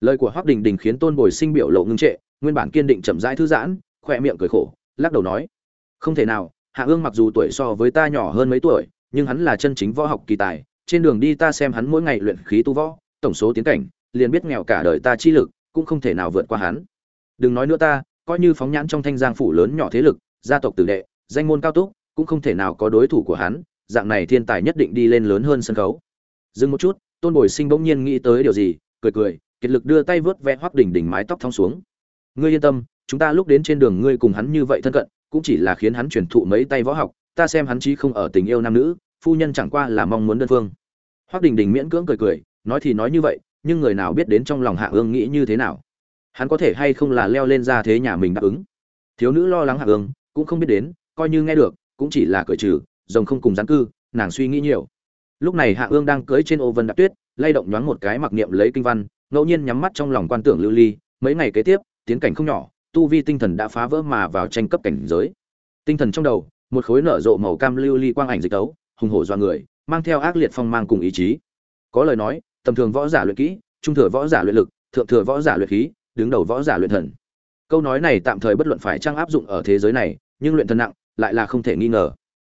lời của hoác đình đình khiến tôn bồi sinh biểu lộ ngưng trệ, nguyên bản kiên định chậm rãi thư giãn khoe miệng cười khổ, lắc đầu nói, không thể nào, hạ ương mặc dù tuổi so với ta nhỏ hơn mấy tuổi, nhưng hắn là chân chính võ học kỳ tài, trên đường đi ta xem hắn mỗi ngày luyện khí tu võ, tổng số tiến cảnh, liền biết nghèo cả đời ta chi lực, cũng không thể nào vượt qua hắn. Đừng nói nữa ta, coi như phóng nhãn trong thanh giang phủ lớn nhỏ thế lực, gia tộc tử đệ, danh môn cao túc, cũng không thể nào có đối thủ của hắn, dạng này thiên tài nhất định đi lên lớn hơn sân khấu. Dừng một chút, tôn bồi sinh bỗng nhiên nghĩ tới điều gì, cười cười kiệt lực đưa tay vớt vẽ hoắc đỉnh đỉnh mái tóc thong xuống. Ngươi yên tâm, chúng ta lúc đến trên đường ngươi cùng hắn như vậy thân cận, cũng chỉ là khiến hắn truyền thụ mấy tay võ học, ta xem hắn chí không ở tình yêu nam nữ, phu nhân chẳng qua là mong muốn đơn phương. Hoắc đình đình miễn cưỡng cười cười, nói thì nói như vậy, nhưng người nào biết đến trong lòng hạ ương nghĩ như thế nào? Hắn có thể hay không là leo lên ra thế nhà mình đáp ứng? Thiếu nữ lo lắng hạ ương, cũng không biết đến, coi như nghe được, cũng chỉ là cởi trừ, rồng không cùng gián cư, nàng suy nghĩ nhiều. Lúc này hạ ương đang cưỡi trên ô vân đạp tuyết, lay động nhoáng một cái mặc niệm lấy kinh văn ngẫu nhiên nhắm mắt trong lòng quan tưởng lưu ly, mấy ngày kế tiếp, tiến cảnh không nhỏ, tu vi tinh thần đã phá vỡ mà vào tranh cấp cảnh giới. Tinh thần trong đầu, một khối nở rộ màu cam lưu ly quang ảnh dịch tấu, hùng hổ do người, mang theo ác liệt phong mang cùng ý chí. Có lời nói, tầm thường võ giả luyện kỹ, trung thừa võ giả luyện lực, thượng thừa võ giả luyện khí, đứng đầu võ giả luyện thần. Câu nói này tạm thời bất luận phải trang áp dụng ở thế giới này, nhưng luyện thần nặng, lại là không thể nghi ngờ.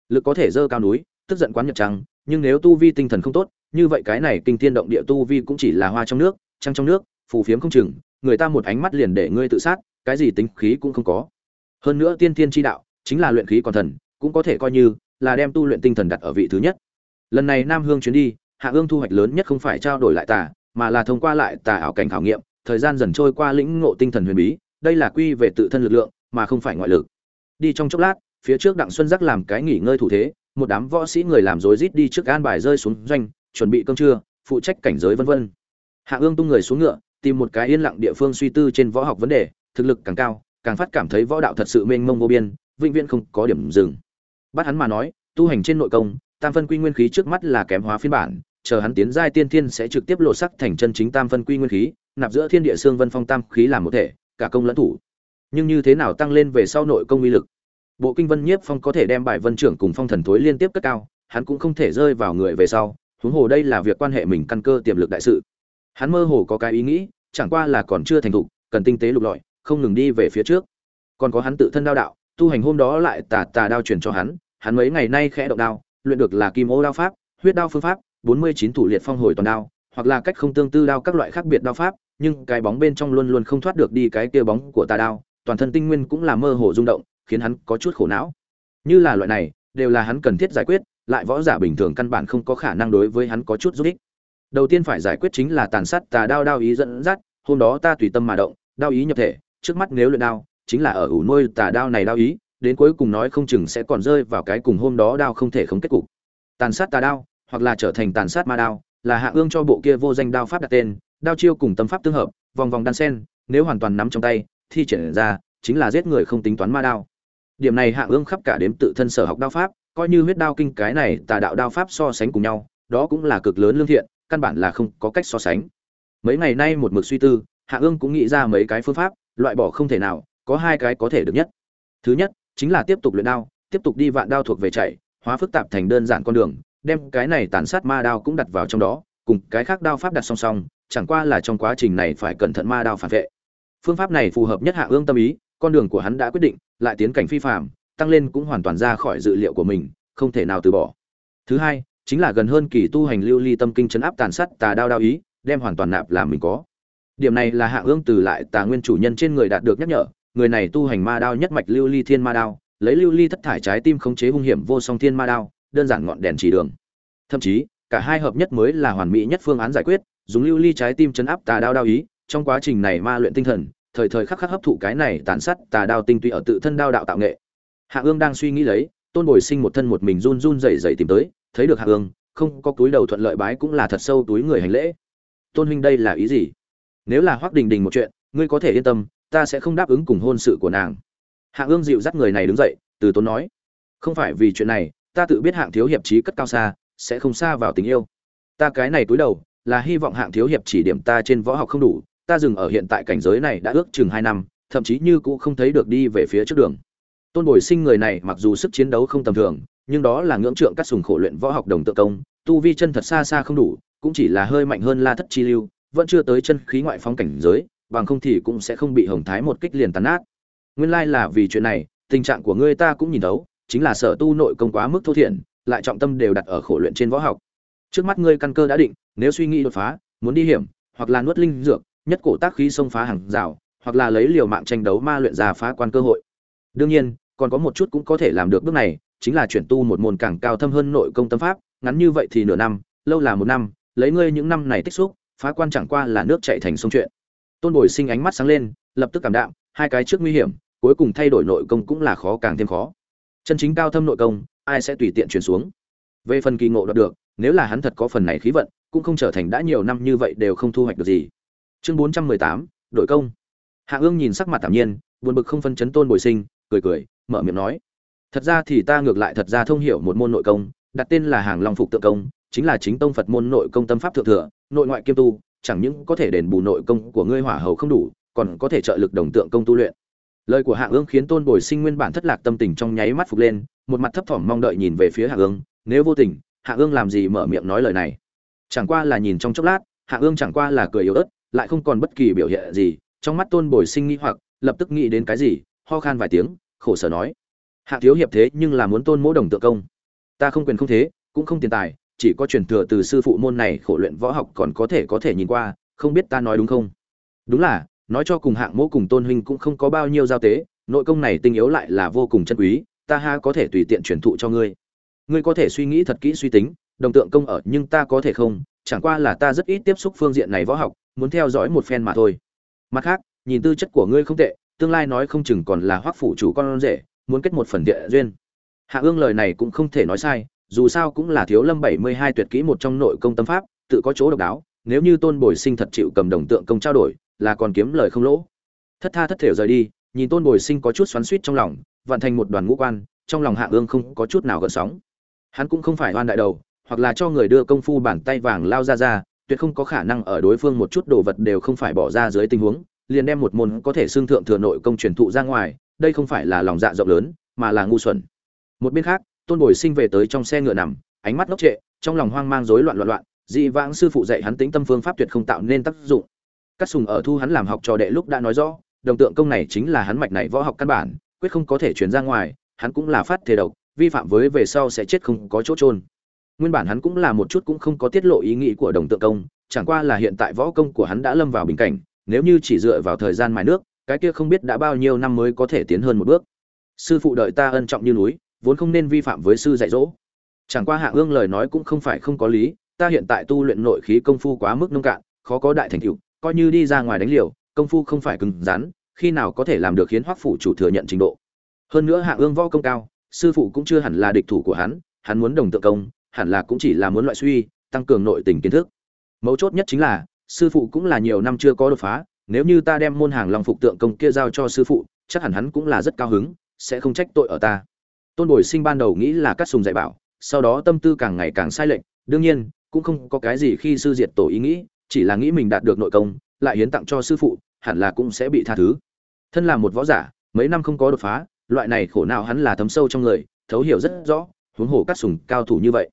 Lực có thể dơ cao núi, tức giận quán nhật trăng, nhưng nếu tu vi tinh thần không tốt, như vậy cái này kinh thiên động địa tu vi cũng chỉ là hoa trong nước trăng trong nước, phù phiếm không chừng, người ta một ánh mắt liền để ngươi tự sát, cái gì tính khí cũng không có. Hơn nữa tiên tiên chi đạo, chính là luyện khí còn thần, cũng có thể coi như là đem tu luyện tinh thần đặt ở vị thứ nhất. Lần này nam hương chuyến đi, hạ ương thu hoạch lớn nhất không phải trao đổi lại tà, mà là thông qua lại tà ảo cảnh khảo nghiệm, thời gian dần trôi qua lĩnh ngộ tinh thần huyền bí, đây là quy về tự thân lực lượng, mà không phải ngoại lực. Đi trong chốc lát, phía trước đặng xuân giác làm cái nghỉ ngơi thủ thế, một đám võ sĩ người làm rối rít đi trước an bài rơi xuống doanh, chuẩn bị cơm trưa, phụ trách cảnh giới vân vân hạ ương tung người xuống ngựa, tìm một cái yên lặng địa phương suy tư trên võ học vấn đề, thực lực càng cao, càng phát cảm thấy võ đạo thật sự mênh mông vô biên, vĩnh viễn không có điểm dừng. Bắt hắn mà nói, tu hành trên nội công, tam phân quy nguyên khí trước mắt là kém hóa phiên bản, chờ hắn tiến giai tiên thiên sẽ trực tiếp lộ sắc thành chân chính tam phân quy nguyên khí, nạp giữa thiên địa xương vân phong tam khí làm một thể, cả công lẫn thủ. Nhưng như thế nào tăng lên về sau nội công uy lực? Bộ kinh vân nhiếp phong có thể đem bài vân trưởng cùng phong thần thối liên tiếp cất cao, hắn cũng không thể rơi vào người về sau, huống hồ đây là việc quan hệ mình căn cơ tiềm lực đại sự hắn mơ hồ có cái ý nghĩ, chẳng qua là còn chưa thành thục, cần tinh tế lục lọi, không ngừng đi về phía trước. Còn có hắn tự thân đao đạo, tu hành hôm đó lại tà tà đao truyền cho hắn hắn mấy ngày nay khẽ động đao, luyện được là kim ô đao pháp, huyết đao phương pháp, bốn mươi chín thủ liệt phong hồi toàn đao, hoặc là cách không tương tư đao các loại khác biệt đao pháp, nhưng cái bóng bên trong luôn luôn không thoát được đi cái kia bóng của tà đao, toàn thân tinh nguyên cũng là mơ hồ rung động, khiến hắn có chút khổ não. Như là loại này, đều là hắn cần thiết giải quyết, lại võ giả bình thường căn bản không có khả năng đối với hắn có chút giúp ích đầu tiên phải giải quyết chính là tàn sát tà đao đao ý dẫn dắt, hôm đó ta tùy tâm mà động, đao ý nhập thể, trước mắt nếu luyện đao, chính là ở ủ nuôi tà đao này đao ý, đến cuối cùng nói không chừng sẽ còn rơi vào cái cùng hôm đó đao không thể không kết cục. Tàn sát tà đao, hoặc là trở thành tàn sát ma đao, là hạ ương cho bộ kia vô danh đao pháp đặt tên, đao chiêu cùng tâm pháp tương hợp, vòng vòng đan sen, nếu hoàn toàn nắm trong tay, thi triển ra, chính là giết người không tính toán ma đao. Điểm này hạ ương khắp cả đếm tự thân sở học đao pháp, coi như huyết đao kinh cái này tà đạo đao pháp so sánh cùng nhau, đó cũng là cực lớn lương thiện căn bản là không có cách so sánh. Mấy ngày nay một mực suy tư, hạ ương cũng nghĩ ra mấy cái phương pháp, loại bỏ không thể nào, có hai cái có thể được nhất. Thứ nhất, chính là tiếp tục luyện đao, tiếp tục đi vạn đao thuộc về chạy, hóa phức tạp thành đơn giản con đường, đem cái này tàn sát ma đao cũng đặt vào trong đó, cùng cái khác đao pháp đặt song song, chẳng qua là trong quá trình này phải cẩn thận ma đao phản vệ. Phương pháp này phù hợp nhất hạ ương tâm ý, con đường của hắn đã quyết định, lại tiến cảnh phi phạm tăng lên cũng hoàn toàn ra khỏi dự liệu của mình, không thể nào từ bỏ. Thứ hai chính là gần hơn kỳ tu hành lưu ly tâm kinh chấn áp tàn sát tà đao đao ý, đem hoàn toàn nạp làm mình có. Điểm này là hạ ương từ lại tà nguyên chủ nhân trên người đạt được nhắc nhở, người này tu hành ma đao nhất mạch lưu ly thiên ma đao, lấy lưu ly thất thải trái tim khống chế hung hiểm vô song thiên ma đao, đơn giản ngọn đèn chỉ đường. Thậm chí, cả hai hợp nhất mới là hoàn mỹ nhất phương án giải quyết, dùng lưu ly trái tim chấn áp tà đao đao ý, trong quá trình này ma luyện tinh thần, thời thời khắc khắc hấp thụ cái này tàn sát tà đao tinh túy ở tự thân đao đạo tạo nghệ. Hạ ương đang suy nghĩ lấy tôn bồi sinh một thân một mình run run rẩy rẩy tìm tới, thấy được hạ ương không có túi đầu thuận lợi bái cũng là thật sâu túi người hành lễ. Tôn huynh đây là ý gì? Nếu là hoác đình đình một chuyện, ngươi có thể yên tâm, ta sẽ không đáp ứng cùng hôn sự của nàng. Hạ ương dịu dắt người này đứng dậy, từ tốn nói, không phải vì chuyện này, ta tự biết hạng thiếu hiệp trí cất cao xa, sẽ không xa vào tình yêu. Ta cái này túi đầu, là hy vọng hạng thiếu hiệp chỉ điểm ta trên võ học không đủ, ta dừng ở hiện tại cảnh giới này đã ước chừng hai năm, thậm chí như cũng không thấy được đi về phía trước đường tôn bồi sinh người này mặc dù sức chiến đấu không tầm thường, nhưng đó là ngưỡng trượng các sùng khổ luyện võ học đồng tự công, tu vi chân thật xa xa không đủ, cũng chỉ là hơi mạnh hơn la thất chi lưu, vẫn chưa tới chân khí ngoại phóng cảnh giới, bằng không thì cũng sẽ không bị hồng thái một kích liền tàn nát. Nguyên lai là vì chuyện này, tình trạng của ngươi ta cũng nhìn thấu, chính là sở tu nội công quá mức thô thiển, lại trọng tâm đều đặt ở khổ luyện trên võ học. Trước mắt ngươi căn cơ đã định, nếu suy nghĩ đột phá, muốn đi hiểm, hoặc là nuốt linh dược, nhất cổ tác khí xông phá hàng rào, hoặc là lấy liều mạng tranh đấu ma luyện ra phá quan cơ hội. Đương nhiên còn có một chút cũng có thể làm được bước này, chính là chuyển tu một môn càng cao thâm hơn nội công tâm pháp, ngắn như vậy thì nửa năm, lâu là một năm, lấy ngươi những năm này tích xúc, phá quan chẳng qua là nước chạy thành sông chuyện. Tôn bồi sinh ánh mắt sáng lên, lập tức cảm đạm, hai cái trước nguy hiểm, cuối cùng thay đổi nội công cũng là khó càng thêm khó. Chân chính cao thâm nội công, ai sẽ tùy tiện chuyển xuống? Về phần kỳ ngộ đoạt được, nếu là hắn thật có phần này khí vận, cũng không trở thành đã nhiều năm như vậy đều không thu hoạch được gì. Chương bốn trăm mười tám, đội công. Hạ ương nhìn sắc mặt tạm nhiên, buồn bực không phân chấn tôn bồi sinh, cười cười mở miệng nói. Thật ra thì ta ngược lại thật ra thông hiểu một môn nội công, đặt tên là hàng long phục tượng công, chính là chính tông phật môn nội công tâm pháp thượng thừa, nội ngoại kiêm tu, chẳng những có thể đền bù nội công của ngươi hỏa hầu không đủ, còn có thể trợ lực đồng tượng công tu luyện. Lời của hạ ương khiến tôn bồi sinh nguyên bản thất lạc tâm tình trong nháy mắt phục lên, một mặt thấp thỏm mong đợi nhìn về phía hạ ương, nếu vô tình hạ ương làm gì mở miệng nói lời này? Chẳng qua là nhìn trong chốc lát hạ ương chẳng qua là cười yếu ớt, lại không còn bất kỳ biểu hiện gì, trong mắt tôn bồi sinh nghĩ hoặc, lập tức nghĩ đến cái gì, ho khan vài tiếng khổ sở nói. Hạ thiếu hiệp thế nhưng là muốn tôn mỗ đồng tượng công. Ta không quyền không thế, cũng không tiền tài, chỉ có truyền thừa từ sư phụ môn này khổ luyện võ học còn có thể có thể nhìn qua, không biết ta nói đúng không? Đúng là, nói cho cùng hạng mỗ cùng tôn huynh cũng không có bao nhiêu giao tế, nội công này tinh yếu lại là vô cùng chân quý, ta ha có thể tùy tiện truyền thụ cho ngươi. Ngươi có thể suy nghĩ thật kỹ suy tính, đồng tượng công ở nhưng ta có thể không, chẳng qua là ta rất ít tiếp xúc phương diện này võ học, muốn theo dõi một phen mà thôi. Mặt khác, nhìn tư chất của ngươi không tệ tương lai nói không chừng còn là hoắc phủ chủ con rể, muốn kết một phần địa duyên. Hạ ương lời này cũng không thể nói sai, dù sao cũng là thiếu lâm bảy mươi hai tuyệt kỹ một trong nội công tâm pháp, tự có chỗ độc đáo, nếu như tôn bồi sinh thật chịu cầm đồng tượng công trao đổi, là còn kiếm lời không lỗ. Thất tha thất thể rời đi, nhìn tôn bồi sinh có chút xoắn suýt trong lòng, vạn thành một đoàn ngũ quan, trong lòng hạ ương không có chút nào gợn sóng. Hắn cũng không phải oan đại đầu, hoặc là cho người đưa công phu bàn tay vàng lao ra ra, tuyệt không có khả năng ở đối phương một chút đồ vật đều không phải bỏ ra dưới tình huống liền đem một môn có thể xương thượng thừa nội công truyền thụ ra ngoài, đây không phải là lòng dạ rộng lớn, mà là ngu xuẩn. Một bên khác, tôn bồi sinh về tới trong xe ngựa nằm, ánh mắt ngốc trệ, trong lòng hoang mang rối loạn loạn loạn, dị vãng sư phụ dạy hắn tính tâm phương pháp tuyệt không tạo nên tác dụng. Cát sùng ở thu hắn làm học trò đệ lúc đã nói rõ, đồng tượng công này chính là hắn mạch này võ học căn bản, quyết không có thể chuyển ra ngoài, hắn cũng là phát thể độc, vi phạm với về sau sẽ chết không có chỗ trôn nguyên bản hắn cũng là một chút cũng không có tiết lộ ý nghĩ của đồng tượng công, chẳng qua là hiện tại võ công của hắn đã lâm vào bình cảnh nếu như chỉ dựa vào thời gian mài nước, cái kia không biết đã bao nhiêu năm mới có thể tiến hơn một bước. Sư phụ đợi ta ân trọng như núi, vốn không nên vi phạm với sư dạy dỗ. Chẳng qua hạ ương lời nói cũng không phải không có lý, ta hiện tại tu luyện nội khí công phu quá mức nông cạn, khó có đại thành tựu, coi như đi ra ngoài đánh liều, công phu không phải cứng rắn, khi nào có thể làm được khiến hoắc phủ chủ thừa nhận trình độ. Hơn nữa hạ ương võ công cao, sư phụ cũng chưa hẳn là địch thủ của hắn hắn muốn đồng tự công, hẳn là cũng chỉ là muốn loại suy, tăng cường nội tình kiến thức. Mấu chốt nhất chính là sư phụ cũng là nhiều năm chưa có đột phá, nếu như ta đem môn hàng long phục tượng công kia giao cho sư phụ, chắc hẳn hắn cũng là rất cao hứng, sẽ không trách tội ở ta. Tôn bồi sinh ban đầu nghĩ là cắt sùng dạy bảo, sau đó tâm tư càng ngày càng sai lệch, đương nhiên, cũng không có cái gì khi sư diệt tổ ý nghĩ, chỉ là nghĩ mình đạt được nội công, lại hiến tặng cho sư phụ, hẳn là cũng sẽ bị tha thứ. Thân là một võ giả, mấy năm không có đột phá, loại này khổ nào hắn là thấm sâu trong người, thấu hiểu rất rõ, huống hồ cắt sùng cao thủ như vậy.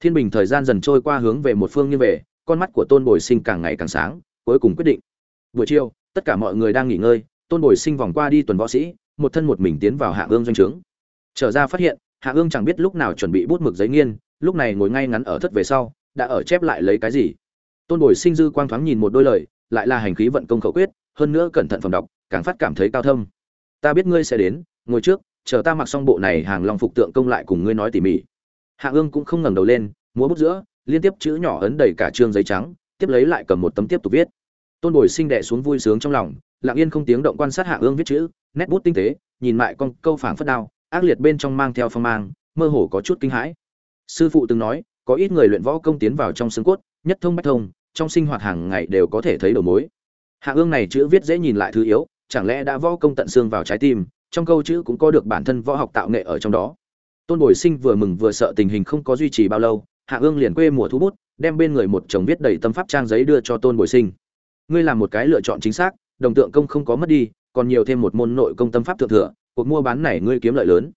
Thiên bình thời gian dần trôi qua hướng về một phương như về con mắt của tôn bồi sinh càng ngày càng sáng, cuối cùng quyết định. Buổi chiều, tất cả mọi người đang nghỉ ngơi, tôn bồi sinh vòng qua đi tuần võ sĩ, một thân một mình tiến vào hạ ương doanh trướng. Trở ra phát hiện, hạ ương chẳng biết lúc nào chuẩn bị bút mực giấy nghiên, lúc này ngồi ngay ngắn ở thất về sau, đã ở chép lại lấy cái gì. Tôn bồi sinh dư quang thoáng nhìn một đôi lời, lại là hành khí vận công khẩu quyết, hơn nữa cẩn thận phẩm đọc, càng phát cảm thấy cao thâm. Ta biết ngươi sẽ đến, ngồi trước, chờ ta mặc xong bộ này hàng long phục tượng công lại cùng ngươi nói tỉ mỉ. Hạ ương cũng không ngẩng đầu lên múa bút giữa, liên tiếp chữ nhỏ ấn đầy cả trương giấy trắng, tiếp lấy lại cầm một tấm tiếp tục viết. Tôn bồi sinh đệ xuống vui sướng trong lòng, lặng yên không tiếng động quan sát hạ ương viết chữ, nét bút tinh tế, nhìn lại con câu phảng phất đao, ác liệt bên trong mang theo phong mang, mơ hồ có chút kinh hãi. Sư phụ từng nói, có ít người luyện võ công tiến vào trong xương cốt, nhất thông bách thông, trong sinh hoạt hàng ngày đều có thể thấy đầu mối. Hạ ương này chữ viết dễ nhìn lại thứ yếu, chẳng lẽ đã võ công tận xương vào trái tim, trong câu chữ cũng có được bản thân võ học tạo nghệ ở trong đó. Tôn bồi sinh vừa mừng vừa sợ tình hình không có duy trì bao lâu hạ ương liền quê mùa thú bút, đem bên người một chồng viết đầy tâm pháp trang giấy đưa cho tôn bồi sinh. Ngươi làm một cái lựa chọn chính xác, đồng tượng công không có mất đi, còn nhiều thêm một môn nội công tâm pháp thượng thừa, cuộc mua bán này ngươi kiếm lợi lớn.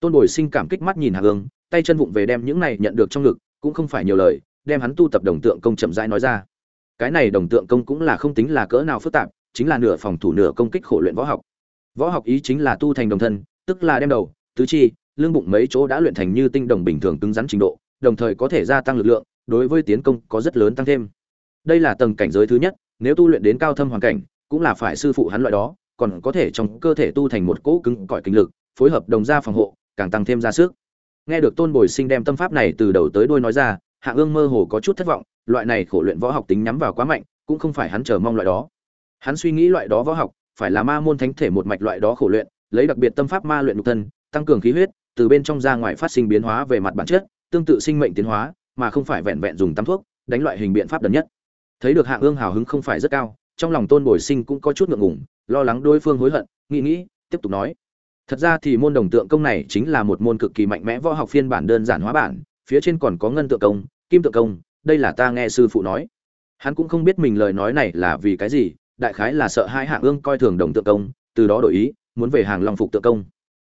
Tôn bồi sinh cảm kích mắt nhìn hạ ương, tay chân vụng về đem những này nhận được trong ngực, cũng không phải nhiều lời, đem hắn tu tập đồng tượng công chậm rãi nói ra. Cái này đồng tượng công cũng là không tính là cỡ nào phức tạp, chính là nửa phòng thủ nửa công kích khổ luyện võ học. Võ học ý chính là tu thành đồng thân, tức là đem đầu, tứ chi, lưng bụng mấy chỗ đã luyện thành như tinh đồng bình thường cứng rắn trình độ đồng thời có thể gia tăng lực lượng, đối với tiến công có rất lớn tăng thêm. Đây là tầng cảnh giới thứ nhất, nếu tu luyện đến cao thâm hoàn cảnh, cũng là phải sư phụ hắn loại đó, còn có thể trong cơ thể tu thành một cỗ cứng cỏi kinh lực, phối hợp đồng gia phòng hộ, càng tăng thêm ra sức. Nghe được tôn bồi sinh đem tâm pháp này từ đầu tới đuôi nói ra, hạ ương mơ hồ có chút thất vọng, loại này khổ luyện võ học tính nhắm vào quá mạnh, cũng không phải hắn chờ mong loại đó. Hắn suy nghĩ loại đó võ học, phải là ma môn thánh thể một mạch loại đó khổ luyện, lấy đặc biệt tâm pháp ma luyện nhục thân, tăng cường khí huyết, từ bên trong ra ngoài phát sinh biến hóa về mặt bản chất tương tự sinh mệnh tiến hóa, mà không phải vẹn vẹn dùng tắm thuốc, đánh loại hình biện pháp đơn nhất. Thấy được hạ ương hào hứng không phải rất cao, trong lòng tôn bồi sinh cũng có chút ngượng ngùng, lo lắng đối phương hối hận, nghĩ nghĩ, tiếp tục nói. Thật ra thì môn đồng tượng công này chính là một môn cực kỳ mạnh mẽ võ học phiên bản đơn giản hóa bản, phía trên còn có ngân tượng công, kim tượng công, đây là ta nghe sư phụ nói. Hắn cũng không biết mình lời nói này là vì cái gì, đại khái là sợ hai hạ ương coi thường đồng tượng công, từ đó đổi ý, muốn về hàng long phục tượng công.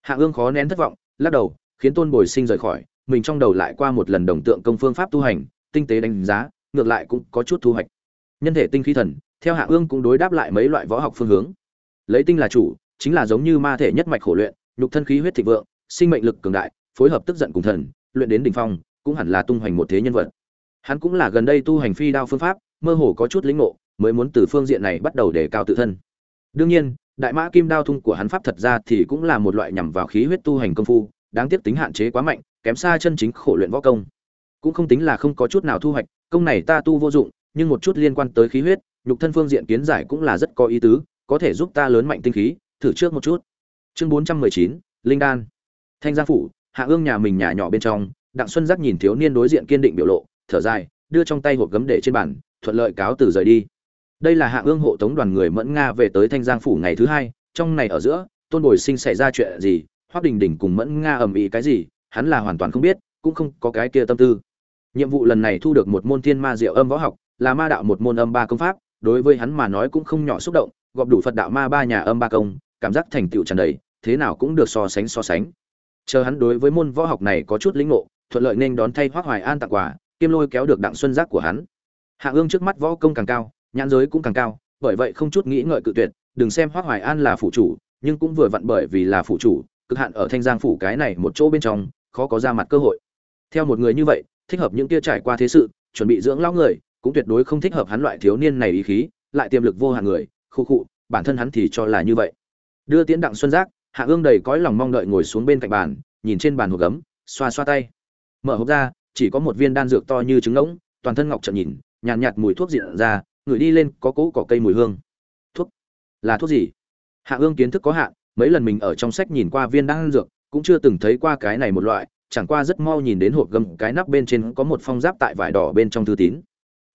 Hạ ương khó nén thất vọng, lắc đầu, khiến tôn bồi sinh rời khỏi mình trong đầu lại qua một lần đồng tượng công phương pháp tu hành, tinh tế đánh giá, ngược lại cũng có chút thu hoạch. Nhân thể tinh khí thần, theo hạ ương cũng đối đáp lại mấy loại võ học phương hướng. Lấy tinh là chủ, chính là giống như ma thể nhất mạch khổ luyện, nhục thân khí huyết thịnh vượng, sinh mệnh lực cường đại, phối hợp tức giận cùng thần, luyện đến đỉnh phong, cũng hẳn là tung hoành một thế nhân vật. Hắn cũng là gần đây tu hành phi đao phương pháp, mơ hồ có chút lĩnh ngộ, mới muốn từ phương diện này bắt đầu để cao tự thân. Đương nhiên, đại mã kim đao thung của hắn pháp thật ra thì cũng là một loại nhằm vào khí huyết tu hành công phu, đáng tiếc tính hạn chế quá mạnh kém xa chân chính khổ luyện võ công. Cũng không tính là không có chút nào thu hoạch, công này ta tu vô dụng, nhưng một chút liên quan tới khí huyết, nhục thân phương diện kiến giải cũng là rất có ý tứ, có thể giúp ta lớn mạnh tinh khí, thử trước một chút. Chương bốn trăm mười chín, linh đan. Thanh gia phủ, hạ ương nhà mình nhà nhỏ bên trong, đặng xuân giác nhìn thiếu niên đối diện kiên định biểu lộ, thở dài, đưa trong tay hộp gấm để trên bàn, thuận lợi cáo từ rời đi. Đây là hạ ương hộ tống đoàn người mẫn nga về tới thanh giang phủ ngày thứ hai, trong này ở giữa, tôn bồi sinh xảy ra chuyện gì hoác đình đình cùng mẫn nga ầm ĩ cái gì hắn là hoàn toàn không biết, cũng không có cái kia tâm tư. Nhiệm vụ lần này thu được một môn thiên ma diệu âm võ học, là ma đạo một môn âm ba công pháp, đối với hắn mà nói cũng không nhỏ xúc động, gọp đủ phật đạo ma ba nhà âm ba công, cảm giác thành tựu tràn đầy, thế nào cũng được so sánh so sánh. Chờ hắn đối với môn võ học này có chút lĩnh ngộ, thuận lợi nên đón thay hoác hoài an tặng quà, kiêm lôi kéo được đặng xuân giác của hắn. Hạ ương trước mắt võ công càng cao, nhãn giới cũng càng cao, bởi vậy không chút nghĩ ngợi cự tuyệt, đừng xem hoác hoài an là phụ chủ, nhưng cũng vừa vặn bởi vì là phụ chủ, cực hạn ở thanh giang phủ cái này một chỗ bên trong khó có ra mặt cơ hội. Theo một người như vậy thích hợp những kia trải qua thế sự chuẩn bị dưỡng lão người cũng tuyệt đối không thích hợp hắn loại thiếu niên này ý khí lại tiềm lực vô hạn người khu khụ bản thân hắn thì cho là như vậy. Đưa tiễn đặng xuân giác hạ ương đầy cõi lòng mong đợi ngồi xuống bên cạnh bàn nhìn trên bàn hộp gấm xoa xoa tay. Mở hộp ra chỉ có một viên đan dược to như trứng ngỗng toàn thân ngọc trợn nhìn nhàn nhạt, nhạt mùi thuốc diện ra ngửi đi lên có cỗ cỏ cây mùi hương. Thuốc? Là thuốc gì? Hạ ương kiến thức có hạn mấy lần mình ở trong sách nhìn qua viên đan dược cũng chưa từng thấy qua cái này một loại chẳng qua rất mau nhìn đến hộp gầm, cái nắp bên trên có một phong giáp tại vải đỏ bên trong thư tín.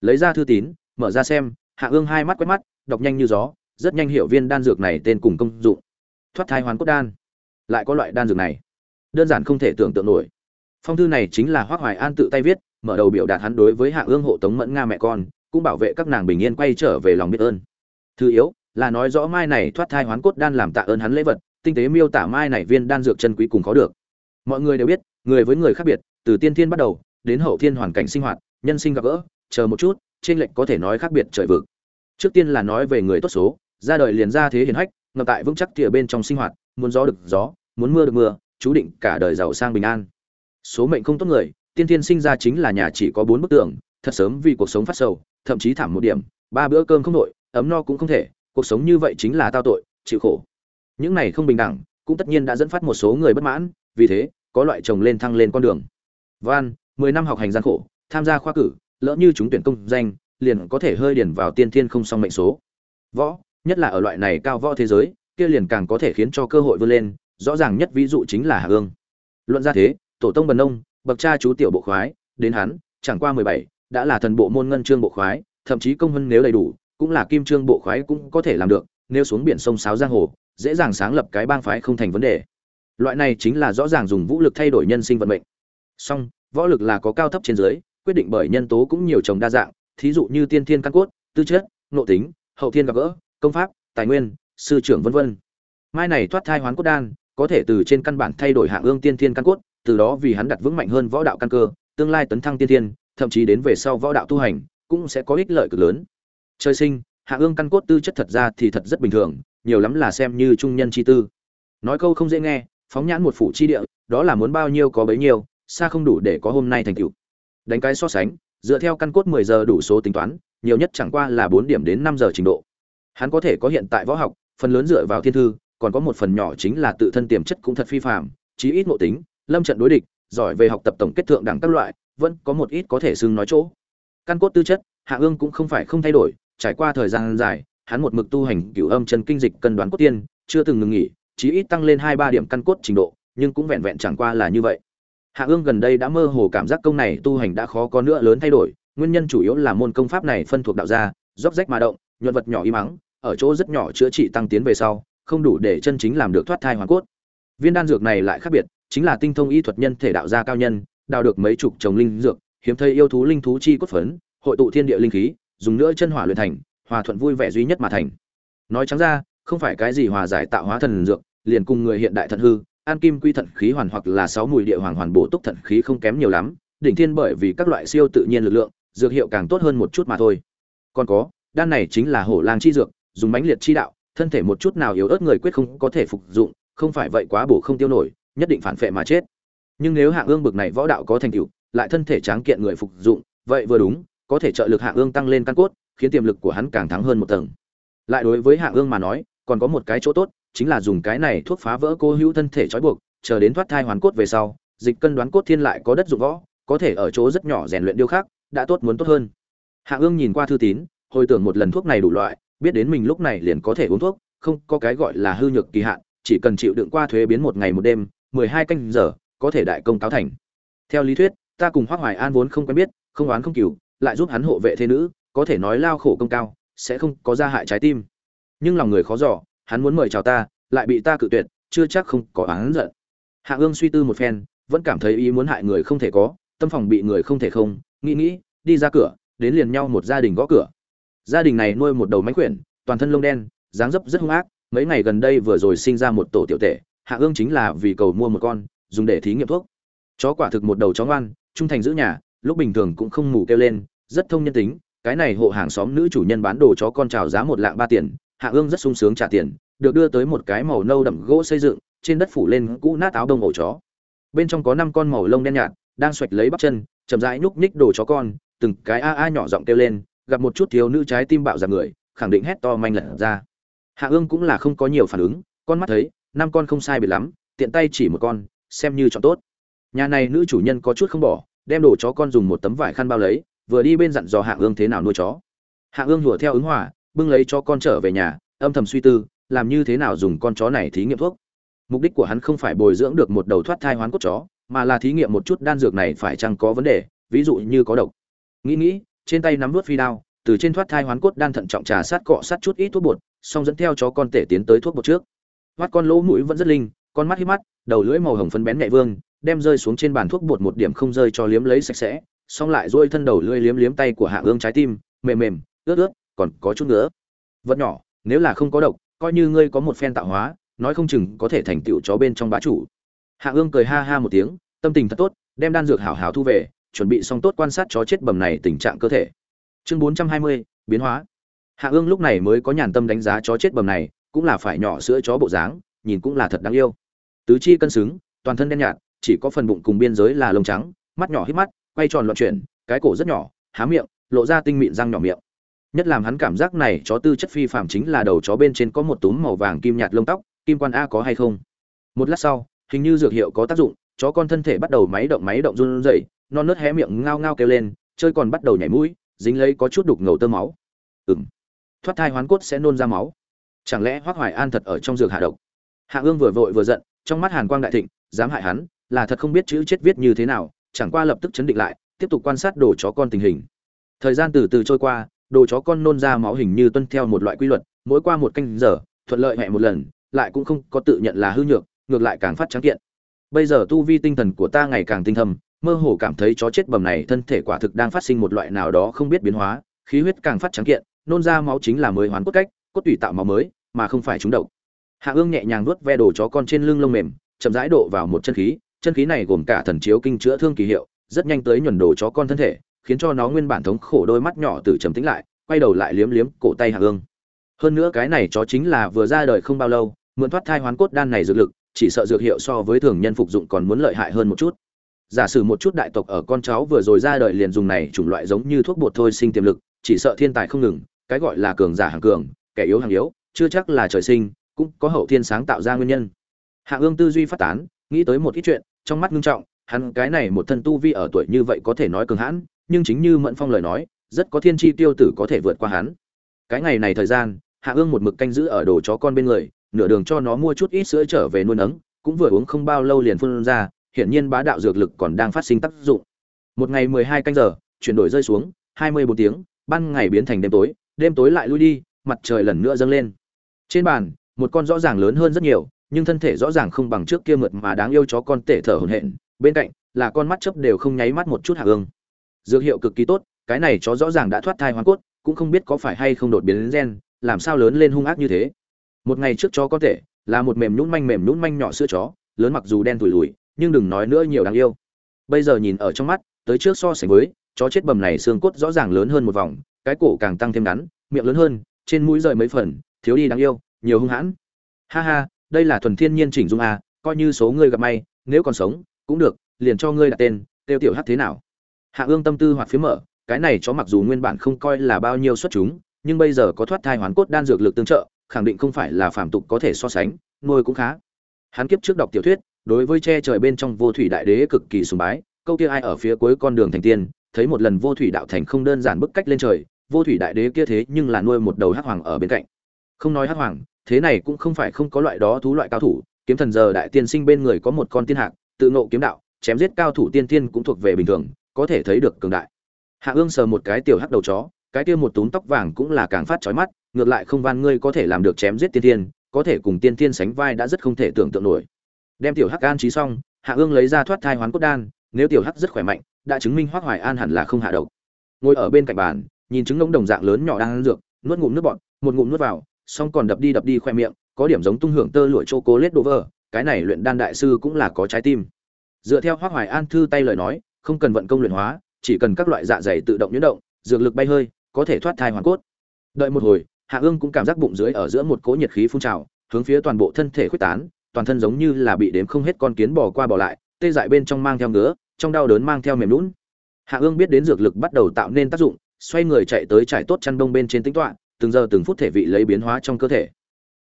Lấy ra thư tín mở ra xem hạ ương hai mắt quét mắt đọc nhanh như gió rất nhanh hiểu viên đan dược này tên cùng công dụng. Thoát thai hoàn cốt đan. Lại có loại đan dược này. Đơn giản không thể tưởng tượng nổi. Phong thư này chính là hoác hoài an tự tay viết mở đầu biểu đạt hắn đối với hạ ương hộ tống mẫn nga mẹ con cũng bảo vệ các nàng bình yên quay trở về lòng biết ơn. Thứ yếu là nói rõ mai này thoát thai hoán cốt đan làm tạ ơn hắn lễ vật tinh tế miêu tả mai này viên đan dược chân quý cùng khó được. Mọi người đều biết người với người khác biệt từ tiên thiên bắt đầu đến hậu thiên hoàn cảnh sinh hoạt nhân sinh gặp gỡ chờ một chút trên lệnh có thể nói khác biệt trời vực. Trước tiên là nói về người tốt số ra đời liền ra thế hiển hách ngập tại vững chắc tỉa bên trong sinh hoạt muốn gió được gió muốn mưa được mưa chú định cả đời giàu sang bình an. Số mệnh không tốt người tiên thiên sinh ra chính là nhà chỉ có bốn bức tường thật sớm vì cuộc sống phát sầu thậm chí thảm một điểm ba bữa cơm không nổi, ấm no cũng không thể cuộc sống như vậy chính là tao tội chịu khổ những này không bình đẳng, cũng tất nhiên đã dẫn phát một số người bất mãn, vì thế, có loại chồng lên thăng lên con đường. Van, mười năm học hành gian khổ, tham gia khoa cử, lỡ như chúng tuyển công danh, liền có thể hơi điển vào tiên thiên không song mệnh số. Võ, nhất là ở loại này cao võ thế giới, kia liền càng có thể khiến cho cơ hội vươn lên, rõ ràng nhất ví dụ chính là hạ ương luận ra thế, tổ tông bần nông, bậc cha chú tiểu bộ khoái, đến hắn, chẳng qua mười bảy, đã là thần bộ môn ngân trương bộ khoái, thậm chí công hơn nếu đầy đủ, cũng là kim trương bộ khoái cũng có thể làm được, nếu xuống biển sông sáo giang hồ dễ dàng sáng lập cái bang phái không thành vấn đề. Loại này chính là rõ ràng dùng vũ lực thay đổi nhân sinh vận mệnh. Song, võ lực là có cao thấp trên dưới, quyết định bởi nhân tố cũng nhiều chồng đa dạng, thí dụ như tiên thiên căn cốt, tư chất, nội tính, hậu thiên gặp gỡ, công pháp, tài nguyên, sư trưởng vân vân. Mai này thoát thai hoán cốt đan, có thể từ trên căn bản thay đổi hạng ương tiên thiên căn cốt, từ đó vì hắn đặt vững mạnh hơn võ đạo căn cơ, tương lai tấn thăng tiên thiên, thậm chí đến về sau võ đạo tu hành, cũng sẽ có ích lợi cực lớn. Trời sinh hạ ương căn cốt tư chất thật ra thì thật rất bình thường nhiều lắm là xem như trung nhân chi tư. Nói câu không dễ nghe, phóng nhãn một phủ chi địa, đó là muốn bao nhiêu có bấy nhiêu, xa không đủ để có hôm nay thành tựu. Đánh cái so sánh, dựa theo căn cốt 10 giờ đủ số tính toán, nhiều nhất chẳng qua là 4 điểm đến 5 giờ trình độ. Hắn có thể có hiện tại võ học, phần lớn dựa vào thiên thư, còn có một phần nhỏ chính là tự thân tiềm chất cũng thật phi phàm, chí ít ngộ tính, lâm trận đối địch, giỏi về học tập tổng kết thượng đẳng các loại, vẫn có một ít có thể xưng nói chỗ. Căn cốt tư chất, hạ ương cũng không phải không thay đổi, trải qua thời gian dài hắn một mực tu hành cửu âm chân kinh dịch cân đoán cốt tiên, chưa từng ngừng nghỉ, chí ít tăng lên hai ba điểm căn cốt trình độ, nhưng cũng vẹn vẹn chẳng qua là như vậy. Hạ ương gần đây đã mơ hồ cảm giác công này tu hành đã khó có nữa lớn thay đổi, nguyên nhân chủ yếu là môn công pháp này phân thuộc đạo gia róc rách mà động, nhuận vật nhỏ y mắng, ở chỗ rất nhỏ chữa trị tăng tiến về sau, không đủ để chân chính làm được thoát thai hoàn cốt. Viên đan dược này lại khác biệt, chính là tinh thông y thuật nhân thể đạo gia cao nhân, đào được mấy chục trồng linh dược, hiếm thấy yêu thú linh thú chi cốt phấn, hội tụ thiên địa linh khí, dùng nữa chân hỏa luyện thành hòa thuận vui vẻ duy nhất mà thành. Nói trắng ra, không phải cái gì hòa giải tạo hóa thần dược, liền cùng người hiện đại thận hư, an kim quy thận khí hoàn hoặc là sáu mùi địa hoàng hoàn bổ túc thận khí không kém nhiều lắm, đỉnh thiên bởi vì các loại siêu tự nhiên lực lượng, dược hiệu càng tốt hơn một chút mà thôi. Còn có, đan này chính là hổ lang chi dược, dùng mãnh liệt chi đạo, thân thể một chút nào yếu ớt người quyết không có thể phục dụng, không phải vậy quá bổ không tiêu nổi, nhất định phản phệ mà chết. Nhưng nếu hạng ương bực này võ đạo có thành tựu, lại thân thể tráng kiện người phục dụng, vậy vừa đúng, có thể trợ lực hạng ương tăng lên căn cốt khiến tiềm lực của hắn càng thắng hơn một tầng. Lại đối với Hạ ương mà nói, còn có một cái chỗ tốt, chính là dùng cái này thuốc phá vỡ cô hữu thân thể trói buộc, chờ đến thoát thai hoàn cốt về sau, dịch cân đoán cốt thiên lại có đất dụng võ, có thể ở chỗ rất nhỏ rèn luyện điêu khắc, đã tốt muốn tốt hơn. Hạ ương nhìn qua thư tín, hồi tưởng một lần thuốc này đủ loại, biết đến mình lúc này liền có thể uống thuốc, không có cái gọi là hư nhược kỳ hạn, chỉ cần chịu đựng qua thuế biến một ngày một đêm, mười hai canh giờ, có thể đại công cáo thành. Theo lý thuyết, ta cùng hoác hoài an vốn không quen biết, không oán không cừu, lại giúp hắn hộ vệ thế nữ có thể nói lao khổ công cao, sẽ không có gia hại trái tim. Nhưng lòng người khó dò, hắn muốn mời chào ta, lại bị ta cự tuyệt, chưa chắc không có oán giận. Hạ ương suy tư một phen, vẫn cảm thấy ý muốn hại người không thể có, tâm phòng bị người không thể không, nghĩ nghĩ, đi ra cửa, đến liền nhau một gia đình gõ cửa. Gia đình này nuôi một đầu mánh quyển toàn thân lông đen, dáng dấp rất hung ác, mấy ngày gần đây vừa rồi sinh ra một tổ tiểu tể, hạ ương chính là vì cầu mua một con, dùng để thí nghiệm thuốc. Chó quả thực một đầu chó ngoan, trung thành giữ nhà, lúc bình thường cũng không mù kêu lên, rất thông nhân tính cái này hộ hàng xóm nữ chủ nhân bán đồ chó con trào giá một lạng ba tiền, hạ ương rất sung sướng trả tiền, được đưa tới một cái màu nâu đậm gỗ xây dựng, trên đất phủ lên cũ nát áo đông ổ chó. Bên trong có năm con màu lông đen nhạt, đang xoạch lấy bắp chân, chậm rãi nhúc nhích đồ chó con, từng cái a a nhỏ giọng kêu lên, gặp một chút thiếu nữ trái tim bạo giặc người, khẳng định hét to manh lật ra. Hạ ương cũng là không có nhiều phản ứng, con mắt thấy, năm con không sai biệt lắm, tiện tay chỉ một con, xem như chọn tốt. Nhà này nữ chủ nhân có chút không bỏ, đem đồ chó con dùng một tấm vải khăn bao lấy vừa đi bên dặn dò hạ ương thế nào nuôi chó. Hạ ương hùa theo ứng hòa, bưng lấy cho con trở về nhà âm thầm suy tư làm như thế nào dùng con chó này thí nghiệm thuốc. Mục đích của hắn không phải bồi dưỡng được một đầu thoát thai hoán cốt chó mà là thí nghiệm một chút đan dược này phải chăng có vấn đề ví dụ như có độc. Nghĩ nghĩ trên tay nắm vút phi đao từ trên thoát thai hoán cốt đan thận trọng trà sát cọ sát chút ít thuốc bột xong dẫn theo chó con tể tiến tới thuốc bột trước. Mắt con lỗ mũi vẫn rất linh con mắt hít mắt đầu lưỡi màu hồng phấn bén nhạy vương đem rơi xuống trên bàn thuốc bột một điểm không rơi cho liếm lấy sạch sẽ xong lại duỗi thân đầu lưỡi liếm liếm tay của hạ ương trái tim, mềm mềm, ướt ướt, còn có chút nữa vật nhỏ, nếu là không có độc, coi như ngươi có một phen tạo hóa, nói không chừng có thể thành tựu chó bên trong bá chủ. Hạ ương cười ha ha một tiếng, tâm tình thật tốt, đem đan dược hảo hảo thu về, chuẩn bị xong tốt quan sát chó chết bầm này tình trạng cơ thể. Chương bốn trăm hai mươi, biến hóa. Hạ ương lúc này mới có nhàn tâm đánh giá chó chết bầm này, cũng là phải nhỏ sữa chó bộ dáng, nhìn cũng là thật đáng yêu. Tứ chi cân xứng, toàn thân đen nhạt, chỉ có phần bụng cùng biên giới là lông trắng, mắt nhỏ hít mắt quay tròn loạn chuyển, cái cổ rất nhỏ, há miệng, lộ ra tinh mịn răng nhỏ miệng. Nhất làm hắn cảm giác này, chó tư chất phi phàm chính là đầu chó bên trên có một túm màu vàng kim nhạt lông tóc, kim quan a có hay không? Một lát sau, hình như dược hiệu có tác dụng, chó con thân thể bắt đầu máy động máy động run rẩy non nớt hé miệng ngao ngao kêu lên, chơi còn bắt đầu nhảy mũi, dính lấy có chút đục ngầu tơ máu. Ừng thoát thai hoán cốt sẽ nôn ra máu. Chẳng lẽ hoác hoài an thật ở trong dược hạ độc? Hạ ương vừa vội vừa giận, trong mắt hàn quang đại thịnh, dám hại hắn, là thật không biết chữ chết viết như thế nào chẳng qua lập tức chấn định lại tiếp tục quan sát đồ chó con tình hình. Thời gian từ từ trôi qua đồ chó con nôn ra máu hình như tuân theo một loại quy luật mỗi qua một canh giờ thuận lợi hẹ một lần lại cũng không có tự nhận là hư nhược ngược lại càng phát trắng kiện. Bây giờ tu vi tinh thần của ta ngày càng tinh thầm, mơ hồ cảm thấy chó chết bầm này thân thể quả thực đang phát sinh một loại nào đó không biết biến hóa khí huyết càng phát trắng kiện nôn ra máu chính là mới hoán cốt cách cốt tủy tạo máu mới mà không phải trúng độc. Hạ ương nhẹ nhàng nuốt ve đồ chó con trên lưng lông mềm chậm rãi độ vào một chân khí chân khí này gồm cả thần chiếu kinh chữa thương kỳ hiệu, rất nhanh tới nhuần đồ chó con thân thể, khiến cho nó nguyên bản thống khổ đôi mắt nhỏ từ trầm tĩnh lại, quay đầu lại liếm liếm cổ tay hạ ương hơn nữa cái này chó chính là vừa ra đời không bao lâu, mượn thoát thai hoán cốt đan này dược lực, chỉ sợ dược hiệu so với thường nhân phục dụng còn muốn lợi hại hơn một chút. Giả sử một chút đại tộc ở con cháu vừa rồi ra đời liền dùng này chủng loại giống như thuốc bột thôi sinh tiềm lực, chỉ sợ thiên tài không ngừng, cái gọi là cường giả hàng cường, kẻ yếu hàng yếu, chưa chắc là trời sinh, cũng có hậu thiên sáng tạo ra nguyên nhân. Hạ ương tư duy phát tán, nghĩ tới một ít chuyện trong mắt ngưng trọng, hắn cái này một thân tu vi ở tuổi như vậy có thể nói cường hãn, nhưng chính như mẫn phong lời nói, rất có thiên chi tiêu tử có thể vượt qua hắn. Cái ngày này thời gian, hạ ương một mực canh giữ ở đồ chó con bên người, nửa đường cho nó mua chút ít sữa trở về nuôi nấng, cũng vừa uống không bao lâu liền phun ra, hiển nhiên bá đạo dược lực còn đang phát sinh tác dụng. Một ngày mười hai canh giờ, chuyển đổi rơi xuống, hai mươi bốn tiếng, ban ngày biến thành đêm tối đêm tối lại lui đi, mặt trời lần nữa dâng lên. Trên bàn, một con rõ ràng lớn hơn rất nhiều nhưng thân thể rõ ràng không bằng trước kia mượt mà đáng yêu chó con tể thở hổn hển, bên cạnh là con mắt chớp đều không nháy mắt một chút hạ ương dược hiệu cực kỳ tốt, cái này chó rõ ràng đã thoát thai hoàn cốt, cũng không biết có phải hay không đột biến đến gen, làm sao lớn lên hung ác như thế. Một ngày trước chó có thể là một mềm nhũn manh mềm nhũn manh nhỏ sữa chó, lớn mặc dù đen tủi lùi nhưng đừng nói nữa nhiều đáng yêu. Bây giờ nhìn ở trong mắt, tới trước so sánh với, chó chết bầm này xương cốt rõ ràng lớn hơn một vòng, cái cổ càng tăng thêm ngắn, miệng lớn hơn, trên mũi rời mấy phần, thiếu đi đáng yêu, nhiều hung hãn. Ha ha đây là thuần thiên nhiên chỉnh dung a, coi như số ngươi gặp may, nếu còn sống, cũng được, liền cho ngươi đặt tên, tiêu tiểu hát thế nào? Hạ ương tâm tư hoạt phía mở, cái này chó mặc dù nguyên bản không coi là bao nhiêu xuất chúng, nhưng bây giờ có thoát thai hoán cốt đan dược lực tương trợ, khẳng định không phải là phàm tục có thể so sánh, nuôi cũng khá. Hắn kiếp trước đọc tiểu thuyết, đối với che trời bên trong vô thủy đại đế cực kỳ sùng bái, câu kia ai ở phía cuối con đường thành tiên, thấy một lần vô thủy đạo thành không đơn giản bức cách lên trời, vô thủy đại đế kia thế nhưng là nuôi một đầu hắc hoàng ở bên cạnh. Không nói hắc hoàng thế này cũng không phải không có loại đó thú loại cao thủ, kiếm thần giờ đại tiên sinh bên người có một con tiên hạc, tự ngộ kiếm đạo, chém giết cao thủ tiên tiên cũng thuộc về bình thường, có thể thấy được cường đại. Hạ ương sờ một cái tiểu hắc đầu chó, cái kia một túm tóc vàng cũng là càng phát chói mắt, ngược lại không van ngươi có thể làm được chém giết tiên tiên có thể cùng tiên tiên sánh vai đã rất không thể tưởng tượng nổi. Đem tiểu hắc an trí xong, hạ ương lấy ra thoát thai hoán cốt đan, nếu tiểu hắc rất khỏe mạnh, đã chứng minh hoác hoài an hẳn là không hạ độc. Ngồi ở bên cạnh bàn, nhìn trứng ngỗng đồng dạng lớn nhỏ đang ăn dược, nuốt ngụm nước bọt, một ngụm nuốt vào xong còn đập đi đập đi khoe miệng, có điểm giống tung hưởng tơ lụa chô cố lết đồ vơ cái này luyện đan đại sư cũng là có trái tim. Dựa theo hoác hoài an thư tay lời nói, không cần vận công luyện hóa, chỉ cần các loại dạ dày tự động nhuyễn động, dược lực bay hơi, có thể thoát thai hoàn cốt. Đợi một hồi, hạ ương cũng cảm giác bụng dưới ở giữa một cỗ nhiệt khí phun trào, hướng phía toàn bộ thân thể khuếch tán, toàn thân giống như là bị đếm không hết con kiến bỏ qua bỏ lại, tê dại bên trong mang theo ngứa, trong đau đớn mang theo mềm lún hạ ương biết đến dược lực bắt đầu tạo nên tác dụng, xoay người chạy tới trải tốt chăn đông bên trên tính toán từng giờ từng phút thể vị lấy biến hóa trong cơ thể.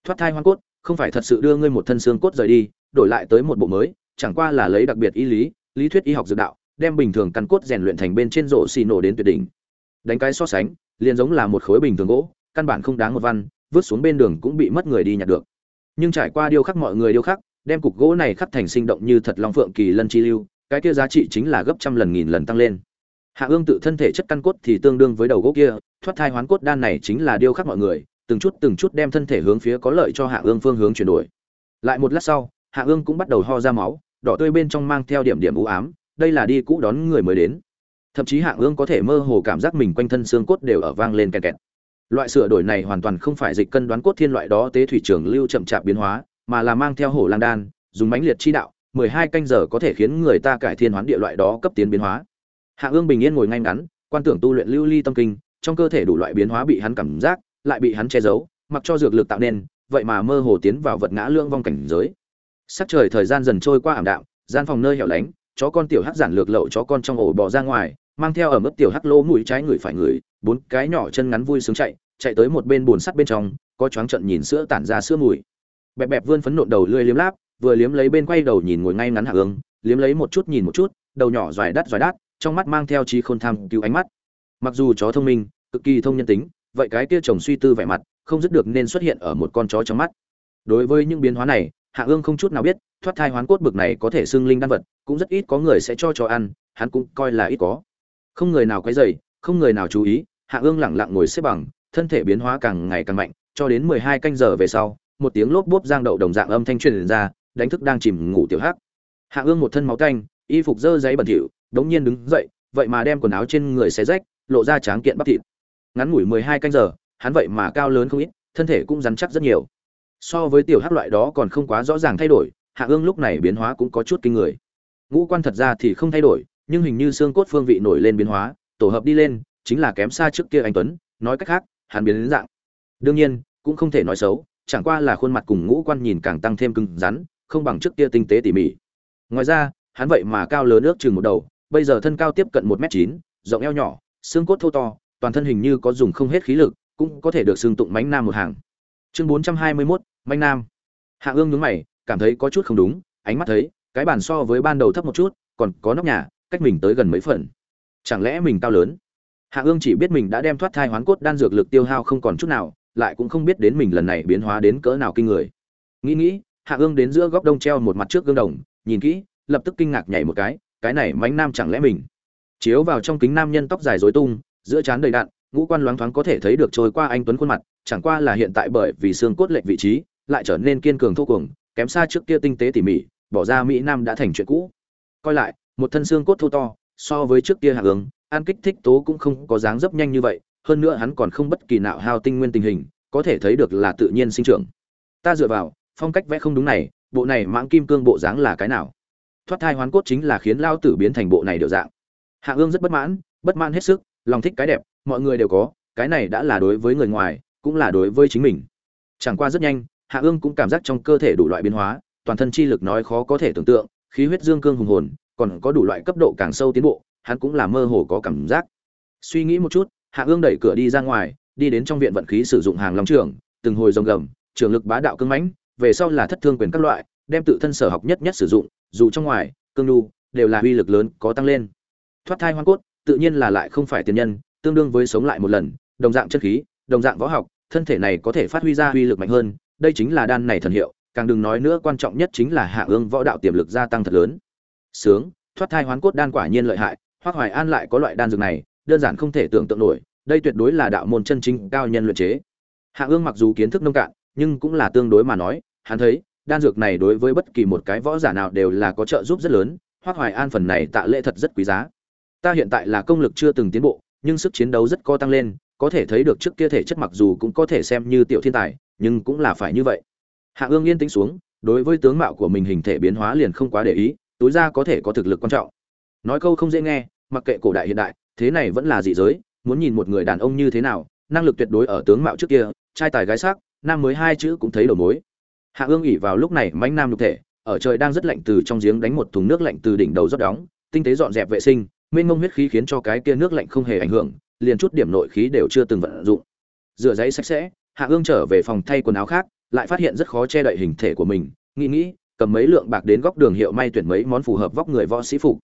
Thoát thai hoang cốt, không phải thật sự đưa ngươi một thân xương cốt rời đi, đổi lại tới một bộ mới, chẳng qua là lấy đặc biệt y lý lý thuyết y học dược đạo, đem bình thường căn cốt rèn luyện thành bên trên rổ xì nổ đến tuyệt đỉnh. Đánh cái so sánh, liền giống là một khối bình thường gỗ, căn bản không đáng một văn, vứt xuống bên đường cũng bị mất người đi nhặt được. Nhưng trải qua điêu khắc mọi người điêu khắc, đem cục gỗ này khắc thành sinh động như thật long phượng kỳ lân chi lưu, cái kia giá trị chính là gấp trăm lần nghìn lần tăng lên hạ ương tự thân thể chất căn cốt thì tương đương với đầu gỗ kia, thoát thai hoán cốt đan này chính là điêu khắc mọi người, từng chút từng chút đem thân thể hướng phía có lợi cho hạ ương phương hướng chuyển đổi. Lại một lát sau, hạ ương cũng bắt đầu ho ra máu, đỏ tươi bên trong mang theo điểm điểm u ám, đây là đi cũ đón người mới đến. Thậm chí hạ ương có thể mơ hồ cảm giác mình quanh thân xương cốt đều ở vang lên kẹt kẹt. Loại sửa đổi này hoàn toàn không phải dịch cân đoán cốt thiên loại đó tế thủy trường lưu chậm chạp biến hóa, mà là mang theo hổ lang đan, dùng mãnh liệt chi đạo, mười hai canh giờ có thể khiến người ta cải thiên hoán địa loại đó cấp tiến biến hóa hạ ương bình yên ngồi ngay ngắn, quan tưởng tu luyện lưu ly tâm kinh, trong cơ thể đủ loại biến hóa bị hắn cảm giác, lại bị hắn che giấu, mặc cho dược lực tạo nên, vậy mà mơ hồ tiến vào vật ngã lương vong cảnh giới. Sắc trời thời gian dần trôi qua ảm đạm, gian phòng nơi hẻo lánh, chó con tiểu hắc giản lược lậu chó con trong ổ bò ra ngoài, mang theo ở mức tiểu hắc lỗ mũi trái người phải người, bốn cái nhỏ chân ngắn vui sướng chạy chạy tới một bên bồn sắt bên trong, có choáng trận nhìn sữa tản ra sữa mùi. Bẹp bẹp vươn phấn nộn đầu lươi liếm láp, vừa liếm lấy bên quay đầu nhìn ngồi ngay ngắn hạ ương, liếm lấy một chút nhìn một chút, đầu nhỏ dài đắt dài đắt trong mắt mang theo trí khôn tham cứu ánh mắt. Mặc dù chó thông minh, cực kỳ thông nhân tính, vậy cái kia chồng suy tư vẻ mặt, không dứt được nên xuất hiện ở một con chó trong mắt. Đối với những biến hóa này, hạ ương không chút nào biết, thoát thai hoán cốt bực này có thể xưng linh đan vật, cũng rất ít có người sẽ cho chó ăn, hắn cũng coi là ít có. Không người nào quấy dày không người nào chú ý, hạ ương lẳng lặng ngồi xếp bằng, thân thể biến hóa càng ngày càng mạnh, cho đến mười hai canh giờ về sau, một tiếng lốp bốp giang đậu đồng dạng âm thanh truyền ra, đánh thức đang chìm ngủ tiểu hắc. Hạ ương một thân máu canh y phục dơ giấy bẩn thỉu đống nhiên đứng dậy, vậy mà đem quần áo trên người xé rách, lộ ra tráng kiện bắp thịt. Ngắn ngủi mười hai canh giờ, hắn vậy mà cao lớn không ít, thân thể cũng rắn chắc rất nhiều. So với tiểu hắc loại đó còn không quá rõ ràng thay đổi, hạ ương lúc này biến hóa cũng có chút kinh người. Ngũ quan thật ra thì không thay đổi, nhưng hình như xương cốt phương vị nổi lên biến hóa, tổ hợp đi lên, chính là kém xa trước kia anh tuấn, nói cách khác, hắn biến đến dạng. Đương nhiên, cũng không thể nói xấu, chẳng qua là khuôn mặt cùng ngũ quan nhìn càng tăng thêm cứng rắn, không bằng trước kia tinh tế tỉ mỉ. Ngoài ra, hắn vậy mà cao lớn ước chừng một đầu bây giờ thân cao tiếp cận một m chín, rộng eo nhỏ, xương cốt thô to, toàn thân hình như có dùng không hết khí lực, cũng có thể được xương tụng mánh nam một hàng. Chương bốn trăm hai mươi mốt mánh nam. Hạ ương nhúng mày, cảm thấy có chút không đúng, ánh mắt thấy, cái bàn so với ban đầu thấp một chút, còn có nóc nhà, cách mình tới gần mấy phần. Chẳng lẽ mình cao lớn? Hạ ương chỉ biết mình đã đem thoát thai hoán cốt đan dược lực tiêu hao không còn chút nào, lại cũng không biết đến mình lần này biến hóa đến cỡ nào kinh người. Nghĩ nghĩ, hạ ương đến giữa góc đông treo một mặt trước gương đồng, nhìn kỹ, lập tức kinh ngạc nhảy một cái cái này mánh nam chẳng lẽ mình? Chiếu vào trong kính nam nhân tóc dài rối tung, giữa trán đầy đạn, ngũ quan loáng thoáng có thể thấy được trôi qua anh tuấn khuôn mặt, chẳng qua là hiện tại bởi vì xương cốt lệch vị trí, lại trở nên kiên cường thô cuồng, kém xa trước kia tinh tế tỉ mỉ, bỏ ra mỹ nam đã thành chuyện cũ. Coi lại, một thân xương cốt thô to, so với trước kia hạ hướng an kích thích tố cũng không có dáng dấp nhanh như vậy, hơn nữa hắn còn không bất kỳ nạo hao tinh nguyên tình hình, có thể thấy được là tự nhiên sinh trưởng. Ta dựa vào, phong cách vẽ không đúng này, bộ này mãng kim cương bộ dáng là cái nào? Thoát thai hoán cốt chính là khiến lao tử biến thành bộ này điều dạng. Hạ ương rất bất mãn bất mãn hết sức, lòng thích cái đẹp, mọi người đều có, cái này đã là đối với người ngoài, cũng là đối với chính mình. Chẳng qua rất nhanh, hạ ương cũng cảm giác trong cơ thể đủ loại biến hóa, toàn thân chi lực nói khó có thể tưởng tượng, khí huyết dương cương hùng hồn, còn có đủ loại cấp độ càng sâu tiến bộ, hắn cũng là mơ hồ có cảm giác. Suy nghĩ một chút, hạ ương đẩy cửa đi ra ngoài, đi đến trong viện vận khí sử dụng hàng long trường, từng hồi rồng gầm, trường lực bá đạo cưng mãnh, về sau là thất thương quyền các loại, đem tự thân sở học nhất nhất sử dụng dù trong ngoài, cương nhu, đều là uy lực lớn có tăng lên. Thoát thai hoang cốt, tự nhiên là lại không phải tiền nhân, tương đương với sống lại một lần, đồng dạng chất khí, đồng dạng võ học, thân thể này có thể phát huy ra uy lực mạnh hơn, đây chính là đan này thần hiệu, càng đừng nói nữa quan trọng nhất chính là hạ ương võ đạo tiềm lực gia tăng thật lớn. Sướng, thoát thai hoán cốt đan quả nhiên lợi hại hoác hoài an lại có loại đan dược này, đơn giản không thể tưởng tượng nổi, đây tuyệt đối là đạo môn chân chính cao nhân luyện chế. Hạ ương mặc dù kiến thức nông cạn, nhưng cũng là tương đối mà nói, hắn thấy đan dược này đối với bất kỳ một cái võ giả nào đều là có trợ giúp rất lớn hoác hoài an phần này tạ lễ thật rất quý giá. Ta hiện tại là công lực chưa từng tiến bộ, nhưng sức chiến đấu rất có tăng lên, có thể thấy được trước kia thể chất mặc dù cũng có thể xem như tiểu thiên tài, nhưng cũng là phải như vậy. Hạ ương yên tĩnh xuống, đối với tướng mạo của mình hình thể biến hóa liền không quá để ý tối ra có thể có thực lực quan trọng. Nói câu không dễ nghe, mặc kệ cổ đại hiện đại, thế này vẫn là dị giới, muốn nhìn một người đàn ông như thế nào, năng lực tuyệt đối ở tướng mạo trước kia, trai tài gái sắc, nam mới hai chữ cũng thấy đầu mối hạ ương ỉ vào lúc này mãnh nam nhục thể, ở trời đang rất lạnh từ trong giếng đánh một thùng nước lạnh từ đỉnh đầu rót đóng, tinh tế dọn dẹp vệ sinh, mênh mông huyết khí khiến cho cái kia nước lạnh không hề ảnh hưởng, liền chút điểm nội khí đều chưa từng vận dụng. Rửa giấy sạch sẽ, hạ ương trở về phòng thay quần áo khác, lại phát hiện rất khó che đậy hình thể của mình, nghĩ nghĩ, cầm mấy lượng bạc đến góc đường hiệu may tuyển mấy món phù hợp vóc người võ sĩ phục.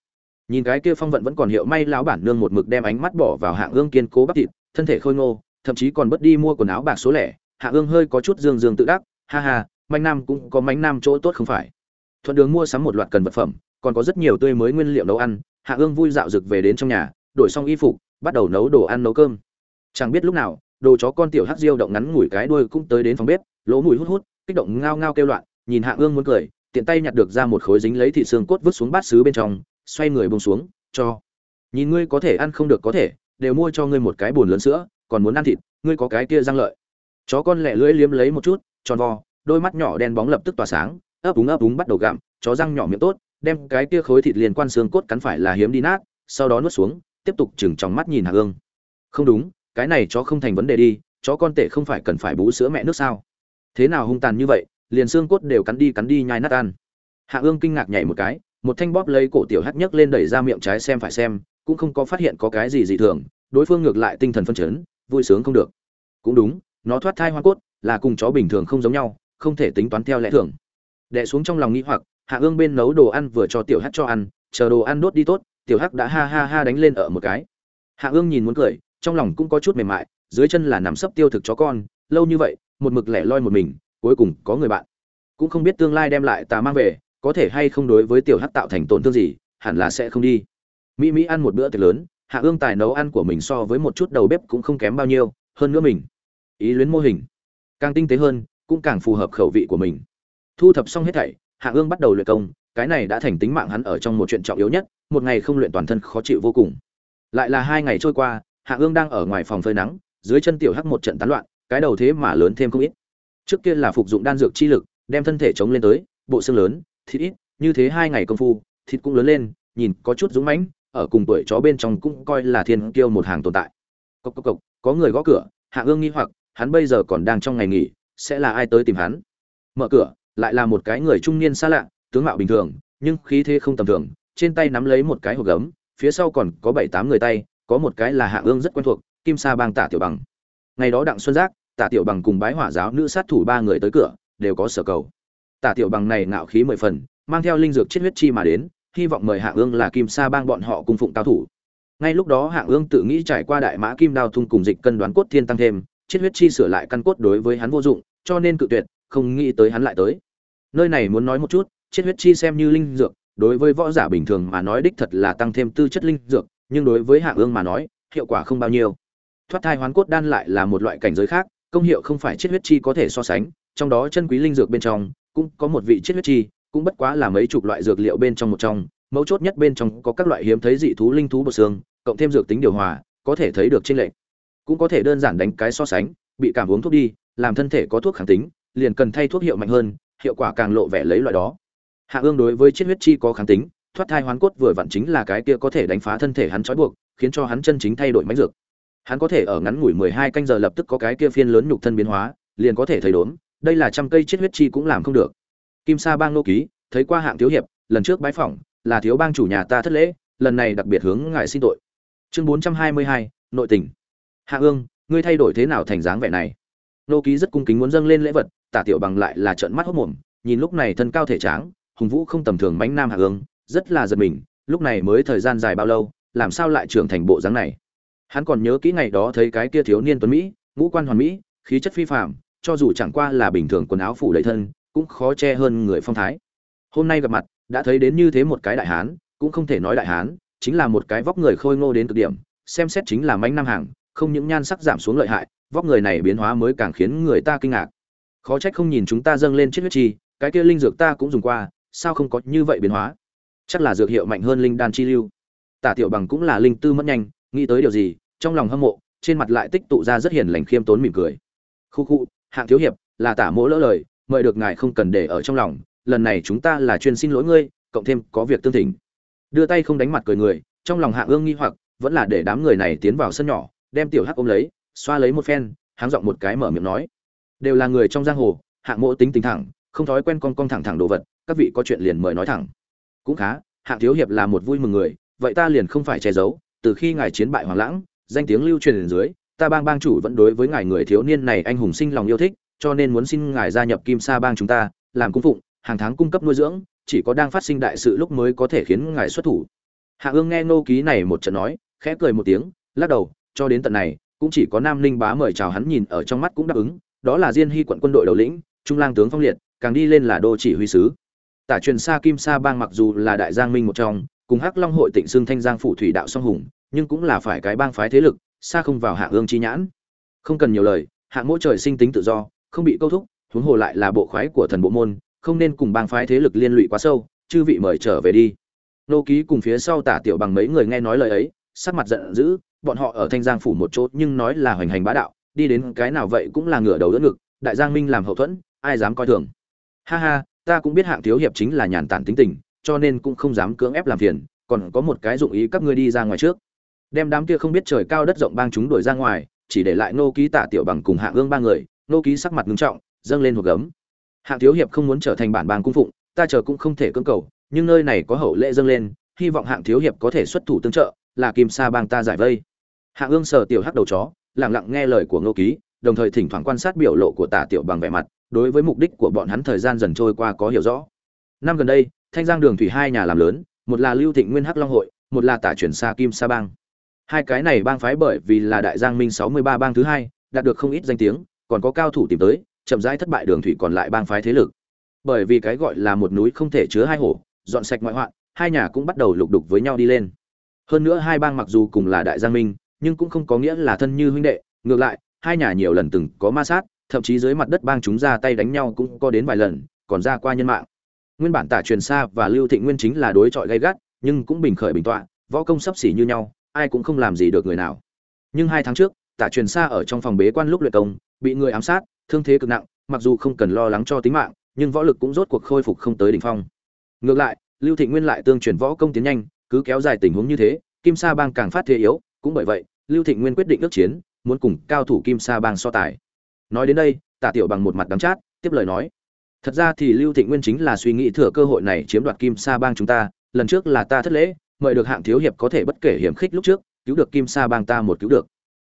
Nhìn cái kia phong vận vẫn còn hiệu may lão bản nương một mực đem ánh mắt bỏ vào Hạ ương kiên cố bắp thịt, thân thể khôi ngô, thậm chí còn bất đi mua quần áo bạc số lẻ, Hạ ương hơi có chút dương dương tự đắc, ha ha manh nam cũng có mánh nam chỗ tốt không phải. Thuận đường mua sắm một loạt cần vật phẩm, còn có rất nhiều tươi mới nguyên liệu nấu ăn, hạ ương vui dạo rực về đến trong nhà, đổi xong y phục, bắt đầu nấu đồ ăn nấu cơm. Chẳng biết lúc nào, đồ chó con tiểu hắc diêu động ngắn ngủi cái đuôi cũng tới đến phòng bếp, lỗ mùi hút hút, kích động ngao ngao kêu loạn, nhìn hạ ương muốn cười, tiện tay nhặt được ra một khối dính lấy thịt xương cốt vứt xuống bát xứ bên trong, xoay người bông xuống, cho. Nhìn ngươi có thể ăn không được có thể, đều mua cho ngươi một cái bồn lớn sữa, còn muốn ăn thịt, ngươi có cái kia răng lợi. Chó con lẹ lưỡi liếm lấy một chút, tròn vo đôi mắt nhỏ đen bóng lập tức tỏa sáng, ấp úng ấp úng bắt đầu gặm, chó răng nhỏ miệng tốt, đem cái kia khối thịt liền quan xương cốt cắn phải là hiếm đi nát, sau đó nuốt xuống, tiếp tục chừng trong mắt nhìn hạ ương không đúng, cái này chó không thành vấn đề đi, chó con tệ không phải cần phải bú sữa mẹ nước sao? Thế nào hung tàn như vậy, liền xương cốt đều cắn đi cắn đi nhai nát ăn. Hạ ương kinh ngạc nhảy một cái, một thanh bóp lấy cổ tiểu hắc nhấc lên đẩy ra miệng trái xem phải xem, cũng không có phát hiện có cái gì dị thường, đối phương ngược lại tinh thần phân chấn, vui sướng không được. Cũng đúng, nó thoát thai hoa cốt, là cùng chó bình thường không giống nhau không thể tính toán theo lẽ thường. Đệ xuống trong lòng nghĩ hoặc, hạ ương bên nấu đồ ăn vừa cho tiểu hắc cho ăn, chờ đồ ăn đốt đi tốt, tiểu hắc đã ha ha ha đánh lên ở một cái. Hạ ương nhìn muốn cười, trong lòng cũng có chút mềm mại, dưới chân là nằm sấp tiêu thực chó con, lâu như vậy, một mực lẻ loi một mình, cuối cùng có người bạn. Cũng không biết tương lai đem lại tà mang về, có thể hay không đối với tiểu hắc tạo thành tổn thương gì, hẳn là sẽ không đi. Mỹ mỹ ăn một bữa tiệc lớn, hạ ương tài nấu ăn của mình so với một chút đầu bếp cũng không kém bao nhiêu, hơn nữa mình. Ý luyến mô hình. Càng tinh tế hơn cũng càng phù hợp khẩu vị của mình. Thu thập xong hết thảy hạ ương bắt đầu luyện công cái này đã thành tính mạng hắn ở trong một chuyện trọng yếu nhất một ngày không luyện toàn thân khó chịu vô cùng. Lại là hai ngày trôi qua hạ ương đang ở ngoài phòng phơi nắng dưới chân tiểu hắc một trận tán loạn cái đầu thế mà lớn thêm không ít. Trước kia là phục dụng đan dược chi lực đem thân thể chống lên tới bộ xương lớn thịt ít như thế hai ngày công phu thịt cũng lớn lên nhìn có chút dũng mãnh ở cùng tuổi chó bên trong cũng coi là thiên kiêu một hàng tồn tại. Cốc cốc cốc, có người gõ cửa hạ ương nghi hoặc hắn bây giờ còn đang trong ngày nghỉ sẽ là ai tới tìm hắn? Mở cửa, lại là một cái người trung niên xa lạ, tướng mạo bình thường, nhưng khí thế không tầm thường, trên tay nắm lấy một cái hộp gấm, phía sau còn có bảy tám người tay, có một cái là hạ ương rất quen thuộc, kim sa bang tả tiểu bằng. Ngày đó đặng xuân giác, tả tiểu bằng cùng bái hỏa giáo nữ sát thủ ba người tới cửa, đều có sở cầu. Tả tiểu bằng này ngạo khí mười phần, mang theo linh dược chiết huyết chi mà đến, hy vọng mời hạ ương là kim sa bang bọn họ cung phụng cao thủ. Ngay lúc đó hạ ương tự nghĩ trải qua đại mã kim đao thung cùng dịch cân đoán cốt thiên tăng thêm chiết huyết chi sửa lại căn cốt đối với hắn vô dụng, cho nên cự tuyệt, không nghĩ tới hắn lại tới. Nơi này muốn nói một chút chiết huyết chi xem như linh dược, đối với võ giả bình thường mà nói đích thật là tăng thêm tư chất linh dược, nhưng đối với hạ ương mà nói, hiệu quả không bao nhiêu. Thoát thai hoán cốt đan lại là một loại cảnh giới khác, công hiệu không phải chiết huyết chi có thể so sánh, trong đó chân quý linh dược bên trong, cũng có một vị chiết huyết chi, cũng bất quá là mấy chục loại dược liệu bên trong một trong, mấu chốt nhất bên trong có các loại hiếm thấy dị thú linh thú bột xương cộng thêm dược tính điều hòa, có thể thấy được trên lệnh cũng có thể đơn giản đánh cái so sánh, bị cảm uống thuốc đi, làm thân thể có thuốc kháng tính, liền cần thay thuốc hiệu mạnh hơn, hiệu quả càng lộ vẻ lấy loại đó. Hạ ương đối với chiết huyết chi có kháng tính, thoát thai hoán cốt vừa vặn chính là cái kia có thể đánh phá thân thể hắn trói buộc, khiến cho hắn chân chính thay đổi mánh dược. Hắn có thể ở ngắn ngủi mười hai canh giờ lập tức có cái kia phiên lớn nhục thân biến hóa, liền có thể thấy đốn đây là trăm cây chiết huyết chi cũng làm không được. Kim sa bang nô ký, thấy qua hạng thiếu hiệp, lần trước bái phỏng, là thiếu bang chủ nhà ta thất lễ, lần này đặc biệt hướng ngài xin tội. Chương bốn trăm hai mươi hai, nội tình hạ ương, ngươi thay đổi thế nào thành dáng vẻ này? Nô ký rất cung kính muốn dâng lên lễ vật, tả tiểu bằng lại là trợn mắt hốc mồm, nhìn lúc này thân cao thể tráng, hùng vũ không tầm thường bánh nam hạ ương, rất là giật mình, lúc này mới thời gian dài bao lâu, làm sao lại trưởng thành bộ dáng này? Hắn còn nhớ kỹ ngày đó thấy cái kia thiếu niên tuấn mỹ, ngũ quan hoàn mỹ, khí chất phi phạm cho dù chẳng qua là bình thường quần áo phủ đầy thân, cũng khó che hơn người phong thái. Hôm nay gặp mặt, đã thấy đến như thế một cái đại hán, cũng không thể nói đại hán, chính là một cái vóc người khôi ngô đến cực điểm, xem xét chính là mánh nam hàng không những nhan sắc giảm xuống lợi hại, vóc người này biến hóa mới càng khiến người ta kinh ngạc. Khó trách không nhìn chúng ta dâng lên chiếc huyết chi, cái kia linh dược ta cũng dùng qua, sao không có như vậy biến hóa? Chắc là dược hiệu mạnh hơn linh đan chi lưu. Tả tiểu bằng cũng là linh tư mất nhanh, nghĩ tới điều gì, trong lòng hâm mộ, trên mặt lại tích tụ ra rất hiền lành khiêm tốn mỉm cười. Khu khu, hạng thiếu hiệp, là tả mỗ lỡ lời, mời được ngài không cần để ở trong lòng, lần này chúng ta là chuyên xin lỗi ngươi, cộng thêm có việc tương thỉnh. Đưa tay không đánh mặt cười người, trong lòng hạng ương nghi hoặc, vẫn là để đám người này tiến vào sân nhỏ đem tiểu hắc ôm lấy, xoa lấy một phen, háng giọng một cái mở miệng nói. Đều là người trong giang hồ, hạng mộ tính tính thẳng, không thói quen con con thẳng thẳng đồ vật, các vị có chuyện liền mời nói thẳng. Cũng khá, hạng thiếu hiệp là một vui mừng người, vậy ta liền không phải che giấu, từ khi ngài chiến bại hoàng lãng, danh tiếng lưu truyền dưới, ta bang bang chủ vẫn đối với ngài người thiếu niên này anh hùng sinh lòng yêu thích, cho nên muốn xin ngài gia nhập kim sa bang chúng ta, làm cung phụng, hàng tháng cung cấp nuôi dưỡng, chỉ có đang phát sinh đại sự lúc mới có thể khiến ngài xuất thủ. Hạ ương nghe nô ký này một trận nói, khẽ cười một tiếng, lắc đầu cho đến tận này, cũng chỉ có nam ninh bá mời chào hắn nhìn ở trong mắt cũng đáp ứng, đó là diên hy quận quân đội đầu lĩnh, trung lang tướng phong liệt, càng đi lên là đô chỉ huy sứ. Tả truyền sa kim sa bang mặc dù là đại giang minh một trong, cùng hắc long hội tịnh xưng thanh giang phủ thủy đạo song hùng, nhưng cũng là phải cái bang phái thế lực, xa không vào hạ ương chi nhãn. Không cần nhiều lời hạng mỗi trời sinh tính tự do, không bị câu thúc, huống hồ lại là bộ khoái của thần bộ môn, không nên cùng bang phái thế lực liên lụy quá sâu, chư vị mời trở về đi. Nô ký cùng phía sau tả tiểu bằng mấy người nghe nói lời ấy sắc mặt giận dữ, bọn họ ở thanh giang phủ một chỗ nhưng nói là hoành hành bá đạo, đi đến cái nào vậy cũng là ngửa đầu đỡ ngực, đại giang minh làm hậu thuẫn, ai dám coi thường. Ha ha, ta cũng biết hạng thiếu hiệp chính là nhàn tản tính tình, cho nên cũng không dám cưỡng ép làm phiền, còn có một cái dụng ý các ngươi đi ra ngoài trước. Đem đám kia không biết trời cao đất rộng bang chúng đuổi ra ngoài, chỉ để lại nô ký tả tiểu bằng cùng hạ ương ba người, nô ký sắc mặt ngưng trọng, dâng lên hộp gấm. Hạng thiếu hiệp không muốn trở thành bản bang cung phụng, ta chờ cũng không thể cưỡng cầu, nhưng nơi này có hậu lễ dâng lên, hy vọng hạng thiếu hiệp có thể xuất thủ tương trợ là kim sa bang ta giải vây. Hạ ương sờ tiểu hắc đầu chó lẳng lặng nghe lời của Ngô ký, đồng thời thỉnh thoảng quan sát biểu lộ của tả tiểu bằng vẻ mặt, đối với mục đích của bọn hắn thời gian dần trôi qua có hiểu rõ. Năm gần đây, thanh giang đường thủy hai nhà làm lớn, một là lưu thịnh nguyên hắc long hội, một là tả chuyển xa kim sa bang. Hai cái này bang phái bởi vì là đại giang minh sáu mươi ba bang thứ hai, đạt được không ít danh tiếng, còn có cao thủ tìm tới, chậm rãi thất bại đường thủy còn lại bang phái thế lực. Bởi vì cái gọi là một núi không thể chứa hai hổ, dọn sạch ngoại hoạn, hai nhà cũng bắt đầu lục đục với nhau đi lên hơn nữa hai bang mặc dù cùng là đại giang minh, nhưng cũng không có nghĩa là thân như huynh đệ. Ngược lại, hai nhà nhiều lần từng có ma sát, thậm chí dưới mặt đất bang chúng ra tay đánh nhau cũng có đến vài lần, còn ra qua nhân mạng. Nguyên bản tả truyền xa và lưu thịnh nguyên chính là đối chọi gay gắt, nhưng cũng bình khởi bình tọa, võ công sắp xỉ như nhau, ai cũng không làm gì được người nào. Nhưng hai tháng trước, tả truyền xa ở trong phòng bế quan lúc luyện công, bị người ám sát, thương thế cực nặng, mặc dù không cần lo lắng cho tính mạng, nhưng võ lực cũng rốt cuộc khôi phục không tới đỉnh phong. Ngược lại, lưu thịnh nguyên lại tương truyền võ công tiến nhanh cứ kéo dài tình huống như thế, kim sa bang càng phát thế yếu, cũng bởi vậy, lưu thịnh nguyên quyết định ước chiến, muốn cùng cao thủ kim sa bang so tài. Nói đến đây, tả tiểu bằng một mặt đắng chát, tiếp lời nói. Thật ra thì lưu thịnh nguyên chính là suy nghĩ thừa cơ hội này chiếm đoạt kim sa bang chúng ta, lần trước là ta thất lễ, mời được hạng thiếu hiệp có thể bất kể hiểm khích lúc trước, cứu được kim sa bang ta một cứu được.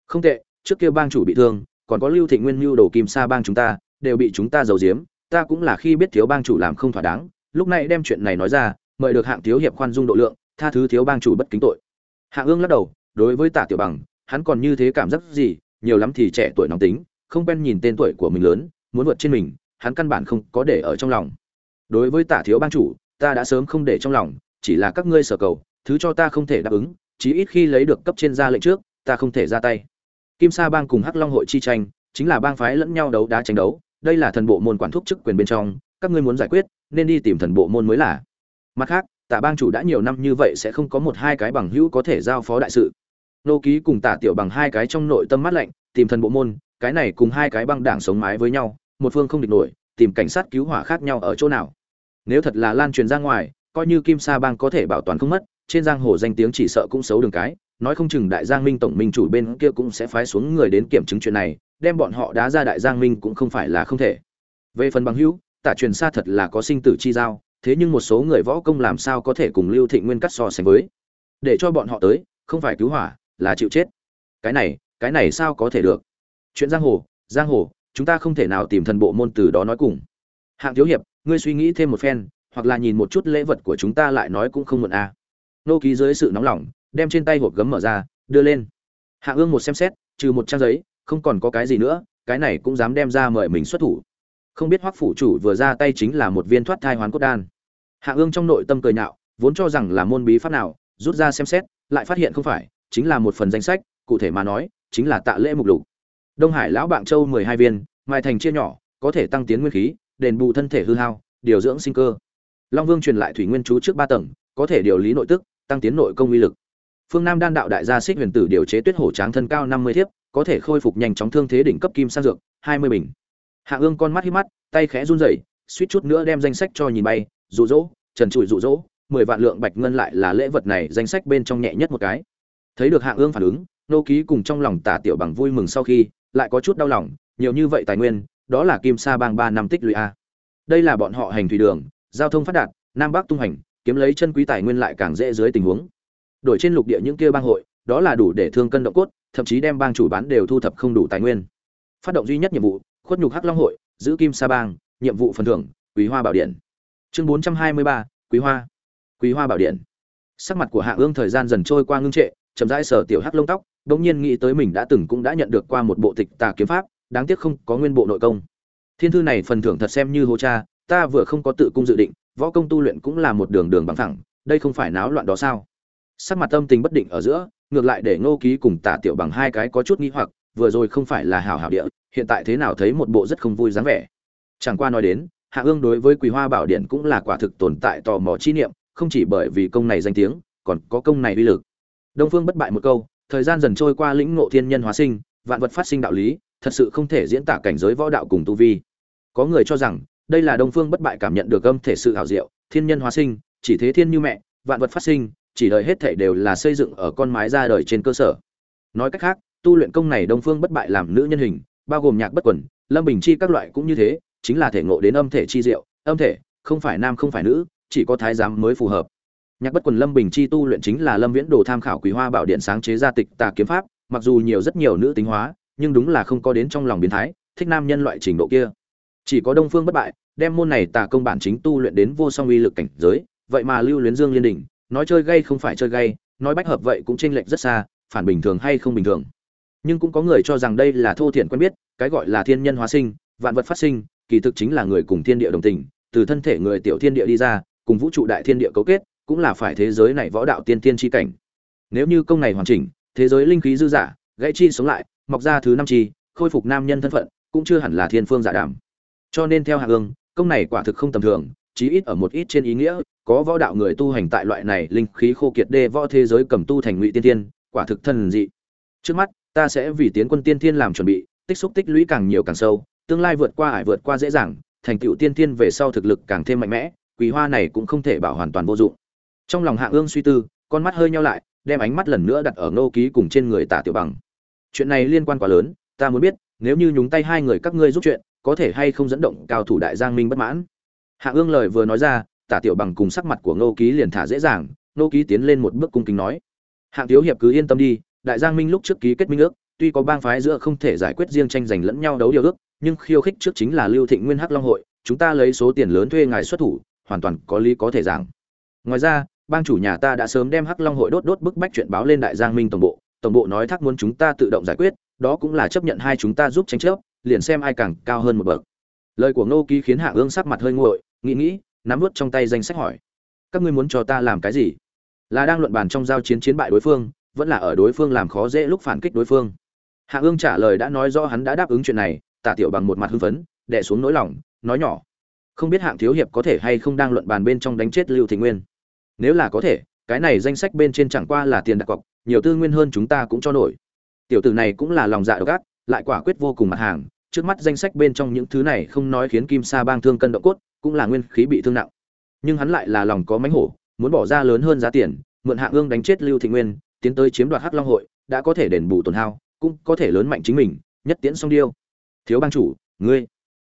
Không tệ, trước kia bang chủ bị thương, còn có lưu thịnh nguyên mưu đồ kim sa bang chúng ta, đều bị chúng ta giấu giếm, ta cũng là khi biết thiếu bang chủ làm không thỏa đáng, lúc này đem chuyện này nói ra, mời được hạng thiếu hiệp khoan dung độ lượng tha thứ thiếu bang chủ bất kính tội. Hạ ương lắc đầu, đối với tả tiểu bằng, hắn còn như thế cảm giác gì, nhiều lắm thì trẻ tuổi nóng tính, không quen nhìn tên tuổi của mình lớn, muốn vượt trên mình, hắn căn bản không có để ở trong lòng. Đối với tả thiếu bang chủ, ta đã sớm không để trong lòng, chỉ là các ngươi sở cầu, thứ cho ta không thể đáp ứng, chí ít khi lấy được cấp trên ra lệnh trước, ta không thể ra tay. Kim sa bang cùng hắc long hội chi tranh, chính là bang phái lẫn nhau đấu đá tranh đấu, đây là thần bộ môn quản thúc chức quyền bên trong, các ngươi muốn giải quyết, nên đi tìm thần bộ môn mới là. Mặt khác Tả bang chủ đã nhiều năm như vậy sẽ không có một hai cái bằng hữu có thể giao phó đại sự. Nô ký cùng tả tiểu bằng hai cái trong nội tâm mắt lạnh, tìm thần bộ môn, cái này cùng hai cái băng đảng sống mái với nhau, một phương không địch nổi, tìm cảnh sát cứu hỏa khác nhau ở chỗ nào. Nếu thật là lan truyền ra ngoài, coi như kim sa bang có thể bảo toàn không mất, trên giang hồ danh tiếng chỉ sợ cũng xấu đường cái, nói không chừng đại giang minh tổng minh chủ bên kia cũng sẽ phái xuống người đến kiểm chứng chuyện này, đem bọn họ đá ra đại giang minh cũng không phải là không thể. Về phần bằng hữu, tả truyền xa thật là có sinh tử chi giao thế nhưng một số người võ công làm sao có thể cùng lưu thịnh nguyên cắt so sánh với? Để cho bọn họ tới, không phải cứu hỏa, là chịu chết. Cái này cái này sao có thể được? Chuyện giang hồ giang hồ, chúng ta không thể nào tìm thần bộ môn từ đó nói cùng. Hạng thiếu hiệp, ngươi suy nghĩ thêm một phen, hoặc là nhìn một chút lễ vật của chúng ta lại nói cũng không muộn a à. nô ký dưới sự nóng lòng, đem trên tay hộp gấm mở ra, đưa lên. Hạng ương một xem xét, trừ một trang giấy, không còn có cái gì nữa, cái này cũng dám đem ra mời mình xuất thủ. Không biết hoắc phủ chủ vừa ra tay chính là một viên thoát thai hoán cốt đan hạ ương trong nội tâm cười nhạo, vốn cho rằng là môn bí pháp nào, rút ra xem xét, lại phát hiện không phải, chính là một phần danh sách, cụ thể mà nói, chính là tạ lễ mục lục. Đông hải lão bạn châu mười hai viên mai thành chia nhỏ, có thể tăng tiến nguyên khí, đền bù thân thể hư hao, điều dưỡng sinh cơ. Long vương truyền lại thủy nguyên chú trước ba tầng, có thể điều lý nội tức, tăng tiến nội công uy lực. Phương nam đan đạo đại gia xích huyền tử điều chế tuyết hổ tráng thân cao năm mươi thiếp, có thể khôi phục nhanh chóng thương thế đỉnh cấp kim sang dược, hai mươi bình. Hạ ương con mắt hít mắt, tay khẽ run rẩy, suýt chút nữa đem danh sách cho nhìn bay rụ rỗ, trần trụi rụ rỗ, mười vạn lượng bạch ngân lại là lễ vật này danh sách bên trong nhẹ nhất một cái. Thấy được hạng ương phản ứng, nô ký cùng trong lòng tả tiểu bằng vui mừng sau khi, lại có chút đau lòng, nhiều như vậy tài nguyên, đó là kim sa bang ba năm tích lũy a. Đây là bọn họ hành thủy đường, giao thông phát đạt, nam bắc tung hành, kiếm lấy chân quý tài nguyên lại càng dễ dưới tình huống. Đổi trên lục địa những kia bang hội, đó là đủ để thương cân động cốt, thậm chí đem bang chủ bán đều thu thập không đủ tài nguyên. Phát động duy nhất nhiệm vụ, khuất nhục hắc long hội, giữ kim sa bang, nhiệm vụ phần thưởng, quý hoa bảo điện chương bốn trăm hai mươi ba, quý hoa. Quý hoa bảo điện. Sắc mặt của hạ ương thời gian dần trôi qua ngưng trệ, chậm rãi sở tiểu hắc lông tóc bỗng nhiên nghĩ tới mình đã từng cũng đã nhận được qua một bộ tịch tà kiếm pháp, đáng tiếc không có nguyên bộ nội công. Thiên thư này phần thưởng thật xem như hô cha, ta vừa không có tự cung dự định, võ công tu luyện cũng là một đường đường bằng thẳng đây không phải náo loạn đó sao? Sắc mặt tâm tình bất định ở giữa, ngược lại để ngô ký cùng tả tiểu bằng hai cái có chút nghi hoặc, vừa rồi không phải là hảo hảo địa, hiện tại thế nào thấy một bộ rất không vui dáng vẻ. Chẳng qua nói đến hạ ương đối với quý hoa bảo điện cũng là quả thực tồn tại tò mò chi niệm, không chỉ bởi vì công này danh tiếng, còn có công này uy lực. Đông phương bất bại một câu, thời gian dần trôi qua lĩnh ngộ thiên nhân hóa sinh, vạn vật phát sinh đạo lý, thật sự không thể diễn tả cảnh giới võ đạo cùng tu vi. Có người cho rằng, đây là đông phương bất bại cảm nhận được âm thể sự hảo diệu, thiên nhân hóa sinh, chỉ thế thiên như mẹ, vạn vật phát sinh, chỉ đời hết thể đều là xây dựng ở con mái ra đời trên cơ sở. Nói cách khác, tu luyện công này đông phương bất bại làm nữ nhân hình, bao gồm nhạc bất quần, lâm bình chi các loại cũng như thế chính là thể ngộ đến âm thể chi diệu, âm thể, không phải nam không phải nữ, chỉ có thái giám mới phù hợp. Nhạc bất quần lâm bình chi tu luyện chính là lâm viễn đồ tham khảo quý hoa bảo điện sáng chế ra tịch tà kiếm pháp, mặc dù nhiều rất nhiều nữ tính hóa, nhưng đúng là không có đến trong lòng biến thái, thích nam nhân loại trình độ kia. Chỉ có đông phương bất bại, đem môn này tà công bản chính tu luyện đến vô song uy lực cảnh giới, vậy mà lưu luyến dương liên đỉnh, nói chơi gay không phải chơi gay, nói bách hợp vậy cũng chênh lệch rất xa, phản bình thường hay không bình thường. Nhưng cũng có người cho rằng đây là thô thiện quen biết, cái gọi là thiên nhân hóa sinh, vạn vật phát sinh kỳ thực chính là người cùng thiên địa đồng tình, từ thân thể người tiểu thiên địa đi ra, cùng vũ trụ đại thiên địa cấu kết, cũng là phải thế giới này võ đạo tiên tiên chi cảnh. Nếu như công này hoàn chỉnh, thế giới linh khí dư giả gãy chi sống lại, mọc ra thứ năm chi, khôi phục nam nhân thân phận, cũng chưa hẳn là thiên phương giả đảm cho nên theo hạ ương, công này quả thực không tầm thường, chí ít ở một ít trên ý nghĩa, có võ đạo người tu hành tại loại này linh khí khô kiệt đê võ thế giới cầm tu thành ngụy tiên tiên quả thực thần dị. Trước mắt, ta sẽ vì tiến quân tiên tiên làm chuẩn bị, tích xúc tích lũy càng nhiều càng sâu tương lai vượt qua ải vượt qua dễ dàng, thành tựu tiên tiên về sau thực lực càng thêm mạnh mẽ quý hoa này cũng không thể bảo hoàn toàn vô dụng. Trong lòng hạ ương suy tư, con mắt hơi nhau lại, đem ánh mắt lần nữa đặt ở ngô ký cùng trên người tả tiểu bằng. Chuyện này liên quan quá lớn, ta muốn biết, nếu như nhúng tay hai người các ngươi giúp chuyện, có thể hay không dẫn động cao thủ đại giang minh bất mãn? Hạ ương lời vừa nói ra, tả tiểu bằng cùng sắc mặt của ngô ký liền thả dễ dàng, ngô ký tiến lên một bước cung kính nói. Hạng thiếu hiệp cứ yên tâm đi, đại giang minh lúc trước ký kết minh ước tuy có bang phái giữa không thể giải quyết riêng tranh giành lẫn nhau đấu điều ước, nhưng khiêu khích trước chính là lưu thịnh nguyên hắc long hội, chúng ta lấy số tiền lớn thuê ngài xuất thủ, hoàn toàn có lý có thể giảng. Ngoài ra, bang chủ nhà ta đã sớm đem hắc long hội đốt đốt bức bách chuyện báo lên đại giang minh tổng bộ tổng bộ nói thắc muốn chúng ta tự động giải quyết, đó cũng là chấp nhận hai chúng ta giúp tranh chấp, liền xem ai càng cao hơn một bậc. Lời của ngô ký khiến hạ ương sắc mặt hơi nguội, nghĩ nghĩ, nắm vút trong tay danh sách hỏi. Các ngươi muốn cho ta làm cái gì? Là đang luận bàn trong giao chiến chiến bại đối phương, vẫn là ở đối phương làm khó dễ lúc phản kích đối phương? Hạ ương trả lời đã nói rõ hắn đã đáp ứng chuyện này, tả tiểu bằng một mặt hưng phấn, đè xuống nỗi lòng, nói nhỏ. Không biết hạng thiếu hiệp có thể hay không đang luận bàn bên trong đánh chết lưu thị nguyên. Nếu là có thể, cái này danh sách bên trên chẳng qua là tiền đặt cọc, nhiều tư nguyên hơn chúng ta cũng cho nổi. Tiểu tử này cũng là lòng dạ độc ác, lại quả quyết vô cùng mặt hàng, trước mắt danh sách bên trong những thứ này không nói khiến kim sa bang thương cân độ cốt, cũng là nguyên khí bị thương nặng. Nhưng hắn lại là lòng có mánh hổ, muốn bỏ ra lớn hơn giá tiền, mượn hạng ương đánh chết lưu thị nguyên, tiến tới chiếm đoạt hắc long hội, đã có thể đền bù tổn hao cũng có thể lớn mạnh chính mình, nhất tiễn song điêu. Thiếu bang chủ, ngươi.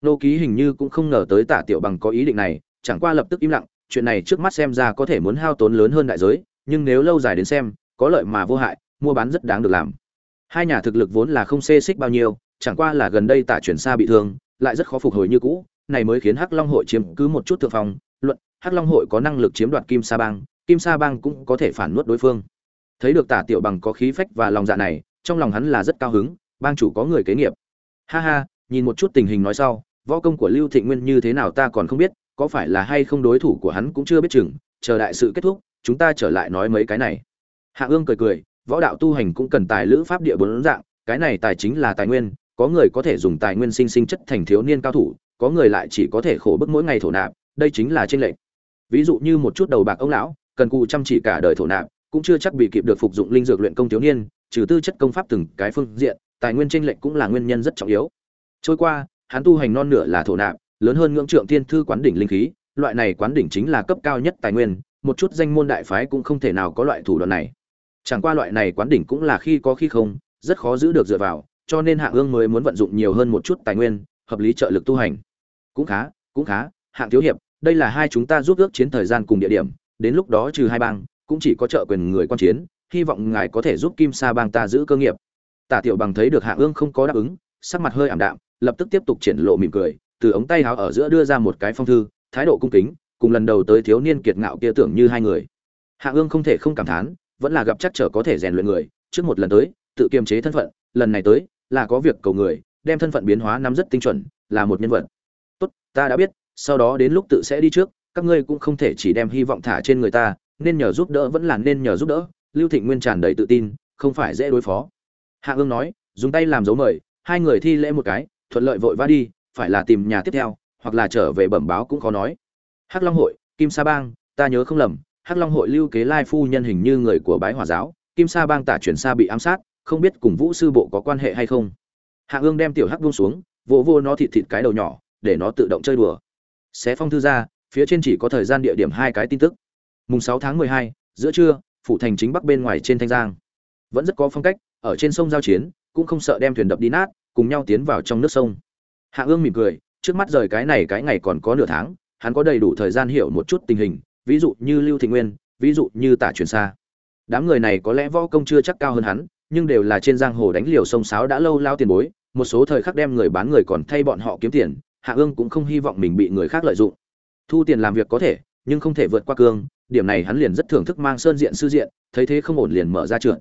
Nô ký hình như cũng không ngờ tới tả tiểu bằng có ý định này, chẳng qua lập tức im lặng, chuyện này trước mắt xem ra có thể muốn hao tốn lớn hơn đại giới, nhưng nếu lâu dài đến xem, có lợi mà vô hại, mua bán rất đáng được làm. Hai nhà thực lực vốn là không xê xích bao nhiêu, chẳng qua là gần đây tả chuyển xa bị thương, lại rất khó phục hồi như cũ, này mới khiến hắc long hội chiếm cứ một chút thượng phong. Luận, hắc long hội có năng lực chiếm đoạt kim sa bang, kim sa bang cũng có thể phản nuốt đối phương. Thấy được tả tiểu bằng có khí phách và lòng dạ này trong lòng hắn là rất cao hứng, bang chủ có người kế nghiệp. Ha ha, nhìn một chút tình hình nói sau, võ công của lưu thịnh nguyên như thế nào ta còn không biết, có phải là hay không đối thủ của hắn cũng chưa biết chừng, chờ đại sự kết thúc, chúng ta trở lại nói mấy cái này. Hạ ương cười cười, võ đạo tu hành cũng cần tài lữ pháp địa bốn dạng, cái này tài chính là tài nguyên, có người có thể dùng tài nguyên sinh sinh chất thành thiếu niên cao thủ, có người lại chỉ có thể khổ bức mỗi ngày thổ nạp, đây chính là trên lệnh ví dụ như một chút đầu bạc ông lão, cần cù chăm chỉ cả đời thổ nạp, cũng chưa chắc bị kịp được phục dụng linh dược luyện công thiếu niên trừ tư chất công pháp từng cái phương diện, tài nguyên chênh lệch cũng là nguyên nhân rất trọng yếu. Trôi qua, hắn tu hành non nửa là thổ nạp, lớn hơn ngưỡng trượng thiên thư quán đỉnh linh khí, loại này quán đỉnh chính là cấp cao nhất tài nguyên, một chút danh môn đại phái cũng không thể nào có loại thủ đoạn này. Chẳng qua loại này quán đỉnh cũng là khi có khi không, rất khó giữ được dựa vào, cho nên hạ ương mới muốn vận dụng nhiều hơn một chút tài nguyên, hợp lý trợ lực tu hành. Cũng khá cũng khá, hạng thiếu hiệp, đây là hai chúng ta giúp ước chiến thời gian cùng địa điểm, đến lúc đó trừ hai bang, cũng chỉ có trợ quyền người quan chiến hy vọng ngài có thể giúp kim sa bang ta giữ cơ nghiệp. Tả tiểu bằng thấy được Hạ ương không có đáp ứng, sắc mặt hơi ảm đạm, lập tức tiếp tục triển lộ mỉm cười, từ ống tay áo ở giữa đưa ra một cái phong thư, thái độ cung kính, cùng lần đầu tới thiếu niên kiệt ngạo kia tưởng như hai người. Hạ ương không thể không cảm thán, vẫn là gặp chắc trở có thể rèn luyện người, trước một lần tới, tự kiềm chế thân phận, lần này tới, là có việc cầu người, đem thân phận biến hóa nắm rất tinh chuẩn, là một nhân vật. Tốt, ta đã biết, sau đó đến lúc tự sẽ đi trước, các ngươi cũng không thể chỉ đem hy vọng thả trên người ta, nên nhờ giúp đỡ vẫn là nên nhờ giúp đỡ lưu thịnh nguyên tràn đầy tự tin, không phải dễ đối phó. Hạ ương nói, dùng tay làm dấu mời, hai người thi lễ một cái, thuận lợi vội vã đi, phải là tìm nhà tiếp theo, hoặc là trở về bẩm báo cũng khó nói. Hắc long hội, kim sa bang, ta nhớ không lầm, hắc long hội lưu kế lai phu nhân hình như người của bái hòa giáo, kim sa bang tả chuyển xa bị ám sát, không biết cùng vũ sư bộ có quan hệ hay không. Hạ ương đem tiểu hắc buông xuống, vỗ vô nó thịt thịt cái đầu nhỏ, để nó tự động chơi đùa. Xé phong thư ra, phía trên chỉ có thời gian địa điểm hai cái tin tức. Mùng sáu tháng mười hai, giữa trưa phủ thành chính bắc bên ngoài trên thanh giang. Vẫn rất có phong cách, ở trên sông giao chiến, cũng không sợ đem thuyền đập đi nát, cùng nhau tiến vào trong nước sông. Hạ ương mỉm cười, trước mắt rời cái này cái ngày còn có nửa tháng, hắn có đầy đủ thời gian hiểu một chút tình hình, ví dụ như lưu thị nguyên, ví dụ như tả truyền xa đám người này có lẽ võ công chưa chắc cao hơn hắn, nhưng đều là trên giang hồ đánh liều sông sáo đã lâu lao tiền bối, một số thời khắc đem người bán người còn thay bọn họ kiếm tiền, hạ ương cũng không hy vọng mình bị người khác lợi dụng. Thu tiền làm việc có thể, nhưng không thể vượt qua cương điểm này hắn liền rất thưởng thức mang sơn diện sư diện, thấy thế không ổn liền mở ra trượt.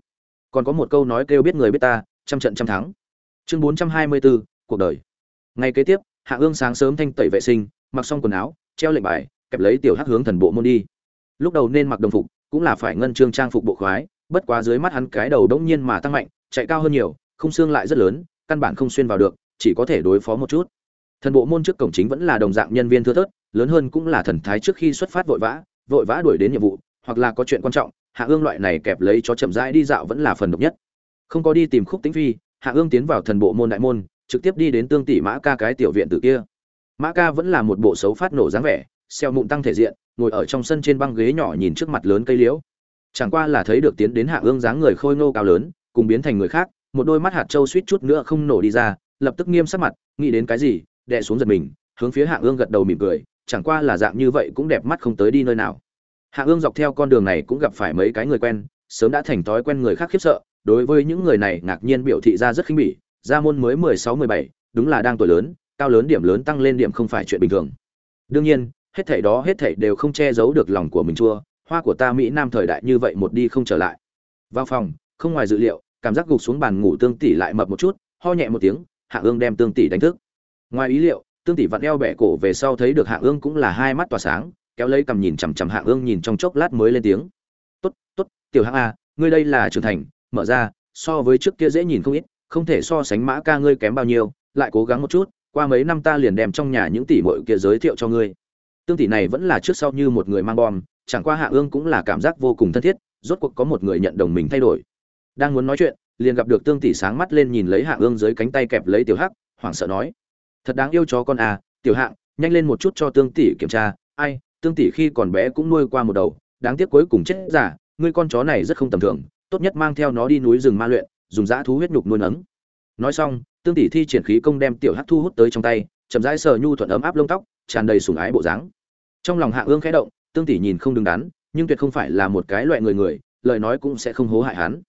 Còn có một câu nói kêu biết người biết ta, trăm trận trăm thắng. Chương bốn trăm hai mươi bốn cuộc đời. Ngày kế tiếp, hạ ương sáng sớm thanh tẩy vệ sinh, mặc xong quần áo, treo lệnh bài, kẹp lấy tiểu hắc hướng thần bộ môn đi. Lúc đầu nên mặc đồng phục, cũng là phải ngân trương trang phục bộ khoái, bất quá dưới mắt hắn cái đầu đống nhiên mà tăng mạnh, chạy cao hơn nhiều không xương lại rất lớn, căn bản không xuyên vào được, chỉ có thể đối phó một chút. Thần bộ môn trước cổng chính vẫn là đồng dạng nhân viên thưa thớt, lớn hơn cũng là thần thái trước khi xuất phát vội vã vội vã đuổi đến nhiệm vụ, hoặc là có chuyện quan trọng, hạ ương loại này kẹp lấy cho chậm rãi đi dạo vẫn là phần độc nhất. Không có đi tìm khúc tĩnh phi, hạ ương tiến vào thần bộ môn đại môn, trực tiếp đi đến tương tỷ mã ca cái tiểu viện tử kia. Mã ca vẫn là một bộ xấu phát nổ dáng vẻ, xeo mụn tăng thể diện, ngồi ở trong sân trên băng ghế nhỏ nhìn trước mặt lớn cây liễu. Chẳng qua là thấy được tiến đến hạ ương dáng người khôi ngô cao lớn, cùng biến thành người khác, một đôi mắt hạt trâu suýt chút nữa không nổ đi ra, lập tức nghiêm sắc mặt, nghĩ đến cái gì, đè xuống giật mình, hướng phía hạ ương gật đầu mỉm cười chẳng qua là dạng như vậy cũng đẹp mắt không tới đi nơi nào. Hạ ương dọc theo con đường này cũng gặp phải mấy cái người quen, sớm đã thành thói quen người khác khiếp sợ, đối với những người này ngạc nhiên biểu thị ra rất khinh bỉ, ra môn mới mười sáu, mười bảy, đúng là đang tuổi lớn, cao lớn điểm lớn tăng lên điểm không phải chuyện bình thường. Đương nhiên, hết thảy đó hết thảy đều không che giấu được lòng của mình chua, hoa của ta mỹ nam thời đại như vậy một đi không trở lại. Vào phòng, không ngoài dự liệu, cảm giác gục xuống bàn ngủ tương tỷ lại mập một chút, ho nhẹ một tiếng, hạ ương đem tương tỷ đánh thức. Ngoài ý liệu tương tỷ vặn eo bẻ cổ về sau thấy được hạ ương cũng là hai mắt tỏa sáng, kéo lấy cầm nhìn chằm chằm hạ ương nhìn trong chốc lát mới lên tiếng. Tốt tốt, tiểu hạng a à, ngươi đây là trưởng thành, mở ra, so với trước kia dễ nhìn không ít, không thể so sánh mã ca ngươi kém bao nhiêu, lại cố gắng một chút, qua mấy năm ta liền đem trong nhà những tỷ muội kia giới thiệu cho ngươi. Tương tỷ này vẫn là trước sau như một người mang bom, chẳng qua hạ ương cũng là cảm giác vô cùng thân thiết, rốt cuộc có một người nhận đồng mình thay đổi. Đang muốn nói chuyện, liền gặp được tương tỷ sáng mắt lên nhìn lấy hạ ương dưới cánh tay kẹp lấy tiểu hắc, hoảng sợ nói thật đáng yêu chó con à tiểu hạng, nhanh lên một chút cho tương tỷ kiểm tra, ai, tương tỷ khi còn bé cũng nuôi qua một đầu, đáng tiếc cuối cùng chết giả ngươi con chó này rất không tầm thường, tốt nhất mang theo nó đi núi rừng ma luyện, dùng dã thú huyết nhục nuôi nấng. Nói xong, tương tỷ thi triển khí công đem tiểu hắc thu hút tới trong tay, chậm rãi sờ nhu thuận ấm áp lông tóc, tràn đầy sủng ái bộ dáng. Trong lòng hạ ương khẽ động, tương tỷ nhìn không đứng đắn, nhưng tuyệt không phải là một cái loại người người, lời nói cũng sẽ không hố hại hắn.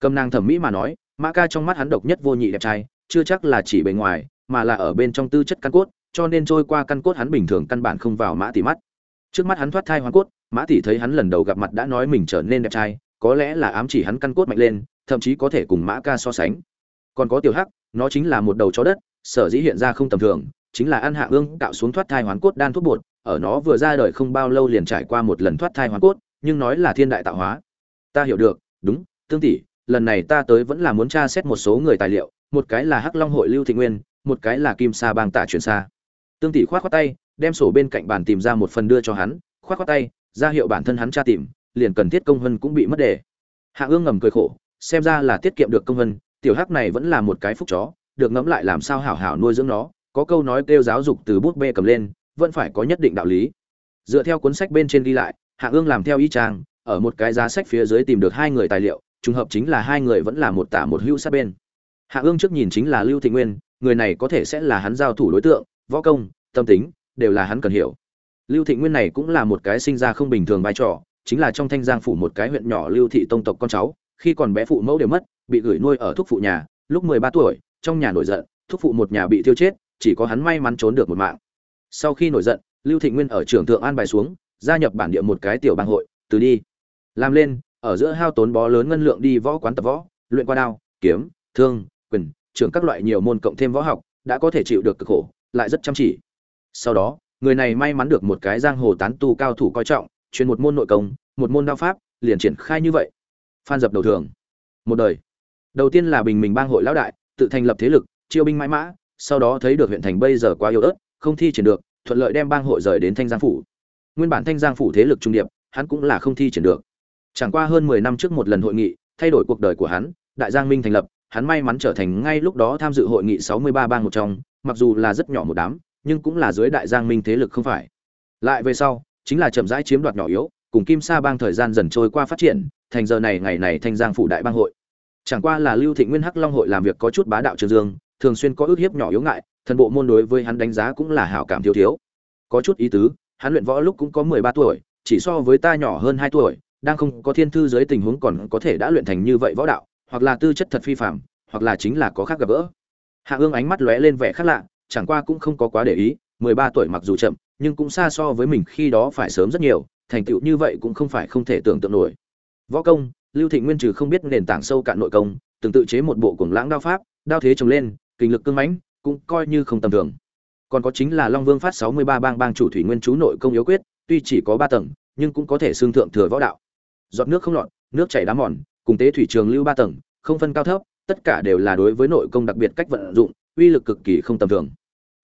Cầm nàng thẩm mỹ mà nói mã ca trong mắt hắn độc nhất vô nhị đẹp trai, chưa chắc là chỉ bề ngoài mà là ở bên trong tư chất căn cốt, cho nên trôi qua căn cốt hắn bình thường căn bản không vào mã tỷ mắt. Trước mắt hắn thoát thai hoàn cốt, mã tỷ thấy hắn lần đầu gặp mặt đã nói mình trở nên đẹp trai, có lẽ là ám chỉ hắn căn cốt mạnh lên, thậm chí có thể cùng mã ca so sánh. Còn có tiểu hắc, nó chính là một đầu chó đất, sở dĩ hiện ra không tầm thường, chính là ăn hạ ương tạo xuống thoát thai hoàn cốt đan thuốc bột, ở nó vừa ra đời không bao lâu liền trải qua một lần thoát thai hoàn cốt, nhưng nói là thiên đại tạo hóa. Ta hiểu được, đúng, tương tỷ, lần này ta tới vẫn là muốn tra xét một số người tài liệu, một cái là hắc long hội lưu thị nguyên một cái là kim sa bang tả truyền xa tương tỷ khoát khoát tay đem sổ bên cạnh bàn tìm ra một phần đưa cho hắn khoát khoát tay ra hiệu bản thân hắn tra tìm liền cần thiết công hân cũng bị mất đề. Hạ ương ngầm cười khổ xem ra là tiết kiệm được công hân, tiểu hắc này vẫn là một cái phúc chó được ngẫm lại làm sao hảo hảo nuôi dưỡng nó có câu nói kêu giáo dục từ bút bê cầm lên vẫn phải có nhất định đạo lý. Dựa theo cuốn sách bên trên ghi lại hạ ương làm theo y trang ở một cái giá sách phía dưới tìm được hai người tài liệu trùng hợp chính là hai người vẫn là một tả một hữu sát bên. Hạ ương trước nhìn chính là lưu thị nguyên người này có thể sẽ là hắn giao thủ đối tượng, võ công, tâm tính, đều là hắn cần hiểu. Lưu thị nguyên này cũng là một cái sinh ra không bình thường vai trò, chính là trong thanh giang phủ một cái huyện nhỏ lưu thị tông tộc con cháu, khi còn bé phụ mẫu đều mất, bị gửi nuôi ở thúc phụ nhà, lúc mười ba tuổi, trong nhà nổi giận, thúc phụ một nhà bị tiêu chết, chỉ có hắn may mắn trốn được một mạng. Sau khi nổi giận, lưu thị nguyên ở trường thượng an bài xuống, gia nhập bản địa một cái tiểu bang hội, từ đi. Làm lên, ở giữa hao tốn bó lớn ngân lượng đi võ quán tập võ, luyện qua đao, kiếm, thương, quyền trưởng các loại nhiều môn cộng thêm võ học, đã có thể chịu được cực khổ, lại rất chăm chỉ. Sau đó, người này may mắn được một cái giang hồ tán tu cao thủ coi trọng, chuyên một môn nội công, một môn đao pháp, liền triển khai như vậy. Phan dập đầu thường. Một đời. Đầu tiên là bình mình bang hội lão đại, tự thành lập thế lực, chiêu binh mãi mã, sau đó thấy được huyện thành bây giờ quá yếu ớt, không thi triển được, thuận lợi đem bang hội rời đến thanh giang phủ. Nguyên bản thanh giang phủ thế lực trung điệp, hắn cũng là không thi triển được. Chẳng qua hơn mười năm trước một lần hội nghị, thay đổi cuộc đời của hắn, đại giang minh thành lập hắn may mắn trở thành ngay lúc đó tham dự hội nghị 63 bang một trong, mặc dù là rất nhỏ một đám, nhưng cũng là dưới đại giang minh thế lực không phải. Lại về sau, chính là chậm rãi chiếm đoạt nhỏ yếu, cùng Kim Sa bang thời gian dần trôi qua phát triển, thành giờ này ngày này thanh giang phủ đại bang hội. Chẳng qua là Lưu Thịnh Nguyên Hắc Long hội làm việc có chút bá đạo trường dương, thường xuyên có ước hiếp nhỏ yếu ngại, thần bộ môn đối với hắn đánh giá cũng là hảo cảm thiếu thiếu. Có chút ý tứ, hắn luyện võ lúc cũng có 13 tuổi, chỉ so với ta nhỏ hơn 2 tuổi, đang không có thiên thư dưới tình huống còn có thể đã luyện thành như vậy võ đạo, hoặc là tư chất thật phi phàm, hoặc là chính là có khác gặp gỡ. Hạ Ương ánh mắt lóe lên vẻ khác lạ, chẳng qua cũng không có quá để ý, 13 tuổi mặc dù chậm, nhưng cũng xa so với mình khi đó phải sớm rất nhiều, thành tựu như vậy cũng không phải không thể tưởng tượng nổi. Võ công, Lưu Thịnh Nguyên trừ không biết nền tảng sâu cạn nội công, từng tự chế một bộ cuồng lãng đao pháp, đao thế trồng lên, kinh lực cương mãnh, cũng coi như không tầm thường. Còn có chính là Long Vương phát 63 bang bang chủ thủy nguyên chú nội công yếu quyết, tuy chỉ có ba tầng, nhưng cũng có thể xương thượng thừa võ đạo. Giọt nước không lọt, nước chảy đá mòn, cùng tế thủy trường lưu ba tầng, không phân cao thấp, tất cả đều là đối với nội công đặc biệt cách vận dụng, uy lực cực kỳ không tầm thường.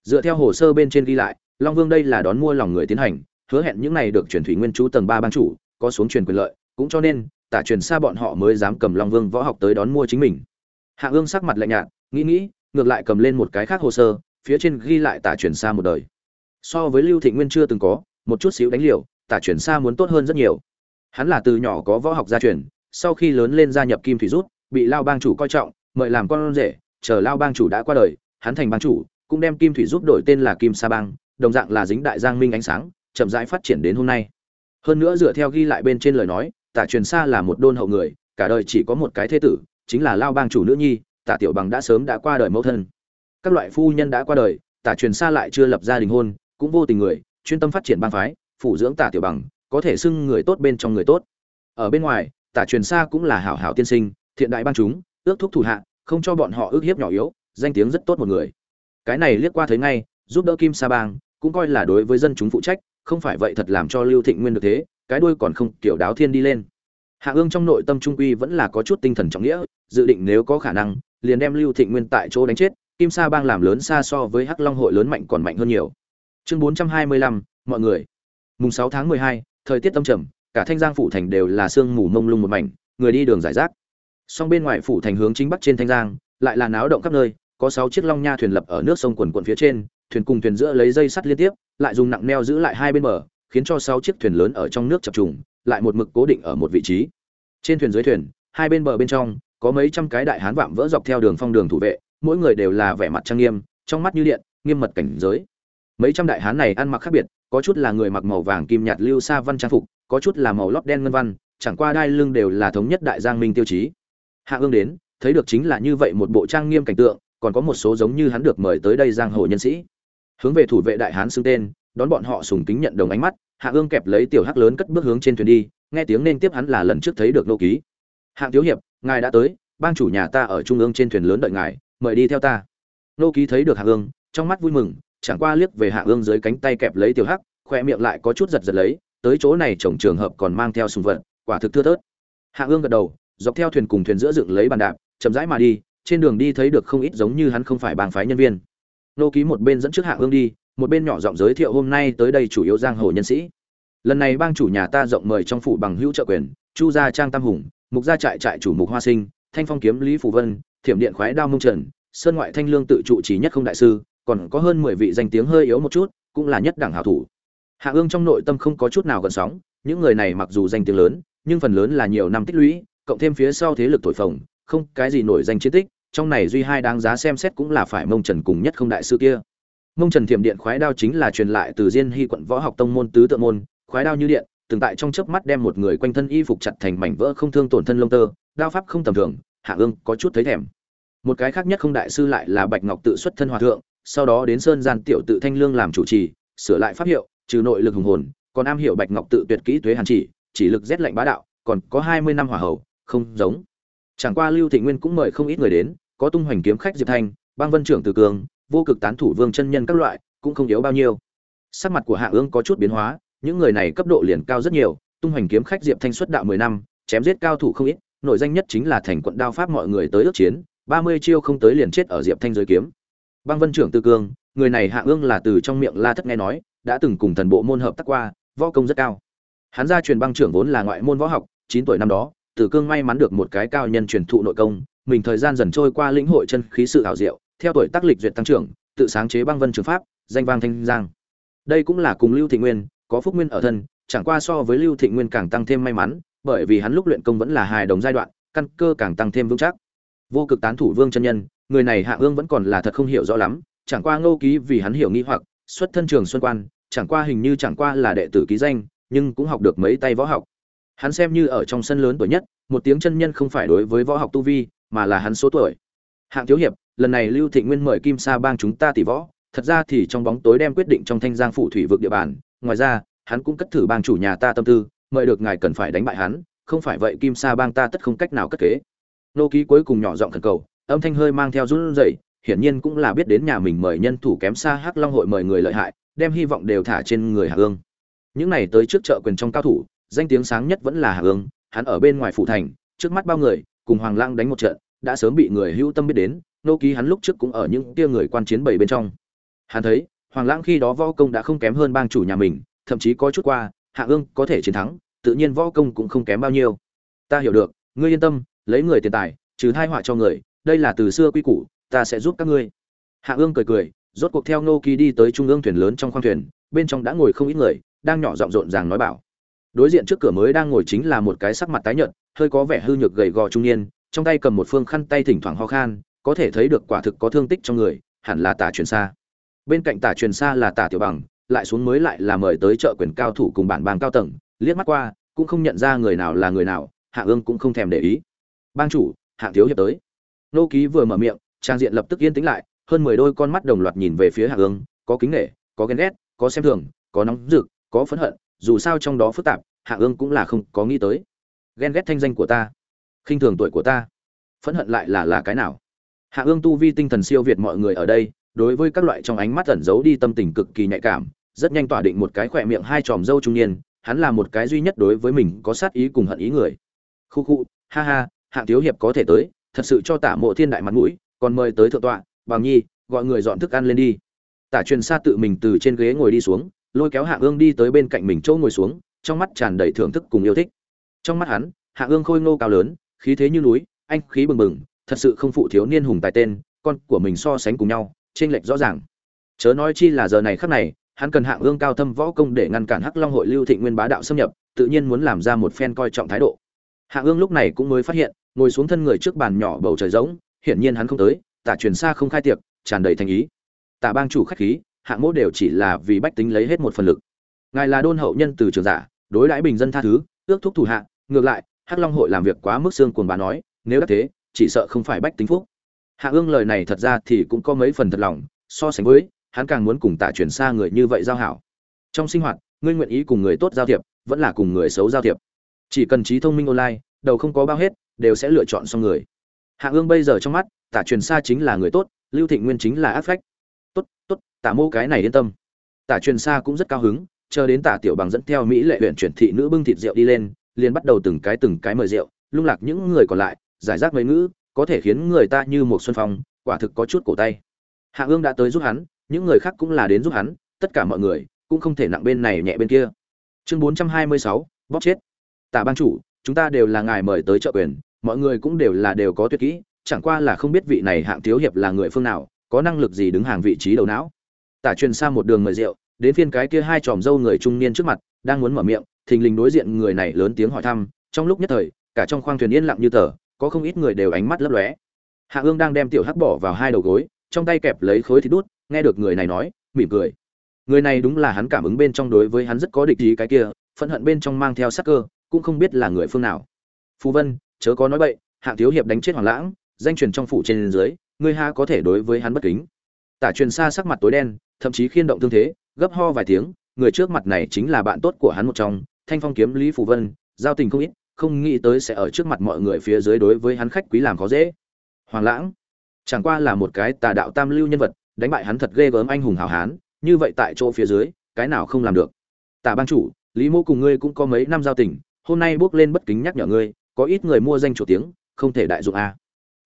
Dựa theo hồ sơ bên trên ghi lại, Long Vương đây là đón mua lòng người tiến hành, hứa hẹn những này được truyền thủy nguyên chú tầng ba ban chủ, có xuống truyền quyền lợi, cũng cho nên, tả truyền xa bọn họ mới dám cầm Long Vương võ học tới đón mua chính mình. Hạ Ương sắc mặt lạnh nhạt, nghĩ nghĩ, ngược lại cầm lên một cái khác hồ sơ, phía trên ghi lại tả truyền xa một đời. So với Lưu Thịnh Nguyên chưa từng có, một chút xíu đánh liều, tả truyền xa muốn tốt hơn rất nhiều. hắn là từ nhỏ có võ học gia truyền sau khi lớn lên gia nhập kim thủy rút, bị lao bang chủ coi trọng, mời làm con rể, chờ lao bang chủ đã qua đời, hắn thành bang chủ, cũng đem kim thủy rút đổi tên là kim sa bang, đồng dạng là dính đại giang minh ánh sáng, chậm rãi phát triển đến hôm nay. Hơn nữa dựa theo ghi lại bên trên lời nói, tả truyền sa là một đôn hậu người, cả đời chỉ có một cái thế tử, chính là lao bang chủ nữ nhi, tả tiểu bằng đã sớm đã qua đời mẫu thân. Các loại phu nhân đã qua đời, tả truyền sa lại chưa lập gia đình hôn, cũng vô tình người, chuyên tâm phát triển bang phái phụ dưỡng tả tiểu bằng, có thể xưng người tốt bên trong người tốt. Ở bên ngoài tả truyền xa cũng là hảo hảo tiên sinh, thiện đại ban chúng, ước thúc thủ hạ, không cho bọn họ ước hiếp nhỏ yếu, danh tiếng rất tốt một người. Cái này liếc qua thấy ngay, giúp đỡ kim sa bang, cũng coi là đối với dân chúng phụ trách, không phải vậy thật làm cho lưu thịnh nguyên được thế, cái đuôi còn không, kiểu đáo thiên đi lên. Hạ ương trong nội tâm trung quy vẫn là có chút tinh thần trọng nghĩa, dự định nếu có khả năng, liền đem lưu thịnh nguyên tại chỗ đánh chết, kim sa bang làm lớn xa so với hắc long hội lớn mạnh còn mạnh hơn nhiều. Chương bốn trăm hai mươi lăm, mọi người. Mùng sáu tháng mười hai, thời tiết tâm trầm cả thanh giang phủ thành đều là sương mù mông lung một mảnh, người đi đường giải rác. Song bên ngoài phủ thành hướng chính bắc trên thanh giang, lại là náo động khắp nơi, có sáu chiếc long nha thuyền lập ở nước sông quần quận phía trên, thuyền cùng thuyền giữa lấy dây sắt liên tiếp, lại dùng nặng neo giữ lại hai bên bờ, khiến cho sáu chiếc thuyền lớn ở trong nước chập trùng, lại một mực cố định ở một vị trí. Trên thuyền dưới thuyền, hai bên bờ bên trong, có mấy trăm cái đại hán vạm vỡ dọc theo đường phong đường thủ vệ, mỗi người đều là vẻ mặt trang nghiêm, trong mắt như điện, nghiêm mật cảnh giới. Mấy trăm đại hán này ăn mặc khác biệt, có chút là người mặc màu vàng kim nhạt lưu sa văn trang phục có chút là màu lót đen ngân văn, chẳng qua đai lưng đều là thống nhất đại giang minh tiêu chí. Hạ ương đến, thấy được chính là như vậy một bộ trang nghiêm cảnh tượng, còn có một số giống như hắn được mời tới đây giang hồ nhân sĩ. Hướng về thủ vệ đại hán xưng tên, đón bọn họ sùng kính nhận đồng ánh mắt, hạ ương kẹp lấy tiểu hắc lớn cất bước hướng trên thuyền đi, nghe tiếng nên tiếp hắn là lần trước thấy được nô ký. Hạng thiếu hiệp, ngài đã tới, bang chủ nhà ta ở trung ương trên thuyền lớn đợi ngài, mời đi theo ta. Nô ký thấy được hạ ương, trong mắt vui mừng, chẳng qua liếc về hạ ương dưới cánh tay kẹp lấy tiểu hắc, khoe miệng lại có chút giật giật lấy tới chỗ này chồng trường hợp còn mang theo sùng vật, quả thực thưa thớt. Hạ ương gật đầu, dọc theo thuyền cùng thuyền giữa dựng lấy bàn đạp, chậm rãi mà đi, trên đường đi thấy được không ít giống như hắn không phải bang phái nhân viên. Nô ký một bên dẫn trước hạ ương đi, một bên nhỏ giọng giới thiệu hôm nay tới đây chủ yếu giang hồ nhân sĩ. Lần này bang chủ nhà ta rộng mời trong phủ bằng hữu trợ quyền, chu gia trang tam hùng, mục gia trại trại chủ mục hoa sinh, thanh phong kiếm lý phù vân, thiểm điện khoái đao mông trần, sơn ngoại thanh lương tự trụ trí nhất không đại sư, còn có hơn mười vị danh tiếng hơi yếu một chút, cũng là nhất đẳng hảo thủ hạ ương trong nội tâm không có chút nào gần sóng, những người này mặc dù danh tiếng lớn, nhưng phần lớn là nhiều năm tích lũy, cộng thêm phía sau thế lực thổi phồng, không cái gì nổi danh chiến tích, trong này duy hai đáng giá xem xét cũng là phải mông trần cùng nhất không đại sư kia. Mông trần thiểm điện khoái đao chính là truyền lại từ diên hy quận võ học tông môn tứ tự môn, khoái đao như điện, từng tại trong chớp mắt đem một người quanh thân y phục chặt thành mảnh vỡ không thương tổn thân lông tơ, đao pháp không tầm thường, hạ ương có chút thấy thèm. Một cái khác nhất không đại sư lại là bạch ngọc tự xuất thân hòa thượng, sau đó đến sơn gian tiểu tự thanh lương làm chủ trì, sửa lại pháp hiệu trừ nội lực hùng hồn, còn am hiểu bạch ngọc tự tuyệt kỹ tuế hàn chỉ chỉ lực rét lạnh bá đạo, còn có hai mươi năm hỏa hầu, không giống. Chẳng qua lưu thị nguyên cũng mời không ít người đến, có tung hoành kiếm khách diệp thanh, băng vân trưởng từ cường, vô cực tán thủ vương chân nhân các loại, cũng không yếu bao nhiêu. Sắc mặt của hạ ương có chút biến hóa, những người này cấp độ liền cao rất nhiều, tung hoành kiếm khách diệp thanh xuất đạo mười năm, chém giết cao thủ không ít nội danh nhất chính là thành quận đao pháp mọi người tới ước chiến, ba mươi chiêu không tới liền chết ở diệp thanh dưới kiếm. Băng vân trưởng tư cương người này hạ ương là từ trong miệng la thất nghe nói đã từng cùng thần bộ môn hợp tác qua, võ công rất cao. Hắn gia truyền băng trưởng vốn là ngoại môn võ học, chín tuổi năm đó tử cương may mắn được một cái cao nhân truyền thụ nội công, mình thời gian dần trôi qua lĩnh hội chân khí sự ảo diệu, theo tuổi tác lịch duyệt tăng trưởng, tự sáng chế băng vân trường pháp, danh vang thanh giang. Đây cũng là cùng lưu thị nguyên, có phúc nguyên ở thân, chẳng qua so với lưu thị nguyên càng tăng thêm may mắn, bởi vì hắn lúc luyện công vẫn là hài đồng giai đoạn, căn cơ càng tăng thêm vững chắc. Vô cực tán thủ vương chân nhân, người này hạ ương vẫn còn là thật không hiểu rõ lắm, chẳng qua ngô ký vì hắn hiểu nghi hoặc, xuất thân trường xuân quan chẳng qua hình như chẳng qua là đệ tử ký danh, nhưng cũng học được mấy tay võ học. Hắn xem như ở trong sân lớn tuổi nhất, một tiếng chân nhân không phải đối với võ học tu vi, mà là hắn số tuổi. Hạng thiếu hiệp, lần này lưu thị nguyên mời kim sa bang chúng ta tỷ võ, thật ra thì trong bóng tối đem quyết định trong thanh giang phủ thủy vực địa bàn, ngoài ra, hắn cũng cất thử bang chủ nhà ta tâm tư, mời được ngài cần phải đánh bại hắn, không phải vậy kim sa bang ta tất không cách nào cất kế. Nô ký cuối cùng nhỏ giọng thần cầu, âm thanh hơi mang theo run rẩy, hiển nhiên cũng là biết đến nhà mình mời nhân thủ kém xa hắc long hội mời người lợi hại đem hy vọng đều thả trên người hạ ương. Những này tới trước chợ quyền trong cao thủ, danh tiếng sáng nhất vẫn là hạ ương, hắn ở bên ngoài phủ thành, trước mắt bao người, cùng hoàng lang đánh một trận, đã sớm bị người hữu tâm biết đến, nô ký hắn lúc trước cũng ở những kia người quan chiến bảy bên trong. Hắn thấy, hoàng Lang khi đó võ công đã không kém hơn bang chủ nhà mình, thậm chí có chút qua, hạ ương có thể chiến thắng, tự nhiên võ công cũng không kém bao nhiêu. Ta hiểu được, ngươi yên tâm, lấy người tiền tài, trừ hai họa cho người, đây là từ xưa quy củ, ta sẽ giúp các ngươi. Hạ ương cười cười rốt cuộc theo Ngô kỳ đi tới trung ương thuyền lớn trong khoang thuyền, bên trong đã ngồi không ít người, đang nhỏ giọng rộn ràng nói bảo. Đối diện trước cửa mới đang ngồi chính là một cái sắc mặt tái nhợt, hơi có vẻ hư nhược gầy gò trung niên, trong tay cầm một phương khăn tay thỉnh thoảng ho khan, có thể thấy được quả thực có thương tích trong người, hẳn là tả truyền xa. Bên cạnh tả truyền xa là tả tiểu bằng, lại xuống mới lại là mời tới trợ quyền cao thủ cùng bản bang cao tầng, liếc mắt qua, cũng không nhận ra người nào là người nào, hạ ương cũng không thèm để ý. Bang chủ hạng thiếu hiệp tới. Nô ký vừa mở miệng, trang diện lập tức yên tĩnh lại hơn mười đôi con mắt đồng loạt nhìn về phía hạ ương có kính nể, có ghen ghét có xem thường có nóng rực có phẫn hận dù sao trong đó phức tạp hạ ương cũng là không có nghĩ tới. Ghen ghét thanh danh của ta khinh thường tuổi của ta phẫn hận lại là là cái nào? Hạ ương tu vi tinh thần siêu việt mọi người ở đây đối với các loại trong ánh mắt ẩn giấu đi tâm tình cực kỳ nhạy cảm rất nhanh tỏa định một cái khỏe miệng hai tròm dâu trung niên hắn là một cái duy nhất đối với mình có sát ý cùng hận ý người. Khu khu ha ha hạng thiếu hiệp có thể tới thật sự cho tả mộ thiên đại mặt mũi còn mời tới thượng tọa bằng nhi, gọi người dọn thức ăn lên đi. Tả truyền xa tự mình từ trên ghế ngồi đi xuống, lôi kéo hạ ương đi tới bên cạnh mình chỗ ngồi xuống, trong mắt tràn đầy thưởng thức cùng yêu thích. Trong mắt hắn, hạ ương khôi ngô cao lớn, khí thế như núi, anh khí bừng bừng, thật sự không phụ thiếu niên hùng tài tên, con của mình so sánh cùng nhau trên lệch rõ ràng. Chớ nói chi là giờ này khắc này, hắn cần hạng ương cao thâm võ công để ngăn cản hắc long hội lưu thị nguyên bá đạo xâm nhập, tự nhiên muốn làm ra một phen coi trọng thái độ. Hạng ương lúc này cũng mới phát hiện, ngồi xuống thân người trước bàn nhỏ bầu trời rỗng, hiển nhiên hắn không tới tả truyền xa không khai tiệc, tràn đầy thành ý. Tả bang chủ khách khí, hạng mỗ đều chỉ là vì bách tính lấy hết một phần lực. Ngài là đôn hậu nhân từ trường giả, đối đãi bình dân tha thứ, ước thúc thủ hạ, ngược lại, hắc long hội làm việc quá mức xương cuồng bà nói, nếu đã thế, chỉ sợ không phải bách tính phúc. Hạ ương lời này thật ra thì cũng có mấy phần thật lòng, so sánh với, hắn càng muốn cùng tả truyền xa người như vậy giao hảo. Trong sinh hoạt, ngươi nguyện ý cùng người tốt giao thiệp, vẫn là cùng người xấu giao thiệp. Chỉ cần trí thông minh online, đầu không có bao hết, đều sẽ lựa chọn xong người. Hạ ương bây giờ trong mắt tả truyền xa chính là người tốt, lưu thịnh nguyên chính là ác phách. Tốt tốt, tả mô cái này yên tâm. Tả truyền xa cũng rất cao hứng, chờ đến tả tiểu bằng dẫn theo mỹ lệ huyện chuyển thị nữ bưng thịt rượu đi lên, liền bắt đầu từng cái từng cái mời rượu, lung lạc những người còn lại, giải rác mấy ngữ, có thể khiến người ta như một xuân phong, quả thực có chút cổ tay. Hạ ương đã tới giúp hắn, những người khác cũng là đến giúp hắn, tất cả mọi người cũng không thể nặng bên này nhẹ bên kia. Chương bốn trăm hai mươi sáu, bóp chết. Tả ban chủ, chúng ta đều là ngài mời tới trợ quyền, mọi người cũng đều là đều có tuyệt kỹ chẳng qua là không biết vị này hạng thiếu hiệp là người phương nào, có năng lực gì đứng hàng vị trí đầu não. Tả truyền xa một đường mời rượu, đến phiên cái kia hai tròm dâu người trung niên trước mặt, đang muốn mở miệng, thình lình đối diện người này lớn tiếng hỏi thăm, trong lúc nhất thời, cả trong khoang thuyền yên lặng như tờ, có không ít người đều ánh mắt lấp lóe. Hạ ương đang đem tiểu hắc bỏ vào hai đầu gối, trong tay kẹp lấy khối thịt đút, nghe được người này nói, mỉm cười. Người này đúng là hắn cảm ứng bên trong đối với hắn rất có địch ý cái kia, phẫn hận bên trong mang theo sắc cơ, cũng không biết là người phương nào. Phù vân, chớ có nói bậy, hạng thiếu hiệp đánh chết hoàng lãng danh truyền trong phủ trên dưới, ngươi ha có thể đối với hắn bất kính. Tả truyền xa sắc mặt tối đen, thậm chí khiên động thương thế, gấp ho vài tiếng, người trước mặt này chính là bạn tốt của hắn một trong, thanh phong kiếm lý phù vân, giao tình không ít, không nghĩ tới sẽ ở trước mặt mọi người phía dưới đối với hắn khách quý làm khó dễ. Hoàng lãng, chẳng qua là một cái tà đạo tam lưu nhân vật, đánh bại hắn thật ghê gớm anh hùng hào hán, như vậy tại chỗ phía dưới, cái nào không làm được. Tả ban chủ, lý mô cùng ngươi cũng có mấy năm giao tình, hôm nay bước lên bất kính nhắc nhở ngươi, có ít người mua danh chủ tiếng, không thể đại dụng a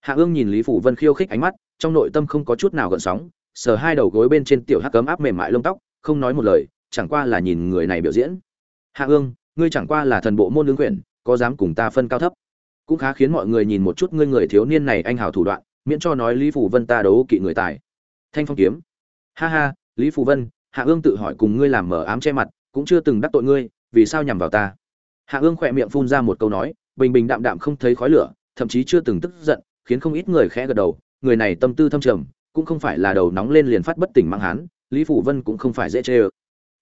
hạ ương nhìn lý phủ vân khiêu khích ánh mắt, trong nội tâm không có chút nào gợn sóng, sờ hai đầu gối bên trên tiểu hắc cấm áp mềm mại lông tóc, không nói một lời, chẳng qua là nhìn người này biểu diễn. Hạ ương, ngươi chẳng qua là thần bộ môn lương quyển có dám cùng ta phân cao thấp? Cũng khá khiến mọi người nhìn một chút ngươi người thiếu niên này anh hào thủ đoạn, miễn cho nói lý phủ vân ta đấu kỵ người tài. Thanh phong kiếm. Ha ha, lý phủ vân, hạ ương tự hỏi cùng ngươi làm mở ám che mặt, cũng chưa từng đắc tội ngươi, vì sao nhằm vào ta? Hạ ương khỏe miệng phun ra một câu nói, bình bình đạm đạm không thấy khói lửa, thậm chí chưa từng tức giận khiến không ít người khẽ gật đầu, người này tâm tư thâm trầm, cũng không phải là đầu nóng lên liền phát bất tỉnh mang hán, lý phủ vân cũng không phải dễ chơi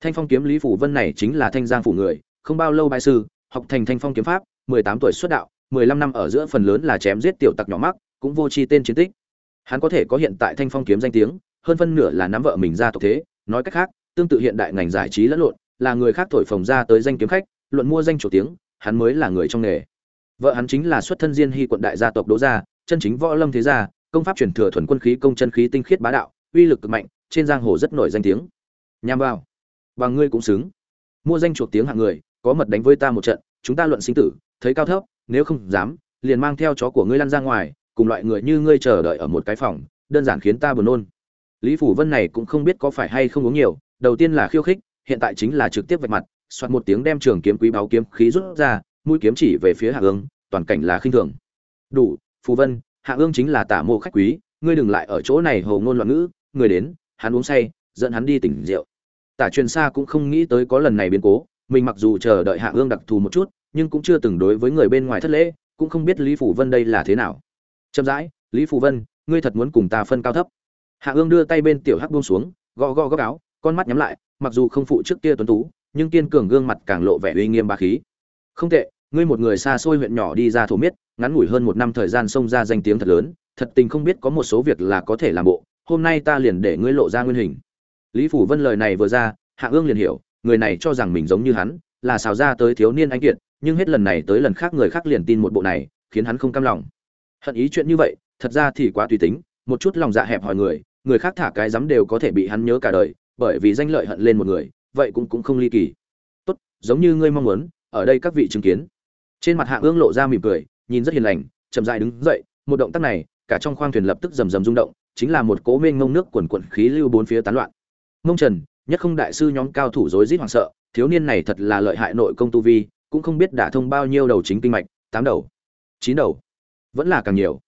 thanh phong kiếm lý phủ vân này chính là thanh giang phủ người, không bao lâu bài sư, học thành thanh phong kiếm pháp, mười tám tuổi xuất đạo, mười lăm năm ở giữa phần lớn là chém giết tiểu tặc nhỏ mắc, cũng vô chi tên chiến tích. Hắn có thể có hiện tại thanh phong kiếm danh tiếng, hơn phân nửa là nắm vợ mình ra tộc thế, nói cách khác, tương tự hiện đại ngành giải trí lẫn lộn, là người khác thổi phồng ra tới danh kiếm khách, luận mua danh chủ tiếng, hắn mới là người trong nghề. Vợ hắn chính là xuất thân diên hy quận đại gia tộc đỗ gia chân chính võ lâm thế gia công pháp truyền thừa thuần quân khí công chân khí tinh khiết bá đạo uy lực cực mạnh trên giang hồ rất nổi danh tiếng. Nham vào. Bằng ngươi cũng xứng. Mua danh chuột tiếng hạng người có mật đánh với ta một trận chúng ta luận sinh tử thấy cao thấp nếu không dám liền mang theo chó của ngươi lăn ra ngoài cùng loại người như ngươi chờ đợi ở một cái phòng đơn giản khiến ta buồn nôn. Lý phủ vân này cũng không biết có phải hay không uống nhiều đầu tiên là khiêu khích hiện tại chính là trực tiếp vạch mặt soạt một tiếng đem trường kiếm quý báo kiếm khí rút ra mũi kiếm chỉ về phía hạ Ưng, toàn cảnh là khinh thường. Đủ phù vân, hạ ương chính là tả mộ khách quý, ngươi đừng lại ở chỗ này hồ ngôn loạn ngữ, người đến, hắn uống say, dẫn hắn đi tỉnh rượu. Tả truyền xa cũng không nghĩ tới có lần này biến cố, mình mặc dù chờ đợi hạ ương đặc thù một chút, nhưng cũng chưa từng đối với người bên ngoài thất lễ, cũng không biết lý phủ vân đây là thế nào. Chậm rãi, lý phủ vân, ngươi thật muốn cùng ta phân cao thấp? Hạ ương đưa tay bên tiểu hắc buông xuống, gõ gõ góc áo, con mắt nhắm lại, mặc dù không phụ trước kia tuấn tú, nhưng kiên cường gương mặt càng lộ vẻ uy nghiêm bá khí. Không tệ ngươi một người xa xôi huyện nhỏ đi ra thổ miết, ngắn ngủi hơn một năm thời gian xông ra danh tiếng thật lớn, thật tình không biết có một số việc là có thể làm bộ, hôm nay ta liền để ngươi lộ ra nguyên hình. Lý phủ vân lời này vừa ra, hạ ương liền hiểu, người này cho rằng mình giống như hắn, là xào ra tới thiếu niên anh kiệt, nhưng hết lần này tới lần khác người khác liền tin một bộ này, khiến hắn không cam lòng. Hận ý chuyện như vậy, thật ra thì quá tùy tính, một chút lòng dạ hẹp hỏi người người khác thả cái dám đều có thể bị hắn nhớ cả đời, bởi vì danh lợi hận lên một người, vậy cũng cũng không ly kỳ. Tốt, giống như ngươi mong muốn, ở đây các vị chứng kiến trên mặt hạ ương lộ ra mỉm cười, nhìn rất hiền lành, chậm dại đứng dậy, một động tác này, cả trong khoang thuyền lập tức rầm rầm rung động, chính là một cố mênh ngông nước quần quận khí lưu bốn phía tán loạn. Ngông trần, nhất không đại sư nhóm cao thủ rối rít hoảng sợ, thiếu niên này thật là lợi hại nội công tu vi, cũng không biết đả thông bao nhiêu đầu chính kinh mạch, tám đầu, chín đầu, vẫn là càng nhiều.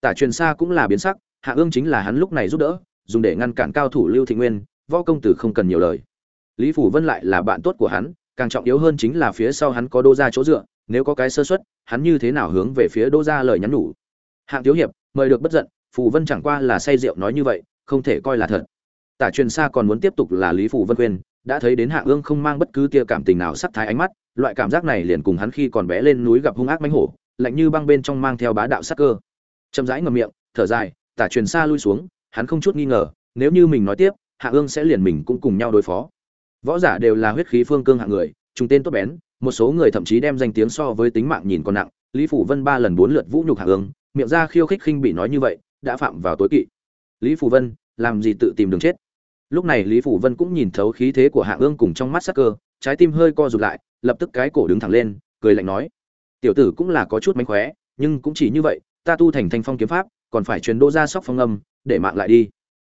Tả truyền xa cũng là biến sắc, hạ ương chính là hắn lúc này giúp đỡ, dùng để ngăn cản cao thủ lưu thị nguyên, võ công tử không cần nhiều lời. Lý phủ vân lại là bạn tốt của hắn, càng trọng yếu hơn chính là phía sau hắn có đô ra chỗ dựa nếu có cái sơ suất, hắn như thế nào hướng về phía Đỗ ra lời nhắn nhủ? Hạng thiếu hiệp mời được bất giận phù vân chẳng qua là say rượu nói như vậy không thể coi là thật. Tả truyền xa còn muốn tiếp tục là lý Phù vân khuyên đã thấy đến hạ ương không mang bất cứ tia cảm tình nào sắc thái ánh mắt loại cảm giác này liền cùng hắn khi còn bé lên núi gặp hung ác mãnh hổ lạnh như băng bên trong mang theo bá đạo sắc cơ. Chậm rãi ngậm miệng thở dài tả truyền xa lui xuống hắn không chút nghi ngờ nếu như mình nói tiếp hạ ương sẽ liền mình cũng cùng nhau đối phó. Võ giả đều là huyết khí phương cương hạng người chúng tên tốt bén một số người thậm chí đem danh tiếng so với tính mạng nhìn còn nặng, lý phủ vân ba lần bốn lượt vũ nhục hạ ương miệng ra khiêu khích khinh bị nói như vậy, đã phạm vào tối kỵ. Lý phủ vân, làm gì tự tìm đường chết? Lúc này lý phủ vân cũng nhìn thấu khí thế của hạ ương cùng trong mắt sắc cơ, trái tim hơi co rụt lại, lập tức cái cổ đứng thẳng lên, cười lạnh nói, tiểu tử cũng là có chút mánh khóe, nhưng cũng chỉ như vậy, ta tu thành thanh phong kiếm pháp, còn phải truyền đô ra sóc phong âm, để mạng lại đi.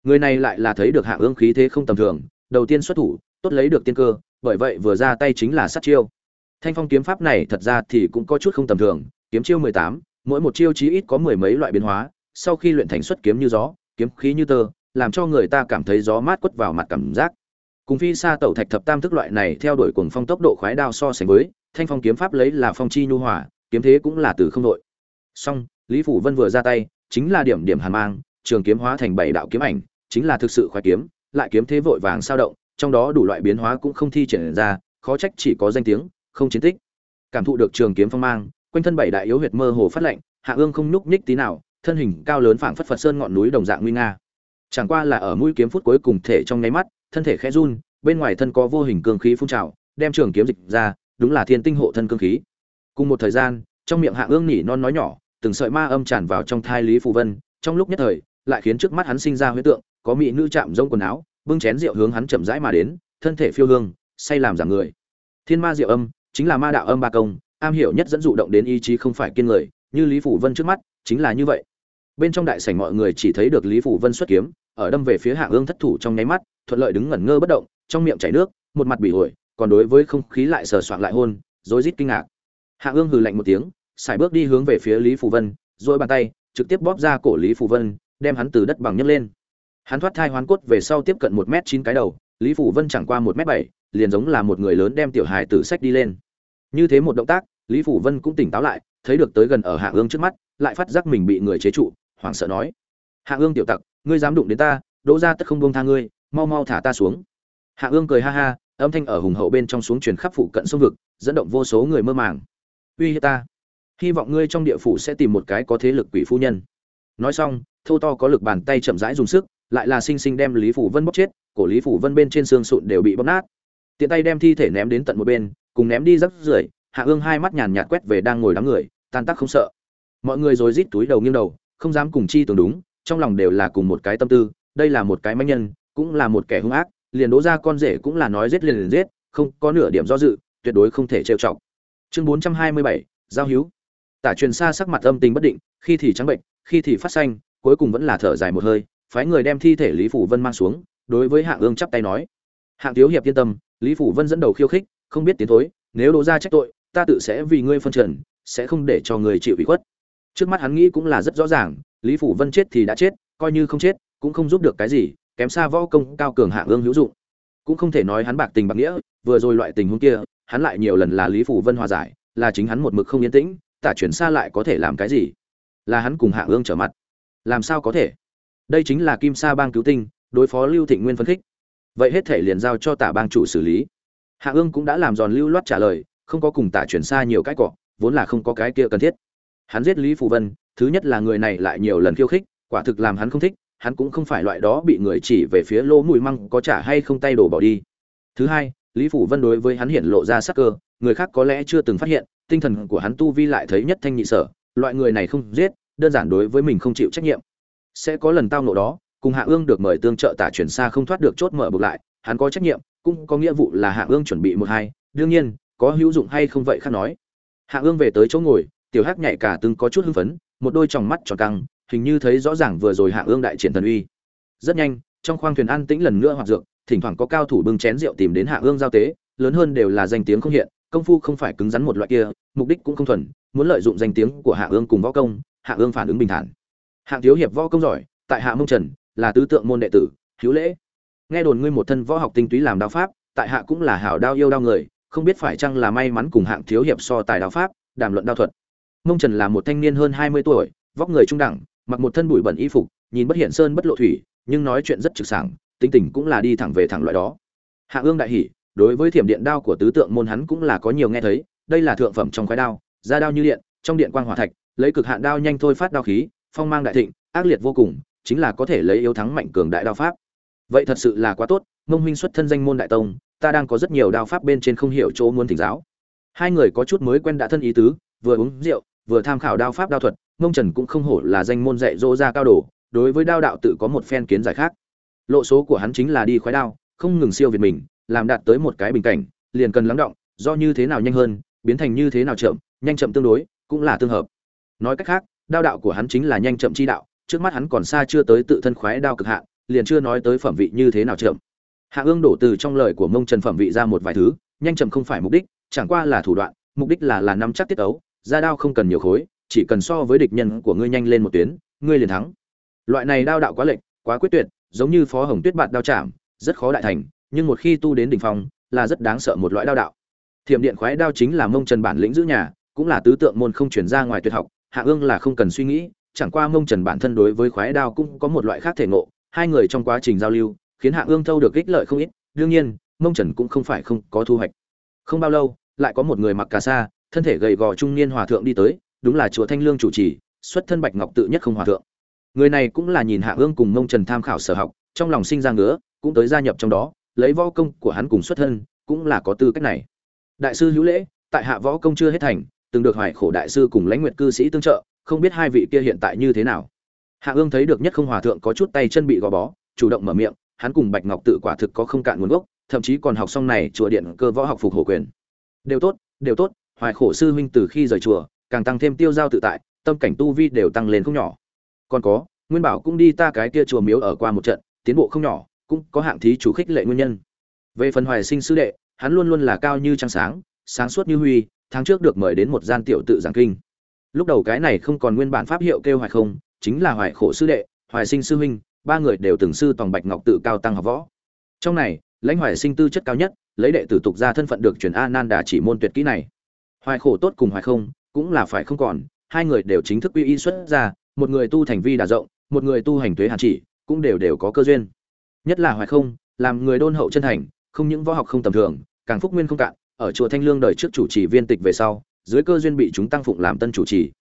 Người này lại là thấy được hạ ương khí thế không tầm thường, đầu tiên xuất thủ, tốt lấy được tiên cơ, bởi vậy vừa ra tay chính là sát chiêu thanh phong kiếm pháp này thật ra thì cũng có chút không tầm thường, kiếm chiêu mười tám, mỗi một chiêu chí ít có mười mấy loại biến hóa, sau khi luyện thành xuất kiếm như gió, kiếm khí như tơ, làm cho người ta cảm thấy gió mát quất vào mặt cảm giác. Cùng phi xa tẩu thạch thập tam thức loại này theo đuổi cuồng phong tốc độ khoái đao so sánh với, thanh phong kiếm pháp lấy là phong chi nhu hòa, kiếm thế cũng là từ không đội. Song, lý phủ vân vừa ra tay, chính là điểm điểm hàn mang, trường kiếm hóa thành bảy đạo kiếm ảnh, chính là thực sự khoái kiếm, lại kiếm thế vội vàng sao động, trong đó đủ loại biến hóa cũng không thi triển ra, khó trách chỉ có danh tiếng không chiến tích. Cảm thụ được trường kiếm phong mang, quanh thân bảy đại yếu huyệt mơ hồ phát lạnh, hạ ương không nhúc nhích tí nào, thân hình cao lớn phảng phất phật sơn ngọn núi đồng dạng nguy nga. Chẳng qua là ở mũi kiếm phút cuối cùng thể trong nháy mắt, thân thể khẽ run, bên ngoài thân có vô hình cương khí phun trào, đem trường kiếm dịch ra, đúng là thiên tinh hộ thân cương khí. Cùng một thời gian, trong miệng hạ ương nhỉ non nói nhỏ, từng sợi ma âm tràn vào trong thai lý phù vân, trong lúc nhất thời, lại khiến trước mắt hắn sinh ra huyễn tượng, có mỹ nữ chạm rông quần áo, bưng chén rượu hướng hắn chậm rãi mà đến, thân thể phiêu hương, say làm giảm người. Thiên ma rượu âm chính là ma đạo âm ba công, am hiểu nhất dẫn dụ động đến ý chí không phải kiên người, như lý phủ vân trước mắt, chính là như vậy. Bên trong đại sảnh mọi người chỉ thấy được lý phủ vân xuất kiếm, ở đâm về phía hạ ương thất thủ trong nháy mắt, thuận lợi đứng ngẩn ngơ bất động, trong miệng chảy nước, một mặt bị ổi còn đối với không khí lại sờ soạn lại hôn, rối rít kinh ngạc. Hạ ương hừ lạnh một tiếng, xài bước đi hướng về phía lý phủ vân rồi bàn tay, trực tiếp bóp ra cổ lý phủ vân, đem hắn từ đất bằng nhấc lên. Hắn thoát thai hoán cốt về sau tiếp cận một m chín cái đầu, lý phủ vân chẳng qua một m bảy, liền giống là một người lớn đem tiểu hài tử sách đi lên như thế một động tác, lý phủ vân cũng tỉnh táo lại, thấy được tới gần ở hạ ương trước mắt, lại phát giác mình bị người chế trụ, hoảng sợ nói. Hạ ương tiểu tặc, ngươi dám đụng đến ta, đỗ ra tất không buông tha ngươi, mau mau thả ta xuống. Hạ ương cười ha ha, âm thanh ở hùng hậu bên trong xuống truyền khắp phụ cận sông vực, dẫn động vô số người mơ màng. Uy hiếp ta. Hy vọng ngươi trong địa phủ sẽ tìm một cái có thế lực quỷ phu nhân. Nói xong, thô to có lực bàn tay chậm rãi dùng sức, lại là sinh sinh đem lý phủ vân bóc chết, cổ lý phủ vân bên trên xương sụn đều bị bóc nát. Tiện tay đem thi thể ném đến tận một bên cùng ném đi rắc rưởi, hạ ương hai mắt nhàn nhạt quét về đang ngồi đám người, tan tác không sợ. Mọi người rồi rít túi đầu nghiêng đầu, không dám cùng chi tưởng đúng, trong lòng đều là cùng một cái tâm tư, đây là một cái manh nhân, cũng là một kẻ hung ác, liền đố ra con rể cũng là nói giết liền liền giết, không có nửa điểm do dự, tuyệt đối không thể trêu chọc. Chương bốn trăm hai mươi bảy, giao hữu. Tả truyền xa sắc mặt âm tình bất định, khi thì trắng bệnh, khi thì phát xanh, cuối cùng vẫn là thở dài một hơi, phái người đem thi thể lý phủ vân mang xuống, đối với hạng ương chắp tay nói. Hạng thiếu hiệp yên tâm, lý phủ vân dẫn đầu khiêu khích không biết tiến thối, nếu đổ ra trách tội, ta tự sẽ vì ngươi phân trần, sẽ không để cho người chịu ủy khuất. Trước mắt hắn nghĩ cũng là rất rõ ràng, lý phủ vân chết thì đã chết, coi như không chết, cũng không giúp được cái gì, kém xa võ công cao cường hạ ương hữu dụng. Cũng không thể nói hắn bạc tình bạc nghĩa, vừa rồi loại tình huống kia, hắn lại nhiều lần là lý phủ vân hòa giải, là chính hắn một mực không yên tĩnh, tả chuyển xa lại có thể làm cái gì? Là hắn cùng hạ ương trở mặt. Làm sao có thể? Đây chính là kim sa bang cứu tinh, đối phó lưu thịnh nguyên phân khích. Vậy hết thể liền giao cho tả bang chủ xử lý hạ ương cũng đã làm giòn lưu loát trả lời, không có cùng tả chuyển xa nhiều cái cọ, vốn là không có cái kia cần thiết. Hắn giết lý phù vân, thứ nhất là người này lại nhiều lần khiêu khích, quả thực làm hắn không thích, hắn cũng không phải loại đó bị người chỉ về phía lỗ mùi măng có trả hay không tay đổ bỏ đi. Thứ hai, lý phủ vân đối với hắn hiện lộ ra sắc cơ, người khác có lẽ chưa từng phát hiện, tinh thần của hắn tu vi lại thấy nhất thanh nhị sở, loại người này không giết, đơn giản đối với mình không chịu trách nhiệm. Sẽ có lần tao nộ đó, cùng hạ ương được mời tương trợ tả chuyển xa không thoát được chốt mở bực lại, hắn có trách nhiệm cũng có nghĩa vụ là hạ ương chuẩn bị một hai, đương nhiên, có hữu dụng hay không vậy khác nói. Hạ ương về tới chỗ ngồi, tiểu hắc nhảy cả từng có chút hưng phấn, một đôi tròng mắt tròn căng, hình như thấy rõ ràng vừa rồi hạ ương đại triển thần uy. Rất nhanh, trong khoang thuyền an tĩnh lần nữa hoạt dược, thỉnh thoảng có cao thủ bưng chén rượu tìm đến hạ ương giao tế, lớn hơn đều là danh tiếng không hiện, công phu không phải cứng rắn một loại kia, mục đích cũng không thuần, muốn lợi dụng danh tiếng của hạ ương cùng võ công, hạ ương phản ứng bình thản. Hạng thiếu hiệp võ công giỏi, tại hạ mông trần là tứ tượng môn đệ tử, hữu lễ nghe đồn ngươi một thân võ học tinh túy làm đao pháp, tại hạ cũng là hảo đao yêu đao người, không biết phải chăng là may mắn cùng hạng thiếu hiệp so tài đao pháp, đàm luận đao thuật. Mông trần là một thanh niên hơn hai mươi tuổi, vóc người trung đẳng, mặc một thân bụi bẩn y phục, nhìn bất hiện sơn bất lộ thủy, nhưng nói chuyện rất trực sảng, tính tình cũng là đi thẳng về thẳng loại đó. Hạ ương đại hỉ, đối với thiểm điện đao của tứ tượng môn hắn cũng là có nhiều nghe thấy, đây là thượng phẩm trong khoái đao, ra đao như điện, trong điện quang hỏa thạch, lấy cực hạn đao nhanh thôi phát đao khí, phong mang đại thịnh, ác liệt vô cùng, chính là có thể lấy yếu thắng mạnh cường đại đao pháp vậy thật sự là quá tốt mông huynh xuất thân danh môn đại tông, ta đang có rất nhiều đao pháp bên trên không hiểu chỗ muốn thỉnh giáo. Hai người có chút mới quen đã thân ý tứ, vừa uống rượu, vừa tham khảo đao pháp đao thuật mông trần cũng không hổ là danh môn dạy dỗ ra cao đồ, đối với đao đạo tự có một phen kiến giải khác. Lộ số của hắn chính là đi khoái đao, không ngừng siêu việt mình, làm đạt tới một cái bình cảnh, liền cần lắng động, do như thế nào nhanh hơn, biến thành như thế nào chậm, nhanh chậm tương đối, cũng là tương hợp. Nói cách khác, đao đạo của hắn chính là nhanh chậm chi đạo, trước mắt hắn còn xa chưa tới tự thân khoái đao cực hạn liền chưa nói tới phẩm vị như thế nào chậm. Hạ ương đổ từ trong lời của mông trần phẩm vị ra một vài thứ, nhanh chậm không phải mục đích, chẳng qua là thủ đoạn, mục đích là là nắm chắc tiết ấu, ra đao không cần nhiều khối, chỉ cần so với địch nhân của ngươi nhanh lên một tuyến, ngươi liền thắng. Loại này đao đạo quá lệch, quá quyết tuyệt, giống như phó hồng tuyết bạt đao chạm, rất khó đại thành, nhưng một khi tu đến đỉnh phong, là rất đáng sợ một loại đao đạo. Thiểm điện khoái đao chính là mông trần bản lĩnh giữ nhà, cũng là tứ tượng môn không chuyển ra ngoài tuyệt học, hạ ương là không cần suy nghĩ, chẳng qua mông trần bản thân đối với khoái đao cũng có một loại khác thể ngộ hai người trong quá trình giao lưu, khiến hạ ương thâu được ích lợi không ít, đương nhiên, mông trần cũng không phải không có thu hoạch. Không bao lâu, lại có một người mặc cà sa, thân thể gầy gò trung niên hòa thượng đi tới, đúng là chùa thanh lương chủ trì, xuất thân bạch ngọc tự nhất không hòa thượng. Người này cũng là nhìn hạ ương cùng mông trần tham khảo sở học, trong lòng sinh ra ngứa, cũng tới gia nhập trong đó, lấy võ công của hắn cùng xuất thân, cũng là có tư cách này. Đại sư hữu lễ, tại hạ võ công chưa hết thành, từng được hoài khổ đại sư cùng lãnh nguyện cư sĩ tương trợ, không biết hai vị kia hiện tại như thế nào hạ ương thấy được nhất không hòa thượng có chút tay chân bị gò bó, chủ động mở miệng, hắn cùng bạch ngọc tự quả thực có không cạn nguồn gốc, thậm chí còn học xong này chùa điện cơ võ học phục hổ quyền. Đều tốt đều tốt, hoài khổ sư huynh từ khi rời chùa, càng tăng thêm tiêu giao tự tại, tâm cảnh tu vi đều tăng lên không nhỏ. Còn có, nguyên bảo cũng đi ta cái kia chùa miếu ở qua một trận, tiến bộ không nhỏ, cũng có hạng thí chủ khích lệ nguyên nhân. Về phần hoài sinh sư đệ, hắn luôn luôn là cao như trăng sáng sáng suốt như huy, tháng trước được mời đến một gian tiểu tự giảng kinh. Lúc đầu cái này không còn nguyên bản pháp hiệu kêu hoài không chính là hoài khổ sư đệ, hoài sinh sư huynh, ba người đều từng sư tòng bạch ngọc tự cao tăng học võ. Trong này, lãnh hoài sinh tư chất cao nhất, lấy đệ tử tục ra thân phận được truyền a nan đà chỉ môn tuyệt kỹ này. Hoài khổ tốt cùng hoài không, cũng là phải không còn, hai người đều chính thức quy y xuất ra một người tu thành vi đà rộng, một người tu hành thuế hàn chỉ, cũng đều đều có cơ duyên. Nhất là hoài không, làm người đôn hậu chân thành, không những võ học không tầm thường, càng phúc nguyên không cạn, ở chùa thanh lương đời trước chủ trì viên tịch về sau, dưới cơ duyên bị chúng tăng phụng làm tân chủ trì.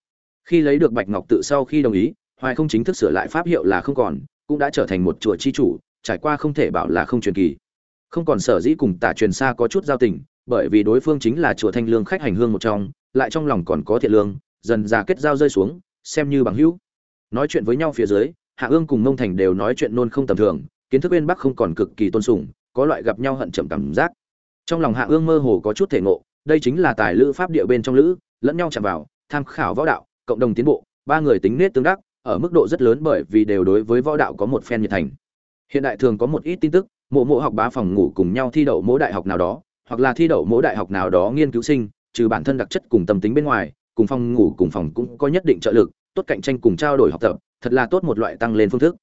Khi lấy được bạch ngọc tự sau khi đồng ý hoài không chính thức sửa lại pháp hiệu là không còn, cũng đã trở thành một chùa chi chủ, trải qua không thể bảo là không truyền kỳ. Không còn sở dĩ cùng tả truyền xa có chút giao tình, bởi vì đối phương chính là chùa thanh lương khách hành hương một trong, lại trong lòng còn có thiện lương, dần ra kết giao rơi xuống, xem như bằng hữu. Nói chuyện với nhau phía dưới, hạ ương cùng mông thành đều nói chuyện nôn không tầm thường, kiến thức bên bắc không còn cực kỳ tôn sùng, có loại gặp nhau hận chậm cảm giác. Trong lòng hạ ương mơ hồ có chút thể ngộ, đây chính là tài lữ pháp địa bên trong lữ, lẫn nhau chạm vào, tham khảo võ đạo, cộng đồng tiến bộ, ba người tính nết tương đắc ở mức độ rất lớn bởi vì đều đối với võ đạo có một phen nhiệt thành. Hiện đại thường có một ít tin tức, mộ mộ học bá phòng ngủ cùng nhau thi đậu mỗi đại học nào đó, hoặc là thi đậu mỗi đại học nào đó nghiên cứu sinh, trừ bản thân đặc chất cùng tâm tính bên ngoài, cùng phòng ngủ cùng phòng cũng có nhất định trợ lực, tốt cạnh tranh cùng trao đổi học tập, thật là tốt một loại tăng lên phương thức.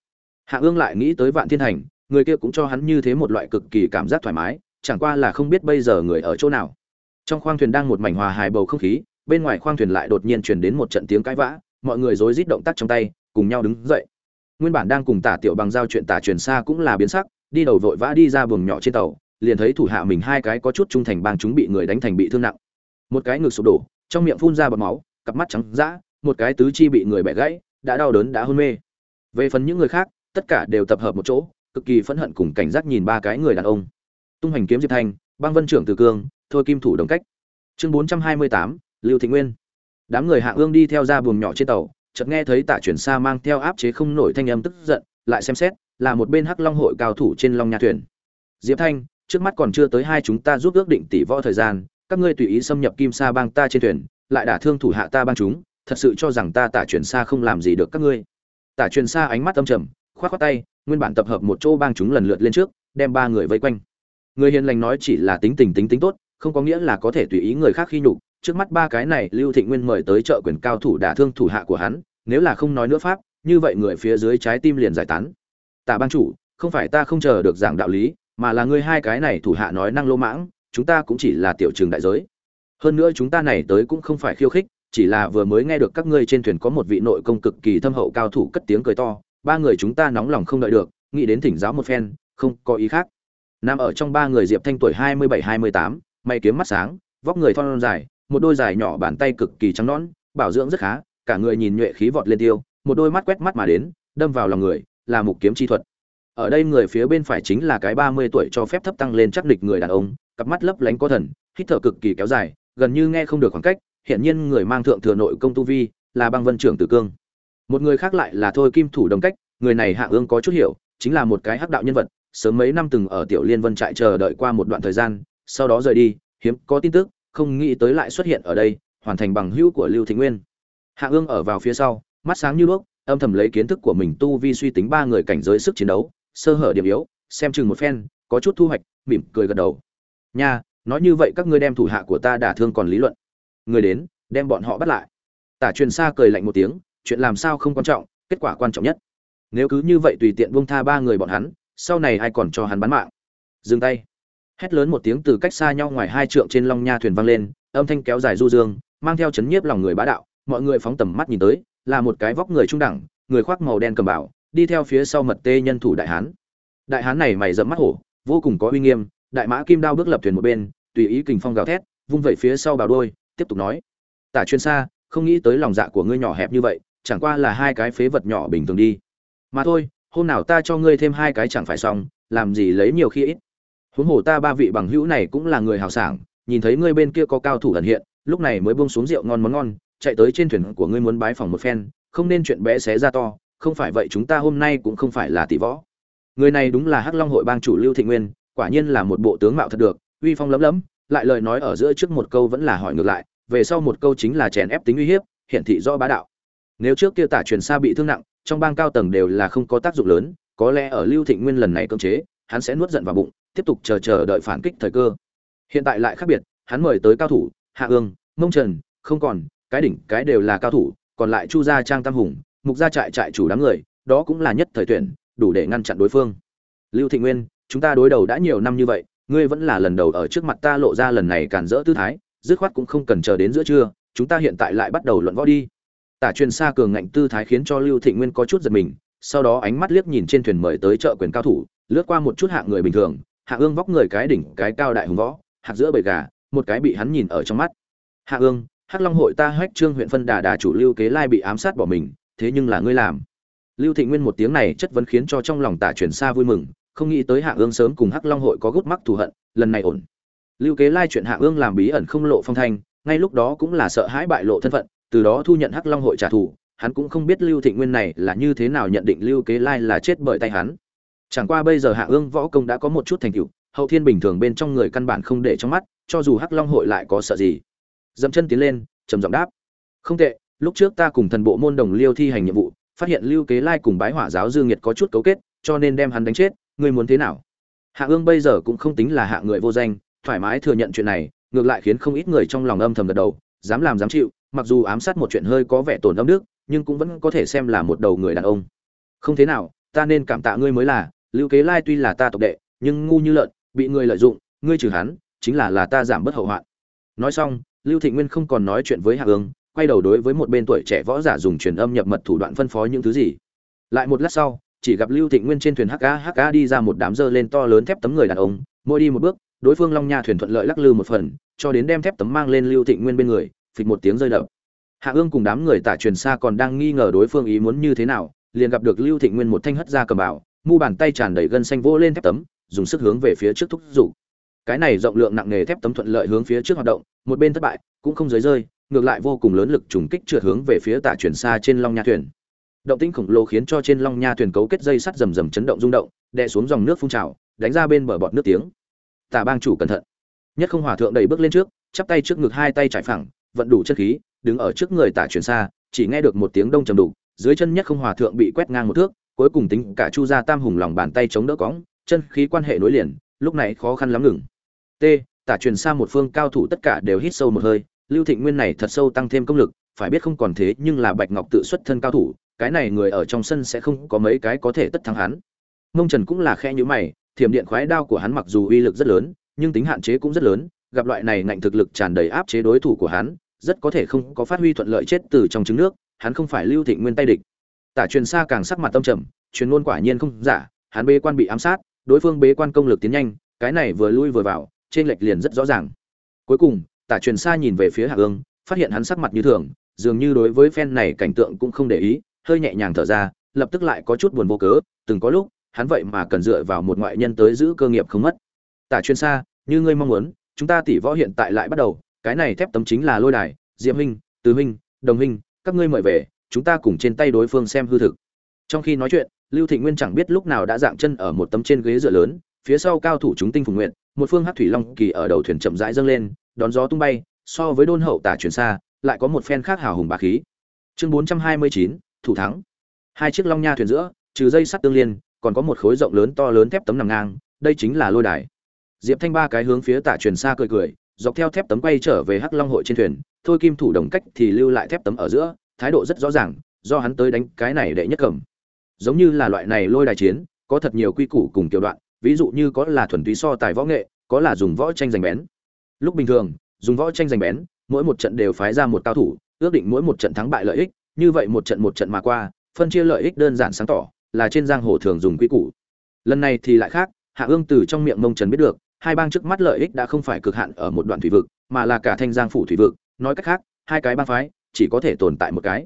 Hạ ương lại nghĩ tới vạn thiên hành, người kia cũng cho hắn như thế một loại cực kỳ cảm giác thoải mái, chẳng qua là không biết bây giờ người ở chỗ nào. Trong khoang thuyền đang một mảnh hòa hài bầu không khí, bên ngoài khoang thuyền lại đột nhiên truyền đến một trận tiếng cãi vã mọi người rối rít động tác trong tay, cùng nhau đứng dậy. Nguyên bản đang cùng tả tiểu bằng giao chuyện tả truyền xa cũng là biến sắc, đi đầu vội vã đi ra buồng nhỏ trên tàu, liền thấy thủ hạ mình hai cái có chút trung thành bang chúng bị người đánh thành bị thương nặng. Một cái ngực sụp đổ, trong miệng phun ra bọt máu, cặp mắt trắng dã, một cái tứ chi bị người bẻ gãy, đã đau đớn đã hôn mê. Về phần những người khác, tất cả đều tập hợp một chỗ, cực kỳ phẫn hận cùng cảnh giác nhìn ba cái người đàn ông. Tung hành kiếm diệp thanh băng vân trưởng từ cương, thôi kim thủ đồng cách. Chương bốn trăm hai mươi tám, lưu thị nguyên đám người hạ ương đi theo ra buồng nhỏ trên tàu, chợt nghe thấy tạ chuyển xa mang theo áp chế không nổi thanh âm tức giận, lại xem xét, là một bên hắc long hội cao thủ trên long nhà thuyền. Diệp thanh, trước mắt còn chưa tới hai chúng ta giúp ước định tỷ võ thời gian, các ngươi tùy ý xâm nhập kim sa bang ta trên thuyền, lại đả thương thủ hạ ta bang chúng, thật sự cho rằng ta tả chuyển xa không làm gì được các ngươi. Tả truyền xa ánh mắt âm trầm, khoát khoát tay, nguyên bản tập hợp một chỗ bang chúng lần lượt lên trước, đem ba người vây quanh. Người hiền lành nói chỉ là tính tình tính tính tốt, không có nghĩa là có thể tùy ý người khác khi nhục trước mắt ba cái này, lưu thịnh nguyên mời tới trợ quyền cao thủ đả thương thủ hạ của hắn, nếu là không nói nữa pháp, như vậy người phía dưới trái tim liền giải tán. Tả bang chủ, không phải ta không chờ được giảng đạo lý, mà là ngươi hai cái này thủ hạ nói năng lô mãng, chúng ta cũng chỉ là tiểu trường đại giới. Hơn nữa chúng ta này tới cũng không phải khiêu khích, chỉ là vừa mới nghe được các ngươi trên thuyền có một vị nội công cực kỳ thâm hậu cao thủ cất tiếng cười to, ba người chúng ta nóng lòng không đợi được, nghĩ đến thỉnh giáo một phen, không có ý khác. Nằm ở trong ba người diệp thanh tuổi hai mươi bảy, hai mươi tám, mày kiếm mắt sáng, vóc người thon dài một đôi dài nhỏ bàn tay cực kỳ trắng nõn, bảo dưỡng rất khá, cả người nhìn nhuệ khí vọt lên tiêu, một đôi mắt quét mắt mà đến, đâm vào lòng người, là mục kiếm chi thuật. Ở đây người phía bên phải chính là cái ba mươi tuổi cho phép thấp tăng lên chắc địch người đàn ông, cặp mắt lấp lánh có thần, hít thở cực kỳ kéo dài, gần như nghe không được khoảng cách, hiện nhiên người mang thượng thừa nội công tu vi, là băng vân trưởng tử cương. Một người khác lại là thôi kim thủ đồng cách, người này hạ ương có chút hiểu, chính là một cái hắc đạo nhân vật, sớm mấy năm từng ở tiểu liên vân trại chờ đợi qua một đoạn thời gian, sau đó rời đi, hiếm có tin tức không nghĩ tới lại xuất hiện ở đây, hoàn thành bằng hữu của lưu thịnh nguyên. Hạ ương ở vào phía sau, mắt sáng như đuốc, âm thầm lấy kiến thức của mình tu vi suy tính ba người cảnh giới sức chiến đấu, sơ hở điểm yếu, xem chừng một phen, có chút thu hoạch, mỉm cười gật đầu. Nha, nói như vậy các ngươi đem thủ hạ của ta đả thương còn lý luận. Người đến, đem bọn họ bắt lại. Tả truyền xa cười lạnh một tiếng, chuyện làm sao không quan trọng, kết quả quan trọng nhất. Nếu cứ như vậy tùy tiện buông tha ba người bọn hắn, sau này ai còn cho hắn bán mạng? Dừng tay hét lớn một tiếng từ cách xa nhau ngoài hai trượng trên long nha thuyền vang lên, âm thanh kéo dài du dương, mang theo chấn nhiếp lòng người bá đạo, mọi người phóng tầm mắt nhìn tới, là một cái vóc người trung đẳng, người khoác màu đen cầm bảo, đi theo phía sau mật tê nhân thủ đại hán. Đại hán này mày dẫm mắt hổ, vô cùng có uy nghiêm, đại mã kim đao bước lập thuyền một bên, tùy ý kình phong gào thét, vung vẩy phía sau bào đôi tiếp tục nói, tả chuyên xa không nghĩ tới lòng dạ của ngươi nhỏ hẹp như vậy, chẳng qua là hai cái phế vật nhỏ bình thường đi. Mà thôi, hôm nào ta cho ngươi thêm hai cái chẳng phải xong, làm gì lấy nhiều khi ít huống hồ ta ba vị bằng hữu này cũng là người hào sảng, nhìn thấy ngươi bên kia có cao thủ ẩn hiện, lúc này mới buông xuống rượu ngon món ngon, chạy tới trên thuyền của ngươi muốn bái phòng một phen, không nên chuyện bé xé ra to, không phải vậy chúng ta hôm nay cũng không phải là tỷ võ. Người này đúng là hắc long hội bang chủ lưu thị nguyên, quả nhiên là một bộ tướng mạo thật được, uy phong lấm lấm, lại lời nói ở giữa trước một câu vẫn là hỏi ngược lại, về sau một câu chính là chèn ép tính uy hiếp hiện thị do bá đạo. Nếu trước kia tả truyền xa bị thương nặng, trong bang cao tầng đều là không có tác dụng lớn, có lẽ ở lưu thịnh nguyên lần này cơm chế, hắn sẽ nuốt giận vào bụng tiếp tục chờ chờ đợi phản kích thời cơ. Hiện tại lại khác biệt, hắn mời tới cao thủ, hạ ương, mông trần, không còn, cái đỉnh, cái đều là cao thủ, còn lại chu gia, trang tam hùng, mục gia trại trại chủ đám người, đó cũng là nhất thời tuyển, đủ để ngăn chặn đối phương. Lưu thị nguyên, chúng ta đối đầu đã nhiều năm như vậy, ngươi vẫn là lần đầu ở trước mặt ta lộ ra lần này cản rỡ tư thái, dứt khoát cũng không cần chờ đến giữa trưa, chúng ta hiện tại lại bắt đầu luận võ đi. Tả truyền xa cường ngạnh tư thái khiến cho lưu thị nguyên có chút giật mình, sau đó ánh mắt liếc nhìn trên thuyền mời tới chợ quyền cao thủ, lướt qua một chút hạng người bình thường hạ ương vóc người cái đỉnh, cái cao đại hùng võ, hạt giữa bầy gà, một cái bị hắn nhìn ở trong mắt. Hạ ương, hắc long hội ta hách trương huyện phân đà đà chủ lưu kế lai bị ám sát bỏ mình, thế nhưng là ngươi làm. Lưu thị nguyên một tiếng này chất vấn khiến cho trong lòng tả truyền xa vui mừng, không nghĩ tới hạ ương sớm cùng hắc long hội có gút mắc thù hận, lần này ổn. Lưu kế lai chuyện hạ ương làm bí ẩn không lộ phong thanh, ngay lúc đó cũng là sợ hãi bại lộ thân phận, từ đó thu nhận hắc long hội trả thù, hắn cũng không biết lưu thịnh nguyên này là như thế nào nhận định lưu kế lai là chết bởi tay hắn chẳng qua bây giờ hạ ương võ công đã có một chút thành tựu, hậu thiên bình thường bên trong người căn bản không để trong mắt, cho dù hắc long hội lại có sợ gì. Dẫm chân tiến lên, trầm giọng đáp. Không tệ, lúc trước ta cùng thần bộ môn đồng liêu thi hành nhiệm vụ, phát hiện lưu kế lai cùng bái hỏa giáo dương nhiệt có chút cấu kết, cho nên đem hắn đánh chết, ngươi muốn thế nào? Hạ ương bây giờ cũng không tính là hạ người vô danh, thoải mái thừa nhận chuyện này, ngược lại khiến không ít người trong lòng âm thầm gật đầu, dám làm dám chịu, mặc dù ám sát một chuyện hơi có vẻ tổn âm đức, nhưng cũng vẫn có thể xem là một đầu người đàn ông. Không thế nào, ta nên cảm tạ ngươi mới là lưu kế lai tuy là ta tộc đệ, nhưng ngu như lợn, bị người lợi dụng, ngươi trừ hắn, chính là là ta giảm bớt hậu hoạn. Nói xong, lưu thị nguyên không còn nói chuyện với hạ ương quay đầu đối với một bên tuổi trẻ võ giả dùng truyền âm nhập mật thủ đoạn phân phó những thứ gì. Lại một lát sau, chỉ gặp lưu thị nguyên trên thuyền hk hk đi ra một đám dơ lên to lớn thép tấm người đàn ông, mỗi đi một bước, đối phương long nha thuyền thuận lợi lắc lư một phần, cho đến đem thép tấm mang lên lưu thị nguyên bên người, phịch một tiếng rơi đập. Hạ ương cùng đám người tả truyền xa còn đang nghi ngờ đối phương ý muốn như thế nào, liền gặp được lưu thị nguyên một thanh hất ra cầm bảo mu bàn tay tràn đầy gân xanh vỗ lên thép tấm, dùng sức hướng về phía trước thúc giục. Cái này rộng lượng nặng nghề thép tấm thuận lợi hướng phía trước hoạt động, một bên thất bại, cũng không giới rơi, ngược lại vô cùng lớn lực trùng kích trượt hướng về phía tả truyền xa trên long nha thuyền. Động tĩnh khổng lồ khiến cho trên long nha thuyền cấu kết dây sắt rầm rầm chấn động rung động, đè xuống dòng nước phun trào, đánh ra bên bờ bọt nước tiếng. Tả bang chủ cẩn thận. Nhất không hòa thượng đầy bước lên trước, chắp tay trước ngực hai tay trải phẳng, vận đủ chân khí, đứng ở trước người tả truyền xa, chỉ nghe được một tiếng đông trầm đủ dưới chân nhất không hòa thượng bị quét ngang một thước cuối cùng tính cả chu gia tam hùng lòng bàn tay chống đỡ cõng, chân khí quan hệ nối liền, lúc này khó khăn lắm ngừng. T, tả truyền xa một phương cao thủ tất cả đều hít sâu một hơi, lưu thịnh nguyên này thật sâu tăng thêm công lực, phải biết không còn thế nhưng là bạch ngọc tự xuất thân cao thủ, cái này người ở trong sân sẽ không có mấy cái có thể tất thắng hắn. Mông trần cũng là khe nhữ mày, thiểm điện khoái đao của hắn mặc dù uy lực rất lớn, nhưng tính hạn chế cũng rất lớn, gặp loại này ngạnh thực lực tràn đầy áp chế đối thủ của hắn, rất có thể không có phát huy thuận lợi chết từ trong trứng nước, hắn không phải lưu thịnh nguyên tay địch tả truyền xa càng sắc mặt tâm trầm, truyền ngôn quả nhiên không giả, hắn bế quan bị ám sát, đối phương bế quan công lực tiến nhanh, cái này vừa lui vừa vào, trên lệch liền rất rõ ràng. Cuối cùng, tả truyền xa nhìn về phía hạ ương phát hiện hắn sắc mặt như thường, dường như đối với phen này cảnh tượng cũng không để ý, hơi nhẹ nhàng thở ra, lập tức lại có chút buồn vô cớ, từng có lúc, hắn vậy mà cần dựa vào một ngoại nhân tới giữ cơ nghiệp không mất. Tả Truyền xa, như ngươi mong muốn, chúng ta tỷ võ hiện tại lại bắt đầu, cái này thép tấm chính là lôi đài diệm huynh tứ huynh, đồng huynh, các ngươi mời về chúng ta cùng trên tay đối phương xem hư thực. Trong khi nói chuyện, lưu thị nguyên chẳng biết lúc nào đã dạng chân ở một tấm trên ghế dựa lớn, phía sau cao thủ chúng tinh phùng nguyện, một phương hát thủy long kỳ ở đầu thuyền chậm rãi dâng lên, đón gió tung bay, so với đôn hậu tả truyền xa, lại có một phen khác hào hùng bá khí. Chương bốn trăm hai mươi chín, thủ thắng. Hai chiếc long nha thuyền giữa, trừ dây sắt tương liên, còn có một khối rộng lớn to lớn thép tấm nằm ngang, đây chính là lôi đài. Diệp thanh ba cái hướng phía tả truyền xa cười cười, dọc theo thép tấm quay trở về hắc long hội trên thuyền, thôi kim thủ đồng cách thì lưu lại thép tấm ở giữa thái độ rất rõ ràng, do hắn tới đánh cái này đệ nhất cầm. Giống như là loại này lôi đài chiến, có thật nhiều quy củ cùng kiểu đoạn, ví dụ như có là thuần túy so tài võ nghệ, có là dùng võ tranh giành bén. Lúc bình thường, dùng võ tranh giành bén, mỗi một trận đều phái ra một cao thủ, ước định mỗi một trận thắng bại lợi ích, như vậy một trận một trận mà qua, phân chia lợi ích đơn giản sáng tỏ, là trên giang hồ thường dùng quy củ. Lần này thì lại khác, hạ ương từ trong miệng mông trần biết được, hai bang trước mắt lợi ích đã không phải cực hạn ở một đoạn thủy vực, mà là cả thanh giang phủ thủy vực, nói cách khác, hai cái bang phái chỉ có thể tồn tại một cái.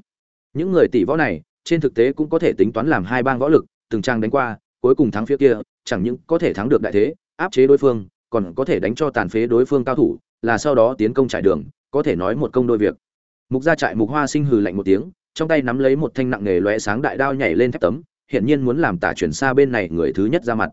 Những người tỷ võ này, trên thực tế cũng có thể tính toán làm hai bang võ lực, từng trang đánh qua, cuối cùng thắng phía kia, chẳng những có thể thắng được đại thế, áp chế đối phương, còn có thể đánh cho tàn phế đối phương cao thủ, là sau đó tiến công trải đường, có thể nói một công đôi việc. Mục gia trại mục hoa sinh hừ lạnh một tiếng, trong tay nắm lấy một thanh nặng nghề lóe sáng đại đao nhảy lên thép tấm hiện nhiên muốn làm tả chuyển xa bên này người thứ nhất ra mặt.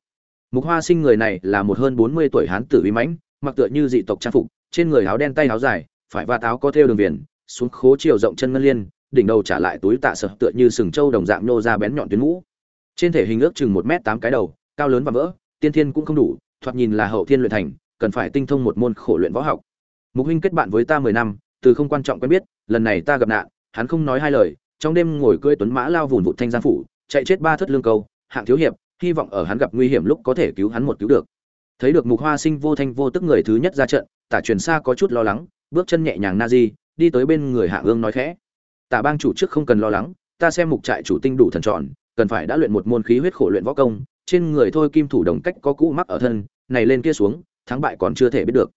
Mục hoa sinh người này là một hơn bốn mươi tuổi hán tử uy mãnh, mặc tựa như dị tộc trang phục, trên người áo đen tay áo dài, phải va táo có thêu đường viền xuống khố chiều rộng chân ngân liên, đỉnh đầu trả lại túi tạ sợ tựa như sừng trâu đồng dạng nô ra bén nhọn tuyến mũ. Trên thể hình ước chừng một m tám cái đầu, cao lớn và vỡ, tiên thiên cũng không đủ, thoạt nhìn là hậu thiên luyện thành, cần phải tinh thông một môn khổ luyện võ học. Mục huynh kết bạn với ta mười năm, từ không quan trọng quen biết, lần này ta gặp nạn, hắn không nói hai lời, trong đêm ngồi cưỡi tuấn mã lao vùn vụt thanh giang phủ, chạy chết ba thất lương câu, hạng thiếu hiệp, hy vọng ở hắn gặp nguy hiểm lúc có thể cứu hắn một cứu được. Thấy được mục hoa sinh vô thanh vô tức người thứ nhất ra trận, tả truyền xa có chút lo lắng, bước chân nhẹ nhàng na di đi tới bên người hạ ương nói khẽ. Tả bang chủ trước không cần lo lắng, ta xem mục trại chủ tinh đủ thần tròn cần phải đã luyện một môn khí huyết khổ luyện võ công, trên người thôi kim thủ đồng cách có cũ mắc ở thân, này lên kia xuống, thắng bại còn chưa thể biết được.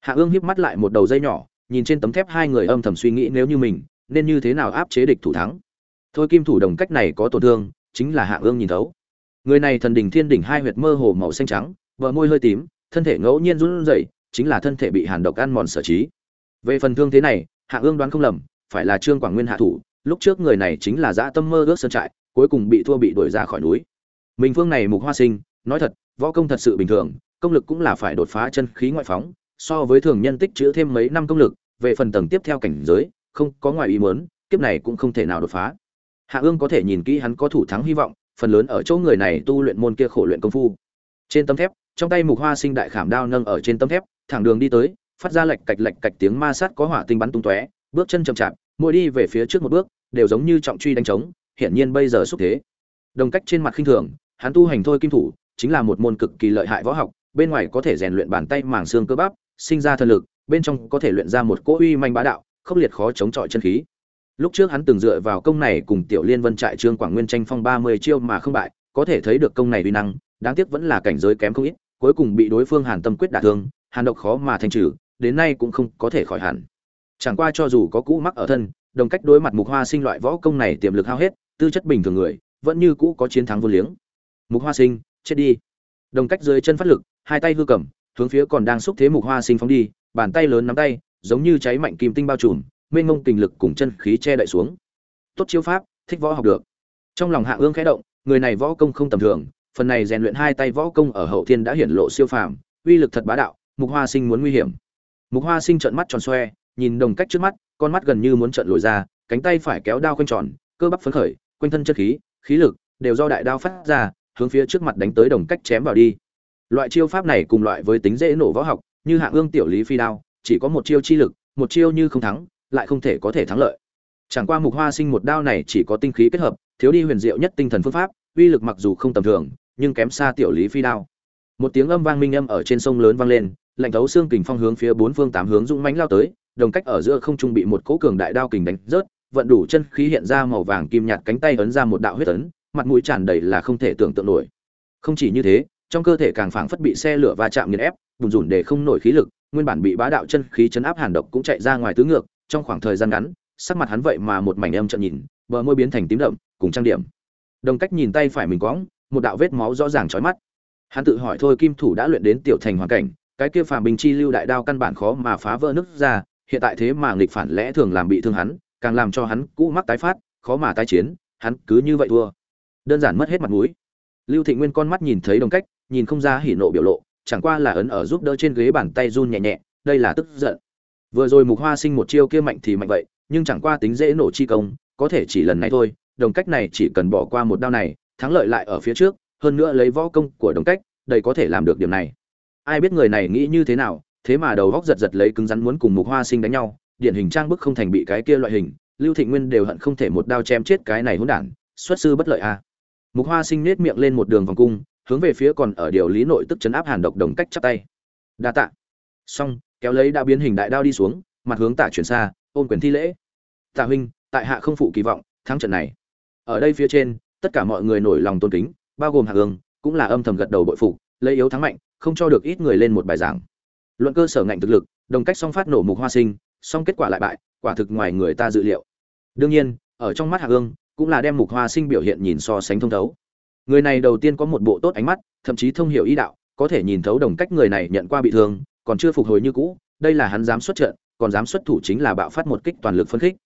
Hạ ương híp mắt lại một đầu dây nhỏ, nhìn trên tấm thép hai người âm thầm suy nghĩ nếu như mình, nên như thế nào áp chế địch thủ thắng. Thôi kim thủ đồng cách này có tổn thương, chính là hạ ương nhìn thấu. Người này thần đỉnh thiên đỉnh hai huyệt mơ hồ màu xanh trắng vợ môi hơi tím, thân thể ngẫu nhiên run rẩy, chính là thân thể bị hàn độc ăn mòn sở trí. Về phần thương thế này hạ ương đoán không lầm, phải là trương quảng nguyên hạ thủ, lúc trước người này chính là dã tâm mơ ước sơn trại, cuối cùng bị thua bị đuổi ra khỏi núi. Mình phương này mục hoa sinh, nói thật, võ công thật sự bình thường, công lực cũng là phải đột phá chân khí ngoại phóng, so với thường nhân tích chữ thêm mấy năm công lực, về phần tầng tiếp theo cảnh giới, không có ngoài ý muốn, kiếp này cũng không thể nào đột phá. Hạ ương có thể nhìn kỹ hắn có thủ thắng hy vọng, phần lớn ở chỗ người này tu luyện môn kia khổ luyện công phu. Trên tấm thép, trong tay mục hoa sinh đại khảm đao nâng ở trên tấm thép, thẳng đường đi tới phát ra lệch cạch lạch cạch tiếng ma sát có hỏa tinh bắn tung tóe, bước chân chậm chạp, mỗi đi về phía trước một bước, đều giống như trọng truy đánh trống, hiển nhiên bây giờ xúc thế. Đồng cách trên mặt khinh thường, hắn tu hành thôi kim thủ, chính là một môn cực kỳ lợi hại võ học, bên ngoài có thể rèn luyện bàn tay màng xương cơ bắp, sinh ra thần lực, bên trong có thể luyện ra một cỗ uy manh bá đạo, khốc liệt khó chống chọi chân khí. Lúc trước hắn từng dựa vào công này cùng tiểu liên vân trại trương quảng nguyên tranh phong ba mươi chiêu mà không bại, có thể thấy được công này uy năng, đáng tiếc vẫn là cảnh giới kém không ít, cuối cùng bị đối phương hàn tâm quyết đả thương, hàn độc khó mà thành trừ đến nay cũng không có thể khỏi hẳn. Chẳng qua cho dù có cũ mắc ở thân, đồng cách đối mặt mục hoa sinh loại võ công này tiềm lực hao hết, tư chất bình thường người, vẫn như cũ có chiến thắng vô liếng. Mục hoa sinh, chết đi. Đồng cách dưới chân phát lực, hai tay hư cầm, hướng phía còn đang xúc thế mục hoa sinh phóng đi, bàn tay lớn nắm tay, giống như cháy mạnh kim tinh bao trùm, mênh mông kình lực cùng chân khí che đậy xuống. Tốt chiêu pháp, thích võ học được. Trong lòng hạ ương khẽ động, người này võ công không tầm thường, phần này rèn luyện hai tay võ công ở hậu thiên đã hiển lộ siêu phàm, uy lực thật bá đạo, mục hoa sinh muốn nguy hiểm mục hoa sinh trợn mắt tròn xoe, nhìn đồng cách trước mắt, con mắt gần như muốn trợn lồi ra, cánh tay phải kéo đao quanh tròn, cơ bắp phấn khởi, quanh thân chất khí khí lực đều do đại đao phát ra, hướng phía trước mặt đánh tới đồng cách chém vào đi. Loại chiêu pháp này cùng loại với tính dễ nổ võ học, như hạng ương tiểu lý phi đao, chỉ có một chiêu chi lực, một chiêu như không thắng, lại không thể có thể thắng lợi. Chẳng qua mục hoa sinh một đao này chỉ có tinh khí kết hợp, thiếu đi huyền diệu nhất tinh thần phương pháp, uy lực mặc dù không tầm thường, nhưng kém xa tiểu lý phi đao. Một tiếng âm vang minh âm ở trên sông lớn vang lên lạnh thấu xương kình phong hướng phía bốn phương tám hướng dũng mãnh lao tới, đồng cách ở giữa không trung bị một cỗ cường đại đao kình đánh rớt, vận đủ chân khí hiện ra màu vàng kim nhạt cánh tay ấn ra một đạo huyết ấn, mặt mũi tràn đầy là không thể tưởng tượng nổi. Không chỉ như thế, trong cơ thể càng phảng phất bị xe lửa va chạm nghiền ép, bùn rủn để không nổi khí lực, nguyên bản bị bá đạo chân khí chấn áp hàn độc cũng chạy ra ngoài tứ ngược, trong khoảng thời gian ngắn, sắc mặt hắn vậy mà một mảnh âm trợn nhìn, bờ môi biến thành tím đậm, cùng trang điểm. Đồng cách nhìn tay phải mình quõng một đạo vết máu rõ ràng chói mắt. Hắn tự hỏi thôi, kim thủ đã luyện đến tiểu thành hoàn cảnh cái kia phàm bình chi lưu đại đao căn bản khó mà phá vỡ nứt ra, hiện tại thế mà nghịch phản lẽ thường làm bị thương hắn, càng làm cho hắn cũ mắc tái phát, khó mà tái chiến, hắn cứ như vậy thua. Đơn giản mất hết mặt mũi. Lưu thị nguyên con mắt nhìn thấy đồng cách, nhìn không ra hỉ nộ biểu lộ, chẳng qua là ấn ở giúp đỡ trên ghế bàn tay run nhẹ nhẹ, đây là tức giận. Vừa rồi mục hoa sinh một chiêu kia mạnh thì mạnh vậy, nhưng chẳng qua tính dễ nổ chi công, có thể chỉ lần này thôi, đồng cách này chỉ cần bỏ qua một đao này, thắng lợi lại ở phía trước, hơn nữa lấy võ công của đồng cách, đây có thể làm được điểm này ai biết người này nghĩ như thế nào, thế mà đầu góc giật giật lấy cứng rắn muốn cùng mục hoa sinh đánh nhau, điển hình trang bức không thành bị cái kia loại hình, lưu thị nguyên đều hận không thể một đao chém chết cái này hỗn đản, xuất sư bất lợi a. À. mục hoa sinh nết miệng lên một đường vòng cung, hướng về phía còn ở điều lý nội tức chấn áp hàn độc đồng cách chắp tay. Đa tạ. Xong, kéo lấy đã biến hình đại đao đi xuống, mặt hướng tả chuyển xa ôn quyền thi lễ. Tạ huynh, tại hạ không phụ kỳ vọng, thắng trận này. Ở đây phía trên, tất cả mọi người nổi lòng tôn kính, bao gồm hạ ương cũng là âm thầm gật đầu bội phục, lấy yếu thắng mạnh không cho được ít người lên một bài giảng. Luận cơ sở ngạnh thực lực, đồng cách song phát nổ mục hoa sinh, song kết quả lại bại, quả thực ngoài người ta dự liệu. Đương nhiên, ở trong mắt hạ ương cũng là đem mục hoa sinh biểu hiện nhìn so sánh thông thấu. Người này đầu tiên có một bộ tốt ánh mắt, thậm chí thông hiểu ý đạo, có thể nhìn thấu đồng cách người này nhận qua bị thương, còn chưa phục hồi như cũ, đây là hắn dám xuất trận, còn dám xuất thủ chính là bạo phát một kích toàn lực phân khích.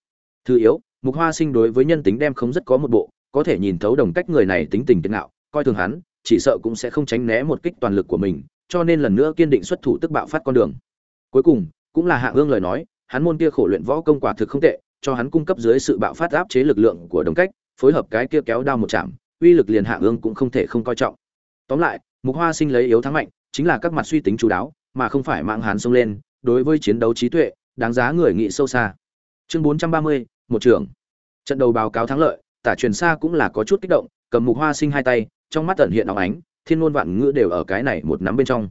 Thứ yếu, mục hoa sinh đối với nhân tính đem không rất có một bộ, có thể nhìn thấu đồng cách người này tính tình kiên ngạo, coi thường hắn chỉ sợ cũng sẽ không tránh né một kích toàn lực của mình, cho nên lần nữa kiên định xuất thủ tức bạo phát con đường. Cuối cùng, cũng là hạ ương lời nói, hắn môn kia khổ luyện võ công quả thực không tệ, cho hắn cung cấp dưới sự bạo phát áp chế lực lượng của đồng cách, phối hợp cái kia kéo đao một chạm, uy lực liền hạ ương cũng không thể không coi trọng. Tóm lại, mục hoa sinh lấy yếu thắng mạnh, chính là các mặt suy tính chú đáo, mà không phải mạng hắn xông lên, đối với chiến đấu trí tuệ, đáng giá người nghĩ sâu xa. Chương bốn trăm ba mươi, một trưởng. Trận đầu báo cáo thắng lợi, tả truyền xa cũng là có chút kích động, cầm mục hoa sinh hai tay trong mắt tận hiện óng ánh, thiên ngôn vạn ngữ đều ở cái này một nắm bên trong.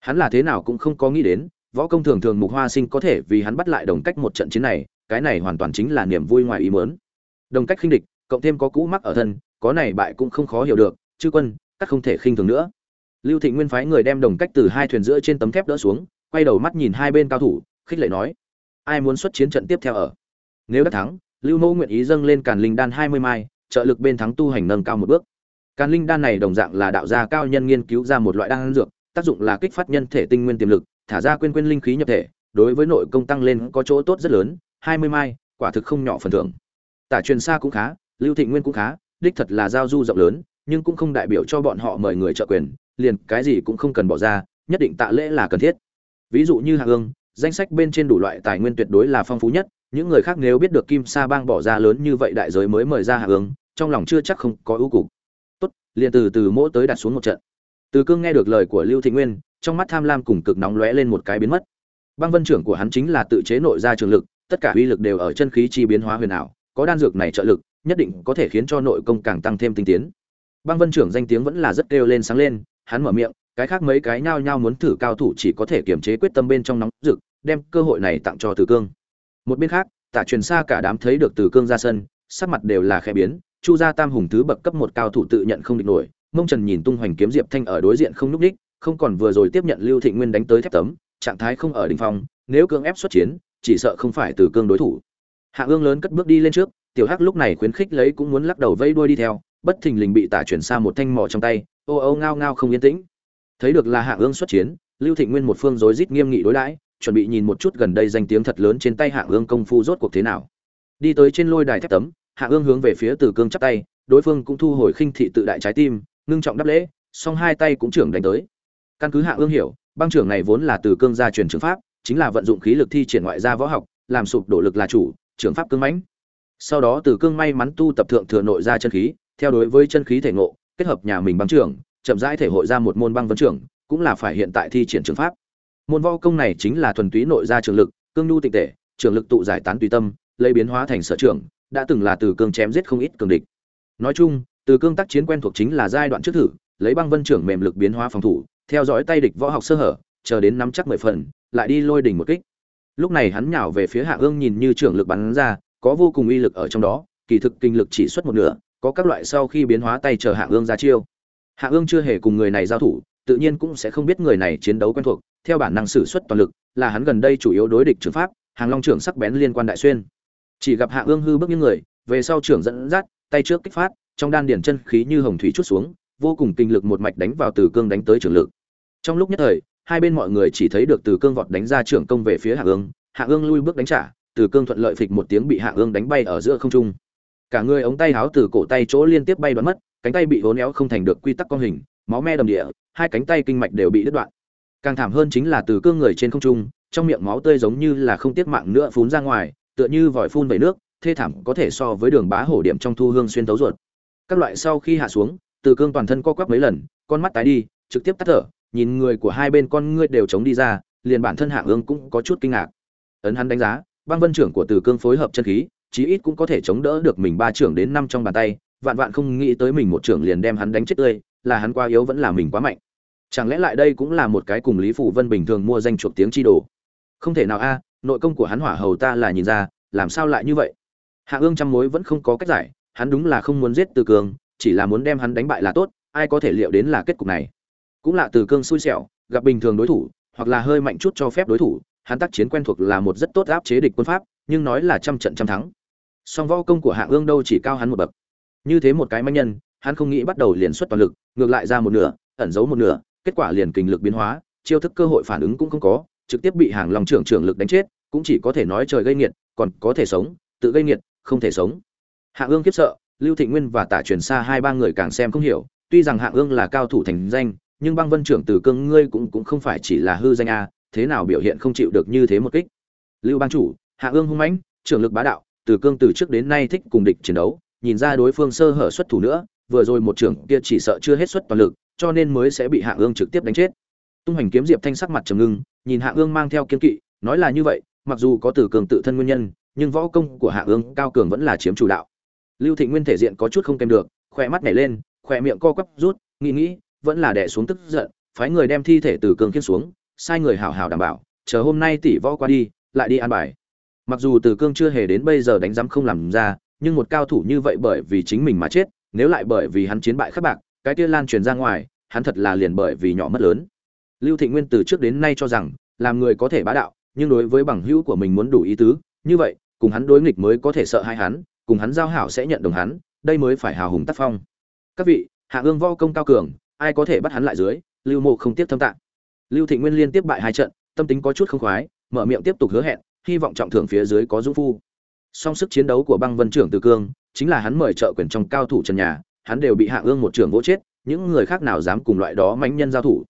Hắn là thế nào cũng không có nghĩ đến, võ công thường thường mục hoa sinh có thể vì hắn bắt lại đồng cách một trận chiến này, cái này hoàn toàn chính là niềm vui ngoài ý mớn đồng cách khinh địch, cộng thêm có cũ mắc ở thân, có này bại cũng không khó hiểu được, chư quân, các không thể khinh thường nữa. Lưu thị nguyên phái người đem đồng cách từ hai thuyền giữa trên tấm thép đỡ xuống, quay đầu mắt nhìn hai bên cao thủ, khích lệ nói, ai muốn xuất chiến trận tiếp theo ở? Nếu đã thắng, lưu mẫu nguyện ý dâng lên càn linh đan hai mươi mai, trợ lực bên thắng tu hành nâng cao một bước càn linh đan này đồng dạng là đạo gia cao nhân nghiên cứu ra một loại đan dược, tác dụng là kích phát nhân thể tinh nguyên tiềm lực, thả ra quên quên linh khí nhập thể, đối với nội công tăng lên có chỗ tốt rất lớn, hai mươi mai, quả thực không nhỏ phần thưởng. Tả truyền xa cũng khá, lưu thịnh nguyên cũng khá, đích thật là giao du rộng lớn, nhưng cũng không đại biểu cho bọn họ mời người trợ quyền, liền cái gì cũng không cần bỏ ra, nhất định tạ lễ là cần thiết. Ví dụ như hạ ương, danh sách bên trên đủ loại tài nguyên tuyệt đối là phong phú nhất, những người khác nếu biết được kim sa bang bỏ ra lớn như vậy đại giới mới mời ra hạ ương, trong lòng chưa chắc không có ưu cục liền từ từ mỗ tới đặt xuống một trận. Từ cương nghe được lời của lưu thị nguyên trong mắt tham lam cùng cực nóng lóe lên một cái biến mất. Băng vân trưởng của hắn chính là tự chế nội ra trường lực tất cả uy lực đều ở chân khí chi biến hóa huyền ảo có đan dược này trợ lực nhất định có thể khiến cho nội công càng tăng thêm tinh tiến. Băng vân trưởng danh tiếng vẫn là rất kêu lên sáng lên hắn mở miệng cái khác mấy cái nhao nhao muốn thử cao thủ chỉ có thể kiềm chế quyết tâm bên trong nóng rực đem cơ hội này tặng cho Từ Cương. Một bên khác, Tả Truyền xa cả đám thấy được Từ Cương ra sân, sắc mặt đều là khẽ biến, Chu gia Tam hùng thứ bậc cấp một cao thủ tự nhận không địch nổi, Mông Trần nhìn tung hoành kiếm Diệp Thanh ở đối diện không núp đích, không còn vừa rồi tiếp nhận Lưu Thịnh Nguyên đánh tới thép tấm, trạng thái không ở đỉnh phong, nếu cưỡng ép xuất chiến, chỉ sợ không phải Từ Cương đối thủ. Hạ Ương lớn cất bước đi lên trước, Tiểu Hắc lúc này khuyến khích lấy cũng muốn lắc đầu vây đuôi đi theo, bất thình lình bị Tả chuyển xa một thanh mỏ trong tay, ô ô ngao ngao không yên tĩnh. Thấy được là Hạ Ương xuất chiến, Lưu Thịnh Nguyên một phương rối rít nghiêm nghị đối đãi, chuẩn bị nhìn một chút gần đây danh tiếng thật lớn trên tay Hạ Ương công phu rốt cuộc thế nào. Đi tới trên lôi đài thép tấm, Hạ Ương hướng về phía Từ Cương chắp tay, đối phương cũng thu hồi khinh thị tự đại trái tim, ngưng trọng đáp lễ, song hai tay cũng trưởng đánh tới. Căn cứ Hạ Ương hiểu, băng trưởng này vốn là Từ Cương gia truyền trường pháp, chính là vận dụng khí lực thi triển ngoại gia võ học, làm sụp đổ lực là chủ, trường pháp cương mãnh. Sau đó Từ Cương may mắn tu tập thượng thừa nội gia chân khí, theo đối với chân khí thể ngộ, kết hợp nhà mình băng trưởng, chậm rãi thể hội ra một môn băng vấn trưởng, cũng là phải hiện tại thi triển trường pháp. Môn võ công này chính là thuần túy nội gia trường lực, cương nhu tịnh tệ, trường lực tụ giải tán tùy tâm, lấy biến hóa thành sở trường, đã từng là từ cương chém giết không ít cường địch. Nói chung, từ cương tác chiến quen thuộc chính là giai đoạn trước thử, lấy băng vân trưởng mềm lực biến hóa phòng thủ, theo dõi tay địch võ học sơ hở, chờ đến nắm chắc mười phần, lại đi lôi đỉnh một kích. Lúc này hắn nhào về phía Hạ Ương nhìn như trưởng lực bắn ra, có vô cùng uy lực ở trong đó, kỳ thực kinh lực chỉ xuất một nửa, có các loại sau khi biến hóa tay chờ Hạ Ương ra chiêu. Hạ Ương chưa hề cùng người này giao thủ, tự nhiên cũng sẽ không biết người này chiến đấu quen thuộc, theo bản năng sử xuất toàn lực, là hắn gần đây chủ yếu đối địch trường pháp, hàng long trưởng sắc bén liên quan đại xuyên. Chỉ gặp Hạ Ương hư bước như người, về sau trưởng dẫn dắt, tay trước kích phát, trong đan điển chân khí như hồng thủy chút xuống, vô cùng kinh lực một mạch đánh vào Từ Cương đánh tới trường lực. Trong lúc nhất thời, hai bên mọi người chỉ thấy được Từ Cương vọt đánh ra trưởng công về phía Hạ Ương, Hạ Ương lui bước đánh trả, Từ Cương thuận lợi phịch một tiếng bị Hạ Ương đánh bay ở giữa không trung. Cả người ống tay háo từ cổ tay chỗ liên tiếp bay đoán mất, cánh tay bị hố néo không thành được quy tắc con hình, máu me đầm địa, hai cánh tay kinh mạch đều bị đứt đoạn. Càng thảm hơn chính là Từ Cương người trên không trung, trong miệng máu tươi giống như là không tiết mạng nữa phun ra ngoài, tựa như vòi phun vẩy nước, thê thảm có thể so với đường bá hổ điểm trong thu hương xuyên thấu ruột. Các loại sau khi hạ xuống từ cương toàn thân co quắp mấy lần con mắt tái đi trực tiếp tắt thở nhìn người của hai bên con ngươi đều chống đi ra liền bản thân hạ ương cũng có chút kinh ngạc. Ấn hắn đánh giá băng vân trưởng của từ cương phối hợp chân khí chí ít cũng có thể chống đỡ được mình ba trưởng đến năm trong bàn tay vạn vạn không nghĩ tới mình một trưởng liền đem hắn đánh chết tươi là hắn quá yếu vẫn là mình quá mạnh. Chẳng lẽ lại đây cũng là một cái cùng lý phủ vân bình thường mua danh chuộc tiếng chi đồ? Không thể nào a nội công của hắn hỏa hầu ta là nhìn ra, làm sao lại như vậy? Hạ ương trăm mối vẫn không có cách giải, hắn đúng là không muốn giết từ cương chỉ là muốn đem hắn đánh bại là tốt, ai có thể liệu đến là kết cục này? Cũng là từ cương xui xẻo, gặp bình thường đối thủ, hoặc là hơi mạnh chút cho phép đối thủ, hắn tác chiến quen thuộc là một rất tốt áp chế địch quân pháp, nhưng nói là trăm trận trăm thắng. Song võ công của hạ ương đâu chỉ cao hắn một bậc. Như thế một cái manh nhân, hắn không nghĩ bắt đầu liền xuất toàn lực, ngược lại ra một nửa, ẩn giấu một nửa, kết quả liền kình lực biến hóa, chiêu thức cơ hội phản ứng cũng không có, trực tiếp bị hàng lòng trưởng trưởng lực đánh chết cũng chỉ có thể nói trời gây nghiệt, còn có thể sống, tự gây nghiệt, không thể sống. Hạ ương kiếp sợ, lưu thịnh nguyên và tả truyền xa hai ba người càng xem không hiểu, tuy rằng hạ ương là cao thủ thành danh, nhưng băng vân trưởng từ cương ngươi cũng cũng không phải chỉ là hư danh a, thế nào biểu hiện không chịu được như thế một kích. Lưu bang chủ, hạ ương hung mãnh, trưởng lực bá đạo, từ cương từ trước đến nay thích cùng địch chiến đấu, nhìn ra đối phương sơ hở xuất thủ nữa, vừa rồi một trưởng kia chỉ sợ chưa hết xuất toàn lực, cho nên mới sẽ bị hạ ương trực tiếp đánh chết. Tung hành kiếm diệp thanh sắc mặt trầm ngưng, nhìn hạ ương mang theo kiên kỵ, nói là như vậy mặc dù có từ cường tự thân nguyên nhân, nhưng võ công của hạ ương cao cường vẫn là chiếm chủ đạo. Lưu thị nguyên thể diện có chút không kèm được khoe mắt nhảy lên khoe miệng co quắp rút, nghĩ nghĩ, vẫn là đẻ xuống tức giận, phái người đem thi thể từ cường kiên xuống, sai người hảo hảo đảm bảo, chờ hôm nay tỷ võ qua đi, lại đi an bài. Mặc dù từ cương chưa hề đến bây giờ đánh giám không làm ra, nhưng một cao thủ như vậy bởi vì chính mình mà chết, nếu lại bởi vì hắn chiến bại khắc bạc, cái kia lan truyền ra ngoài, hắn thật là liền bởi vì nhỏ mất lớn. Lưu thị nguyên từ trước đến nay cho rằng, làm người có thể bá đạo nhưng đối với bằng hữu của mình muốn đủ ý tứ, như vậy, cùng hắn đối nghịch mới có thể sợ hai hắn, cùng hắn giao hảo sẽ nhận đồng hắn, đây mới phải hào hùng tác phong. Các vị, hạ ương võ công cao cường, ai có thể bắt hắn lại dưới? Lưu mộ không tiếp thâm tạng lưu thị nguyên liên tiếp bại hai trận, tâm tính có chút không khoái, mở miệng tiếp tục hứa hẹn, hy vọng trọng thưởng phía dưới có dũng phu. Song sức chiến đấu của băng vân trưởng từ cương, chính là hắn mời trợ quyền trong cao thủ trần nhà, hắn đều bị hạ ương một trưởng vỗ chết, những người khác nào dám cùng loại đó mãnh nhân giao thủ.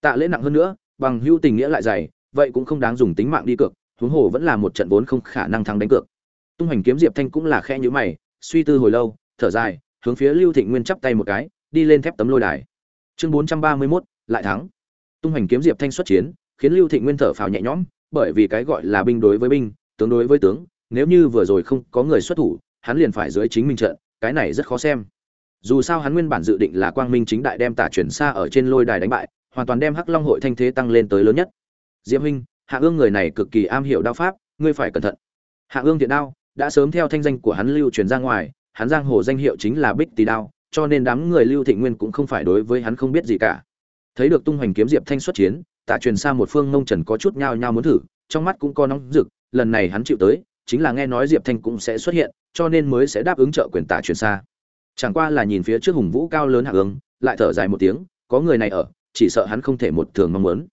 Tạ lễ nặng hơn nữa, bằng hưu tình nghĩa lại dày vậy cũng không đáng dùng tính mạng đi cược huống hồ vẫn là một trận vốn không khả năng thắng đánh cược. Tung hành kiếm diệp thanh cũng là khe nhữ mày suy tư hồi lâu thở dài hướng phía lưu thịnh nguyên chắp tay một cái đi lên thép tấm lôi đài. Chương bốn trăm ba mươi 431, lại thắng. Tung hành kiếm diệp thanh xuất chiến khiến lưu thịnh nguyên thở phào nhẹ nhõm bởi vì cái gọi là binh đối với binh tướng đối với tướng nếu như vừa rồi không có người xuất thủ hắn liền phải dưới chính mình trận cái này rất khó xem. Dù sao hắn nguyên bản dự định là quang minh chính đại đem tả chuyển xa ở trên lôi đài đánh bại hoàn toàn đem hắc long hội thanh thế tăng lên tới lớn nhất diệp huynh, hạ ương người này cực kỳ am hiểu đao pháp, ngươi phải cẩn thận. Hạ ương thiện đao, đã sớm theo thanh danh của hắn lưu truyền ra ngoài, hắn giang hồ danh hiệu chính là bích tỳ đao, cho nên đám người lưu thịnh nguyên cũng không phải đối với hắn không biết gì cả. Thấy được tung hoành kiếm diệp thanh xuất chiến tạ truyền xa một phương nông trần có chút nhao nhao muốn thử, trong mắt cũng có nóng rực, lần này hắn chịu tới, chính là nghe nói diệp thanh cũng sẽ xuất hiện, cho nên mới sẽ đáp ứng trợ quyền tạ truyền xa. Chẳng qua là nhìn phía trước hùng vũ cao lớn hạ ương, lại thở dài một tiếng, có người này ở, chỉ sợ hắn không thể một thường mong muốn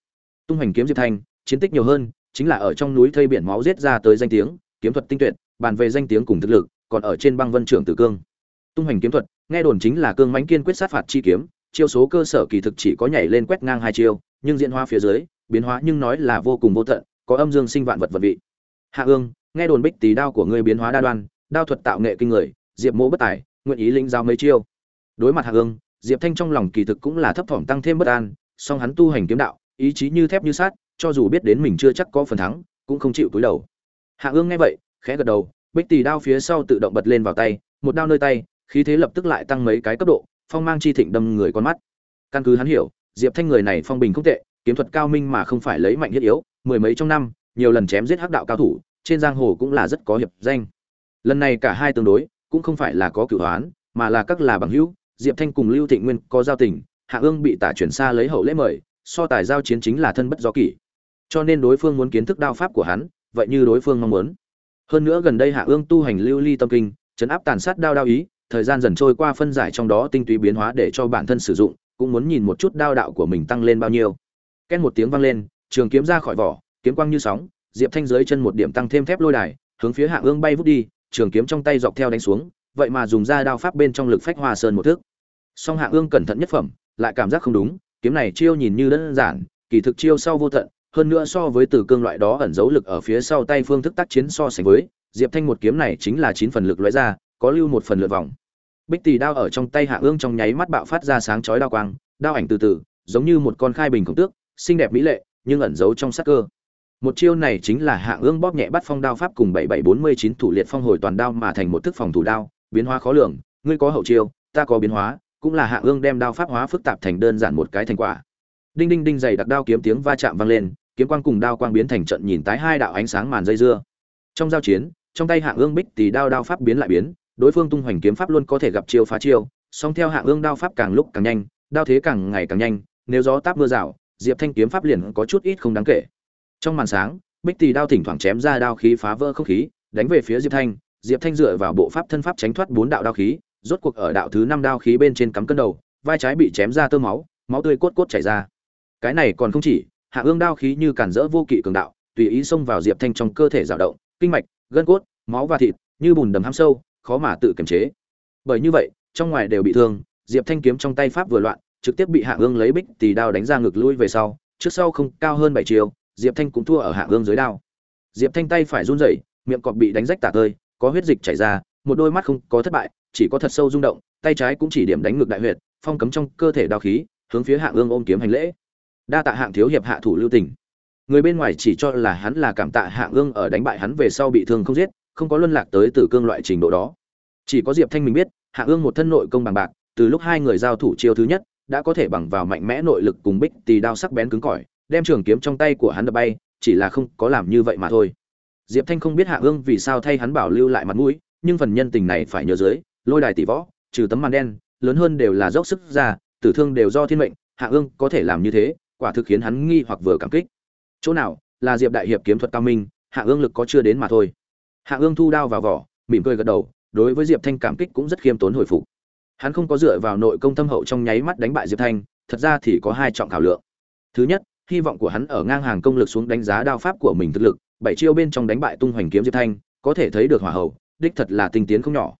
tung hoành kiếm diệp thanh, chiến tích nhiều hơn, chính là ở trong núi thây biển máu giết ra tới danh tiếng, kiếm thuật tinh tuyệt, bàn về danh tiếng cùng thực lực, còn ở trên băng vân trưởng tử cương. Tung hoành kiếm thuật, nghe đồn chính là cương mãnh kiên quyết sát phạt chi kiếm, chiêu số cơ sở kỳ thực chỉ có nhảy lên quét ngang hai chiêu, nhưng diễn hóa phía dưới, biến hóa nhưng nói là vô cùng vô tận, có âm dương sinh vạn vật vật vị. Hạ ương, nghe đồn bích tỷ đao của ngươi biến hóa đa đoan, đao thuật tạo nghệ kinh người, diệp mỗ bất tài, nguyện ý linh giao mấy chiêu. Đối mặt hạ ương, diệp thanh trong lòng kỳ thực cũng là thấp thỏm tăng thêm bất an, song hắn tu hành kiếm đạo ý chí như thép như sát cho dù biết đến mình chưa chắc có phần thắng, cũng không chịu túi đầu. Hạ ương nghe vậy, khẽ gật đầu, bích tỷ đao phía sau tự động bật lên vào tay, một đao nơi tay, khí thế lập tức lại tăng mấy cái cấp độ, phong mang chi thịnh đâm người con mắt. Căn cứ hắn hiểu, diệp thanh người này phong bình không tệ, kiếm thuật cao minh mà không phải lấy mạnh thiết yếu, mười mấy trong năm, nhiều lần chém giết hắc đạo cao thủ, trên giang hồ cũng là rất có hiệp danh. Lần này cả hai tương đối, cũng không phải là có cửu hoán, mà là các là bằng hữu, diệp thanh cùng lưu thịnh nguyên có giao tình, hạ ương bị tả chuyển xa lấy hậu lễ mời so tài giao chiến chính là thân bất do kỷ. Cho nên đối phương muốn kiến thức đao pháp của hắn, vậy như đối phương mong muốn. Hơn nữa gần đây hạ ương tu hành lưu ly tâm kinh, chấn áp tàn sát đao đao ý, thời gian dần trôi qua phân giải trong đó tinh túy biến hóa để cho bản thân sử dụng, cũng muốn nhìn một chút đao đạo của mình tăng lên bao nhiêu. Két một tiếng vang lên, trường kiếm ra khỏi vỏ, kiếm quang như sóng, diệp thanh dưới chân một điểm tăng thêm thép lôi đài, hướng phía hạ ương bay vút đi, trường kiếm trong tay dọc theo đánh xuống, vậy mà dùng ra đao pháp bên trong lực phách hoa sơn một thước. Song hạ ương cẩn thận nhất phẩm, lại cảm giác không đúng kiếm này chiêu nhìn như đơn giản, kỳ thực chiêu sau vô tận, hơn nữa so với từ cương loại đó ẩn dấu lực ở phía sau tay phương thức tác chiến so sánh với, diệp thanh một kiếm này chính là chín phần lực lóe ra, có lưu một phần lượt vòng. Bích tỷ đao ở trong tay hạ ương trong nháy mắt bạo phát ra sáng chói đao quang, đao ảnh từ từ, giống như một con khai bình khổng tước, xinh đẹp mỹ lệ, nhưng ẩn giấu trong sắc cơ. Một chiêu này chính là hạ ương bóp nhẹ bắt phong đao pháp cùng bảy bảy bốn mươi chín thủ liệt phong hồi toàn đao mà thành một thức phòng thủ đao, biến hóa khó lường, ngươi có hậu chiêu, ta có biến hóa cũng là hạ ương đem đao pháp hóa phức tạp thành đơn giản một cái thành quả. Đinh đinh đinh dày đặc đao kiếm tiếng va chạm vang lên, kiếm quang cùng đao quang biến thành trận nhìn tái hai đạo ánh sáng màn dây dưa. Trong giao chiến, trong tay hạ ương bích tỷ đao đao pháp biến lại biến, đối phương tung hoành kiếm pháp luôn có thể gặp chiêu phá chiêu, song theo hạ ương đao pháp càng lúc càng nhanh, đao thế càng ngày càng nhanh, nếu gió táp mưa rào, diệp thanh kiếm pháp liền có chút ít không đáng kể. Trong màn sáng, bích tỷ đao thỉnh thoảng chém ra đao khí phá vỡ không khí, đánh về phía diệp thanh diệp thanh dựa vào bộ pháp thân pháp tránh thoát bốn đạo đao khí rốt cuộc ở đạo thứ năm đao khí bên trên cắm cân đầu, vai trái bị chém ra tơ máu máu tươi cốt cốt chảy ra. Cái này còn không chỉ, hạ ương đao khí như cản rỡ vô kỵ cường đạo, tùy ý xông vào diệp thanh trong cơ thể dao động, kinh mạch, gân cốt, máu và thịt, như bùn đầm hăm sâu, khó mà tự kiềm chế. Bởi như vậy, trong ngoài đều bị thương, diệp thanh kiếm trong tay pháp vừa loạn, trực tiếp bị hạ ương lấy bích tì đao đánh ra ngực lui về sau, trước sau không cao hơn bảy chiều, diệp thanh cũng thua ở hạ ương dưới đao. Diệp thanh tay phải run rẩy, miệng cọp bị đánh rách tả tơi, có huyết dịch chảy ra một đôi mắt không có thất bại, chỉ có thật sâu rung động, tay trái cũng chỉ điểm đánh ngược đại huyệt, phong cấm trong cơ thể đao khí, hướng phía hạ ương ôm kiếm hành lễ. Đa tạ hạng thiếu hiệp hạ thủ lưu tình. Người bên ngoài chỉ cho là hắn là cảm tạ hạng ương ở đánh bại hắn về sau bị thương không giết, không có luân lạc tới tử cương loại trình độ đó. Chỉ có diệp thanh mình biết, hạng ương một thân nội công bằng bạc, từ lúc hai người giao thủ chiêu thứ nhất, đã có thể bằng vào mạnh mẽ nội lực cùng bích tì đao sắc bén cứng cỏi, đem trường kiếm trong tay của hắn đập bay, chỉ là không có làm như vậy mà thôi. Diệp thanh không biết hạ ương vì sao thay hắn bảo lưu lại mặt mũi nhưng phần nhân tình này phải nhớ dưới, lôi đài tỷ võ, trừ tấm màn đen, lớn hơn đều là dốc sức ra, tử thương đều do thiên mệnh, hạ ương có thể làm như thế, quả thực khiến hắn nghi hoặc vừa cảm kích. Chỗ nào, là diệp đại hiệp kiếm thuật cao minh, hạ ương lực có chưa đến mà thôi. Hạ ương thu đao vào vỏ, mỉm cười gật đầu, đối với diệp thanh cảm kích cũng rất khiêm tốn hồi phục. Hắn không có dựa vào nội công thâm hậu trong nháy mắt đánh bại diệp thanh, thật ra thì có hai trọng khảo lượng. Thứ nhất, hy vọng của hắn ở ngang hàng công lực xuống đánh giá đao pháp của mình thực lực, bảy chiêu bên trong đánh bại tung hoành kiếm diệp thanh, có thể thấy được hỏa hậu đích thật là tinh tiến không nhỏ.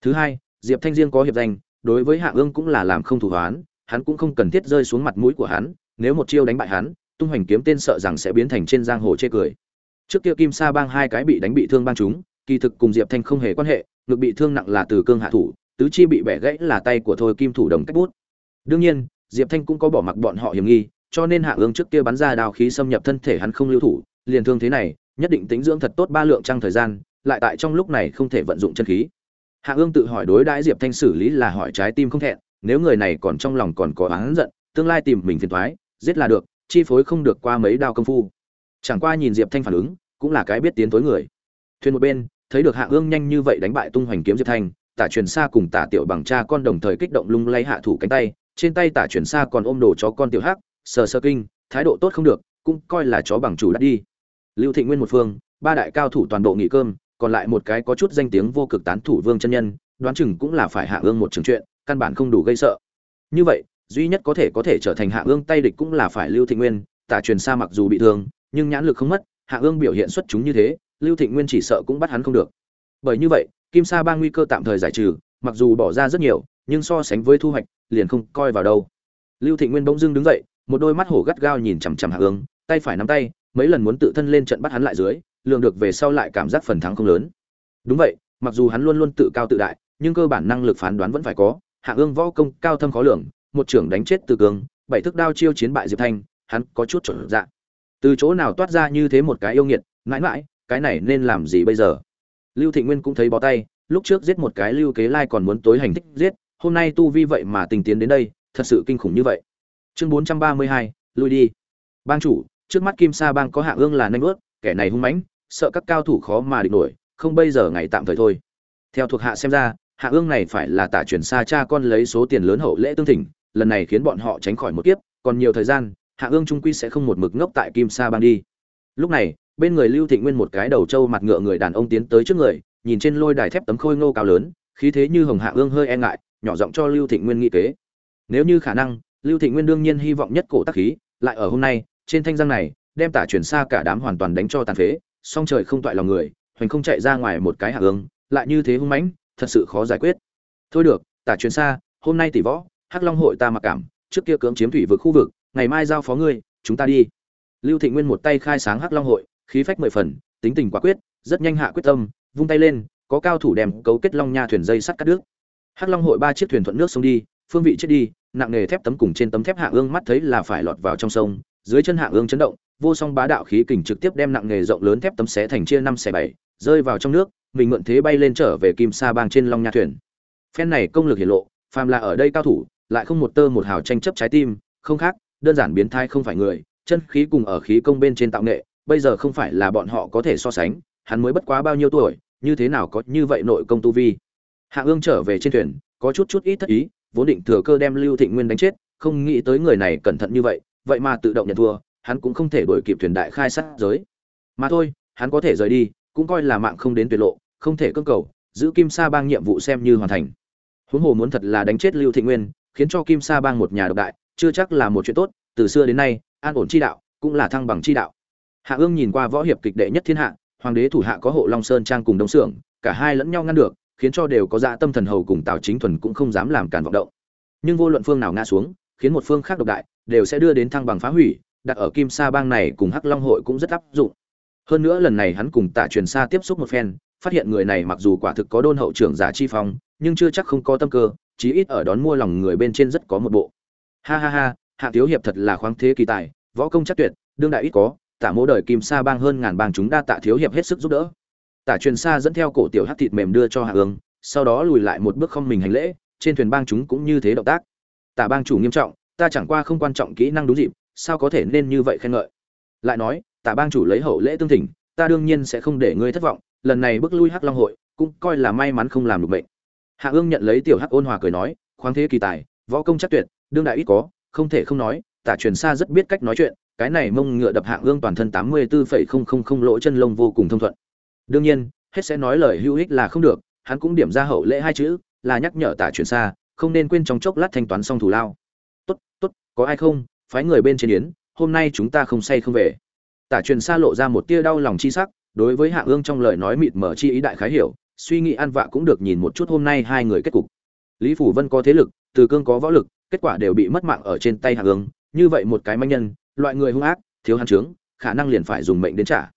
Thứ hai, diệp thanh riêng có hiệp danh, đối với hạ ương cũng là làm không thủ hoán, hắn cũng không cần thiết rơi xuống mặt mũi của hắn, nếu một chiêu đánh bại hắn, tung hoành kiếm tên sợ rằng sẽ biến thành trên giang hồ chê cười. Trước kia kim sa bang hai cái bị đánh bị thương bang chúng, kỳ thực cùng diệp thanh không hề quan hệ, ngực bị thương nặng là từ cương hạ thủ, tứ chi bị bẻ gãy là tay của thôi kim thủ đồng cách bút. Đương nhiên, diệp thanh cũng có bỏ mặc bọn họ hiểm nghi, cho nên hạ ương trước kia bắn ra đào khí xâm nhập thân thể hắn không lưu thủ, liền thương thế này, nhất định tính dưỡng thật tốt ba lượng trăng thời gian lại tại trong lúc này không thể vận dụng chân khí. Hạ ương tự hỏi đối đãi diệp thanh xử lý là hỏi trái tim không thẹn, nếu người này còn trong lòng còn có oán giận, tương lai tìm mình phiền thoái giết là được, chi phối không được qua mấy đao công phu. Chẳng qua nhìn diệp thanh phản ứng, cũng là cái biết tiến tối người. Thuyền một bên, thấy được hạ ương nhanh như vậy đánh bại tung hoành kiếm diệp thanh, tả truyền xa cùng tả tiểu bằng cha con đồng thời kích động lung lay hạ thủ cánh tay, trên tay tả truyền xa còn ôm đồ chó con tiểu hắc, sờ sơ kinh, thái độ tốt không được, cũng coi là chó bằng chủ đã đi. Lưu thị nguyên một phương, ba đại cao thủ toàn bộ nghỉ cơm còn lại một cái có chút danh tiếng vô cực tán thủ vương chân nhân, đoán chừng cũng là phải hạ ương một trường chuyện, căn bản không đủ gây sợ. Như vậy, duy nhất có thể có thể trở thành hạ ương tay địch cũng là phải lưu thị nguyên, tả truyền xa mặc dù bị thương, nhưng nhãn lực không mất, hạ ương biểu hiện xuất chúng như thế, lưu thị nguyên chỉ sợ cũng bắt hắn không được. Bởi như vậy, kim sa ba nguy cơ tạm thời giải trừ, mặc dù bỏ ra rất nhiều, nhưng so sánh với thu hoạch, liền không coi vào đâu. Lưu thị nguyên bỗng dưng đứng dậy, một đôi mắt hổ gắt gao nhìn chằm chằm hạ ương, tay phải nắm tay, mấy lần muốn tự thân lên trận bắt hắn lại dưới lượng được về sau lại cảm giác phần thắng không lớn. Đúng vậy mặc dù hắn luôn luôn tự cao tự đại nhưng cơ bản năng lực phán đoán vẫn phải có hạ ương võ công cao thâm khó lường một trưởng đánh chết từ cường bảy thức đao chiêu chiến bại diệp thanh hắn có chút trở dạ. Từ chỗ nào toát ra như thế một cái yêu nghiệt mãi mãi cái này nên làm gì bây giờ? Lưu thị nguyên cũng thấy bó tay lúc trước giết một cái lưu kế lai còn muốn tối hành thích giết hôm nay tu vi vậy mà tình tiến đến đây thật sự kinh khủng như vậy. Chương bốn trăm ba mươi hai lui đi. Bang chủ trước mắt kim sa bang có hạ ương là nhanh nhất, kẻ này hung mãnh sợ các cao thủ khó mà địch nổi, không bây giờ ngày tạm thời thôi. Theo thuộc hạ xem ra, hạ ương này phải là tả chuyển xa cha con lấy số tiền lớn hậu lễ tương thỉnh, lần này khiến bọn họ tránh khỏi một kiếp, còn nhiều thời gian, hạ ương trung quy sẽ không một mực ngốc tại kim sa bang đi. Lúc này, bên người lưu thịnh nguyên một cái đầu trâu mặt ngựa người đàn ông tiến tới trước người, nhìn trên lôi đài thép tấm khôi ngô cao lớn, khí thế như hồng hạ ương hơi e ngại, nhỏ giọng cho lưu thịnh nguyên nghị kế. Nếu như khả năng, lưu thịnh nguyên đương nhiên hy vọng nhất cổ tắc khí, lại ở hôm nay, trên thanh giang này, đem tả chuyển xa cả đám hoàn toàn đánh cho tàn phế song trời không toại lòng người, hoành không chạy ra ngoài một cái hạ hướng, lại như thế hung mãnh, thật sự khó giải quyết. Thôi được, tả chuyến xa, hôm nay tỷ võ, hắc long hội ta mặc cảm, trước kia cưỡng chiếm thủy vực khu vực, ngày mai giao phó ngươi, chúng ta đi. Lưu thịnh nguyên một tay khai sáng hắc long hội, khí phách mười phần, tính tình quả quyết, rất nhanh hạ quyết tâm, vung tay lên, có cao thủ đem cấu kết long nha thuyền dây sắt cắt đứt. Hắc long hội ba chiếc thuyền thuận nước sông đi, phương vị chết đi, nặng nghề thép tấm cùng trên tấm thép hạ ương mắt thấy là phải lọt vào trong sông, dưới chân hạ ương chấn động vô song bá đạo khí kình trực tiếp đem nặng nghề rộng lớn thép tấm xé thành chia năm xẻ bảy, rơi vào trong nước, mình mượn thế bay lên trở về kim sa bang trên long nha thuyền. Phen này công lực hiển lộ, phàm là ở đây cao thủ, lại không một tơ một hào tranh chấp trái tim, không khác, đơn giản biến thái không phải người, chân khí cùng ở khí công bên trên tạo nghệ, bây giờ không phải là bọn họ có thể so sánh, hắn mới bất quá bao nhiêu tuổi, như thế nào có như vậy nội công tu vi. Hạ ương trở về trên thuyền, có chút chút ít thất ý, vốn định thừa cơ đem lưu thịnh nguyên đánh chết, không nghĩ tới người này cẩn thận như vậy vậy mà tự động nhận thua hắn cũng không thể đuổi kịp thuyền đại khai sát giới. Mà thôi, hắn có thể rời đi, cũng coi là mạng không đến tuyệt lộ, không thể cưỡng cầu, giữ kim sa bang nhiệm vụ xem như hoàn thành. Huống hồ muốn thật là đánh chết lưu thị nguyên, khiến cho kim sa bang một nhà độc đại, chưa chắc là một chuyện tốt, từ xưa đến nay, an ổn chi đạo, cũng là thăng bằng chi đạo. Hạ ương nhìn qua võ hiệp kịch đệ nhất thiên hạ, hoàng đế thủ hạ có hộ long sơn trang cùng đông xưởng cả hai lẫn nhau ngăn được, khiến cho đều có dạ tâm thần hầu cùng tào chính thuần cũng không dám làm cản vọng động. Nhưng vô luận phương nào ngã xuống, khiến một phương khác độc đại, đều sẽ đưa đến thăng bằng phá hủy đặt ở kim sa bang này cùng hắc long hội cũng rất áp dụng. Hơn nữa lần này hắn cùng tạ truyền sa tiếp xúc một phen, phát hiện người này mặc dù quả thực có đôn hậu trưởng giả chi phong, nhưng chưa chắc không có tâm cơ, chí ít ở đón mua lòng người bên trên rất có một bộ. Ha ha ha, hạ thiếu hiệp thật là khoáng thế kỳ tài, võ công chắc tuyệt, đương đại ít có, tạ mỗ đời kim sa bang hơn ngàn bang chúng đa tạ thiếu hiệp hết sức giúp đỡ. Tạ truyền sa dẫn theo cổ tiểu hát thịt mềm đưa cho hạ ương, sau đó lùi lại một bước không mình hành lễ, trên thuyền bang chúng cũng như thế động tác. Tạ bang chủ nghiêm trọng, ta chẳng qua không quan trọng kỹ năng đúng dịp sao có thể nên như vậy khen ngợi? Lại nói tạ bang chủ lấy hậu lễ tương thỉnh, ta đương nhiên sẽ không để ngươi thất vọng, lần này bước lui hắc long hội, cũng coi là may mắn không làm được bệnh hạ ương nhận lấy tiểu hắc ôn hòa cười nói, khoáng thế kỳ tài, võ công chắc tuyệt, đương đại ít có, không thể không nói, tả truyền xa rất biết cách nói chuyện, cái này mông ngựa đập hạ ương toàn thân tám mươi bốn lỗ chân lông vô cùng thông thuận. Đương nhiên, hết sẽ nói lời hữu ích là không được, hắn cũng điểm ra hậu lễ hai chữ, là nhắc nhở tả truyền xa, không nên quên trong chốc lát thanh toán xong thù lao. Tốt tốt, có ai không? Phái người bên trên yến, hôm nay chúng ta không say không về. Tả truyền xa lộ ra một tia đau lòng chi sắc, đối với hạ ương trong lời nói mịt mở chi ý đại khái hiểu, suy nghĩ an vạ cũng được nhìn một chút hôm nay hai người kết cục. Lý phủ vân có thế lực, từ cương có võ lực, kết quả đều bị mất mạng ở trên tay hạ ương, như vậy một cái manh nhân, loại người hung ác, thiếu hàn trướng, khả năng liền phải dùng mệnh đến trả.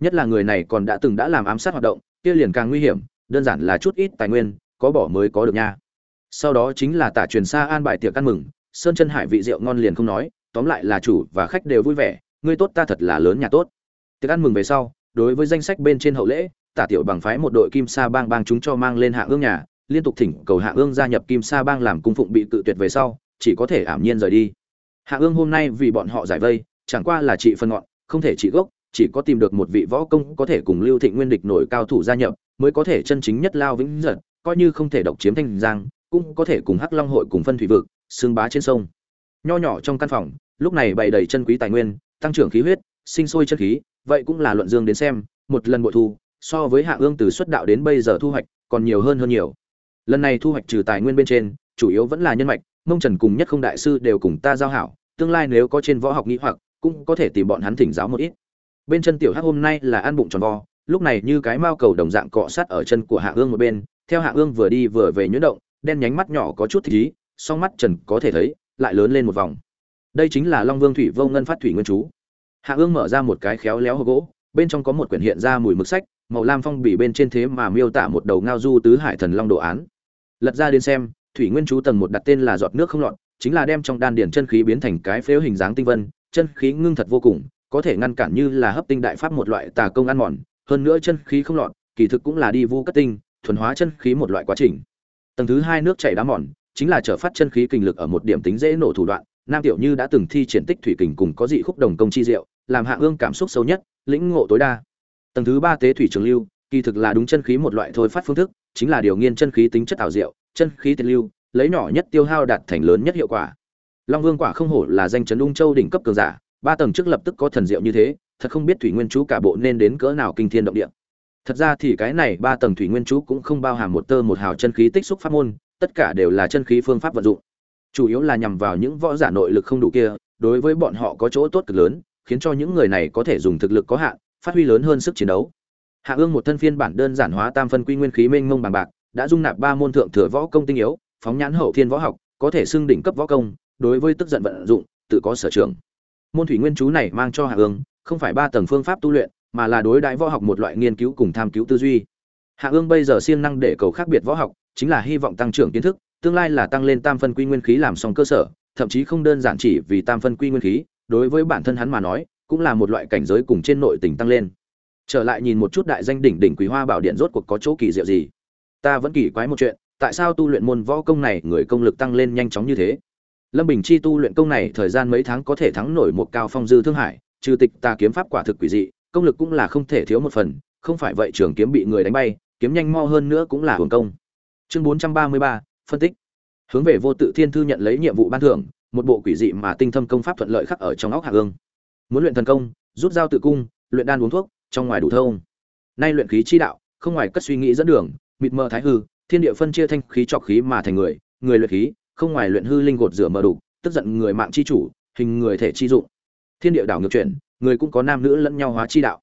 Nhất là người này còn đã từng đã làm ám sát hoạt động, kia liền càng nguy hiểm, đơn giản là chút ít tài nguyên, có bỏ mới có được nha. Sau đó chính là tả truyền xa an bài tiệc ăn mừng, sơn chân hải vị rượu ngon liền không nói tóm lại là chủ và khách đều vui vẻ ngươi tốt ta thật là lớn nhà tốt tiệc ăn mừng về sau đối với danh sách bên trên hậu lễ tả tiểu bằng phái một đội kim sa bang bang chúng cho mang lên hạ ương nhà liên tục thỉnh cầu hạ ương gia nhập kim sa bang làm cung phụng bị cự tuyệt về sau chỉ có thể ảm nhiên rời đi hạ ương hôm nay vì bọn họ giải vây chẳng qua là trị phân ngọn không thể trị gốc chỉ có tìm được một vị võ công có thể cùng Lưu Thịnh Nguyên địch nổi cao thủ gia nhập, mới có thể chân chính nhất lao vĩnh giật, coi như không thể độc chiếm thanh giang, cũng có thể cùng Hắc Long hội cùng phân thủy vực, xương bá trên sông. Nho nhỏ trong căn phòng, lúc này bày đầy chân quý tài nguyên, tăng trưởng khí huyết, sinh sôi chân khí, vậy cũng là luận dương đến xem, một lần bội thu, so với Hạ Ương từ xuất đạo đến bây giờ thu hoạch, còn nhiều hơn hơn nhiều. Lần này thu hoạch trừ tài nguyên bên trên, chủ yếu vẫn là nhân mạch, Mông Trần cùng nhất không đại sư đều cùng ta giao hảo, tương lai nếu có trên võ học nghĩ hoặc, cũng có thể tìm bọn hắn thỉnh giáo một ít. Bên chân tiểu Hắc hôm nay là ăn bụng tròn vo, lúc này như cái mao cầu đồng dạng cọ sát ở chân của Hạ Ương một bên, theo Hạ Ương vừa đi vừa về nhuyễn động, đen nhánh mắt nhỏ có chút thích ý, song mắt Trần có thể thấy, lại lớn lên một vòng. Đây chính là Long Vương Thủy Vô Ngân phát thủy nguyên chú. Hạ Ương mở ra một cái khéo léo hộp gỗ, bên trong có một quyển hiện ra mùi mực sách, màu lam phong bì bên trên thế mà miêu tả một đầu ngao du tứ hải thần long đồ án. Lật ra đến xem, thủy nguyên chú tầng một đặt tên là giọt nước không lọt, chính là đem trong đan điển chân khí biến thành cái phếu hình dáng tinh vân, chân khí ngưng thật vô cùng, có thể ngăn cản như là hấp tinh đại pháp một loại tà công ăn mòn, hơn nữa chân khí không lọt, kỳ thực cũng là đi vu cất tinh, thuần hóa chân khí một loại quá trình. Tầng thứ hai nước chảy đá mòn, chính là trở phát chân khí kinh lực ở một điểm tính dễ nổ thủ đoạn, Nam Tiểu Như đã từng thi triển tích thủy kình cùng có dị khúc đồng công chi diệu, làm Hạ Ương cảm xúc sâu nhất, lĩnh ngộ tối đa. Tầng thứ ba tế thủy trường lưu, kỳ thực là đúng chân khí một loại thôi phát phương thức, chính là điều nghiên chân khí tính chất ảo diệu, chân khí tiền lưu, lấy nhỏ nhất tiêu hao đạt thành lớn nhất hiệu quả. Long Vương quả không hổ là danh chấn ung châu đỉnh cấp cường giả, ba tầng trước lập tức có thần diệu như thế, thật không biết thủy nguyên chú cả bộ nên đến cỡ nào kinh thiên động địa. Thật ra thì cái này ba tầng thủy nguyên chú cũng không bao hàm một tơ một hào chân khí tích xúc pháp môn, tất cả đều là chân khí phương pháp vận dụng. Chủ yếu là nhằm vào những võ giả nội lực không đủ kia, đối với bọn họ có chỗ tốt cực lớn, khiến cho những người này có thể dùng thực lực có hạn, phát huy lớn hơn sức chiến đấu. Hạ Ương một thân phiên bản đơn giản hóa tam phân quy nguyên khí mênh mông bằng bạc, đã dung nạp ba môn thượng thừa võ công tinh yếu, phóng nhãn hậu thiên võ học, có thể xưng đỉnh cấp võ công, đối với tức giận vận dụng, tự có sở trường. Môn thủy nguyên chú này mang cho Hạ Ương, không phải ba tầng phương pháp tu luyện, mà là đối đãi võ học một loại nghiên cứu cùng tham cứu tư duy. Hạ Ương bây giờ siêng năng để cầu khác biệt võ học, chính là hy vọng tăng trưởng kiến thức, tương lai là tăng lên tam phân quy nguyên khí làm xong cơ sở, thậm chí không đơn giản chỉ vì tam phân quy nguyên khí, đối với bản thân hắn mà nói, cũng là một loại cảnh giới cùng trên nội tình tăng lên. Trở lại nhìn một chút đại danh đỉnh đỉnh Quý Hoa Bảo Điện rốt cuộc có chỗ kỳ diệu gì. Ta vẫn kỳ quái một chuyện, tại sao tu luyện môn võ công này người công lực tăng lên nhanh chóng như thế? Lâm Bình Chi tu luyện công này thời gian mấy tháng có thể thắng nổi một cao phong dư thương hải, trừ tịch ta kiếm pháp quả thực quỷ dị, công lực cũng là không thể thiếu một phần, không phải vậy trường kiếm bị người đánh bay, kiếm nhanh mo hơn nữa cũng là hưởng công. Chương 433, phân tích. Hướng về vô tự thiên thư nhận lấy nhiệm vụ ban thưởng, một bộ quỷ dị mà tinh thâm công pháp thuận lợi khắc ở trong óc Hạ Ương. Muốn luyện thần công, rút dao tự cung, luyện đan uống thuốc, trong ngoài đủ thông. Nay luyện khí chi đạo, không ngoài cất suy nghĩ dẫn đường, mịt mờ thái hư, thiên địa phân chia thanh khí trọc khí mà thành người, người luyện khí, không ngoài luyện hư linh gột rửa mờ đủ, tức giận người mạng chi chủ, hình người thể chi dụng. Thiên địa đảo ngược chuyển, người cũng có nam nữ lẫn nhau hóa chi đạo.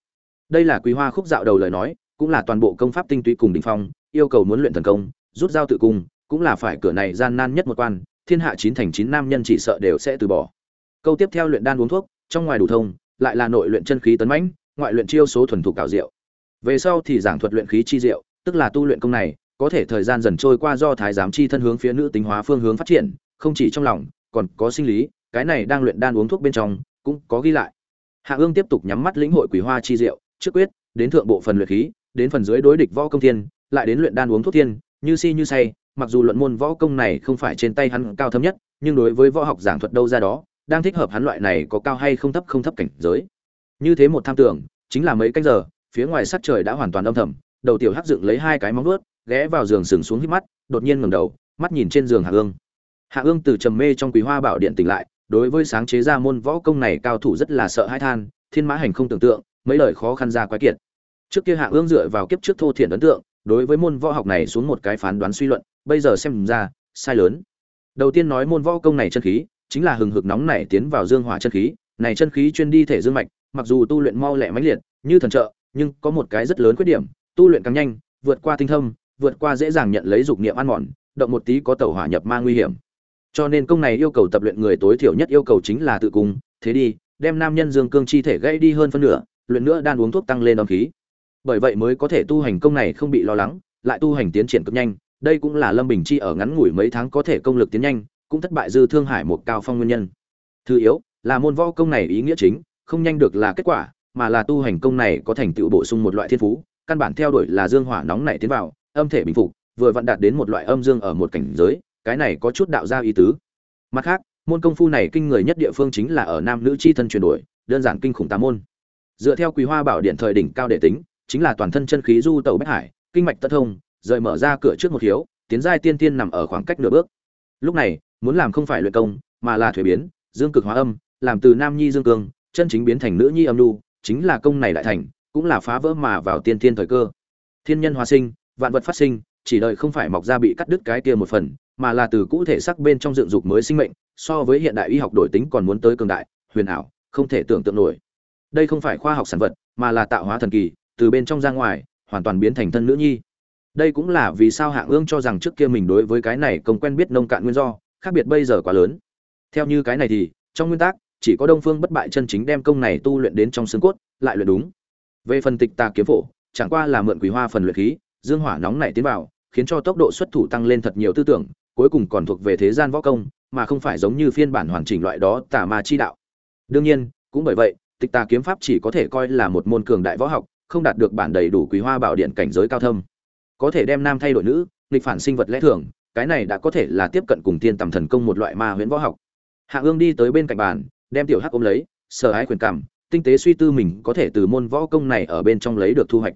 Đây là Quý Hoa khúc dạo đầu lời nói, cũng là toàn bộ công pháp tinh túy cùng đỉnh phong, yêu cầu muốn luyện thần công, rút dao tự cung, cũng là phải cửa này gian nan nhất một quan, thiên hạ chín thành chín nam nhân chỉ sợ đều sẽ từ bỏ. Câu tiếp theo luyện đan uống thuốc, trong ngoài đủ thông, lại là nội luyện chân khí tấn mãnh, ngoại luyện chiêu số thuần thục cảo diệu. Về sau thì giảng thuật luyện khí chi diệu, tức là tu luyện công này, có thể thời gian dần trôi qua do thái giám chi thân hướng phía nữ tính hóa phương hướng phát triển, không chỉ trong lòng, còn có sinh lý, cái này đang luyện đan uống thuốc bên trong, cũng có ghi lại. Hạ Ương tiếp tục nhắm mắt lĩnh hội quỷ hoa chi diệu, trước quyết, đến thượng bộ phần luyện khí, đến phần dưới đối địch võ công thiên, lại đến luyện đan uống thuốc thiên, như si như say, mặc dù luận môn võ công này không phải trên tay hắn cao thâm nhất, nhưng đối với võ học giảng thuật đâu ra đó, đang thích hợp hắn loại này có cao hay không thấp không thấp cảnh giới. Như thế một tham tưởng, chính là mấy canh giờ, phía ngoài sắc trời đã hoàn toàn âm thầm, đầu tiểu hắc dựng lấy hai cái móng vuốt, ghé vào giường sừng xuống hít mắt, đột nhiên ngẩng đầu, mắt nhìn trên giường Hạ Ương. Hạ Ương từ trầm mê trong Quý Hoa Bảo Điện tỉnh lại, đối với sáng chế ra môn võ công này cao thủ rất là sợ hãi than, thiên mã hành không tưởng tượng, mấy lời khó khăn ra quái kiệt. Trước kia Hạ Ương dựa vào kiếp trước thô thiển ấn tượng, đối với môn võ học này xuống một cái phán đoán suy luận, bây giờ xem ra, sai lớn. Đầu tiên nói môn võ công này chân khí, chính là hừng hực nóng này tiến vào dương hỏa chân khí, này chân khí chuyên đi thể dương mạch, mặc dù tu luyện mau lẹ mãnh liệt, như thần trợ, nhưng có một cái rất lớn khuyết điểm, tu luyện càng nhanh, vượt qua tinh thâm, vượt qua dễ dàng nhận lấy dục niệm ăn mòn, động một tí có tẩu hỏa nhập ma nguy hiểm. Cho nên công này yêu cầu tập luyện người tối thiểu nhất yêu cầu chính là tự cung, thế đi, đem nam nhân dương cương chi thể gãy đi hơn phân nửa, luyện nữa đan uống thuốc tăng lên âm khí. Bởi vậy mới có thể tu hành công này không bị lo lắng, lại tu hành tiến triển cực nhanh, đây cũng là Lâm Bình Chi ở ngắn ngủi mấy tháng có thể công lực tiến nhanh, cũng thất bại dư thương hải một cao phong nguyên nhân. Thứ yếu, là môn võ công này ý nghĩa chính, không nhanh được là kết quả, mà là tu hành công này có thành tựu bổ sung một loại thiên phú, căn bản theo đuổi là dương hỏa nóng này tiến vào, âm thể bình phục, vừa vận đạt đến một loại âm dương ở một cảnh giới, cái này có chút đạo gia ý tứ. Mặt khác, môn công phu này kinh người nhất địa phương chính là ở nam nữ chi thân chuyển đổi, đơn giản kinh khủng tám môn. dựa theo quý hoa bảo điện thời đỉnh cao đệ tính chính là toàn thân chân khí du tẩu bách hải kinh mạch tất thông rời mở ra cửa trước một hiếu tiến giai tiên tiên nằm ở khoảng cách nửa bước. Lúc này, muốn làm không phải luyện công, mà là thuế biến, dương cực hóa âm, làm từ nam nhi dương cương, chân chính biến thành nữ nhi âm lưu chính là công này lại thành, cũng là phá vỡ mà vào tiên tiên thời cơ. Thiên nhân hóa sinh, vạn vật phát sinh, chỉ đợi không phải mọc ra bị cắt đứt cái kia một phần, mà là từ cũ thể sắc bên trong dựng dục mới sinh mệnh, so với hiện đại y học đổi tính còn muốn tới cường đại, huyền ảo, không thể tưởng tượng nổi. Đây không phải khoa học sản vật, mà là tạo hóa thần kỳ, từ bên trong ra ngoài, hoàn toàn biến thành thân nữ nhi đây cũng là vì sao hạng ương cho rằng trước kia mình đối với cái này công quen biết nông cạn nguyên do, khác biệt bây giờ quá lớn. Theo như cái này thì, trong nguyên tắc, chỉ có đông phương bất bại chân chính đem công này tu luyện đến trong xương cốt, lại luyện đúng. Về phần tịch tà kiếm phổ, chẳng qua là mượn quý hoa phần luyện khí, dương hỏa nóng này tiến vào, khiến cho tốc độ xuất thủ tăng lên thật nhiều tư tưởng, cuối cùng còn thuộc về thế gian võ công, mà không phải giống như phiên bản hoàn chỉnh loại đó tà ma chi đạo. Đương nhiên, cũng bởi vậy, tịch tà kiếm pháp chỉ có thể coi là một môn cường đại võ học, không đạt được bản đầy đủ quý hoa bảo điện cảnh giới cao thâm có thể đem nam thay đổi nữ, nghịch phản sinh vật lẽ thường, cái này đã có thể là tiếp cận cùng tiên tầm thần công một loại ma huyễn võ học. Hạ ương đi tới bên cạnh bàn, đem tiểu hắc ôm lấy, sợ ái quyền cảm, tinh tế suy tư mình có thể từ môn võ công này ở bên trong lấy được thu hoạch.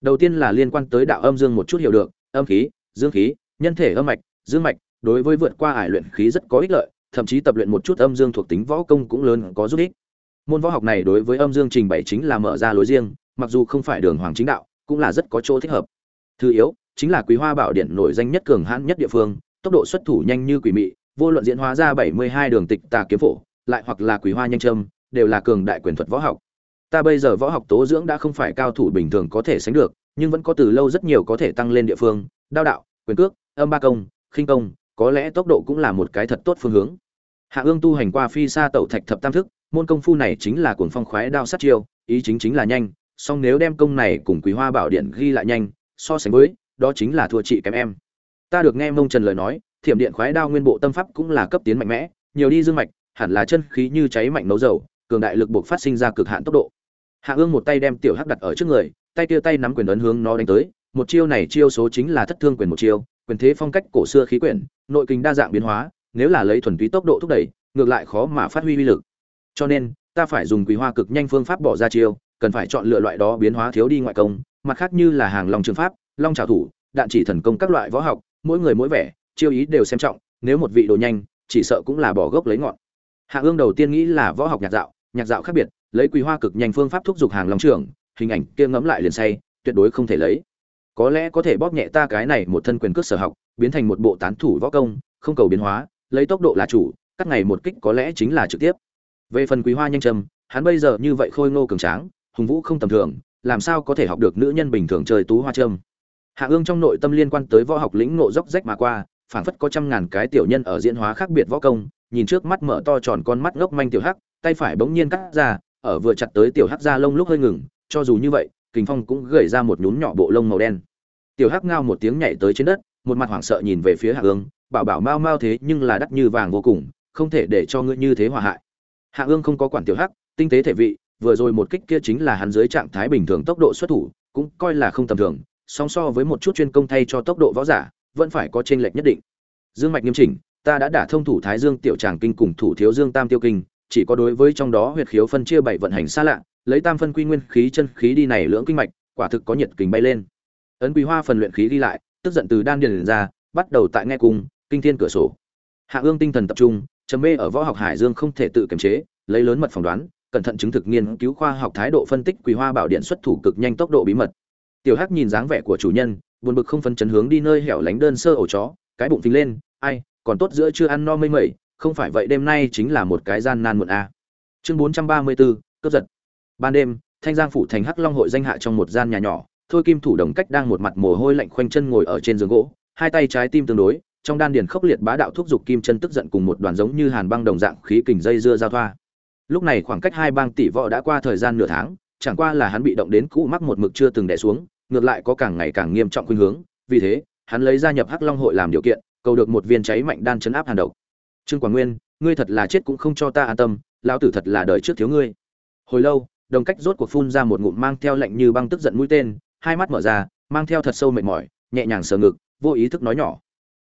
Đầu tiên là liên quan tới đạo âm dương một chút hiểu được, âm khí, dương khí, nhân thể âm mạch, dương mạch, đối với vượt qua ải luyện khí rất có ích lợi, thậm chí tập luyện một chút âm dương thuộc tính võ công cũng lớn, có giúp ích. Môn võ học này đối với âm dương trình bày chính là mở ra lối riêng, mặc dù không phải đường hoàng chính đạo, cũng là rất có chỗ thích hợp thứ yếu, chính là quý hoa bảo điện nổi danh nhất cường hãn nhất địa phương, tốc độ xuất thủ nhanh như quỷ mị, vô luận diễn hóa ra bảy mươi hai đường tịch tà kiếm phổ, lại hoặc là quý hoa nhanh châm, đều là cường đại quyền thuật võ học. Ta bây giờ võ học tố dưỡng đã không phải cao thủ bình thường có thể sánh được, nhưng vẫn có từ lâu rất nhiều có thể tăng lên địa phương, đao đạo, quyền cước, âm ba công, khinh công, có lẽ tốc độ cũng là một cái thật tốt phương hướng. Hạ ương tu hành qua phi xa tẩu thạch thập tam thức, môn công phu này chính là cuồng phong khoái đao sát chiêu, ý chính chính là nhanh, song nếu đem công này cùng quý hoa bảo điện ghi lại nhanh so sánh với, đó chính là thua chị kém em. Ta được nghe mông trần lời nói, thiểm điện khoái đao nguyên bộ tâm pháp cũng là cấp tiến mạnh mẽ, nhiều đi dương mạch, hẳn là chân khí như cháy mạnh nấu dầu, cường đại lực buộc phát sinh ra cực hạn tốc độ. Hạ ương một tay đem tiểu hắc đặt ở trước người, tay kia tay nắm quyền ấn hướng nó đánh tới, một chiêu này chiêu số chính là thất thương quyền một chiêu, quyền thế phong cách cổ xưa khí quyển, nội kinh đa dạng biến hóa, nếu là lấy thuần túy tốc độ thúc đẩy, ngược lại khó mà phát huy uy lực. Cho nên, ta phải dùng quý hoa cực nhanh phương pháp bỏ ra chiêu, cần phải chọn lựa loại đó biến hóa thiếu đi ngoại công mặt khác như là hàng long trường pháp, long trào thủ, đạn chỉ thần công các loại võ học, mỗi người mỗi vẻ, chiêu ý đều xem trọng, nếu một vị đồ nhanh, chỉ sợ cũng là bỏ gốc lấy ngọn. Hạ ương đầu tiên nghĩ là võ học nhạc dạo nhạc dạo khác biệt, lấy quý hoa cực nhanh phương pháp thúc giục hàng long trường, hình ảnh kia ngẫm lại liền say, tuyệt đối không thể lấy. Có lẽ có thể bóp nhẹ ta cái này một thân quyền cước sở học, biến thành một bộ tán thủ võ công, không cầu biến hóa, lấy tốc độ là chủ, cắt ngày một kích có lẽ chính là trực tiếp. Về phần quý hoa nhanh châm, hắn bây giờ như vậy khôi ngô cường tráng, hùng vũ không tầm thường làm sao có thể học được nữ nhân bình thường chơi tú hoa trâm? Hạ ương trong nội tâm liên quan tới võ học lĩnh ngộ dốc rách mà qua, phảng phất có trăm ngàn cái tiểu nhân ở diễn hóa khác biệt võ công, nhìn trước mắt mở to tròn con mắt ngốc manh tiểu hắc, tay phải bỗng nhiên cắt ra, ở vừa chặt tới tiểu hắc ra lông lúc hơi ngừng, cho dù như vậy, kình phong cũng gầy ra một nhún nhỏ bộ lông màu đen. Tiểu hắc ngao một tiếng nhảy tới trên đất, một mặt hoảng sợ nhìn về phía hạ ương, bảo bảo mau mau thế nhưng là đắt như vàng vô cùng, không thể để cho ngươi như thế hòa hại. Hạ ương không có quản tiểu hắc, tinh tế thể vị vừa rồi một kích kia chính là hắn dưới trạng thái bình thường tốc độ xuất thủ, cũng coi là không tầm thường, song so với một chút chuyên công thay cho tốc độ võ giả, vẫn phải có chênh lệch nhất định. Dương mạch nghiêm chỉnh, ta đã đả thông thủ thái dương tiểu tràng kinh cùng thủ thiếu dương tam tiêu kinh, chỉ có đối với trong đó huyệt khiếu phân chia bảy vận hành xa lạ, lấy tam phân quy nguyên khí chân khí đi này lưỡng kinh mạch, quả thực có nhiệt kình bay lên. Ấn quý hoa phần luyện khí đi lại, tức giận từ đan điền ra, bắt đầu tại nghe cùng kinh thiên cửa sổ. Hạ ương tinh thần tập trung, trầm mê ở võ học hải dương không thể tự kiềm chế, lấy lớn mật phỏng đoán cẩn thận chứng thực nghiên cứu khoa học thái độ phân tích quý hoa bảo điện xuất thủ cực nhanh tốc độ bí mật. Tiểu hắc nhìn dáng vẻ của chủ nhân buồn bực không phân chấn hướng đi nơi hẻo lánh đơn sơ ổ chó cái bụng phình lên ai còn tốt giữa chưa ăn no mây mẩy không phải vậy đêm nay chính là một cái gian nan muộn a chương bốn trăm ba mươi 434, cướp giật. Ban đêm thanh giang phủ thành hắc long hội danh hạ trong một gian nhà nhỏ thôi kim thủ đồng cách đang một mặt mồ hôi lạnh khoanh chân ngồi ở trên giường gỗ hai tay trái tim tương đối trong đan điền khốc liệt bá đạo thúc giục kim chân tức giận cùng một đoàn giống như hàn băng đồng dạng khí kình dây dưa giao thoa lúc này khoảng cách hai bang tỷ võ đã qua thời gian nửa tháng, chẳng qua là hắn bị động đến cũ mắc một mực chưa từng đẻ xuống, ngược lại có càng ngày càng nghiêm trọng khuynh hướng, vì thế, hắn lấy gia nhập hắc long hội làm điều kiện, cầu được một viên cháy mạnh đan chấn áp hàn độc. Trương quảng nguyên, ngươi thật là chết cũng không cho ta an tâm, lão tử thật là đợi trước thiếu ngươi. Hồi lâu, đồng cách rốt cuộc phun ra một ngụm mang theo lệnh như băng tức giận mũi tên, hai mắt mở ra, mang theo thật sâu mệt mỏi, nhẹ nhàng sờ ngực, vô ý thức nói nhỏ.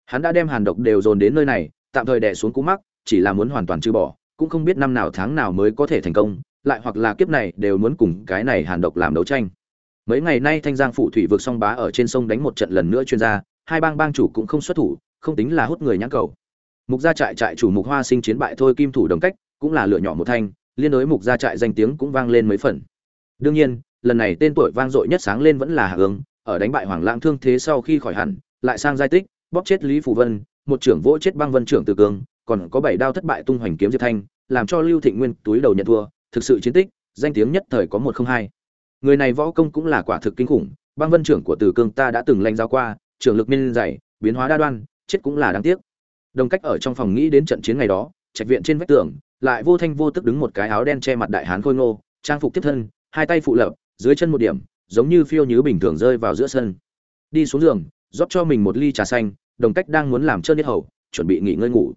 Hắn đã đem hàn độc đều dồn đến nơi này, tạm thời đè xuống cú mắc, chỉ là muốn hoàn toàn trừ bỏ cũng không biết năm nào tháng nào mới có thể thành công, lại hoặc là kiếp này đều muốn cùng cái này hàn độc làm đấu tranh. Mấy ngày nay thanh giang phủ thủy vực song bá ở trên sông đánh một trận lần nữa chuyên gia, hai bang bang chủ cũng không xuất thủ, không tính là hút người nhãn cầu. Mục gia trại trại chủ mục hoa sinh chiến bại thôi kim thủ đồng cách, cũng là lựa nhỏ một thanh, liên đối mục gia trại danh tiếng cũng vang lên mấy phần. Đương nhiên, lần này tên tuổi vang dội nhất sáng lên vẫn là hạ hướng ở đánh bại hoàng lãng thương thế sau khi khỏi hẳn, lại sang giai tích, bóp chết lý phù vân, một trưởng vỗ chết băng vân trưởng từ cương còn có bảy đao thất bại tung hoành kiếm diệp thanh, làm cho lưu thịnh nguyên túi đầu nhận thua, thực sự chiến tích, danh tiếng nhất thời có một không hai. Người này võ công cũng là quả thực kinh khủng, băng vân trưởng của từ cương ta đã từng lanh giao qua, trưởng lực minh dày, biến hóa đa đoan, chết cũng là đáng tiếc. Đồng cách ở trong phòng nghĩ đến trận chiến ngày đó, trạch viện trên vách tường, lại vô thanh vô tức đứng một cái áo đen che mặt đại hán khôi ngô, trang phục tiếp thân, hai tay phụ lập dưới chân một điểm, giống như phiêu nhứ bình thường rơi vào giữa sân. Đi xuống giường, rót cho mình một ly trà xanh, đồng cách đang muốn làm trơn nhất hầu, chuẩn bị nghỉ ngơi ngủ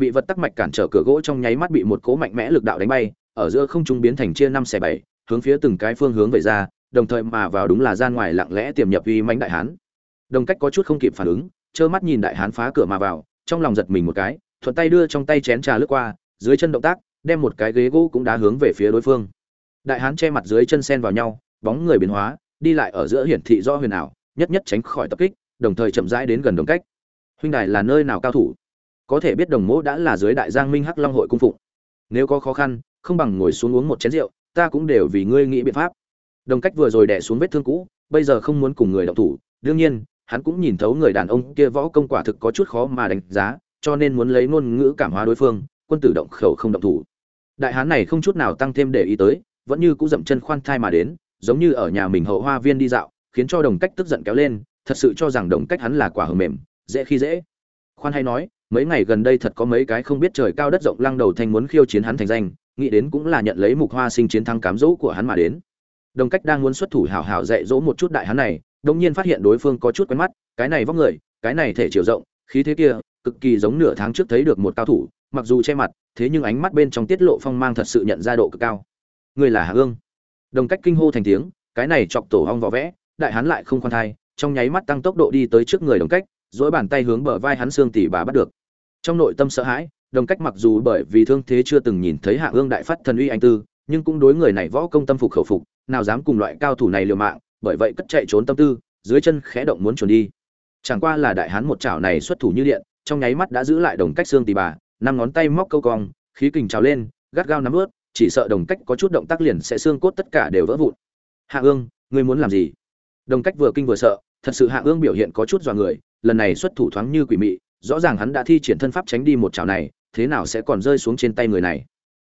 bị vật tắc mạch cản trở cửa gỗ trong nháy mắt bị một cỗ mạnh mẽ lực đạo đánh bay, ở giữa không trung biến thành chia năm xẻ bảy, hướng phía từng cái phương hướng về ra, đồng thời mà vào đúng là gian ngoài lặng lẽ tiềm nhập uy mãnh đại hán. Đồng cách có chút không kịp phản ứng, trơ mắt nhìn đại hán phá cửa mà vào, trong lòng giật mình một cái, thuận tay đưa trong tay chén trà lướt qua, dưới chân động tác, đem một cái ghế gỗ cũng đá hướng về phía đối phương. Đại hán che mặt dưới chân sen vào nhau, bóng người biến hóa, đi lại ở giữa hiển thị rõ huyền ảo, nhất nhất tránh khỏi tập kích, đồng thời chậm rãi đến gần đồng cách. Huynh đài là nơi nào cao thủ? Có thể biết đồng mỗ đã là dưới đại giang minh hắc long hội cung phụng. Nếu có khó khăn, không bằng ngồi xuống uống một chén rượu, ta cũng đều vì ngươi nghĩ biện pháp. Đồng cách vừa rồi đẻ xuống vết thương cũ, bây giờ không muốn cùng người động thủ, đương nhiên, hắn cũng nhìn thấu người đàn ông kia võ công quả thực có chút khó mà đánh giá, cho nên muốn lấy ngôn ngữ cảm hóa đối phương, quân tử động khẩu không động thủ. Đại hán này không chút nào tăng thêm để ý tới, vẫn như cũ dậm chân khoan thai mà đến, giống như ở nhà mình hậu hoa viên đi dạo, khiến cho đồng cách tức giận kéo lên, thật sự cho rằng đồng cách hắn là quả hờ mềm, dễ khi dễ. Khoan hay nói mấy ngày gần đây thật có mấy cái không biết trời cao đất rộng lăng đầu thanh muốn khiêu chiến hắn thành danh, nghĩ đến cũng là nhận lấy mục hoa sinh chiến thắng cám dỗ của hắn mà đến. Đồng cách đang muốn xuất thủ hào hào dạy dỗ một chút đại hắn này đông nhiên phát hiện đối phương có chút quen mắt, cái này vóc người, cái này thể chiều rộng, khí thế kia, cực kỳ giống nửa tháng trước thấy được một cao thủ, mặc dù che mặt, thế nhưng ánh mắt bên trong tiết lộ phong mang thật sự nhận ra độ cực cao. Người là hạ ương. Đồng cách kinh hô thành tiếng, cái này chọc tổ hong võ vẽ, đại hắn lại không khoan thai, trong nháy mắt tăng tốc độ đi tới trước người đồng cách dỗi bàn tay hướng bờ vai hắn xương tỉ bà bắt được trong nội tâm sợ hãi, đồng cách mặc dù bởi vì thương thế chưa từng nhìn thấy hạ ương đại phát thần uy anh tư, nhưng cũng đối người này võ công tâm phục khẩu phục, nào dám cùng loại cao thủ này liều mạng, bởi vậy cất chạy trốn tâm tư, dưới chân khẽ động muốn trốn đi. Chẳng qua là đại hán một chảo này xuất thủ như điện, trong nháy mắt đã giữ lại đồng cách xương tì bà, năm ngón tay móc câu cong, khí kình trào lên, gắt gao nắm ướt, chỉ sợ đồng cách có chút động tác liền sẽ xương cốt tất cả đều vỡ vụn. Hạ ương, ngươi muốn làm gì? Đồng cách vừa kinh vừa sợ, thật sự hạ ương biểu hiện có chút dọa người, lần này xuất thủ thoáng như quỷ mị rõ ràng hắn đã thi triển thân pháp tránh đi một chảo này, thế nào sẽ còn rơi xuống trên tay người này?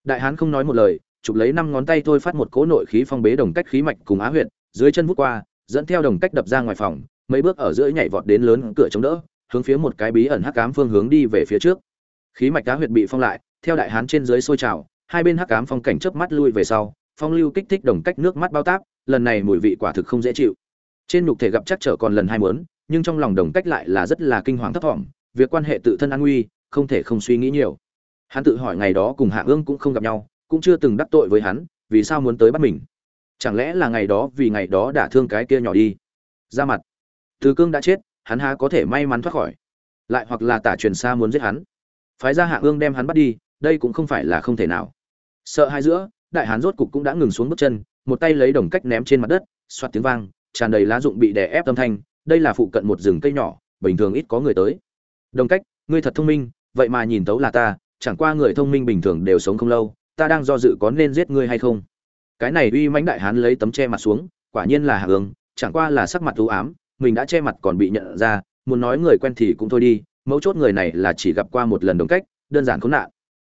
Đại hán không nói một lời, chụp lấy năm ngón tay thôi phát một cỗ nội khí phong bế đồng cách khí mạch cùng á huyệt, dưới chân vút qua, dẫn theo đồng cách đập ra ngoài phòng, mấy bước ở giữa nhảy vọt đến lớn cửa chống đỡ, hướng phía một cái bí ẩn hắc ám phương hướng đi về phía trước. Khí mạch á huyệt bị phong lại, theo đại hán trên dưới sôi trào, hai bên hắc ám phong cảnh chớp mắt lui về sau, phong lưu kích thích đồng cách nước mắt bao táp, lần này mùi vị quả thực không dễ chịu. Trên nhục thể gặp chắc trở còn lần hai muốn, nhưng trong lòng đồng cách lại là rất là kinh hoàng thấp thỏm việc quan hệ tự thân an nguy, không thể không suy nghĩ nhiều. Hắn tự hỏi ngày đó cùng hạ ương cũng không gặp nhau, cũng chưa từng đắc tội với hắn, vì sao muốn tới bắt mình? Chẳng lẽ là ngày đó vì ngày đó đả thương cái kia nhỏ đi? Ra mặt. Từ cương đã chết, hắn há có thể may mắn thoát khỏi? Lại hoặc là tả truyền xa muốn giết hắn? Phái ra hạ ương đem hắn bắt đi, đây cũng không phải là không thể nào. Sợ hai giữa, đại hán rốt cục cũng đã ngừng xuống bước chân, một tay lấy đồng cách ném trên mặt đất, xoát tiếng vang, tràn đầy lá dụng bị đè ép âm thanh, đây là phụ cận một rừng cây nhỏ, bình thường ít có người tới đồng cách ngươi thật thông minh vậy mà nhìn tấu là ta chẳng qua người thông minh bình thường đều sống không lâu ta đang do dự có nên giết ngươi hay không. Cái này uy mãnh đại hán lấy tấm che mặt xuống quả nhiên là hạ ương, chẳng qua là sắc mặt u ám mình đã che mặt còn bị nhận ra muốn nói người quen thì cũng thôi đi mấu chốt người này là chỉ gặp qua một lần đồng cách đơn giản khốn nạn.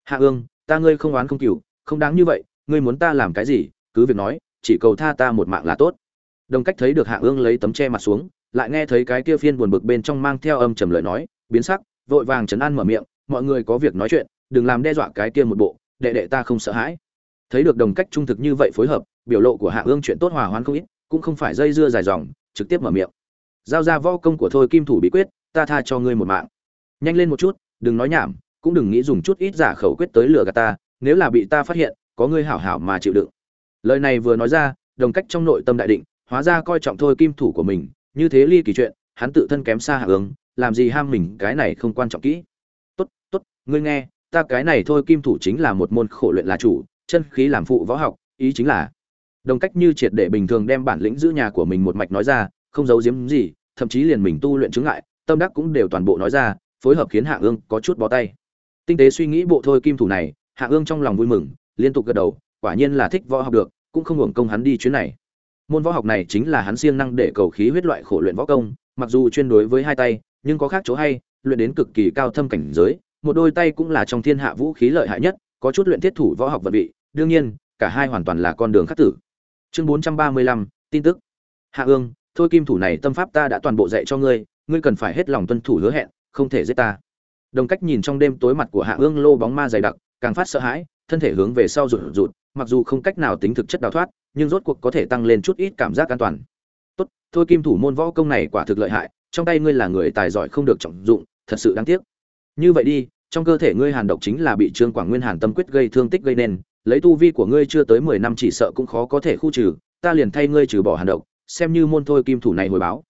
Hạ ương ta ngươi không oán không cừu không đáng như vậy ngươi muốn ta làm cái gì cứ việc nói chỉ cầu tha ta một mạng là tốt. Đồng cách thấy được hạ ương lấy tấm che mặt xuống lại nghe thấy cái kia phiên buồn bực bên trong mang theo âm trầm lời nói biến sắc, vội vàng chấn an mở miệng, mọi người có việc nói chuyện, đừng làm đe dọa cái kia một bộ, đệ đệ ta không sợ hãi. Thấy được đồng cách trung thực như vậy phối hợp, biểu lộ của hạ ương chuyện tốt hòa hoãn không ít, cũng không phải dây dưa dài dòng, trực tiếp mở miệng. Giao ra võ công của thôi kim thủ bí quyết, ta tha cho ngươi một mạng. Nhanh lên một chút, đừng nói nhảm, cũng đừng nghĩ dùng chút ít giả khẩu quyết tới lừa gạt ta, nếu là bị ta phát hiện, có ngươi hảo hảo mà chịu đựng. Lời này vừa nói ra, đồng cách trong nội tâm đại định, hóa ra coi trọng thôi kim thủ của mình, như thế ly kỳ chuyện, hắn tự thân kém xa hạ ương làm gì ham mình, cái này không quan trọng kỹ. Tốt tốt, ngươi nghe, ta cái này thôi, kim thủ chính là một môn khổ luyện là chủ, chân khí làm phụ võ học, ý chính là đồng cách như triệt để bình thường đem bản lĩnh giữ nhà của mình một mạch nói ra, không giấu giếm gì, thậm chí liền mình tu luyện chứng ngại, tâm đắc cũng đều toàn bộ nói ra, phối hợp khiến hạ ương có chút bó tay. Tinh tế suy nghĩ bộ thôi, kim thủ này hạ ương trong lòng vui mừng, liên tục gật đầu, quả nhiên là thích võ học được, cũng không hưởng công hắn đi chuyến này. Môn võ học này chính là hắn siêng năng để cầu khí huyết loại khổ luyện võ công, mặc dù chuyên đối với hai tay nhưng có khác chỗ hay, luyện đến cực kỳ cao thâm cảnh giới, một đôi tay cũng là trong thiên hạ vũ khí lợi hại nhất, có chút luyện thiết thủ võ học vật vị, đương nhiên, cả hai hoàn toàn là con đường khác tử. Chương bốn trăm ba mươi lăm, tin tức. Hạ ương, thôi kim thủ này tâm pháp ta đã toàn bộ dạy cho ngươi ngươi cần phải hết lòng tuân thủ hứa hẹn, không thể giết ta. Đồng cách nhìn trong đêm tối mặt của hạ ương lô bóng ma dày đặc, càng phát sợ hãi, thân thể hướng về sau rụt rụt, mặc dù không cách nào tính thực chất đào thoát, nhưng rốt cuộc có thể tăng lên chút ít cảm giác an toàn. Tốt, thôi kim thủ môn võ công này quả thực lợi hại trong tay ngươi là người tài giỏi không được trọng dụng, thật sự đáng tiếc. Như vậy đi, trong cơ thể ngươi hàn độc chính là bị trương quảng nguyên hàn tâm quyết gây thương tích gây nên, lấy tu vi của ngươi chưa tới mười năm chỉ sợ cũng khó có thể khu trừ, ta liền thay ngươi trừ bỏ hàn độc, xem như môn thôi kim thủ này hồi báo.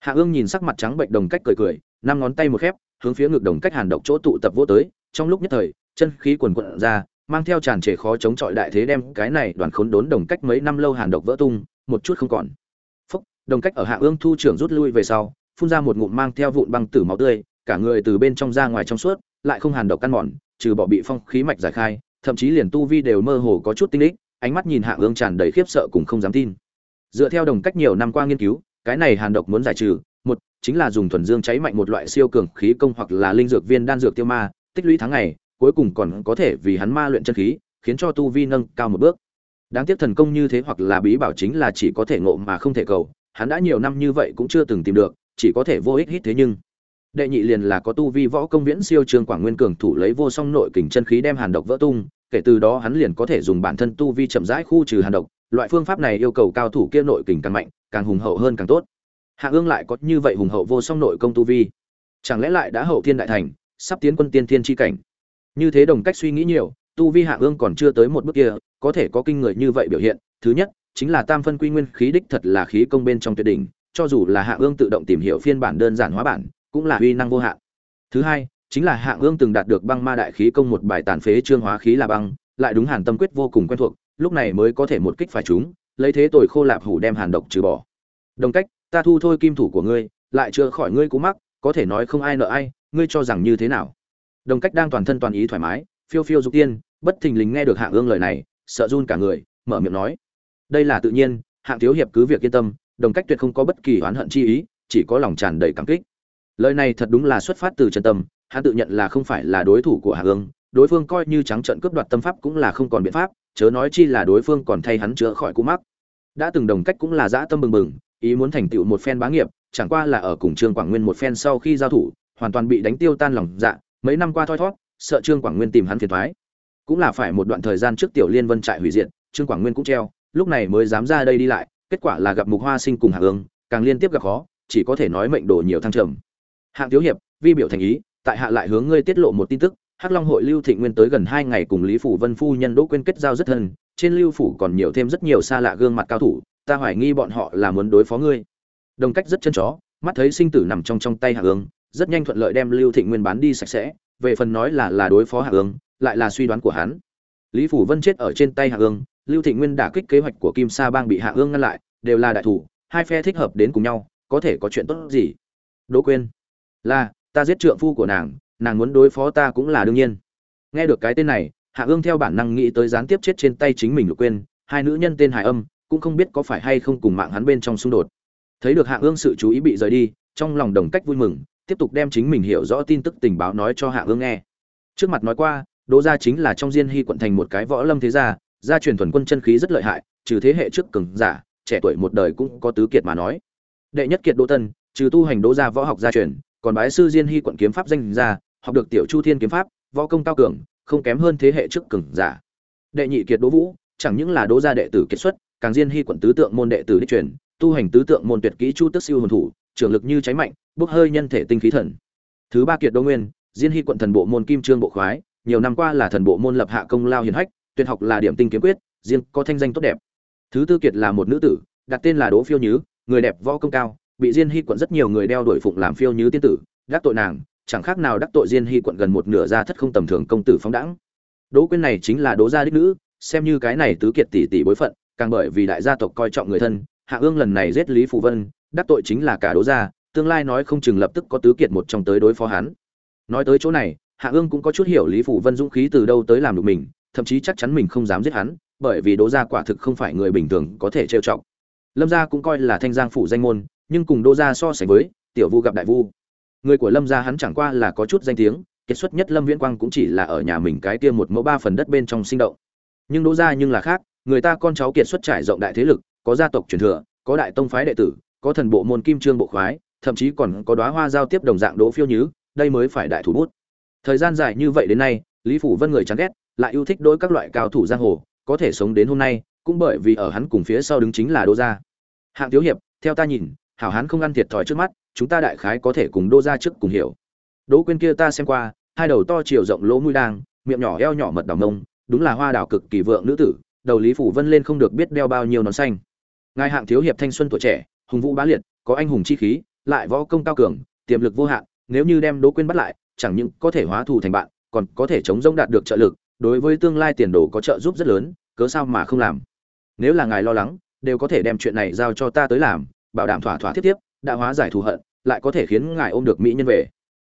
Hạ ương nhìn sắc mặt trắng bệnh đồng cách cười cười, năm ngón tay một khép, hướng phía ngực đồng cách hàn độc chỗ tụ tập vô tới, trong lúc nhất thời, chân khí quần quận ra, mang theo tràn trề khó chống chọi đại thế đem cái này đoàn khốn đốn đồng cách mấy năm lâu hàn độc vỡ tung, một chút không còn. Phúc, đồng cách ở hạ ương thu trưởng rút lui về sau phun ra một ngụm mang theo vụn băng tử máu tươi, cả người từ bên trong ra ngoài trong suốt, lại không hàn độc căn mòn, trừ bỏ bị phong khí mạch giải khai, thậm chí liền tu vi đều mơ hồ có chút tinh đích ánh mắt nhìn hạ ương tràn đầy khiếp sợ cùng không dám tin. Dựa theo đồng cách nhiều năm qua nghiên cứu, cái này hàn độc muốn giải trừ, một, chính là dùng thuần dương cháy mạnh một loại siêu cường khí công hoặc là linh dược viên đan dược tiêu ma, tích lũy tháng ngày, cuối cùng còn có thể vì hắn ma luyện chân khí, khiến cho tu vi nâng cao một bước. Đáng tiếc thần công như thế hoặc là bí bảo chính là chỉ có thể ngộ mà không thể cầu, hắn đã nhiều năm như vậy cũng chưa từng tìm được chỉ có thể vô ích hít thế nhưng. Đệ nhị liền là có tu vi võ công viễn siêu trương quảng nguyên cường thủ lấy vô song nội kình chân khí đem hàn độc vỡ tung, kể từ đó hắn liền có thể dùng bản thân tu vi chậm rãi khu trừ hàn độc. Loại phương pháp này yêu cầu cao thủ kia nội kình càng mạnh, càng hùng hậu hơn càng tốt. Hạ ương lại có như vậy hùng hậu vô song nội công tu vi. Chẳng lẽ lại đã hậu thiên đại thành, sắp tiến quân tiên thiên tri cảnh? Như thế đồng cách suy nghĩ nhiều, tu vi hạ ương còn chưa tới một bước kia, có thể có kinh người như vậy biểu hiện. Thứ nhất, chính là tam phân quy nguyên khí đích thật là khí công bên trong tuyệt đỉnh cho dù là hạ ương tự động tìm hiểu phiên bản đơn giản hóa bản, cũng là uy năng vô hạn. Thứ hai, chính là hạ ương từng đạt được băng ma đại khí công một bài tàn phế trương hóa khí là băng, lại đúng hàn tâm quyết vô cùng quen thuộc, lúc này mới có thể một kích phải chúng, lấy thế tội khô lạp hủ đem hàn độc trừ bỏ. Đồng cách, ta thu thôi kim thủ của ngươi, lại chữa khỏi ngươi cú mắc, có thể nói không ai nợ ai, ngươi cho rằng như thế nào? Đồng cách đang toàn thân toàn ý thoải mái, phiêu phiêu dục tiên, bất thình lình nghe được hạng ương lời này, sợ run cả người, mở miệng nói. Đây là tự nhiên, hạng thiếu hiệp cứ việc yên tâm đồng cách tuyệt không có bất kỳ oán hận chi ý, chỉ có lòng tràn đầy cảm kích. Lời này thật đúng là xuất phát từ chân tâm, hắn tự nhận là không phải là đối thủ của hà hương, đối phương coi như trắng trận cướp đoạt tâm pháp cũng là không còn biện pháp, chớ nói chi là đối phương còn thay hắn chữa khỏi cú mắc. Đã từng đồng cách cũng là dã tâm bừng bừng, ý muốn thành tựu một phen bá nghiệp, chẳng qua là ở cùng trương quảng nguyên một phen sau khi giao thủ, hoàn toàn bị đánh tiêu tan lòng dạ mấy năm qua thoi thót, sợ trương quảng nguyên tìm hắn phiền thoái cũng là phải một đoạn thời gian trước tiểu liên vân trại hủy diệt, trương quảng nguyên cũng treo, lúc này mới dám ra đây đi lại kết quả là gặp mục hoa sinh cùng hạng ương, càng liên tiếp gặp khó, chỉ có thể nói mệnh đồ nhiều thăng trầm. Hạng thiếu hiệp, vi biểu thành ý, tại hạ lại hướng ngươi tiết lộ một tin tức, hắc long hội lưu thịnh nguyên tới gần hai ngày cùng lý phủ vân phu nhân đỗ quên kết giao rất thân, trên lưu phủ còn nhiều thêm rất nhiều xa lạ gương mặt cao thủ, ta hoài nghi bọn họ là muốn đối phó ngươi. Đồng cách rất chân chó, mắt thấy sinh tử nằm trong trong tay hạ ương, rất nhanh thuận lợi đem lưu thịnh nguyên bán đi sạch sẽ, về phần nói là là đối phó hạ ương, lại là suy đoán của hắn. Lý phủ vân chết ở trên tay hạ ương lưu thịnh nguyên đả kích kế hoạch của kim sa bang bị hạ ương ngăn lại đều là đại thủ hai phe thích hợp đến cùng nhau có thể có chuyện tốt gì? Đỗ Quyên, là ta giết trượng phu của nàng nàng muốn đối phó ta cũng là đương nhiên. Nghe được cái tên này hạ ương theo bản năng nghĩ tới gián tiếp chết trên tay chính mình lục Quyên, hai nữ nhân tên hải âm cũng không biết có phải hay không cùng mạng hắn bên trong xung đột. Thấy được hạ ương sự chú ý bị rời đi trong lòng đồng cách vui mừng tiếp tục đem chính mình hiểu rõ tin tức tình báo nói cho hạ ương nghe. Trước mặt nói qua đỗ gia chính là trong diên hy quận thành một cái võ lâm thế gia gia truyền thuần quân chân khí rất lợi hại, trừ thế hệ trước cường giả, trẻ tuổi một đời cũng có tứ kiệt mà nói. Đệ nhất kiệt đỗ tân, trừ tu hành đỗ gia võ học gia truyền, còn bái sư diên hy quận kiếm pháp danh gia, học được tiểu chu thiên kiếm pháp, võ công cao cường, không kém hơn thế hệ trước cường giả. Đệ nhị kiệt đỗ vũ, chẳng những là đỗ gia đệ tử kiệt xuất, càng diên hy quận tứ tượng môn đệ tử đích truyền, tu hành tứ tượng môn tuyệt kỹ chu tức siêu hồn thủ trưởng lực như cháy mạnh, bốc hơi nhân thể tinh khí thần. Thứ ba kiệt đỗ nguyên, diên hy quận thần bộ môn kim trương bộ khoái, nhiều năm qua là thần bộ môn lập hạ công lao hiển hách tuyệt học là điểm tinh kiếm quyết, riêng có thanh danh tốt đẹp. Thứ tư kiệt là một nữ tử, đặt tên là đỗ phiêu nhứ, người đẹp võ công cao, bị diên hy quận rất nhiều người đeo đuổi phụng làm phiêu nhứ tiên tử, đắc tội nàng, chẳng khác nào đắc tội diên hy quận gần một nửa gia thất không tầm thường công tử phóng đẳng đỗ quyên này chính là đỗ gia đích nữ, xem như cái này tứ kiệt tỷ tỷ bối phận, càng bởi vì đại gia tộc coi trọng người thân, hạ ương lần này giết lý phụ vân, đắc tội chính là cả đố gia, tương lai nói không chừng lập tức có tứ kiệt một trong tới đối phó hắn. Nói tới chỗ này, hạ ương cũng có chút hiểu lý phụ vân dũng khí từ đâu tới làm được mình thậm chí chắc chắn mình không dám giết hắn, bởi vì Đỗ gia quả thực không phải người bình thường có thể trêu chọc. Lâm gia cũng coi là thanh giang phủ danh môn, nhưng cùng Đỗ gia so sánh với, tiểu vu gặp đại vu. Người của lâm gia hắn chẳng qua là có chút danh tiếng kết xuất nhất lâm viễn quang cũng chỉ là ở nhà mình cái kia một mẫu ba phần đất bên trong sinh động. Nhưng đỗ gia nhưng là khác, người ta con cháu kiệt xuất trải rộng đại thế lực, có gia tộc truyền thừa, có đại tông phái đệ tử, có thần bộ môn kim trương bộ khoái, thậm chí còn có đóa hoa giao tiếp đồng dạng đỗ phiêu nhứ, đây mới phải đại thủ bút. Thời gian dài như vậy đến nay, lý phủ vân người chán ghét lại yêu thích đối các loại cao thủ giang hồ, có thể sống đến hôm nay, cũng bởi vì ở hắn cùng phía sau đứng chính là đô gia. Hạng thiếu hiệp, theo ta nhìn, hảo hán không ăn thiệt thòi trước mắt, chúng ta đại khái có thể cùng đô gia trước cùng hiểu. Đỗ quyên kia ta xem qua, hai đầu to chiều rộng lỗ mũi đang, miệng nhỏ eo nhỏ mật đảo mông, đúng là hoa đào cực kỳ vượng nữ tử, đầu lý phủ vân lên không được biết đeo bao nhiêu nón xanh. Ngài hạng thiếu hiệp thanh xuân tuổi trẻ, hùng vũ bá liệt, có anh hùng chi khí, lại võ công cao cường, tiềm lực vô hạn, nếu như đem đỗ quyên bắt lại, chẳng những có thể hóa thù thành bạn, còn có thể chống rông đạt được trợ lực đối với tương lai tiền đồ có trợ giúp rất lớn, cớ sao mà không làm? Nếu là ngài lo lắng, đều có thể đem chuyện này giao cho ta tới làm, bảo đảm thỏa thỏa thiết tiếp, đã hóa giải thù hận, lại có thể khiến ngài ôm được mỹ nhân về.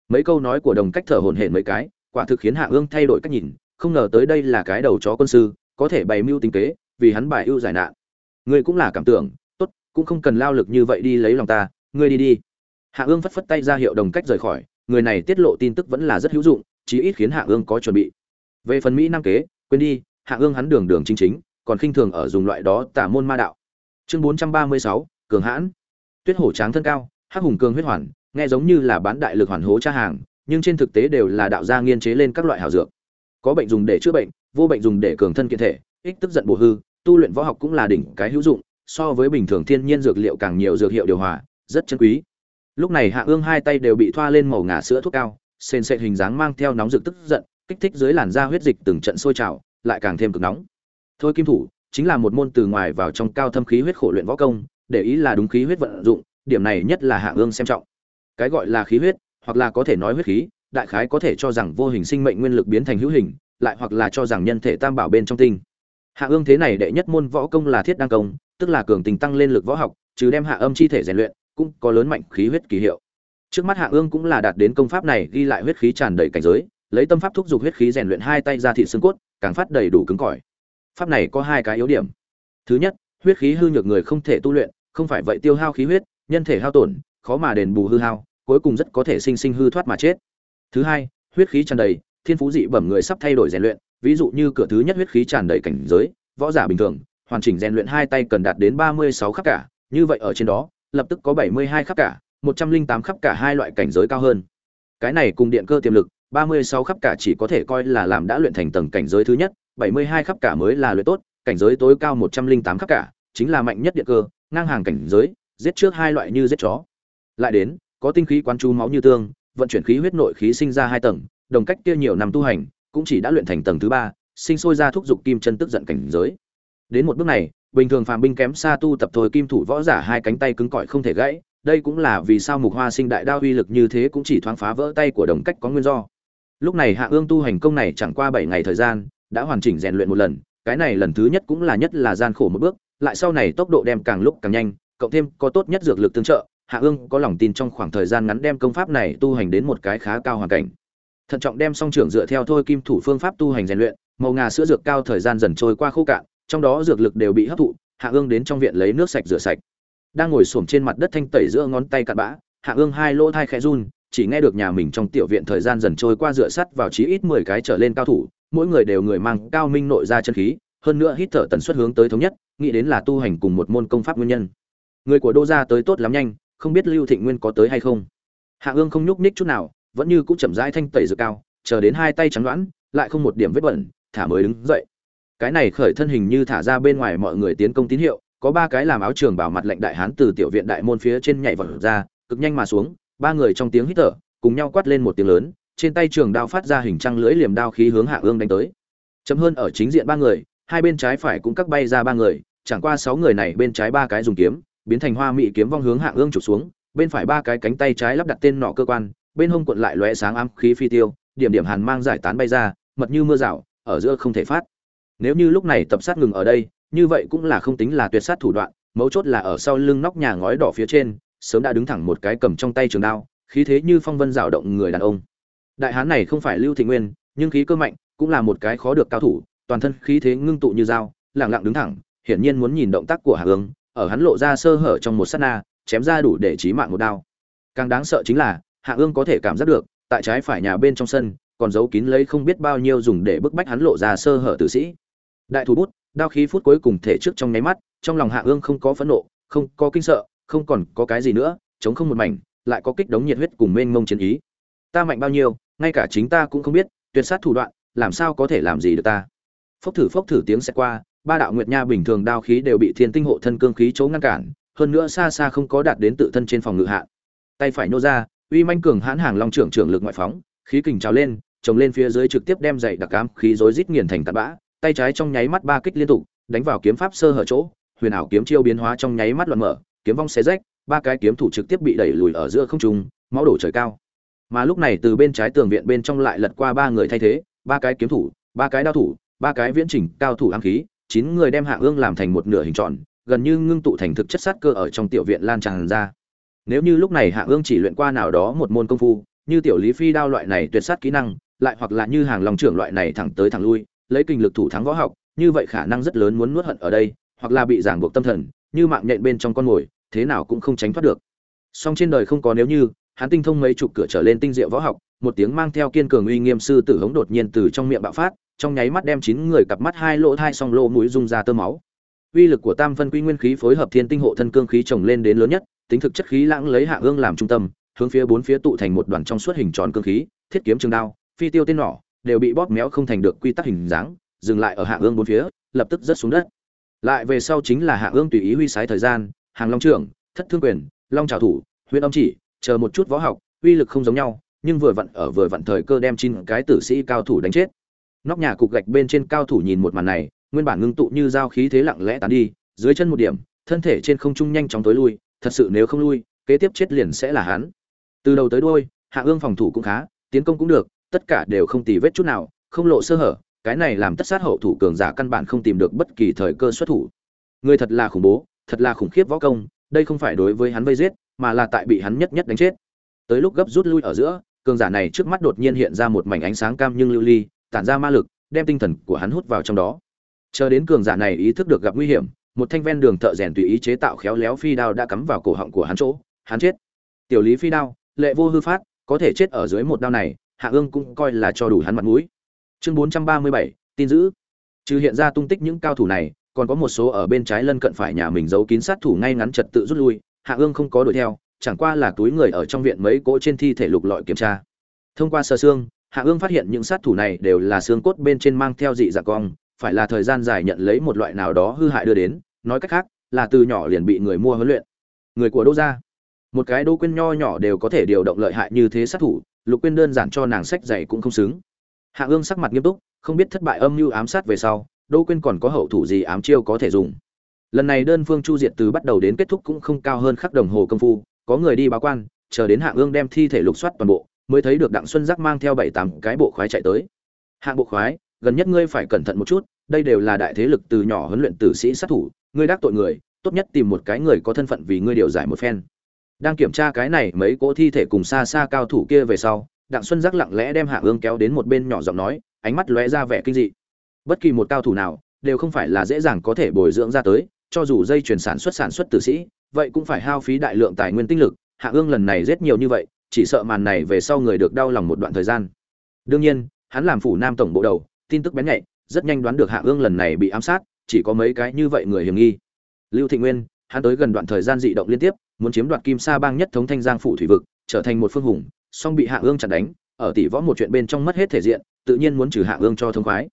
Mấy câu nói của đồng cách thở hổn hển mấy cái, quả thực khiến hạ ương thay đổi cách nhìn, không ngờ tới đây là cái đầu chó quân sư, có thể bày mưu tính kế, vì hắn bài ưu giải nạn. Ngươi cũng là cảm tưởng, tốt, cũng không cần lao lực như vậy đi lấy lòng ta, ngươi đi đi. Hạ ương phất phất tay ra hiệu đồng cách rời khỏi, người này tiết lộ tin tức vẫn là rất hữu dụng, chí ít khiến hạ ương có chuẩn bị về phần mỹ nam kế, quên đi, hạ ương hắn đường đường chính chính, còn khinh thường ở dùng loại đó tả môn ma đạo. Chương bốn trăm ba mươi sáu, cường hãn. Tuyết hổ tráng thân cao, hắc hùng cường huyết hoàn, nghe giống như là bán đại lực hoàn hố cha hàng, nhưng trên thực tế đều là đạo gia nghiên chế lên các loại hảo dược. Có bệnh dùng để chữa bệnh, vô bệnh dùng để cường thân kiện thể, ích tức giận bổ hư, tu luyện võ học cũng là đỉnh cái hữu dụng, so với bình thường thiên nhiên dược liệu càng nhiều dược hiệu điều hòa, rất chân quý. Lúc này hạ ương hai tay đều bị thoa lên màu ngà sữa thuốc cao, sền sệt hình dáng mang theo nóng rực tức giận kích thích dưới làn da huyết dịch từng trận sôi trào, lại càng thêm cực nóng. Thôi kim thủ chính là một môn từ ngoài vào trong cao thâm khí huyết khổ luyện võ công, để ý là đúng khí huyết vận dụng, điểm này nhất là hạ ương xem trọng. Cái gọi là khí huyết, hoặc là có thể nói huyết khí, đại khái có thể cho rằng vô hình sinh mệnh nguyên lực biến thành hữu hình, lại hoặc là cho rằng nhân thể tam bảo bên trong tinh. Hạ ương thế này đệ nhất môn võ công là thiết đăng công, tức là cường tình tăng lên lực võ học, trừ đem hạ âm chi thể rèn luyện, cũng có lớn mạnh khí huyết kỳ hiệu. Trước mắt hạ ương cũng là đạt đến công pháp này ghi lại huyết khí tràn đầy cảnh giới lấy tâm pháp thúc giục huyết khí rèn luyện hai tay ra thị xương cốt, càng phát đầy đủ cứng cỏi. Pháp này có hai cái yếu điểm. Thứ nhất, huyết khí hư nhược người không thể tu luyện, không phải vậy tiêu hao khí huyết, nhân thể hao tổn, khó mà đền bù hư hao, cuối cùng rất có thể sinh sinh hư thoát mà chết. Thứ hai, huyết khí tràn đầy, thiên phú dị bẩm người sắp thay đổi rèn luyện, ví dụ như cửa thứ nhất huyết khí tràn đầy cảnh giới, võ giả bình thường, hoàn chỉnh rèn luyện hai tay cần đạt đến ba mươi sáu khắc cả, như vậy ở trên đó, lập tức có bảy mươi hai khắc cả, một trăm linh tám khắc cả hai loại cảnh giới cao hơn. Cái này cùng điện cơ tiềm lực ba mươi sáu cả chỉ có thể coi là làm đã luyện thành tầng cảnh giới thứ nhất, bảy mươi hai cả mới là luyện tốt, cảnh giới tối cao một trăm linh tám cả, chính là mạnh nhất điện cơ, ngang hàng cảnh giới, giết trước hai loại như giết chó. Lại đến, có tinh khí quán chú máu như tương, vận chuyển khí huyết nội khí sinh ra hai tầng, đồng cách kia nhiều năm tu hành, cũng chỉ đã luyện thành tầng thứ ba, sinh sôi ra thúc dục kim chân tức giận cảnh giới. Đến một bước này, bình thường phàm binh kém xa tu tập thôi kim thủ võ giả hai cánh tay cứng cỏi không thể gãy, đây cũng là vì sao mục hoa sinh đại đao uy lực như thế cũng chỉ thoáng phá vỡ tay của đồng cách có nguyên do lúc này hạ ương tu hành công này chẳng qua bảy ngày thời gian, đã hoàn chỉnh rèn luyện một lần, cái này lần thứ nhất cũng là nhất là gian khổ một bước, lại sau này tốc độ đem càng lúc càng nhanh, cộng thêm có tốt nhất dược lực tương trợ, hạ ương có lòng tin trong khoảng thời gian ngắn đem công pháp này tu hành đến một cái khá cao hoàn cảnh. Thận trọng đem song trưởng dựa theo thôi kim thủ phương pháp tu hành rèn luyện, màu ngà sữa dược cao thời gian dần trôi qua khô cạn, trong đó dược lực đều bị hấp thụ, hạ ương đến trong viện lấy nước sạch rửa sạch. Đang ngồi xổm trên mặt đất thanh tẩy giữa ngón tay cặn bã, hạ ương hai lỗ thai khẽ run chỉ nghe được nhà mình trong tiểu viện thời gian dần trôi qua dựa sắt vào chí ít mười cái trở lên cao thủ, mỗi người đều người mang cao minh nội ra chân khí, hơn nữa hít thở tần suất hướng tới thống nhất, nghĩ đến là tu hành cùng một môn công pháp nguyên nhân. Người của đô gia tới tốt lắm nhanh, không biết lưu thịnh nguyên có tới hay không. Hạ ương không nhúc nhích chút nào, vẫn như cũng chậm rãi thanh tẩy dược cao, chờ đến hai tay trắng loãng lại không một điểm vết bẩn, thả mới đứng dậy. Cái này khởi thân hình như thả ra bên ngoài mọi người tiến công tín hiệu, có ba cái làm áo trường bảo mặt lệnh đại hán từ tiểu viện đại môn phía trên nhảy vọt ra, cực nhanh mà xuống ba người trong tiếng hít thở, cùng nhau quát lên một tiếng lớn, trên tay trường đao phát ra hình trăng lưỡi liềm đao khí hướng hạ ương đánh tới. Chấm hơn ở chính diện ba người, hai bên trái phải cũng cắt bay ra ba người, chẳng qua sáu người này bên trái ba cái dùng kiếm, biến thành hoa mị kiếm vong hướng hạ ương chụp xuống, bên phải ba cái cánh tay trái lắp đặt tên nọ cơ quan, bên hông cuộn lại lóe sáng ám khí phi tiêu, điểm điểm hàn mang giải tán bay ra, mật như mưa rào, ở giữa không thể phát. Nếu như lúc này tập sát ngừng ở đây, như vậy cũng là không tính là tuyệt sát thủ đoạn, mấu chốt là ở sau lưng nóc nhà ngói đỏ phía trên sớm đã đứng thẳng một cái cầm trong tay trường đao, khí thế như phong vân dạo động người đàn ông. Đại hán này không phải lưu thị nguyên, nhưng khí cơ mạnh, cũng là một cái khó được cao thủ, toàn thân khí thế ngưng tụ như dao lẳng lặng đứng thẳng, hiển nhiên muốn nhìn động tác của hạ ương ở hắn lộ ra sơ hở trong một sát na, chém ra đủ để chí mạng một đao. Càng đáng sợ chính là, hạ ương có thể cảm giác được, tại trái phải nhà bên trong sân, còn giấu kín lấy không biết bao nhiêu dùng để bức bách hắn lộ ra sơ hở tử sĩ. Đại thủ bút, đao khí phút cuối cùng thể trước trong nháy mắt, trong lòng hạ ương không có phẫn nộ, không có kinh sợ không còn có cái gì nữa, chống không một mảnh, lại có kích đống nhiệt huyết cùng mênh mông chiến ý. Ta mạnh bao nhiêu, ngay cả chính ta cũng không biết, tuyệt sát thủ đoạn, làm sao có thể làm gì được ta? Phốc thử phốc thử tiếng sẽ qua, ba đạo nguyệt nha bình thường đao khí đều bị thiên tinh hộ thân cương khí chỗ ngăn cản, hơn nữa xa xa không có đạt đến tự thân trên phòng ngự hạ tay phải nô ra, uy manh cường hãn hàng long trưởng trưởng lực ngoại phóng, khí kình trào lên trồng lên phía dưới trực tiếp đem dậy đặc cám khí rối rít nghiền thành tạt bã, tay trái trong nháy mắt ba kích liên tục, đánh vào kiếm pháp sơ hở chỗ, huyền ảo kiếm chiêu biến hóa trong nháy mắt loạn mở kiếm vong xé rách, ba cái kiếm thủ trực tiếp bị đẩy lùi ở giữa không trung, máu đổ trời cao. Mà lúc này từ bên trái tường viện bên trong lại lật qua ba người thay thế, ba cái kiếm thủ, ba cái đao thủ, ba cái viễn chỉnh cao thủ ám khí, chín người đem hạ ương làm thành một nửa hình tròn, gần như ngưng tụ thành thực chất sát cơ ở trong tiểu viện lan tràn ra. Nếu như lúc này hạ ương chỉ luyện qua nào đó một môn công phu, như tiểu lý phi đao loại này tuyệt sát kỹ năng, lại hoặc là như hàng lòng trưởng loại này thẳng tới thẳng lui, lấy kinh lực thủ thắng võ học, như vậy khả năng rất lớn muốn nuốt hận ở đây, hoặc là bị giảng buộc tâm thần như mạng nhện bên trong con mồi, thế nào cũng không tránh thoát được. Song trên đời không có nếu như, hắn tinh thông mấy chục cửa trở lên tinh diệu võ học, một tiếng mang theo kiên cường uy nghiêm sư tử hống đột nhiên từ trong miệng bạo phát, trong nháy mắt đem chín người cặp mắt hai lỗ thai song lỗ mũi rung ra tơ máu. Uy lực của tam phân quy nguyên khí phối hợp thiên tinh hộ thân cương khí chồng lên đến lớn nhất, tính thực chất khí lãng lấy hạ ương làm trung tâm, hướng phía bốn phía tụ thành một đoàn trong suốt hình tròn cương khí, thiết kiếm trường đao, phi tiêu tên nỏ, đều bị bóp méo không thành được quy tắc hình dáng, dừng lại ở hạ ương bốn phía, lập tức rớt xuống đất lại về sau chính là hạ ương tùy ý huy sái thời gian, hàng long trưởng, thất thương quyền, long trào thủ huyện âm chỉ, chờ một chút võ học, uy lực không giống nhau, nhưng vừa vặn ở vừa vặn thời cơ đem chín cái tử sĩ cao thủ đánh chết. Nóc nhà cục gạch bên trên cao thủ nhìn một màn này, nguyên bản ngưng tụ như dao khí thế lặng lẽ tán đi, dưới chân một điểm, thân thể trên không trung nhanh chóng tối lui, thật sự nếu không lui, kế tiếp chết liền sẽ là hắn. Từ đầu tới đuôi hạ ương phòng thủ cũng khá, tiến công cũng được, tất cả đều không tì vết chút nào, không lộ sơ hở cái này làm tất sát hậu thủ cường giả căn bản không tìm được bất kỳ thời cơ xuất thủ. Người thật là khủng bố, thật là khủng khiếp võ công, đây không phải đối với hắn vây giết, mà là tại bị hắn nhất nhất đánh chết. Tới lúc gấp rút lui ở giữa, cường giả này trước mắt đột nhiên hiện ra một mảnh ánh sáng cam nhưng lưu ly, tản ra ma lực, đem tinh thần của hắn hút vào trong đó. Chờ đến cường giả này ý thức được gặp nguy hiểm, một thanh ven đường thợ rèn tùy ý chế tạo khéo léo phi đao đã cắm vào cổ họng của hắn chỗ, hắn chết. Tiểu lý phi đao, lệ vô hư phát, có thể chết ở dưới một đao này, hạ ương cũng coi là cho đủ hắn mặt mũi chương bốn trăm ba mươi bảy, tin giữ. Trừ hiện ra tung tích những cao thủ này, còn có một số ở bên trái lân cận phải nhà mình giấu kín sát thủ ngay ngắn trật tự rút lui, hạ ương không có đuổi theo, chẳng qua là túi người ở trong viện mấy cỗ trên thi thể lục lọi kiểm tra. Thông qua sơ xương, hạ ương phát hiện những sát thủ này đều là xương cốt bên trên mang theo dị dạng cong, phải là thời gian dài nhận lấy một loại nào đó hư hại đưa đến, nói cách khác, là từ nhỏ liền bị người mua huấn luyện. Người của đô gia. Một cái đô quyên nho nhỏ đều có thể điều động lợi hại như thế sát thủ, lục quyên đơn giản cho nàng sách dày cũng không xứng hạ ương sắc mặt nghiêm túc, không biết thất bại âm mưu ám sát về sau Đỗ quyên còn có hậu thủ gì ám chiêu có thể dùng. Lần này đơn phương chu diệt từ bắt đầu đến kết thúc cũng không cao hơn khắc đồng hồ công phu, có người đi báo quan, chờ đến hạ ương đem thi thể lục soát toàn bộ, mới thấy được đặng xuân giác mang theo bảy tám cái bộ khoái chạy tới. Hạng bộ khoái, gần nhất ngươi phải cẩn thận một chút, đây đều là đại thế lực từ nhỏ huấn luyện tử sĩ sát thủ, ngươi đắc tội người, tốt nhất tìm một cái người có thân phận vì ngươi điều giải một phen. Đang kiểm tra cái này mấy cỗ thi thể cùng xa xa cao thủ kia về sau đặng xuân giác lặng lẽ đem hạ ương kéo đến một bên nhỏ giọng nói, ánh mắt lóe ra vẻ kinh dị. Bất kỳ một cao thủ nào, đều không phải là dễ dàng có thể bồi dưỡng ra tới, cho dù dây chuyển sản xuất sản xuất tử sĩ, vậy cũng phải hao phí đại lượng tài nguyên tinh lực, hạ ương lần này rất nhiều như vậy, chỉ sợ màn này về sau người được đau lòng một đoạn thời gian. Đương nhiên, hắn làm phủ nam tổng bộ đầu, tin tức bén nhạy, rất nhanh đoán được hạ ương lần này bị ám sát, chỉ có mấy cái như vậy người hiểm nghi. Lưu thị nguyên, hắn tới gần đoạn thời gian dị động liên tiếp, muốn chiếm đoạt kim sa bang nhất thống thanh giang phủ thủy vực, trở thành một phương hùng song bị hạ ương chặn đánh, ở tỷ võ một chuyện bên trong mất hết thể diện, tự nhiên muốn trừ hạ ương cho thông khoái.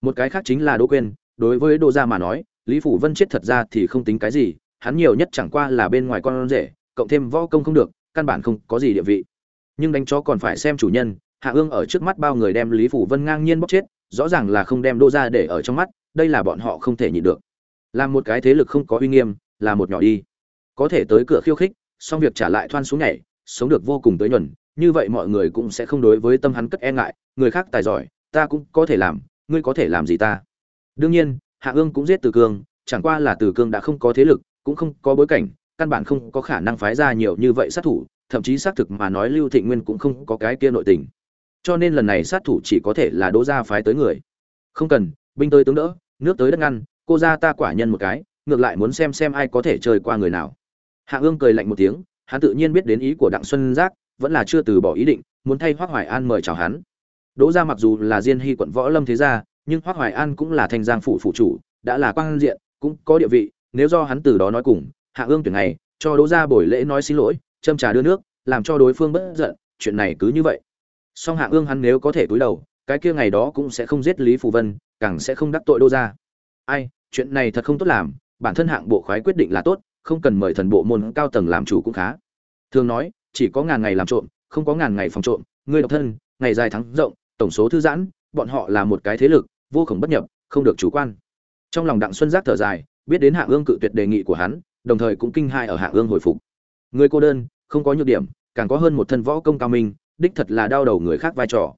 Một cái khác chính là đỗ quên đối với đỗ gia mà nói, lý phủ vân chết thật ra thì không tính cái gì, hắn nhiều nhất chẳng qua là bên ngoài con rể, cộng thêm võ công không được, căn bản không có gì địa vị. Nhưng đánh chó còn phải xem chủ nhân, hạ ương ở trước mắt bao người đem lý phủ vân ngang nhiên bóc chết, rõ ràng là không đem đô ra để ở trong mắt, đây là bọn họ không thể nhịn được. Làm một cái thế lực không có uy nghiêm, là một nhỏ đi. Có thể tới cửa khiêu khích xong việc trả lại thoan xuống nhảy, sống được vô cùng tới nhuần như vậy mọi người cũng sẽ không đối với tâm hắn cất e ngại, người khác tài giỏi, ta cũng có thể làm, ngươi có thể làm gì ta? Đương nhiên, hạ ương cũng giết từ cương, chẳng qua là từ cương đã không có thế lực, cũng không có bối cảnh, căn bản không có khả năng phái ra nhiều như vậy sát thủ, thậm chí xác thực mà nói lưu thịnh nguyên cũng không có cái kia nội tình. Cho nên lần này sát thủ chỉ có thể là đỗ gia phái tới người. Không cần, binh tới tướng đỡ, nước tới đất ngăn, cô ra ta quả nhân một cái, ngược lại muốn xem xem ai có thể chơi qua người nào. Hạ ương cười lạnh một tiếng, hắn tự nhiên biết đến ý của đặng xuân giác vẫn là chưa từ bỏ ý định, muốn thay hoác hoài an mời chào hắn. Đỗ gia mặc dù là diên hy quận võ lâm thế gia, nhưng hoác hoài an cũng là thanh giang phủ phụ chủ, đã là quan diện, cũng có địa vị, nếu do hắn từ đó nói cùng, hạ ương tuyển này, cho đỗ gia buổi lễ nói xin lỗi, châm trà đưa nước, làm cho đối phương bất giận, chuyện này cứ như vậy. Song hạ ương hắn nếu có thể cúi đầu, cái kia ngày đó cũng sẽ không giết lý phù vân, càng sẽ không đắc tội đô gia. Ai, chuyện này thật không tốt làm, bản thân hạng bộ khoái quyết định là tốt, không cần mời thần bộ môn cao tầng làm chủ cũng khá. Thường nói chỉ có ngàn ngày làm trộm, không có ngàn ngày phòng trộm ngươi độc thân, ngày dài thắng rộng, tổng số thư giãn, bọn họ là một cái thế lực, vô cùng bất nhập, không được chủ quan. Trong lòng đặng xuân giác thở dài, biết đến hạ ương cự tuyệt đề nghị của hắn, đồng thời cũng kinh hai ở hạ ương hồi phục. Người cô đơn, không có nhược điểm, càng có hơn một thân võ công cao minh, đích thật là đau đầu người khác vai trò.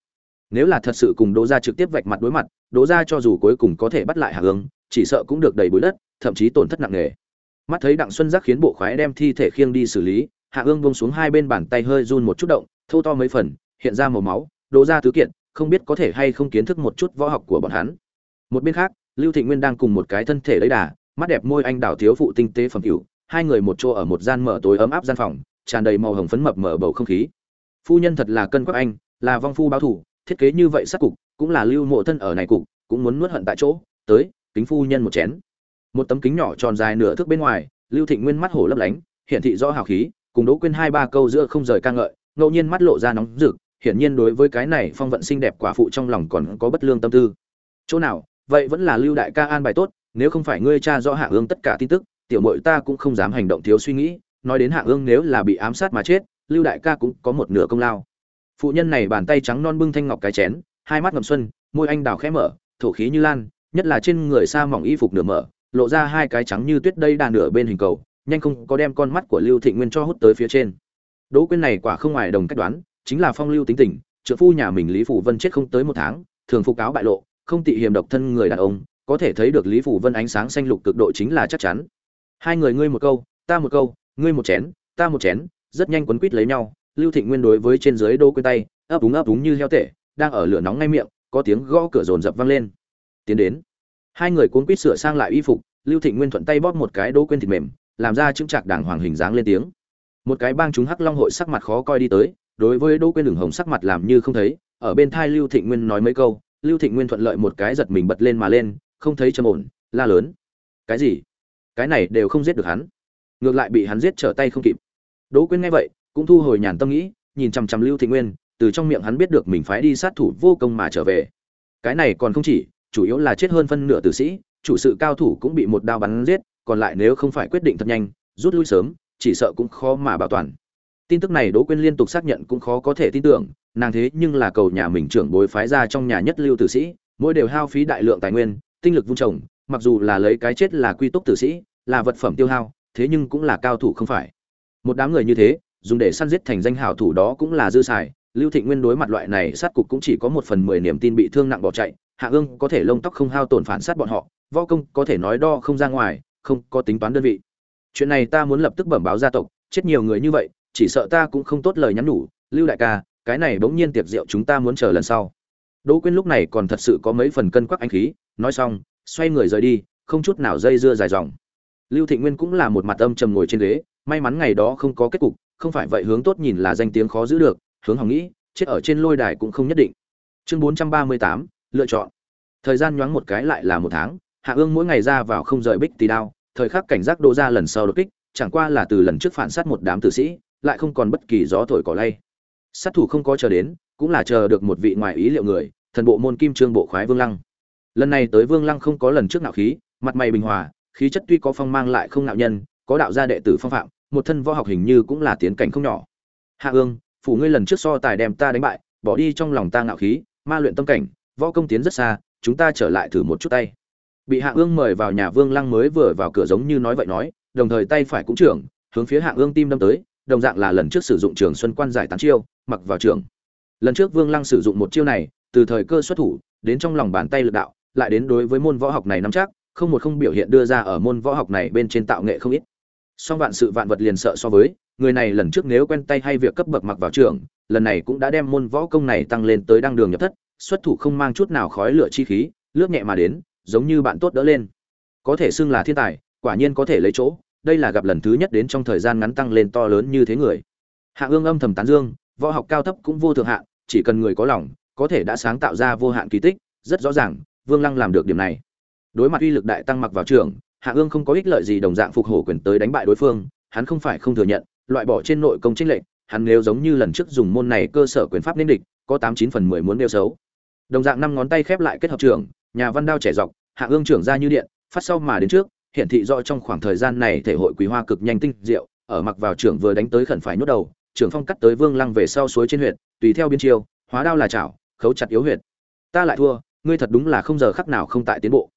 Nếu là thật sự cùng đỗ gia trực tiếp vạch mặt đối mặt, đỗ gia cho dù cuối cùng có thể bắt lại hạ ương, chỉ sợ cũng được đầy bụi đất, thậm chí tổn thất nặng nề. Mắt thấy đặng xuân giác khiến bộ khoái đem thi thể khiêng đi xử lý hạ ương buông xuống hai bên bàn tay hơi run một chút động, thô to mấy phần, hiện ra màu máu đổ ra tứ kiện, không biết có thể hay không kiến thức một chút võ học của bọn hắn. Một bên khác, lưu thị nguyên đang cùng một cái thân thể lấy đà, mắt đẹp môi anh đào thiếu phụ tinh tế phẩm cửu hai người một chỗ ở một gian mở tối ấm áp gian phòng, tràn đầy màu hồng phấn mập mở bầu không khí. Phu nhân thật là cân quắc anh, là vong phu báo thủ thiết kế như vậy sát cục, cũng là lưu mộ thân ở này cục, cũng muốn nuốt hận tại chỗ, tới, kính phu nhân một chén. Một tấm kính nhỏ tròn dài nửa thước bên ngoài, lưu thịnh nguyên mắt hổ lấp lánh hiện thị rõ hào khí cùng đỗ quên hai ba câu giữa không rời ca ngợi, ngẫu nhiên mắt lộ ra nóng rực, hiển nhiên đối với cái này phong vận xinh đẹp quả phụ trong lòng còn có bất lương tâm tư. Chỗ nào, vậy vẫn là lưu đại ca an bài tốt, nếu không phải ngươi cha rõ hạ ương tất cả tin tức, tiểu mội ta cũng không dám hành động thiếu suy nghĩ, nói đến hạ ương nếu là bị ám sát mà chết, lưu đại ca cũng có một nửa công lao. Phụ nhân này bàn tay trắng non bưng thanh ngọc cái chén, hai mắt ngầm xuân, môi anh đào khẽ mở, thổ khí như lan, nhất là trên người xa mỏng y phục nửa mở, lộ ra hai cái trắng như tuyết đây đà nửa bên hình cầu nhanh không có đem con mắt của lưu thị nguyên cho hút tới phía trên. Đỗ quyên này quả không ngoài đồng cách đoán, chính là phong lưu tính tình trợ phu nhà mình lý phủ vân chết không tới một tháng, thường phục cáo bại lộ, không tị hiềm độc thân người đàn ông, có thể thấy được lý phủ vân ánh sáng xanh lục cực độ chính là chắc chắn. Hai người ngươi một câu, ta một câu, ngươi một chén, ta một chén, rất nhanh quấn quít lấy nhau, lưu thịnh nguyên đối với trên dưới đô quên tay, ấp úng ấp úng như heo tể, đang ở lửa nóng ngay miệng, có tiếng gõ cửa rồn rập vang lên. Tiến đến. Hai người cuốn quýt sửa sang lại y phục, lưu thịnh nguyên thuận tay bóp một cái đỗ quên thịt mềm làm ra chứng trạc đàng hoàng hình dáng lên tiếng. Một cái bang chúng hắc long hội sắc mặt khó coi đi tới, đối với đỗ quên đường hồng sắc mặt làm như không thấy, ở bên thai lưu thịnh nguyên nói mấy câu, lưu thịnh nguyên thuận lợi một cái giật mình bật lên mà lên, không thấy trầm ổn, la lớn. Cái gì? Cái này đều không giết được hắn. Ngược lại bị hắn giết trở tay không kịp. Đỗ quên nghe vậy, cũng thu hồi nhàn tâm nghĩ, nhìn chằm chằm lưu thịnh nguyên, từ trong miệng hắn biết được mình phái đi sát thủ vô công mà trở về. Cái này còn không chỉ, chủ yếu là chết hơn phân nửa tử sĩ, chủ sự cao thủ cũng bị một đao bắn giết còn lại nếu không phải quyết định thật nhanh, rút lui sớm, chỉ sợ cũng khó mà bảo toàn. Tin tức này đỗ quyên liên tục xác nhận cũng khó có thể tin tưởng, nàng thế nhưng là cầu nhà mình trưởng bối phái ra trong nhà nhất lưu tử sĩ, mỗi đều hao phí đại lượng tài nguyên, tinh lực vun trồng, mặc dù là lấy cái chết là quy túc tử sĩ, là vật phẩm tiêu hao, thế nhưng cũng là cao thủ không phải. Một đám người như thế, dùng để săn giết thành danh hảo thủ đó cũng là dư xài, lưu thị nguyên đối mặt loại này sát cục cũng chỉ có một phần mười niềm tin bị thương nặng bỏ chạy, hạ ương có thể lông tóc không hao tổn phản sát bọn họ, võ công có thể nói đo không ra ngoài không có tính toán đơn vị. Chuyện này ta muốn lập tức bẩm báo gia tộc, chết nhiều người như vậy, chỉ sợ ta cũng không tốt lời nhắn nhủ, lưu đại ca, cái này bỗng nhiên tiệc rượu chúng ta muốn chờ lần sau. Đỗ quyên lúc này còn thật sự có mấy phần cân quắc anh khí, nói xong, xoay người rời đi, không chút nào dây dưa dài dòng. Lưu thị nguyên cũng là một mặt âm trầm ngồi trên ghế, may mắn ngày đó không có kết cục, không phải vậy hướng tốt nhìn là danh tiếng khó giữ được, hướng hỏng nghĩ, chết ở trên lôi đài cũng không nhất định. Chương bốn trăm ba mươi tám, lựa chọn. Thời gian nhoáng một cái lại là một tháng hạ ương mỗi ngày ra vào không rời bích tì đao, thời khắc cảnh giác đô ra lần sau đột kích, chẳng qua là từ lần trước phản sát một đám tử sĩ, lại không còn bất kỳ gió thổi cỏ lay. Sát thủ không có chờ đến, cũng là chờ được một vị ngoài ý liệu người, thần bộ môn kim trương bộ khoái vương lăng. Lần này tới vương lăng không có lần trước nạo khí, mặt mày bình hòa, khí chất tuy có phong mang lại không nạo nhân, có đạo gia đệ tử phong phạm, một thân võ học hình như cũng là tiến cảnh không nhỏ. Hạ ương, phủ ngươi lần trước so tài đem ta đánh bại, bỏ đi trong lòng ta ngạo khí, ma luyện tâm cảnh, võ công tiến rất xa, chúng ta trở lại thử một chút tay bị hạ ương mời vào nhà vương lăng mới vừa vào cửa giống như nói vậy nói, đồng thời tay phải cũng trưởng, hướng phía hạ ương tim đâm tới, đồng dạng là lần trước sử dụng trường xuân quan giải tán chiêu, mặc vào trường lần trước vương lăng sử dụng một chiêu này, từ thời cơ xuất thủ, đến trong lòng bàn tay lực đạo, lại đến đối với môn võ học này nắm chắc, không một không biểu hiện đưa ra ở môn võ học này bên trên tạo nghệ không ít. Song vạn sự vạn vật liền sợ so với, người này lần trước nếu quen tay hay việc cấp bậc mặc vào trường lần này cũng đã đem môn võ công này tăng lên tới đăng đường nhập thất, xuất thủ không mang chút nào khói lửa chi khí, lướt nhẹ mà đến giống như bạn tốt đỡ lên. Có thể xưng là thiên tài quả nhiên có thể lấy chỗ đây là gặp lần thứ nhất đến trong thời gian ngắn tăng lên to lớn như thế người. Hạ ương âm thầm tán dương võ học cao thấp cũng vô thượng hạ, chỉ cần người có lòng có thể đã sáng tạo ra vô hạn kỳ tích rất rõ ràng vương lăng làm được điểm này. Đối mặt uy lực đại tăng mặc vào trường hạ ương không có ích lợi gì đồng dạng phục hổ quyền tới đánh bại đối phương hắn không phải không thừa nhận loại bỏ trên nội công trinh lệnh hắn nếu giống như lần trước dùng môn này cơ sở quyền pháp nên địch có tám chín phần mười muốn nêu xấu. Đồng dạng năm ngón tay khép lại kết hợp trường nhà văn đao trẻ dọc, hạ ương trưởng ra như điện, phát sau mà đến trước, hiển thị rõ trong khoảng thời gian này thể hội quý hoa cực nhanh tinh diệu, ở mặc vào trưởng vừa đánh tới khẩn phải nhốt đầu, trưởng phong cắt tới vương lăng về sau suối trên huyện tùy theo biên chiêu, hóa đao là chảo, khấu chặt yếu huyệt. Ta lại thua, ngươi thật đúng là không giờ khắc nào không tại tiến bộ.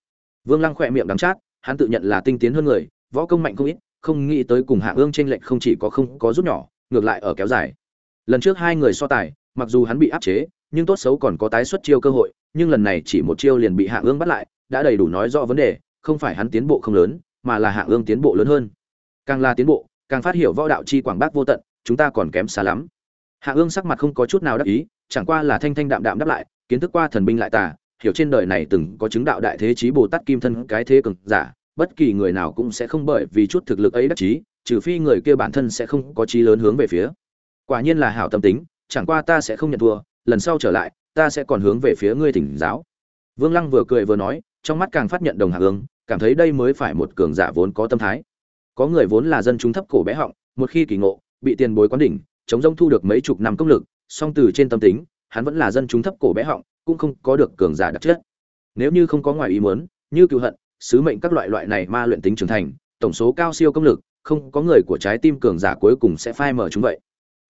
Vương lăng khỏe miệng đắng chát, hắn tự nhận là tinh tiến hơn người, võ công mạnh không ít, không nghĩ tới cùng hạ ương trên lệch không chỉ có không có rút nhỏ, ngược lại ở kéo dài. Lần trước hai người so tài, mặc dù hắn bị áp chế nhưng tốt xấu còn có tái xuất chiêu cơ hội, nhưng lần này chỉ một chiêu liền bị hạ ương bắt lại, đã đầy đủ nói rõ vấn đề, không phải hắn tiến bộ không lớn, mà là hạ ương tiến bộ lớn hơn. Càng là tiến bộ, càng phát hiểu võ đạo chi quảng bác vô tận, chúng ta còn kém xa lắm. Hạ ương sắc mặt không có chút nào đắc ý, chẳng qua là thanh thanh đạm đạm đáp lại, kiến thức qua thần binh lại tà, hiểu trên đời này từng có chứng đạo đại thế chí bồ tát kim thân cái thế cường giả, bất kỳ người nào cũng sẽ không bởi vì chút thực lực ấy đắc chí, trừ phi người kia bản thân sẽ không có chí lớn hướng về phía. Quả nhiên là hảo tâm tính, chẳng qua ta sẽ không nhận thua lần sau trở lại, ta sẽ còn hướng về phía ngươi thỉnh giáo. Vương lăng vừa cười vừa nói, trong mắt càng phát nhận đồng hạ ương cảm thấy đây mới phải một cường giả vốn có tâm thái. Có người vốn là dân chúng thấp cổ bé họng, một khi kỳ ngộ, bị tiền bối quán đỉnh, chống rông thu được mấy chục năm công lực, song từ trên tâm tính, hắn vẫn là dân chúng thấp cổ bé họng, cũng không có được cường giả đặc chất. Nếu như không có ngoài ý muốn, như cựu hận, sứ mệnh các loại loại này ma luyện tính trưởng thành, tổng số cao siêu công lực, không có người của trái tim cường giả cuối cùng sẽ phai mở chúng vậy.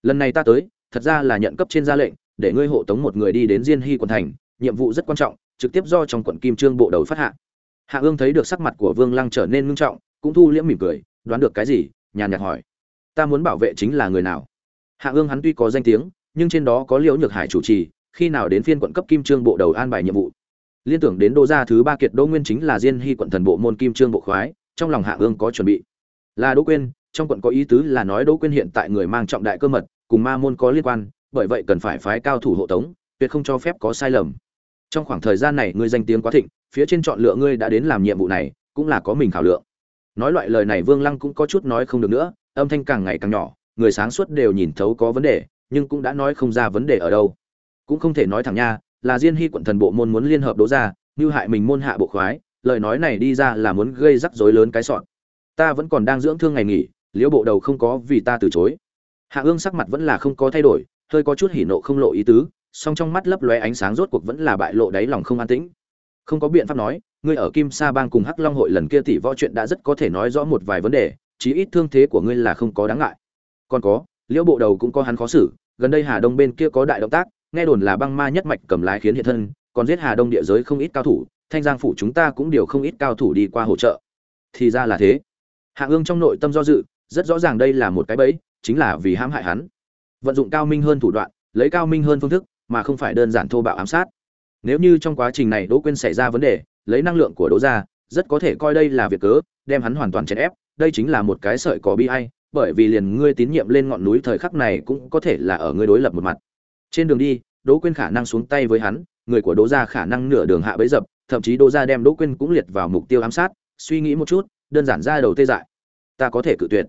Lần này ta tới, thật ra là nhận cấp trên ra lệnh để ngươi hộ tống một người đi đến diên hy quận thành, nhiệm vụ rất quan trọng, trực tiếp do trong quận kim trương bộ đầu phát hạ. Hạ ương thấy được sắc mặt của vương lăng trở nên ngưng trọng, cũng thu liễm mỉm cười, đoán được cái gì, nhàn nhạt hỏi, ta muốn bảo vệ chính là người nào? Hạ ương hắn tuy có danh tiếng, nhưng trên đó có liễu nhược hải chủ trì, khi nào đến phiên quận cấp kim trương bộ đầu an bài nhiệm vụ? Liên tưởng đến đô gia thứ ba kiệt đô nguyên chính là diên hy quận thần bộ môn kim trương bộ khoái, trong lòng hạ ương có chuẩn bị. Là đỗ quyên, trong quận có ý tứ là nói đỗ quyên hiện tại người mang trọng đại cơ mật, cùng ma môn có liên quan bởi vậy cần phải phái cao thủ hộ tống, tuyệt không cho phép có sai lầm. Trong khoảng thời gian này ngươi danh tiếng quá thịnh, phía trên chọn lựa ngươi đã đến làm nhiệm vụ này, cũng là có mình khảo lượng. Nói loại lời này vương lăng cũng có chút nói không được nữa, âm thanh càng ngày càng nhỏ, người sáng suốt đều nhìn thấu có vấn đề, nhưng cũng đã nói không ra vấn đề ở đâu. Cũng không thể nói thẳng nha, là diên hy quận thần bộ môn muốn liên hợp đấu ra, như hại mình môn hạ bộ khoái, lời nói này đi ra là muốn gây rắc rối lớn cái sọn. Ta vẫn còn đang dưỡng thương ngày nghỉ, liễu bộ đầu không có vì ta từ chối. Hạ ương sắc mặt vẫn là không có thay đổi hơi có chút hỉ nộ không lộ ý tứ, song trong mắt lấp lóe ánh sáng rốt cuộc vẫn là bại lộ đáy lòng không an tĩnh. Không có biện pháp nói, ngươi ở kim sa bang cùng hắc long hội lần kia tỷ võ chuyện đã rất có thể nói rõ một vài vấn đề, chí ít thương thế của ngươi là không có đáng ngại. Còn có, liễu bộ đầu cũng có hắn khó xử, gần đây hà đông bên kia có đại động tác, nghe đồn là băng ma nhất mạch cầm lái khiến hiện thân, còn giết hà đông địa giới không ít cao thủ, thanh giang phủ chúng ta cũng điều không ít cao thủ đi qua hỗ trợ. Thì ra là thế. Hạ ương trong nội tâm do dự, rất rõ ràng đây là một cái bẫy, chính là vì hãm hại hắn vận dụng cao minh hơn thủ đoạn, lấy cao minh hơn phương thức, mà không phải đơn giản thô bạo ám sát. Nếu như trong quá trình này đỗ quyên xảy ra vấn đề, lấy năng lượng của đỗ gia, rất có thể coi đây là việc cớ, đem hắn hoàn toàn chèn ép. Đây chính là một cái sợi có bi ai, bởi vì liền ngươi tín nhiệm lên ngọn núi thời khắc này cũng có thể là ở ngươi đối lập một mặt. Trên đường đi, đỗ quyên khả năng xuống tay với hắn, người của đỗ gia khả năng nửa đường hạ bấy dập, thậm chí đỗ gia đem đỗ quyên cũng liệt vào mục tiêu ám sát. Suy nghĩ một chút, đơn giản ra đầu tê dại. Ta có thể cự tuyệt.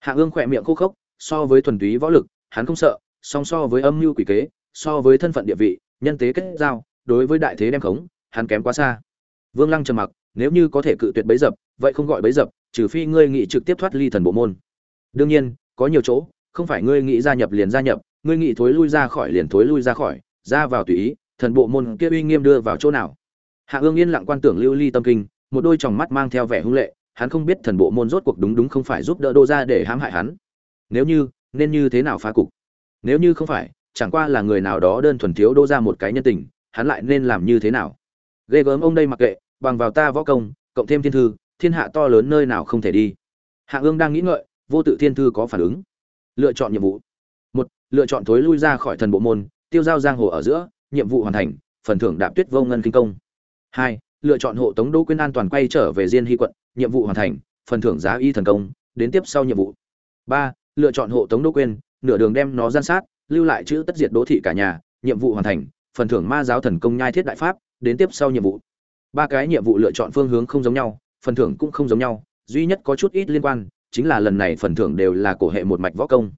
Hạ ương khỏe miệng khô khốc, so với thuần túy võ lực hắn không sợ, song so với âm mưu quỷ kế, so với thân phận địa vị, nhân tế kết giao, đối với đại thế đem khống, hắn kém quá xa. Vương lăng trầm mặc, nếu như có thể cự tuyệt bấy dập, vậy không gọi bấy dập, trừ phi ngươi nghĩ trực tiếp thoát ly thần bộ môn. Đương nhiên, có nhiều chỗ, không phải ngươi nghĩ gia nhập liền gia nhập, ngươi nghĩ thối lui ra khỏi liền thối lui ra khỏi, ra vào tùy ý, thần bộ môn kia uy nghiêm đưa vào chỗ nào? Hạ ương yên lặng quan tưởng lưu ly tâm kinh, một đôi tròng mắt mang theo vẻ hung lệ, hắn không biết thần bộ môn rốt cuộc đúng đúng không phải giúp đỡ đô ra để hãm hại hắn. Nếu như nên như thế nào phá cục? Nếu như không phải, chẳng qua là người nào đó đơn thuần thiếu đô ra một cái nhân tình, hắn lại nên làm như thế nào? Ghê gớm ông đây mặc kệ, bằng vào ta võ công, cộng thêm thiên thư, thiên hạ to lớn nơi nào không thể đi. Hạ ương đang nghĩ ngợi, vô tự thiên thư có phản ứng. Lựa chọn nhiệm vụ. Một, lựa chọn thối lui ra khỏi thần bộ môn, tiêu giao giang hồ ở giữa, nhiệm vụ hoàn thành, phần thưởng đạp tuyết vô ngân kinh công. Hai, lựa chọn hộ tống đỗ quyên an toàn quay trở về diên hy quận, nhiệm vụ hoàn thành, phần thưởng giá y thần công, đến tiếp sau nhiệm vụ. Ba lựa chọn hộ tống đỗ quyên, nửa đường đem nó gian sát, lưu lại chữ tất diệt đỗ thị cả nhà, nhiệm vụ hoàn thành, phần thưởng ma giáo thần công nhai thiết đại pháp, đến tiếp sau nhiệm vụ. Ba cái nhiệm vụ lựa chọn phương hướng không giống nhau, phần thưởng cũng không giống nhau, duy nhất có chút ít liên quan, chính là lần này phần thưởng đều là cổ hệ một mạch võ công.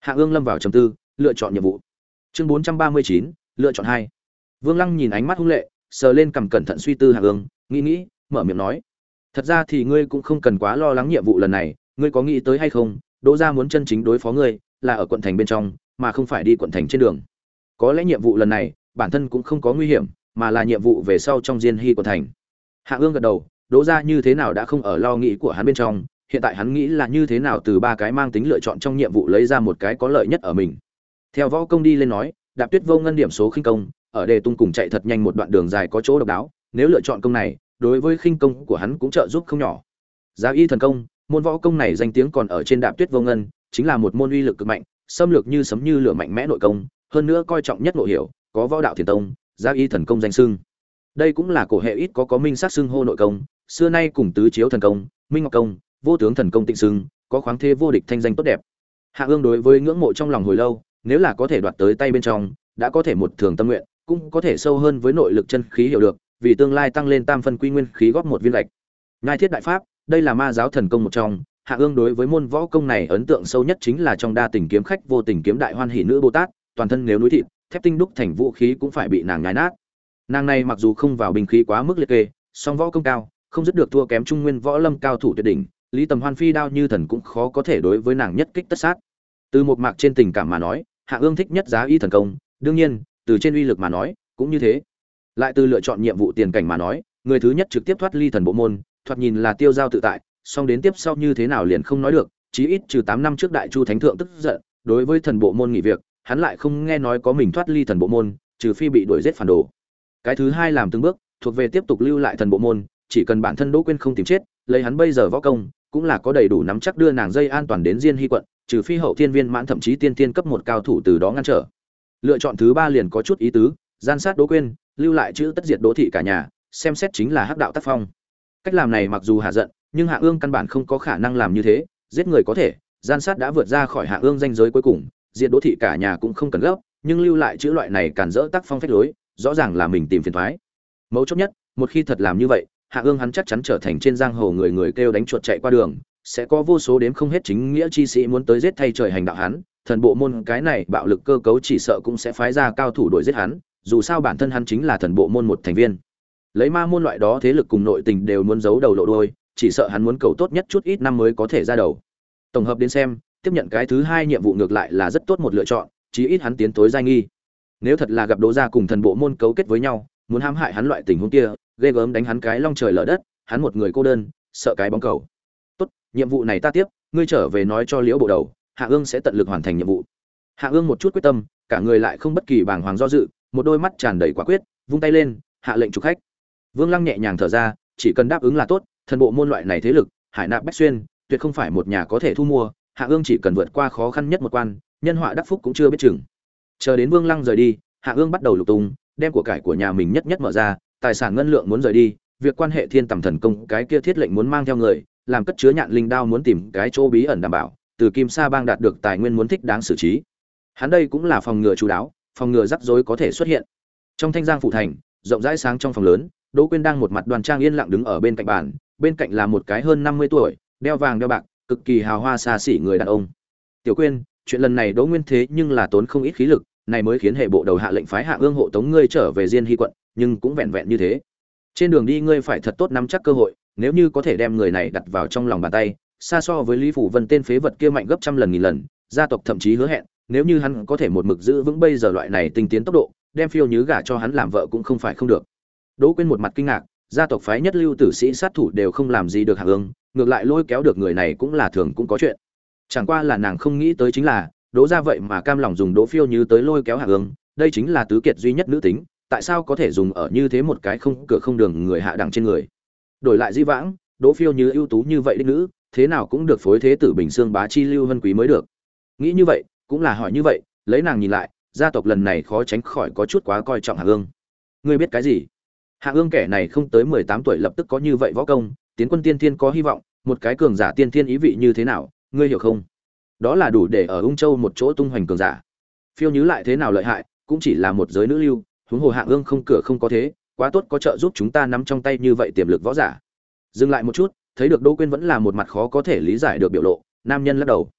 Hạ ương lâm vào trầm tư, lựa chọn nhiệm vụ. Chương bốn trăm ba mươi chín, lựa chọn hai. Vương lăng nhìn ánh mắt hung lệ, sờ lên cầm cẩn thận suy tư hạ ương, nghĩ nghĩ, mở miệng nói. Thật ra thì ngươi cũng không cần quá lo lắng nhiệm vụ lần này, ngươi có nghĩ tới hay không? Đỗ gia muốn chân chính đối phó ngươi, là ở quận thành bên trong, mà không phải đi quận thành trên đường. Có lẽ nhiệm vụ lần này, bản thân cũng không có nguy hiểm, mà là nhiệm vụ về sau trong diên hy quận thành. Hạ ương gật đầu, đỗ gia như thế nào đã không ở lo nghĩ của hắn bên trong, hiện tại hắn nghĩ là như thế nào từ ba cái mang tính lựa chọn trong nhiệm vụ lấy ra một cái có lợi nhất ở mình. Theo võ công đi lên nói, đạp tuyết vô ngân điểm số khinh công, ở đề tung cùng chạy thật nhanh một đoạn đường dài có chỗ độc đáo, nếu lựa chọn công này, đối với khinh công của hắn cũng trợ giúp không nhỏ. Giá y thần công môn võ công này danh tiếng còn ở trên đạp tuyết vô ngân, chính là một môn uy lực cực mạnh, xâm lược như sấm như lửa mạnh mẽ nội công, hơn nữa coi trọng nhất nội hiểu, có võ đạo thiền tông giá y thần công danh sưng đây cũng là cổ hệ ít có có minh sát xưng hô nội công, xưa nay cùng tứ chiếu thần công, minh ngọc công, vô tướng thần công tịnh sưng có khoáng thế vô địch thanh danh tốt đẹp. Hạ ương đối với ngưỡng mộ trong lòng hồi lâu, nếu là có thể đoạt tới tay bên trong, đã có thể một thường tâm nguyện, cũng có thể sâu hơn với nội lực chân khí hiểu được, vì tương lai tăng lên tam phân quy nguyên khí góp một viên lệch ngai thiết đại pháp đây là ma giáo thần công một trong, hạ ương đối với môn võ công này ấn tượng sâu nhất chính là trong đa tình kiếm khách vô tình kiếm đại hoan hỷ nữ bồ tát, toàn thân nếu núi thịt, thép tinh đúc thành vũ khí cũng phải bị nàng nhái nát. Nàng này mặc dù không vào bình khí quá mức liệt kê, song võ công cao, không dứt được thua kém trung nguyên võ lâm cao thủ tuyệt đỉnh, lý tầm hoan phi đao như thần cũng khó có thể đối với nàng nhất kích tất sát. Từ một mạc trên tình cảm mà nói, hạ ương thích nhất giá y thần công, đương nhiên, từ trên uy lực mà nói, cũng như thế. Lại từ lựa chọn nhiệm vụ tiền cảnh mà nói, người thứ nhất trực tiếp thoát ly thần bộ môn thoạt nhìn là tiêu giao tự tại, song đến tiếp sau như thế nào liền không nói được, chí ít trừ tám năm trước đại chu thánh thượng tức giận, đối với thần bộ môn nghỉ việc, hắn lại không nghe nói có mình thoát ly thần bộ môn, trừ phi bị đuổi giết phản đồ. Cái thứ hai làm từng bước, thuộc về tiếp tục lưu lại thần bộ môn, chỉ cần bản thân đỗ quên không tìm chết, lấy hắn bây giờ võ công, cũng là có đầy đủ nắm chắc đưa nàng dây an toàn đến diên hy quận, trừ phi hậu thiên viên mãn thậm chí tiên tiên cấp một cao thủ từ đó ngăn trở. Lựa chọn thứ ba liền có chút ý tứ, gian sát đỗ quên lưu lại chữ tất diệt đỗ thị cả nhà, xem xét chính là hắc đạo tác phong cách làm này mặc dù hạ giận, nhưng hạ ương căn bản không có khả năng làm như thế, giết người có thể, gian sát đã vượt ra khỏi hạ ương danh giới cuối cùng, diệt đỗ thị cả nhà cũng không cần gấp, nhưng lưu lại chữ loại này cản rỡ tác phong phách lối, rõ ràng là mình tìm phiền thoái. Mấu chốt nhất, một khi thật làm như vậy, hạ ương hắn chắc chắn trở thành trên giang hồ người người kêu đánh chuột chạy qua đường, sẽ có vô số đếm không hết chính nghĩa chi sĩ muốn tới giết thay trời hành đạo hắn, thần bộ môn cái này bạo lực cơ cấu chỉ sợ cũng sẽ phái ra cao thủ đuổi giết hắn, dù sao bản thân hắn chính là thần bộ môn một thành viên lấy ma môn loại đó thế lực cùng nội tình đều muốn giấu đầu lộ đôi chỉ sợ hắn muốn cầu tốt nhất chút ít năm mới có thể ra đầu. Tổng hợp đến xem, tiếp nhận cái thứ hai nhiệm vụ ngược lại là rất tốt một lựa chọn, chí ít hắn tiến tối giai nghi. Nếu thật là gặp đỗ gia cùng thần bộ môn cấu kết với nhau, muốn hãm hại hắn loại tình huống kia, ghê gớm đánh hắn cái long trời lở đất, hắn một người cô đơn, sợ cái bóng cầu. Tốt, nhiệm vụ này ta tiếp, ngươi trở về nói cho liễu bộ đầu, hạ ương sẽ tận lực hoàn thành nhiệm vụ. Hạ ương một chút quyết tâm, cả người lại không bất kỳ bàng hoàng do dự, một đôi mắt tràn đầy quả quyết, vung tay lên, hạ lệnh trục khách vương lăng nhẹ nhàng thở ra, chỉ cần đáp ứng là tốt, thần bộ môn loại này thế lực, hải nạp bách xuyên, tuyệt không phải một nhà có thể thu mua, hạ ương chỉ cần vượt qua khó khăn nhất một quan, nhân họa đắc phúc cũng chưa biết chừng. Chờ đến vương lăng rời đi, hạ ương bắt đầu lục tung, đem của cải của nhà mình nhất nhất mở ra, tài sản ngân lượng muốn rời đi, việc quan hệ thiên tầm thần công, cái kia thiết lệnh muốn mang theo người, làm cất chứa nhạn linh đao muốn tìm cái chỗ bí ẩn đảm bảo, từ kim sa bang đạt được tài nguyên muốn thích đáng xử trí. Hắn đây cũng là phòng ngừa chú đáo, phòng ngừa rắc rối có thể xuất hiện. Trong thanh giang phủ thành, rộng rãi sáng trong phòng lớn đỗ quyên đang một mặt đoàn trang yên lặng đứng ở bên cạnh bàn, bên cạnh là một cái hơn năm mươi tuổi, đeo vàng đeo bạc, cực kỳ hào hoa xa xỉ người đàn ông. Tiểu quyên, chuyện lần này đỗ nguyên thế nhưng là tốn không ít khí lực, này mới khiến hệ bộ đầu hạ lệnh phái hạ ương hộ tống ngươi trở về diên hy quận, nhưng cũng vẹn vẹn như thế. Trên đường đi ngươi phải thật tốt nắm chắc cơ hội, nếu như có thể đem người này đặt vào trong lòng bàn tay, xa so với lý phủ vân tên phế vật kia mạnh gấp trăm lần nghìn lần, gia tộc thậm chí hứa hẹn, nếu như hắn có thể một mực giữ vững bây giờ loại này tinh tiến tốc độ, đem phiêu nhứ gả cho hắn làm vợ cũng không phải không được đỗ quên một mặt kinh ngạc, gia tộc phái nhất lưu tử sĩ sát thủ đều không làm gì được hạ ương ngược lại lôi kéo được người này cũng là thường cũng có chuyện. Chẳng qua là nàng không nghĩ tới chính là, đỗ ra vậy mà cam lòng dùng đỗ phiêu như tới lôi kéo hạ ương đây chính là tứ kiệt duy nhất nữ tính, tại sao có thể dùng ở như thế một cái không, cửa không đường người hạ đẳng trên người? Đổi lại di vãng, đỗ phiêu như ưu tú như vậy đích nữ, thế nào cũng được phối thế tử bình xương bá chi lưu vân quý mới được. Nghĩ như vậy, cũng là hỏi như vậy, lấy nàng nhìn lại, gia tộc lần này khó tránh khỏi có chút quá coi trọng hạ ương ngươi biết cái gì? Hạ ương kẻ này không tới mười tám tuổi lập tức có như vậy võ công, tiến quân tiên thiên có hy vọng, một cái cường giả tiên thiên ý vị như thế nào, ngươi hiểu không? Đó là đủ để ở ung châu một chỗ tung hoành cường giả. Phiêu nhứ lại thế nào lợi hại, cũng chỉ là một giới nữ lưu, huống hồ hạ ương không cửa không có thế, quá tốt có trợ giúp chúng ta nắm trong tay như vậy tiềm lực võ giả. Dừng lại một chút, thấy được đỗ quyên vẫn là một mặt khó có thể lý giải được biểu lộ, nam nhân lắc đầu.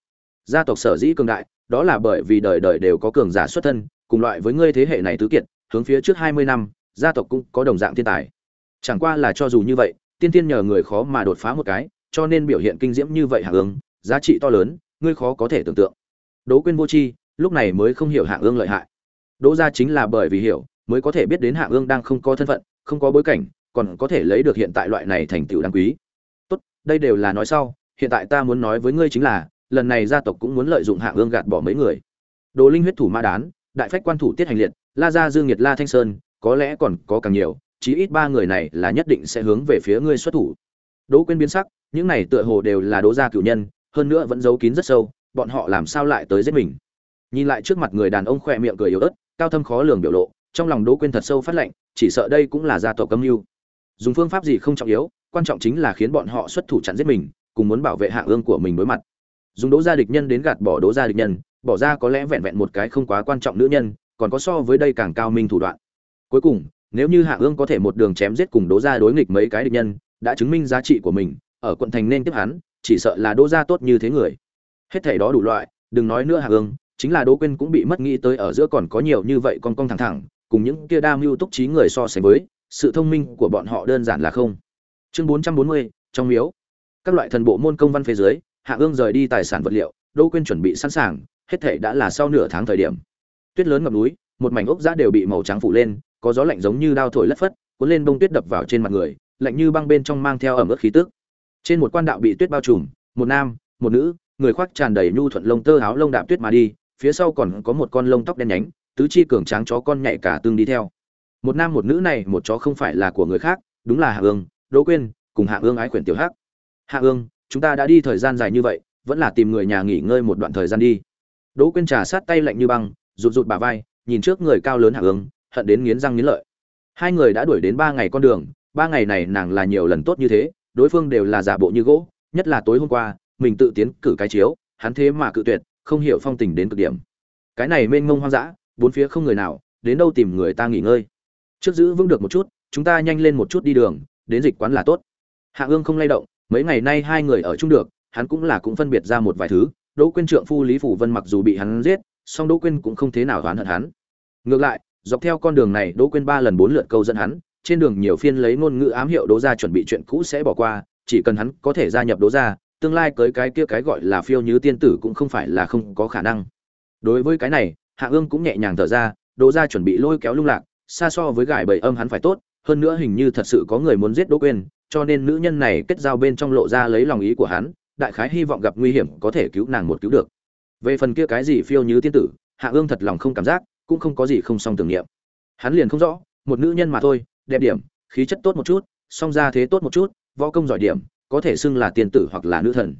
Gia tộc sở dĩ cường đại, đó là bởi vì đời đời đều có cường giả xuất thân, cùng loại với ngươi thế hệ này tứ kiệt, hướng phía trước hai mươi năm gia tộc cũng có đồng dạng thiên tài. Chẳng qua là cho dù như vậy, tiên tiên nhờ người khó mà đột phá một cái, cho nên biểu hiện kinh diễm như vậy hạng ương, giá trị to lớn, ngươi khó có thể tưởng tượng. Đỗ quyên vô tri, lúc này mới không hiểu hạng ương lợi hại. Đỗ gia chính là bởi vì hiểu, mới có thể biết đến hạng ương đang không có thân phận, không có bối cảnh, còn có thể lấy được hiện tại loại này thành tựu đáng quý. Tốt, đây đều là nói sau, hiện tại ta muốn nói với ngươi chính là, lần này gia tộc cũng muốn lợi dụng hạng ương gạt bỏ mấy người. Đồ linh huyết thủ ma đán, đại phách quan thủ tiết hành liệt, la gia dương nhiệt la thanh sơn có lẽ còn có càng nhiều, chí ít ba người này là nhất định sẽ hướng về phía ngươi xuất thủ. Đỗ quyên biến sắc, những này tựa hồ đều là đỗ gia cựu nhân, hơn nữa vẫn giấu kín rất sâu, bọn họ làm sao lại tới giết mình? Nhìn lại trước mặt người đàn ông khỏe miệng cười yếu ớt, cao thâm khó lường biểu lộ, trong lòng đỗ quyên thật sâu phát lệnh, chỉ sợ đây cũng là gia tộc âm mưu. Dùng phương pháp gì không trọng yếu, quan trọng chính là khiến bọn họ xuất thủ chặn giết mình, cùng muốn bảo vệ hạ ương của mình đối mặt. Dùng đỗ gia địch nhân đến gạt bỏ đỗ gia địch nhân, bỏ ra có lẽ vẹn vẹn một cái không quá quan trọng nữ nhân, còn có so với đây càng cao minh thủ đoạn cuối cùng, nếu như hạ ương có thể một đường chém giết cùng đỗ gia đối nghịch mấy cái địch nhân, đã chứng minh giá trị của mình, ở quận thành nên tiếp hắn, chỉ sợ là đỗ gia tốt như thế người. Hết thảy đó đủ loại, đừng nói nữa hạ ương, chính là đỗ quên cũng bị mất nghĩ tới ở giữa còn có nhiều như vậy con con thẳng thẳng, cùng những kia đa mưu túc trí người so sánh với, sự thông minh của bọn họ đơn giản là không. Chương bốn trăm bốn mươi, trong miếu. Các loại thần bộ môn công văn phía dưới, hạ ương rời đi tài sản vật liệu, đỗ quên chuẩn bị sẵn sàng, hết thể đã là sau nửa tháng thời điểm. Tuyết lớn ngập núi, một mảnh ốc giã đều bị màu trắng phủ lên có gió lạnh giống như đao thổi lất phất, cuốn lên bông tuyết đập vào trên mặt người, lạnh như băng bên trong mang theo ẩm ướt khí tức. Trên một quan đạo bị tuyết bao trùm, một nam, một nữ, người khoác tràn đầy nhu thuận lông tơ áo lông đạm tuyết mà đi, phía sau còn có một con lông tóc đen nhánh, tứ chi cường tráng chó con nhạy cả tương đi theo. Một nam một nữ này, một chó không phải là của người khác, đúng là hạ ương, đỗ quên cùng hạ ương ái quyển tiểu hắc. Hạ ương, chúng ta đã đi thời gian dài như vậy, vẫn là tìm người nhà nghỉ ngơi một đoạn thời gian đi. Đỗ quên trà sát tay lạnh như băng, rụt rụt bà vai, nhìn trước người cao lớn hạ ương hận đến nghiến răng nghiến lợi. Hai người đã đuổi đến ba ngày con đường, ba ngày này nàng là nhiều lần tốt như thế, đối phương đều là giả bộ như gỗ, nhất là tối hôm qua, mình tự tiến cử cái chiếu, hắn thế mà cự tuyệt, không hiểu phong tình đến cực điểm. Cái này mênh mông hoang dã, bốn phía không người nào, đến đâu tìm người ta nghỉ ngơi. Trước giữ vững được một chút, chúng ta nhanh lên một chút đi đường, đến dịch quán là tốt. Hạ ương không lay động, mấy ngày nay hai người ở chung được, hắn cũng là cũng phân biệt ra một vài thứ, đỗ quyên trượng phu lý phủ vân mặc dù bị hắn giết, song đỗ quyên cũng không thế nào oán hận hắn. Ngược lại dọc theo con đường này, đỗ quyên ba lần bốn lượt câu dẫn hắn, trên đường nhiều phiên lấy ngôn ngữ ám hiệu đỗ gia chuẩn bị chuyện cũ sẽ bỏ qua, chỉ cần hắn có thể gia nhập đỗ gia, tương lai cưới cái kia cái gọi là phiêu như tiên tử cũng không phải là không có khả năng. Đối với cái này, hạ ương cũng nhẹ nhàng thở ra, đỗ gia chuẩn bị lôi kéo lung lạc, xa so với gải bầy âm hắn phải tốt, hơn nữa hình như thật sự có người muốn giết đỗ quyên, cho nên nữ nhân này kết giao bên trong lộ ra lấy lòng ý của hắn, đại khái hy vọng gặp nguy hiểm có thể cứu nàng một cứu được. Về phần kia cái gì phiêu như tiên tử, hạ ương thật lòng không cảm giác cũng không có gì không song tưởng niệm. Hắn liền không rõ, một nữ nhân mà thôi, đẹp điểm, khí chất tốt một chút, song ra thế tốt một chút, võ công giỏi điểm, có thể xưng là tiên tử hoặc là nữ thần.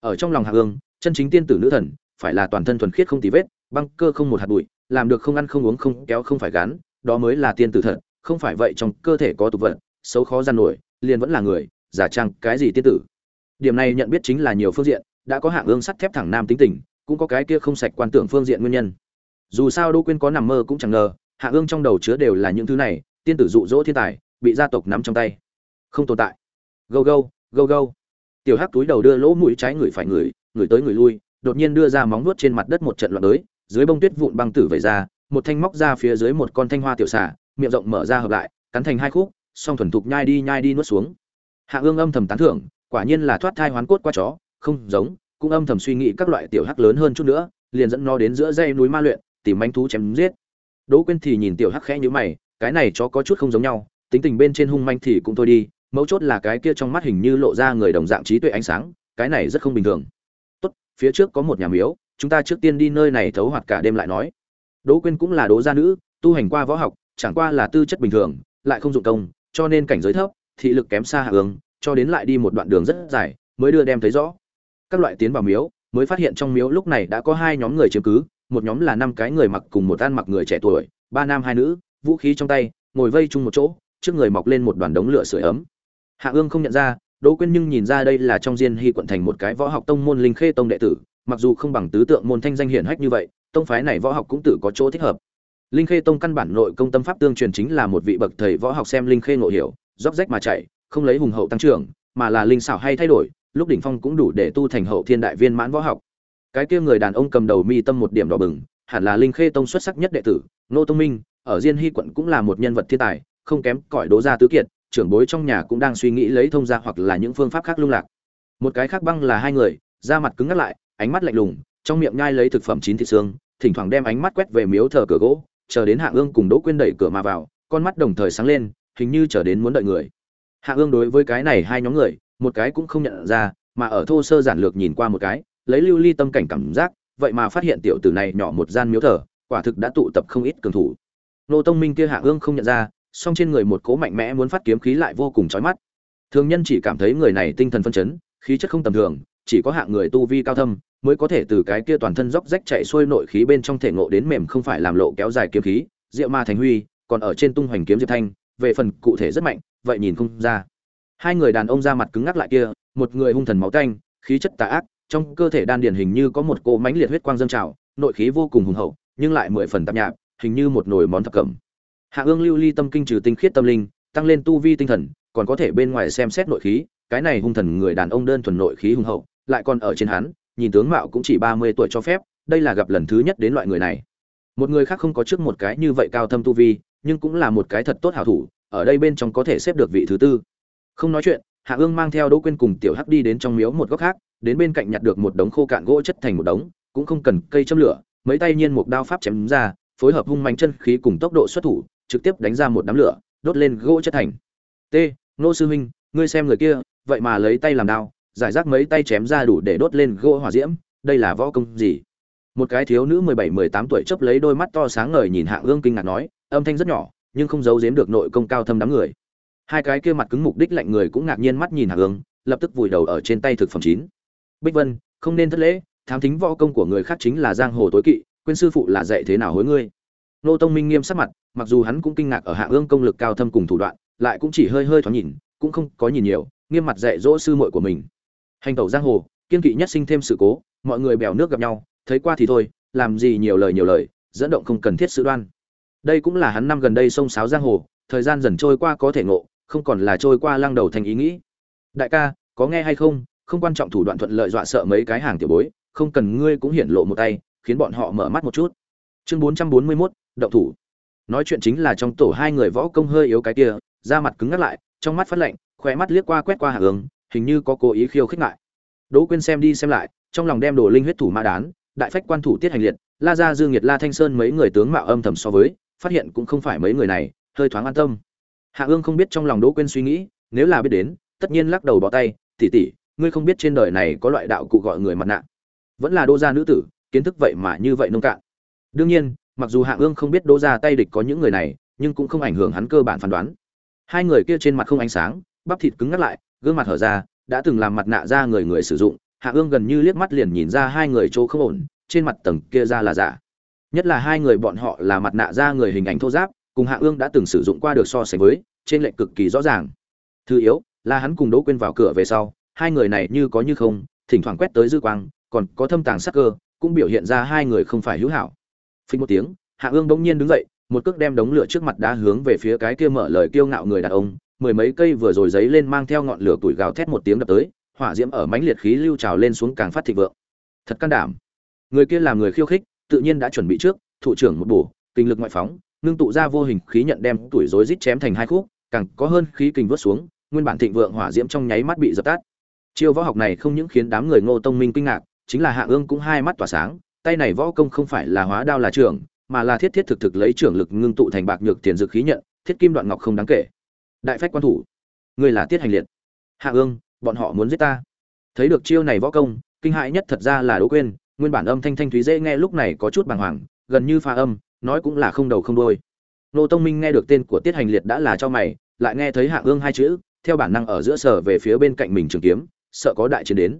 Ở trong lòng hạ ương chân chính tiên tử nữ thần, phải là toàn thân thuần khiết không tì vết, băng cơ không một hạt bụi, làm được không ăn không uống không kéo không phải gắn đó mới là tiên tử thật, không phải vậy trong cơ thể có tục vật, xấu khó gian nổi, liền vẫn là người, giả trang cái gì tiên tử. Điểm này nhận biết chính là nhiều phương diện, đã có hạng ương sắt thép thẳng nam tính tình, cũng có cái kia không sạch quan tưởng phương diện nguyên nhân dù sao đỗ quyên có nằm mơ cũng chẳng ngờ, Hạ ương trong đầu chứa đều là những thứ này, tiên tử dụ dỗ thiên tài, bị gia tộc nắm trong tay. Không tồn tại. Gâu gâu gâu gâu. Tiểu hắc túi đầu đưa lỗ mũi trái người phải người người tới người lui, đột nhiên đưa ra móng nuốt trên mặt đất một trận loạn đới, dưới bông tuyết vụn băng tử vẩy ra, một thanh móc ra phía dưới một con thanh hoa tiểu xà, miệng rộng mở ra hợp lại, cắn thành hai khúc, song thuần thục nhai đi nhai đi nuốt xuống. Hạ ương âm thầm tán thưởng, quả nhiên là thoát thai hoán cốt qua chó, không giống, cũng âm thầm suy nghĩ các loại tiểu hắc lớn hơn chút nữa, liền dẫn nó đến giữa dây núi ma luyện tìm manh thú chém giết. Đỗ quyên thì nhìn tiểu hắc khẽ như mày, cái này chó có chút không giống nhau, tính tình bên trên hung manh thì cũng thôi đi, mấu chốt là cái kia trong mắt hình như lộ ra người đồng dạng trí tuệ ánh sáng, cái này rất không bình thường. Tốt, phía trước có một nhà miếu, chúng ta trước tiên đi nơi này thấu hoạt cả đêm lại nói. Đỗ quyên cũng là đố gia nữ, tu hành qua võ học, chẳng qua là tư chất bình thường, lại không dụng công, cho nên cảnh giới thấp, thị lực kém xa hạ hướng, cho đến lại đi một đoạn đường rất dài, mới đưa đem thấy rõ. Các loại tiến vào miếu, mới phát hiện trong miếu lúc này đã có hai nhóm người chiếm cứ một nhóm là năm cái người mặc cùng một ăn mặc người trẻ tuổi, ba nam hai nữ, vũ khí trong tay, ngồi vây chung một chỗ, trước người mọc lên một đoàn đống lửa sưởi ấm. Hạ ương không nhận ra, đỗ quyên nhưng nhìn ra đây là trong diên hy quận thành một cái võ học tông môn linh khê tông đệ tử, mặc dù không bằng tứ tượng môn thanh danh hiển hách như vậy, tông phái này võ học cũng tự có chỗ thích hợp. Linh khê tông căn bản nội công tâm pháp tương truyền chính là một vị bậc thầy võ học xem linh khê ngộ hiểu róc rách mà chạy, không lấy hùng hậu tăng trưởng, mà là linh xảo hay thay đổi, lúc đỉnh phong cũng đủ để tu thành hậu thiên đại viên mãn võ học cái kia người đàn ông cầm đầu mi tâm một điểm đỏ bừng, hẳn là linh khê tông xuất sắc nhất đệ tử nô tông minh, ở diên hy quận cũng là một nhân vật thiên tài, không kém cỏi đố gia tứ kiệt, trưởng bối trong nhà cũng đang suy nghĩ lấy thông gia hoặc là những phương pháp khác lung lạc. Một cái khác băng là hai người, da mặt cứng ngắt lại, ánh mắt lạnh lùng, trong miệng nhai lấy thực phẩm chín thịt xương, thỉnh thoảng đem ánh mắt quét về miếu thờ cửa gỗ, chờ đến hạ ương cùng đỗ quyên đẩy cửa mà vào, con mắt đồng thời sáng lên, hình như chờ đến muốn đợi người. Hạ ương đối với cái này hai nhóm người, một cái cũng không nhận ra, mà ở thô sơ giản lược nhìn qua một cái lấy lưu ly tâm cảnh cảm giác, vậy mà phát hiện tiểu tử này nhỏ một gian miếu thờ, quả thực đã tụ tập không ít cường thủ. Nô tông minh kia hạ ương không nhận ra, song trên người một cố mạnh mẽ muốn phát kiếm khí lại vô cùng chói mắt. Thường nhân chỉ cảm thấy người này tinh thần phân chấn, khí chất không tầm thường, chỉ có hạng người tu vi cao thâm, mới có thể từ cái kia toàn thân dốc rách chạy xuôi nội khí bên trong thể ngộ đến mềm không phải làm lộ kéo dài kiếm khí, diệu ma thành huy, còn ở trên tung hoành kiếm diệp thanh, về phần cụ thể rất mạnh, vậy nhìn không ra. Hai người đàn ông ra mặt cứng ngắc lại kia, một người hung thần máu tanh, khí chất tà ác trong cơ thể đan điền hình như có một cỗ mãnh liệt huyết quang dâng trào, nội khí vô cùng hùng hậu, nhưng lại mười phần tạp nhạp, hình như một nồi món thập cẩm. Hạ ương lưu ly tâm kinh trừ tinh khiết tâm linh, tăng lên tu vi tinh thần, còn có thể bên ngoài xem xét nội khí, cái này hung thần người đàn ông đơn thuần nội khí hùng hậu, lại còn ở trên hắn, nhìn tướng mạo cũng chỉ ba mươi tuổi cho phép, đây là gặp lần thứ nhất đến loại người này. Một người khác không có trước một cái như vậy cao thâm tu vi, nhưng cũng là một cái thật tốt hảo thủ, ở đây bên trong có thể xếp được vị thứ tư. Không nói chuyện hạ ương mang theo đỗ quyên cùng tiểu hắc đi đến trong miếu một góc khác, đến bên cạnh nhặt được một đống khô cạn gỗ chất thành một đống, cũng không cần cây châm lửa, mấy tay nhiên một đao pháp chém ra, phối hợp hung mạnh chân khí cùng tốc độ xuất thủ, trực tiếp đánh ra một đám lửa, đốt lên gỗ chất thành. T nô sư huynh, ngươi xem người kia, vậy mà lấy tay làm đao, giải rác mấy tay chém ra đủ để đốt lên gỗ hỏa diễm, đây là võ công gì? Một cái thiếu nữ mười bảy, mười tám tuổi chấp lấy đôi mắt to sáng ngời nhìn hạ ương kinh ngạc nói, âm thanh rất nhỏ, nhưng không giấu giếm được nội công cao thâm đám người hai cái kia mặt cứng mục đích lạnh người cũng ngạc nhiên mắt nhìn hạ hướng lập tức vùi đầu ở trên tay thực phẩm chín. Bích vân, không nên thất lễ, thám thính võ công của người khác chính là giang hồ tối kỵ, quên sư phụ là dạy thế nào hối ngươi. Nô tông minh nghiêm sắc mặt, mặc dù hắn cũng kinh ngạc ở hạ ương công lực cao thâm cùng thủ đoạn, lại cũng chỉ hơi hơi thoáng nhìn, cũng không có nhìn nhiều, nghiêm mặt dạy dỗ sư muội của mình. Hành tẩu giang hồ, kiên kỵ nhất sinh thêm sự cố, mọi người bèo nước gặp nhau, thấy qua thì thôi, làm gì nhiều lời nhiều lời, dẫn động không cần thiết sự đoan. Đây cũng là hắn năm gần đây xông sáo giang hồ, thời gian dần trôi qua có thể ngộ không còn là trôi qua lăng đầu thành ý nghĩ. Đại ca có nghe hay không? Không quan trọng thủ đoạn thuận lợi dọa sợ mấy cái hàng tiểu bối không cần ngươi cũng hiển lộ một tay khiến bọn họ mở mắt một chút. Chương bốn trăm bốn mươi 441, động thủ. Nói chuyện chính là trong tổ hai người võ công hơi yếu cái kia da mặt cứng ngắt lại trong mắt phát lạnh khoe mắt liếc qua quét qua hạ hướng hình như có cố ý khiêu khích ngại đỗ quyên xem đi xem lại trong lòng đem đồ linh huyết thủ ma đán đại phách quan thủ tiết hành liệt la gia dương nhiệt la thanh sơn mấy người tướng mạo âm thầm so với phát hiện cũng không phải mấy người này hơi thoáng an tâm hạ ương không biết trong lòng đỗ quyên suy nghĩ, nếu là biết đến, tất nhiên lắc đầu bỏ tay tỉ tỉ ngươi không biết trên đời này có loại đạo cụ gọi người mặt nạ. Vẫn là đô gia nữ tử, kiến thức vậy mà như vậy nông cạn. Đương nhiên, mặc dù hạ ương không biết đô gia tay địch có những người này, nhưng cũng không ảnh hưởng hắn cơ bản phán đoán. Hai người kia trên mặt không ánh sáng, bắp thịt cứng ngắt lại, gương mặt hở ra, đã từng làm mặt nạ ra người người sử dụng, hạ ương gần như liếc mắt liền nhìn ra hai người chỗ không ổn, trên mặt tầng kia ra là giả. Nhất là hai người bọn họ là mặt nạ ra người hình ảnh thô giáp cùng hạ ương đã từng sử dụng qua được so sánh với, trên lệnh cực kỳ rõ ràng. Thứ yếu, là hắn cùng đỗ quên vào cửa về sau, hai người này như có như không, thỉnh thoảng quét tới dư quang, còn có thâm tàng sắc cơ, cũng biểu hiện ra hai người không phải hữu hảo. Phình một tiếng, hạ ương bỗng nhiên đứng dậy, một cước đem đống lửa trước mặt đá hướng về phía cái kia mở lời kiêu ngạo người đàn ông, mười mấy cây vừa rồi giấy lên mang theo ngọn lửa tuổi gào thét một tiếng đập tới, hỏa diễm ở mãnh liệt khí lưu trào lên xuống càng phát thịnh vượng. Thật can đảm. Người kia làm người khiêu khích, tự nhiên đã chuẩn bị trước, thủ trưởng một bổ, kinh lực ngoại phóng ngưng tụ ra vô hình khí nhận đem tuổi rối rít chém thành hai khúc, càng có hơn khí kình vớt xuống, nguyên bản thịnh vượng hỏa diễm trong nháy mắt bị dập tắt. Chiêu võ học này không những khiến đám người ngô tông minh kinh ngạc, chính là hạ ương cũng hai mắt tỏa sáng, tay này võ công không phải là hóa đao là trưởng, mà là thiết thiết thực thực lấy trưởng lực ngưng tụ thành bạc nhược tiền dược khí nhận, thiết kim đoạn ngọc không đáng kể. Đại phách quan thủ người là tiết hành liệt. Hạ ương, bọn họ muốn giết ta. Thấy được chiêu này võ công, kinh hãi nhất thật ra là đỗ quên nguyên bản âm thanh thanh thúy dễ nghe lúc này có chút bàng hoàng, gần như pha âm nói cũng là không đầu không đôi nô tông minh nghe được tên của tiết hành liệt đã là cho mày, lại nghe thấy hạ ương hai chữ, theo bản năng ở giữa sở về phía bên cạnh mình trường kiếm, sợ có đại chiến đến.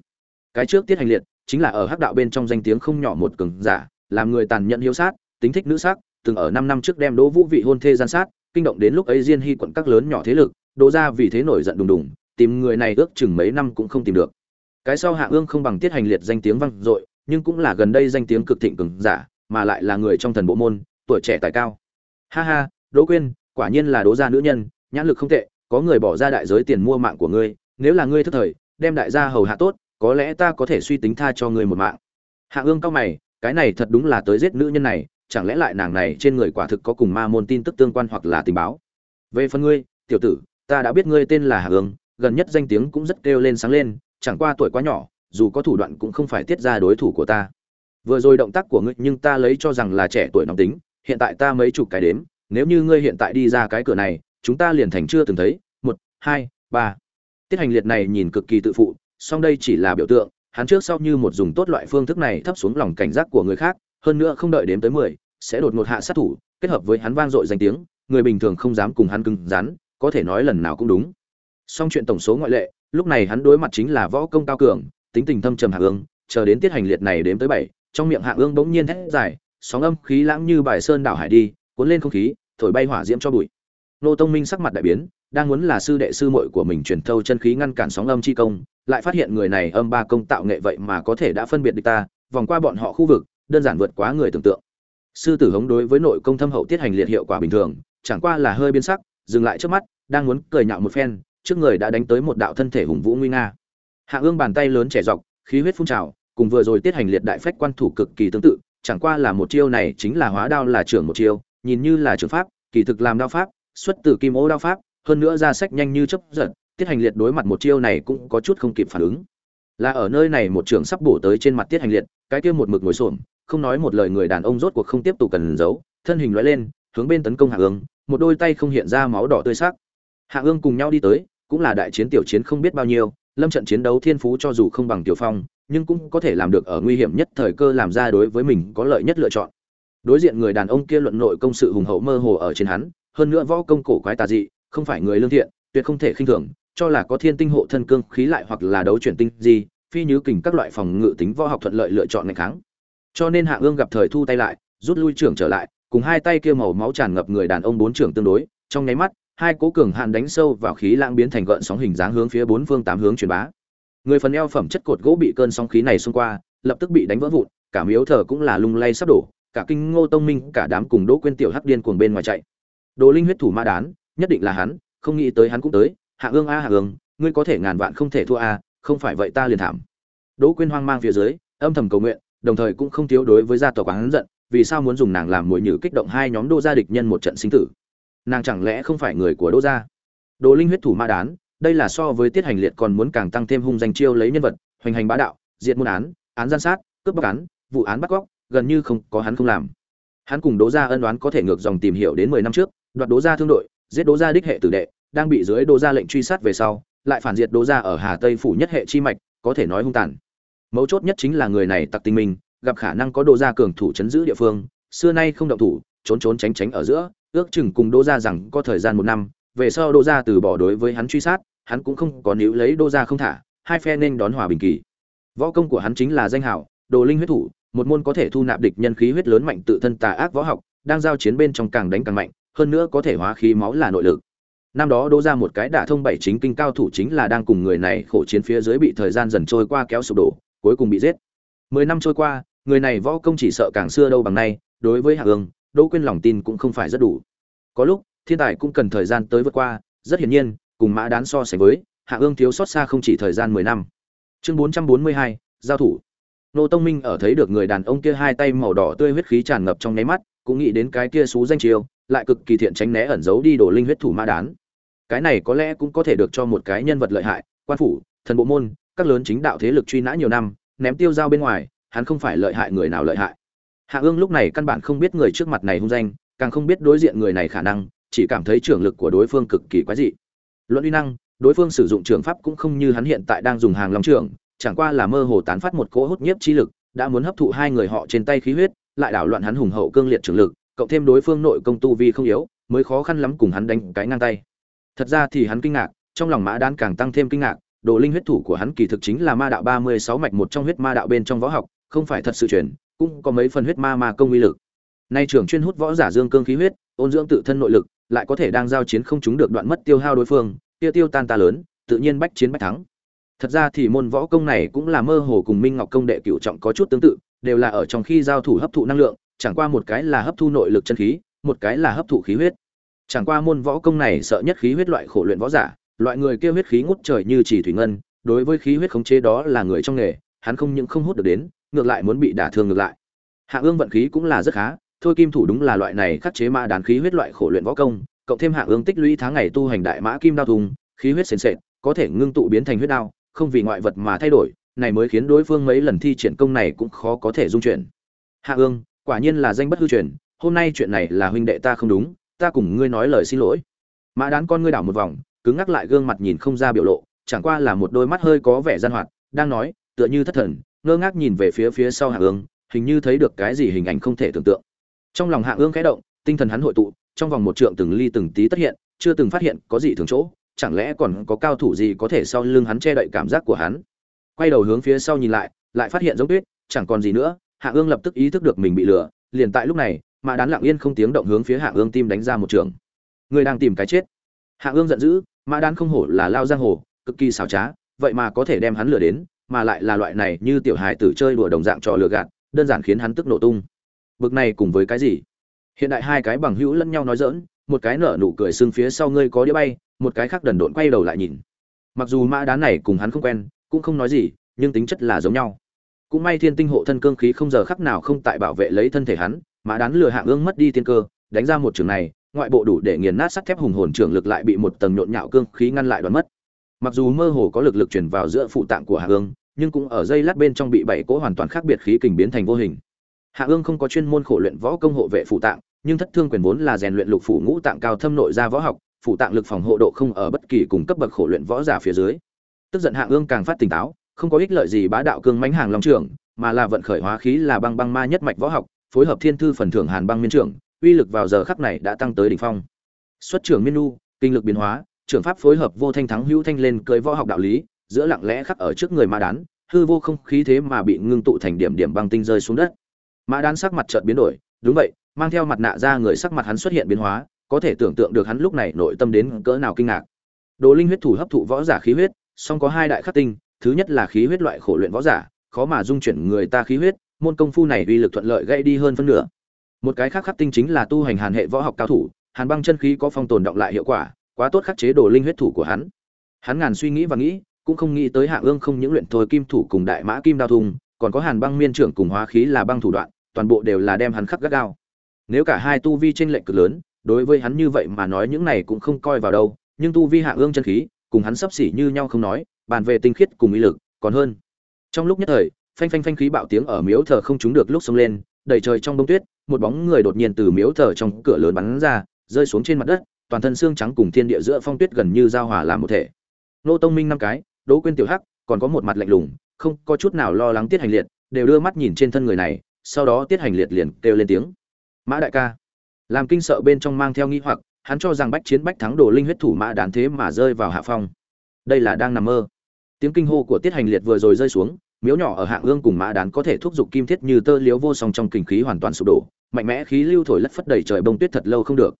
Cái trước tiết hành liệt chính là ở hắc đạo bên trong danh tiếng không nhỏ một cường giả, làm người tàn nhẫn hiếu sát, tính thích nữ sắc, từng ở năm năm trước đem đỗ vũ vị hôn thê gian sát, kinh động đến lúc ấy diên hy quận các lớn nhỏ thế lực, đỗ ra vì thế nổi giận đùng đùng, tìm người này ước chừng mấy năm cũng không tìm được. Cái sau hạ ương không bằng tiết hành liệt danh tiếng vang dội, nhưng cũng là gần đây danh tiếng cực thịnh cường giả, mà lại là người trong thần bộ môn tuổi trẻ tài cao. Ha ha, đỗ quyên, quả nhiên là đố gia nữ nhân, nhãn lực không tệ, có người bỏ ra đại giới tiền mua mạng của ngươi, nếu là ngươi thức thời, đem đại gia hầu hạ tốt, có lẽ ta có thể suy tính tha cho ngươi một mạng. Hạ ương cao mày, cái này thật đúng là tới giết nữ nhân này, chẳng lẽ lại nàng này trên người quả thực có cùng ma môn tin tức tương quan hoặc là tình báo? Về phần ngươi, tiểu tử, ta đã biết ngươi tên là hạ ương, gần nhất danh tiếng cũng rất kêu lên sáng lên, chẳng qua tuổi quá nhỏ, dù có thủ đoạn cũng không phải tiết ra đối thủ của ta. Vừa rồi động tác của ngươi nhưng ta lấy cho rằng là trẻ tuổi nóng tính hiện tại ta mấy chục cái đếm, nếu như ngươi hiện tại đi ra cái cửa này, chúng ta liền thành chưa từng thấy. Một, hai, ba. Tiết hành liệt này nhìn cực kỳ tự phụ, song đây chỉ là biểu tượng, hắn trước sau như một dùng tốt loại phương thức này thấp xuống lòng cảnh giác của người khác, hơn nữa không đợi đếm tới mười, sẽ đột ngột hạ sát thủ, kết hợp với hắn vang dội danh tiếng, người bình thường không dám cùng hắn cứng rắn, có thể nói lần nào cũng đúng. Song chuyện tổng số ngoại lệ, lúc này hắn đối mặt chính là võ công cao cường, tính tình thâm trầm hạ ương, chờ đến tiết hành liệt này đếm tới bảy, trong miệng hạ ương bỗng nhiên hét dài sóng âm khí lãng như bài sơn đảo hải đi, cuốn lên không khí, thổi bay hỏa diễm cho bụi. Nô tông minh sắc mặt đại biến, đang muốn là sư đệ sư muội của mình truyền thâu chân khí ngăn cản sóng âm chi công, lại phát hiện người này âm ba công tạo nghệ vậy mà có thể đã phân biệt được ta, vòng qua bọn họ khu vực, đơn giản vượt quá người tưởng tượng. Sư tử hống đối với nội công thâm hậu tiết hành liệt hiệu quả bình thường, chẳng qua là hơi biến sắc, dừng lại trước mắt, đang muốn cười nhạo một phen, trước người đã đánh tới một đạo thân thể hùng vũ nguy nga. Hạ ương bàn tay lớn trẻ dọc, khí huyết phun trào, cùng vừa rồi tiết hành liệt đại phách quan thủ cực kỳ tương tự chẳng qua là một chiêu này chính là hóa đao là trưởng một chiêu, nhìn như là trưởng pháp, kỳ thực làm đao pháp, xuất từ kim ô đao pháp, hơn nữa ra sách nhanh như chớp giật, tiết hành liệt đối mặt một chiêu này cũng có chút không kịp phản ứng. Là ở nơi này một trưởng sắp bổ tới trên mặt tiết hành liệt, cái kia một mực ngồi xổm, không nói một lời người đàn ông rốt cuộc không tiếp tục cần giấu, thân hình lóe lên, hướng bên tấn công hạ ương, một đôi tay không hiện ra máu đỏ tươi sắc. Hạ ương cùng nhau đi tới, cũng là đại chiến tiểu chiến không biết bao nhiêu, lâm trận chiến đấu thiên phú cho dù không bằng tiểu phong nhưng cũng có thể làm được ở nguy hiểm nhất thời cơ làm ra đối với mình có lợi nhất lựa chọn. Đối diện người đàn ông kia luận nội công sự hùng hậu mơ hồ ở trên hắn, hơn nữa võ công cổ quái tà dị, không phải người lương thiện, tuyệt không thể khinh thường, cho là có thiên tinh hộ thân cương khí lại hoặc là đấu chuyển tinh gì phi như kình các loại phòng ngự tính võ học thuận lợi lựa chọn ngày kháng. Cho nên hạ ương gặp thời thu tay lại, rút lui trưởng trở lại, cùng hai tay kia màu máu tràn ngập người đàn ông bốn trưởng tương đối, trong nháy mắt, hai cố cường hạn đánh sâu vào khí lãng biến thành gợn sóng hình dáng hướng phía bốn phương tám hướng truyền bá người phần eo phẩm chất cột gỗ bị cơn sóng khí này xung qua, lập tức bị đánh vỡ vụn, cả miếu thờ cũng là lung lay sắp đổ, cả kinh ngô tông minh, cả đám cùng đỗ quên tiểu hắc điên cuồng bên ngoài chạy. Đồ linh huyết thủ ma đán, nhất định là hắn, không nghĩ tới hắn cũng tới, hạ ương a, hạ ương, ngươi có thể ngàn vạn không thể thua a, không phải vậy ta liền thảm. Đỗ quên hoang mang phía dưới, âm thầm cầu nguyện, đồng thời cũng không thiếu đối với gia tộc hắn giận, vì sao muốn dùng nàng làm mồi nhử kích động hai nhóm đô gia địch nhân một trận sinh tử. Nàng chẳng lẽ không phải người của đô gia? Đồ linh huyết thủ ma đán đây là so với tiết hành liệt còn muốn càng tăng thêm hung danh chiêu lấy nhân vật, hoành hành bá đạo, diệt môn án án gian sát, cướp bóc án, vụ án bắt cóc, gần như không có hắn không làm. Hắn cùng đố gia ân đoán có thể ngược dòng tìm hiểu đến mười năm trước, đoạt đố gia thương đội, giết đố gia đích hệ tử đệ, đang bị dưới đố gia lệnh truy sát về sau, lại phản diệt đố gia ở hà tây phủ nhất hệ chi mạch, có thể nói hung tàn. Mấu chốt nhất chính là người này tặc tình mình, gặp khả năng có đố gia cường thủ chấn giữ địa phương, xưa nay không động thủ, trốn trốn tránh tránh ở giữa, ước chừng cùng đố gia rằng có thời gian một năm về sau Đô gia từ bỏ đối với hắn truy sát, hắn cũng không có níu lấy Đô gia không thả, hai phe nên đón hòa bình kỳ. Võ công của hắn chính là danh hảo đồ linh huyết thủ, một môn có thể thu nạp địch nhân khí huyết lớn mạnh tự thân tà ác võ học, đang giao chiến bên trong càng đánh càng mạnh, hơn nữa có thể hóa khí máu là nội lực. Năm đó Đô ra một cái đả thông bảy chính kinh cao thủ chính là đang cùng người này khổ chiến phía dưới bị thời gian dần trôi qua kéo sụp đổ, cuối cùng bị giết. Mười năm trôi qua, người này võ công chỉ sợ càng xưa đâu bằng nay, đối với hạ ương đỗ quên lòng tin cũng không phải rất đủ. Có lúc thiên tài cũng cần thời gian tới vượt qua, rất hiển nhiên, cùng mã đán so sánh với, hạ ương thiếu sót xa không chỉ thời gian mười năm. Chương bốn trăm bốn mươi hai, giao thủ. Nô tông minh ở thấy được người đàn ông kia hai tay màu đỏ tươi huyết khí tràn ngập trong nháy mắt, cũng nghĩ đến cái kia xú danh chiêu lại cực kỳ thiện tránh né ẩn giấu đi đổ linh huyết thủ ma đán. Cái này có lẽ cũng có thể được cho một cái nhân vật lợi hại, quan phủ, thần bộ môn, các lớn chính đạo thế lực truy nã nhiều năm, ném tiêu dao bên ngoài, hắn không phải lợi hại người nào lợi hại. Hạ ương lúc này căn bản không biết người trước mặt này hung danh, càng không biết đối diện người này khả năng chỉ cảm thấy trưởng lực của đối phương cực kỳ quái dị luận uy năng đối phương sử dụng trường pháp cũng không như hắn hiện tại đang dùng hàng long trường chẳng qua là mơ hồ tán phát một cỗ hút nhiếp chi lực, đã muốn hấp thụ hai người họ trên tay khí huyết, lại đảo loạn hắn hùng hậu cương liệt trường lực, cộng thêm đối phương nội công tu vi không yếu, mới khó khăn lắm cùng hắn đánh cái ngang tay. Thật ra thì hắn kinh ngạc, trong lòng Mã Đan càng tăng thêm kinh ngạc, đồ linh huyết thủ của hắn kỳ thực chính là ma đạo 36 mạch một trong huyết ma đạo bên trong võ học, không phải thật sự truyền, cũng có mấy phần huyết ma ma công uy lực. Nay trưởng chuyên hút võ giả dương cương khí huyết, ôn dưỡng tự thân nội lực, lại có thể đang giao chiến không chúng được đoạn mất tiêu hao đối phương, tiêu tiêu tan ta lớn, tự nhiên bách chiến bách thắng. Thật ra thì môn võ công này cũng là mơ hồ cùng minh ngọc công đệ cựu trọng có chút tương tự, đều là ở trong khi giao thủ hấp thụ năng lượng, chẳng qua một cái là hấp thu nội lực chân khí, một cái là hấp thụ khí huyết. Chẳng qua môn võ công này sợ nhất khí huyết loại khổ luyện võ giả, loại người kia huyết khí ngút trời như chỉ thủy ngân, đối với khí huyết khống chế đó là người trong nghề, hắn không những không hút được đến, ngược lại muốn bị đả thương ngược lại. Hạ ương vận khí cũng là rất khá thôi kim thủ đúng là loại này khắc chế mã đàn khí huyết loại khổ luyện võ công, cộng thêm hạ ương tích lũy tháng ngày tu hành đại mã kim đao thùng, khí huyết sền sệt, có thể ngưng tụ biến thành huyết đao, không vì ngoại vật mà thay đổi, này mới khiến đối phương mấy lần thi triển công này cũng khó có thể dung chuyển. Hạ ương, quả nhiên là danh bất hư truyền, hôm nay chuyện này là huynh đệ ta không đúng, ta cùng ngươi nói lời xin lỗi. Mã đán con ngươi đảo một vòng, cứng ngắc lại gương mặt nhìn không ra biểu lộ, chẳng qua là một đôi mắt hơi có vẻ gian hoạt, đang nói, tựa như thất thần, ngơ ngác nhìn về phía phía sau hạ ương, hình như thấy được cái gì hình ảnh không thể tưởng tượng trong lòng hạ ương khẽ động, tinh thần hắn hội tụ, trong vòng một trượng từng ly từng tí tất hiện, chưa từng phát hiện có gì thường chỗ, chẳng lẽ còn có cao thủ gì có thể sau lưng hắn che đậy cảm giác của hắn? Quay đầu hướng phía sau nhìn lại lại phát hiện giống tuyết, chẳng còn gì nữa, hạ ương lập tức ý thức được mình bị lừa, liền tại lúc này, mà đán lặng yên không tiếng động hướng phía hạ ương tim đánh ra một trường. Người đang tìm cái chết. Hạ ương giận dữ mã đán không hổ là lao giang hồ, cực kỳ xảo trá, vậy mà có thể đem hắn lừa đến, mà lại là loại này như tiểu hài tử chơi đùa đồng dạng trò lừa gạt, đơn giản khiến hắn tức nổ tung bực này cùng với cái gì? Hiện đại hai cái bằng hữu lẫn nhau nói dỡn một cái nở nụ cười xương phía sau ngươi có đĩa bay, một cái khác đần độn quay đầu lại nhìn. Mặc dù mã đán này cùng hắn không quen, cũng không nói gì, nhưng tính chất là giống nhau. Cũng may thiên tinh hộ thân cương khí không giờ khắc nào không tại bảo vệ lấy thân thể hắn, mã đán lừa hạng ương mất đi tiên cơ, đánh ra một trường này, ngoại bộ đủ để nghiền nát sắt thép hùng hồn trường lực lại bị một tầng nhộn nhạo cương khí ngăn lại đoán mất. Mặc dù mơ hồ có lực lực chuyển vào giữa phụ tạng của hạ ương, nhưng cũng ở dây lát bên trong bị bảy cỗ hoàn toàn khác biệt khí kình biến thành vô hình hạ ương không có chuyên môn khổ luyện võ công hộ vệ phụ tạng, nhưng thất thương quyền vốn là rèn luyện lục phủ ngũ tạng cao thâm nội ra võ học phụ tạng lực phòng hộ độ không ở bất kỳ cùng cấp bậc khổ luyện võ giả phía dưới. Tức giận hạ ương càng phát tỉnh táo, không có ích lợi gì bá đạo cương mãnh hàng long trưởng, mà là vận khởi hóa khí là băng băng ma nhất mạch võ học, phối hợp thiên thư phần thưởng hàn băng miên trưởng, uy lực vào giờ khắc này đã tăng tới đỉnh phong. Xuất trưởng miên nu, kinh lực biến hóa, trưởng pháp phối hợp vô thanh thắng hữu thanh lên cưới võ học đạo lý, giữa lặng lẽ khắc ở trước người ma đán, hư vô không khí thế mà bị ngưng tụ thành điểm điểm băng tinh rơi xuống đất mã đán sắc mặt chợt biến đổi, đúng vậy, mang theo mặt nạ ra người sắc mặt hắn xuất hiện biến hóa, có thể tưởng tượng được hắn lúc này nội tâm đến cỡ nào kinh ngạc. Đồ linh huyết thủ hấp thụ võ giả khí huyết, song có hai đại khắc tinh, thứ nhất là khí huyết loại khổ luyện võ giả, khó mà dung chuyển người ta khí huyết, môn công phu này uy lực thuận lợi gây đi hơn phân nửa. Một cái khác khắc tinh chính là tu hành hàn hệ võ học cao thủ, hàn băng chân khí có phong tồn động lại hiệu quả, quá tốt khắc chế đồ linh huyết thủ của hắn. Hắn ngàn suy nghĩ và nghĩ, cũng không nghĩ tới hạ ương không những luyện thôi kim thủ cùng đại mã kim đao thùng, còn có hàn băng miên trưởng cùng hóa khí là băng thủ đoạn toàn bộ đều là đem hắn khắc gắt gao. Nếu cả hai tu vi trên lệch cực lớn, đối với hắn như vậy mà nói những này cũng không coi vào đâu, nhưng tu vi hạ ương chân khí, cùng hắn sắp xỉ như nhau không nói, bàn về tinh khiết cùng ý lực, còn hơn. Trong lúc nhất thời, phanh phanh phanh khí bạo tiếng ở miếu thờ không trúng được lúc xông lên, đầy trời trong bông tuyết, một bóng người đột nhiên từ miếu thờ trong cửa lớn bắn ra, rơi xuống trên mặt đất, toàn thân xương trắng cùng thiên địa giữa phong tuyết gần như giao hòa làm một thể. Nô tông minh năm cái, đỗ quyên tiểu hắc, còn có một mặt lạnh lùng, không có chút nào lo lắng tiết hành liệt, đều đưa mắt nhìn trên thân người này sau đó tiết hành liệt liền kêu lên tiếng. Mã đại ca. Làm kinh sợ bên trong mang theo nghi hoặc, hắn cho rằng bách chiến bách thắng đồ linh huyết thủ mã đán thế mà rơi vào hạ phong. Đây là đang nằm mơ. Tiếng kinh hô của tiết hành liệt vừa rồi rơi xuống, miếu nhỏ ở hạng ương cùng mã đán có thể thúc giục kim thiết như tơ liếu vô song trong kinh khí hoàn toàn sụp đổ, mạnh mẽ khí lưu thổi lất phất đầy trời bông tuyết thật lâu không được.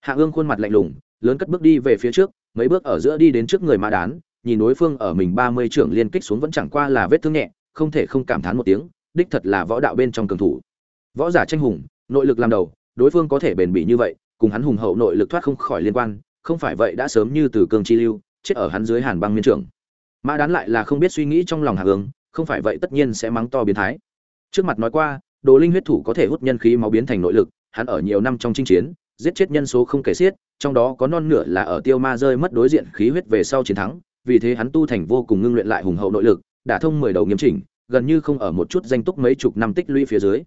Hạng ương khuôn mặt lạnh lùng, lớn cất bước đi về phía trước, mấy bước ở giữa đi đến trước người mã đán, nhìn đối phương ở mình ba mươi trưởng liên kích xuống vẫn chẳng qua là vết thương nhẹ, không thể không cảm thán một tiếng đích thật là võ đạo bên trong cường thủ. Võ giả tranh hùng nội lực làm đầu đối phương có thể bền bỉ như vậy cùng hắn hùng hậu nội lực thoát không khỏi liên quan không phải vậy đã sớm như từ cường chi lưu chết ở hắn dưới hàn băng miên trưởng mã đán lại là không biết suy nghĩ trong lòng hạ hướng, không phải vậy tất nhiên sẽ mắng to biến thái. Trước mặt nói qua đồ linh huyết thủ có thể hút nhân khí máu biến thành nội lực hắn ở nhiều năm trong chinh chiến giết chết nhân số không kể xiết trong đó có non nửa là ở tiêu ma rơi mất đối diện khí huyết về sau chiến thắng vì thế hắn tu thành vô cùng ngưng luyện lại hùng hậu nội lực đả thông mười đầu nghiêm chỉnh gần như không ở một chút danh túc mấy chục năm tích lũy phía dưới.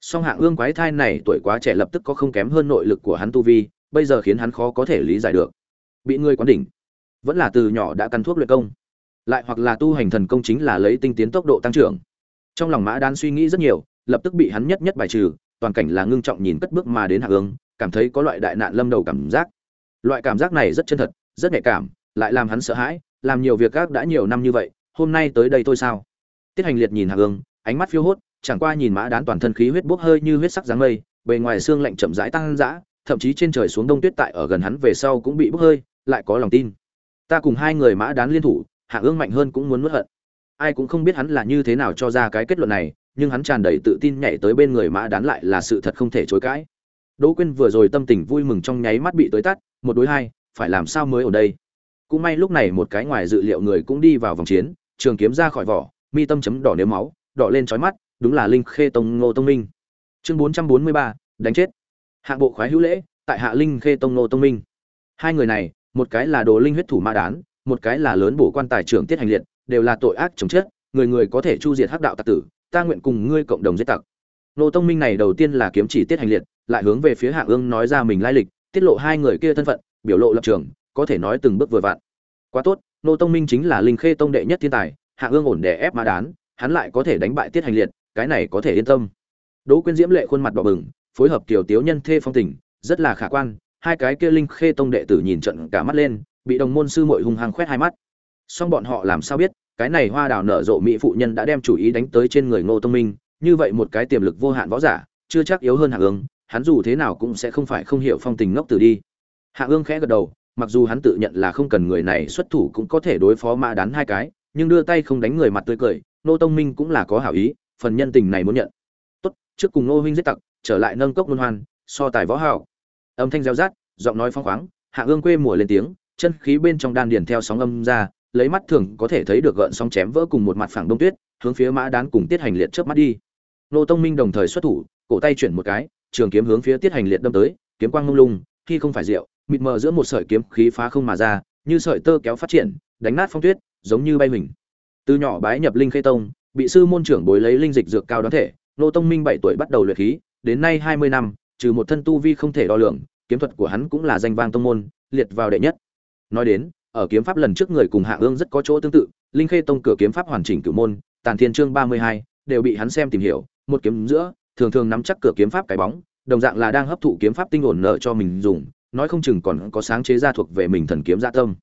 Song hạng ương quái thai này tuổi quá trẻ lập tức có không kém hơn nội lực của hắn tu vi, bây giờ khiến hắn khó có thể lý giải được. Bị người quán đỉnh, vẫn là từ nhỏ đã căn thuốc luyện công, lại hoặc là tu hành thần công chính là lấy tinh tiến tốc độ tăng trưởng. Trong lòng mã đan suy nghĩ rất nhiều, lập tức bị hắn nhất nhất bài trừ, toàn cảnh là ngưng trọng nhìn cất bước mà đến hạ ương, cảm thấy có loại đại nạn lâm đầu cảm giác. Loại cảm giác này rất chân thật, rất nhạy cảm, lại làm hắn sợ hãi, làm nhiều việc gác đã nhiều năm như vậy, hôm nay tới đây tôi sao? Tiết hành liệt nhìn hạ ương, ánh mắt phiêu hốt, chẳng qua nhìn mã đán toàn thân khí huyết bốc hơi như huyết sắc dáng mây, bề ngoài xương lạnh chậm rãi tăng dã, thậm chí trên trời xuống đông tuyết tại ở gần hắn về sau cũng bị bốc hơi, lại có lòng tin. Ta cùng hai người mã đán liên thủ hạ ương mạnh hơn cũng muốn nuốt hận. Ai cũng không biết hắn là như thế nào cho ra cái kết luận này, nhưng hắn tràn đầy tự tin nhảy tới bên người mã đán lại là sự thật không thể chối cãi. Đỗ quyên vừa rồi tâm tình vui mừng trong nháy mắt bị tới tắt, một đối hai, phải làm sao mới ở đây? Cũng may lúc này một cái ngoài dự liệu người cũng đi vào vòng chiến, trường kiếm ra khỏi vỏ mi tâm chấm đỏ nếu máu, đỏ lên trói mắt, đúng là linh khê tông ngô tông minh. Chương bốn trăm bốn mươi ba, đánh chết. Hạng bộ khoái hữu lễ, tại hạ linh khê tông ngô tông minh. Hai người này, một cái là đồ linh huyết thủ ma đán, một cái là lớn bổ quan tài trưởng tiết hành liệt, đều là tội ác chống chết, người người có thể chu diệt hắc đạo tặc tử, ta nguyện cùng ngươi cộng đồng giết tặc. Nô tông minh này đầu tiên là kiếm chỉ tiết hành liệt, lại hướng về phía hạ ương nói ra mình lai lịch, tiết lộ hai người kia thân phận, biểu lộ lập trường, có thể nói từng bước vừa vặn. Quá tốt nô tông minh chính là linh khê tông đệ nhất thiên tài hạ ương ổn đè ép mã đán, hắn lại có thể đánh bại tiết hành liệt, cái này có thể yên tâm. Đỗ quyên diễm lệ khuôn mặt đỏ bừng, phối hợp tiểu tiếu nhân thê phong tình, rất là khả quan, hai cái kia linh khê tông đệ tử nhìn trận cả mắt lên, bị đồng môn sư muội hung hăng khoét hai mắt. Song bọn họ làm sao biết, cái này hoa đào nở rộ mỹ phụ nhân đã đem chủ ý đánh tới trên người ngô tông minh, như vậy một cái tiềm lực vô hạn võ giả, chưa chắc yếu hơn hạ ương hắn dù thế nào cũng sẽ không phải không hiểu phong tình ngốc từ đi. Hạ ương khẽ gật đầu, mặc dù hắn tự nhận là không cần người này xuất thủ cũng có thể đối phó mã đán hai cái nhưng đưa tay không đánh người mặt tươi cười nô tông minh cũng là có hảo ý phần nhân tình này muốn nhận. Tốt trước cùng nô huynh giết tặc trở lại nâng cốc luân hoan so tài võ hảo, âm thanh reo rát giọng nói phong khoáng hạ ương quê mùa lên tiếng chân khí bên trong đan điền theo sóng âm ra lấy mắt thường có thể thấy được gợn sóng chém vỡ cùng một mặt phẳng đông tuyết hướng phía mã đán cùng tiết hành liệt trước mắt đi. Nô tông minh đồng thời xuất thủ cổ tay chuyển một cái trường kiếm hướng phía tiết hành liệt đâm tới kiếm quang lung lung khi không phải rượu mịt mờ giữa một sợi kiếm khí phá không mà ra như sợi tơ kéo phát triển đánh nát phong tuyết, giống như bay mình. Từ nhỏ bái nhập linh khê tông, bị sư môn trưởng bồi lấy linh dịch dược cao đoán thể, nô tông minh bảy tuổi bắt đầu luyện khí, đến nay hai mươi năm, trừ một thân tu vi không thể đo lường, kiếm thuật của hắn cũng là danh vang tông môn, liệt vào đệ nhất. Nói đến, ở kiếm pháp lần trước người cùng hạ ương rất có chỗ tương tự, linh khê tông cửa kiếm pháp hoàn chỉnh cửu môn, tàn thiên chương ba mươi hai, đều bị hắn xem tìm hiểu, một kiếm giữa, thường thường nắm chắc cửa kiếm pháp cái bóng, đồng dạng là đang hấp thụ kiếm pháp tinh ổn nợ cho mình dùng, nói không chừng còn có sáng chế ra thuộc về mình thần kiếm dạ tâm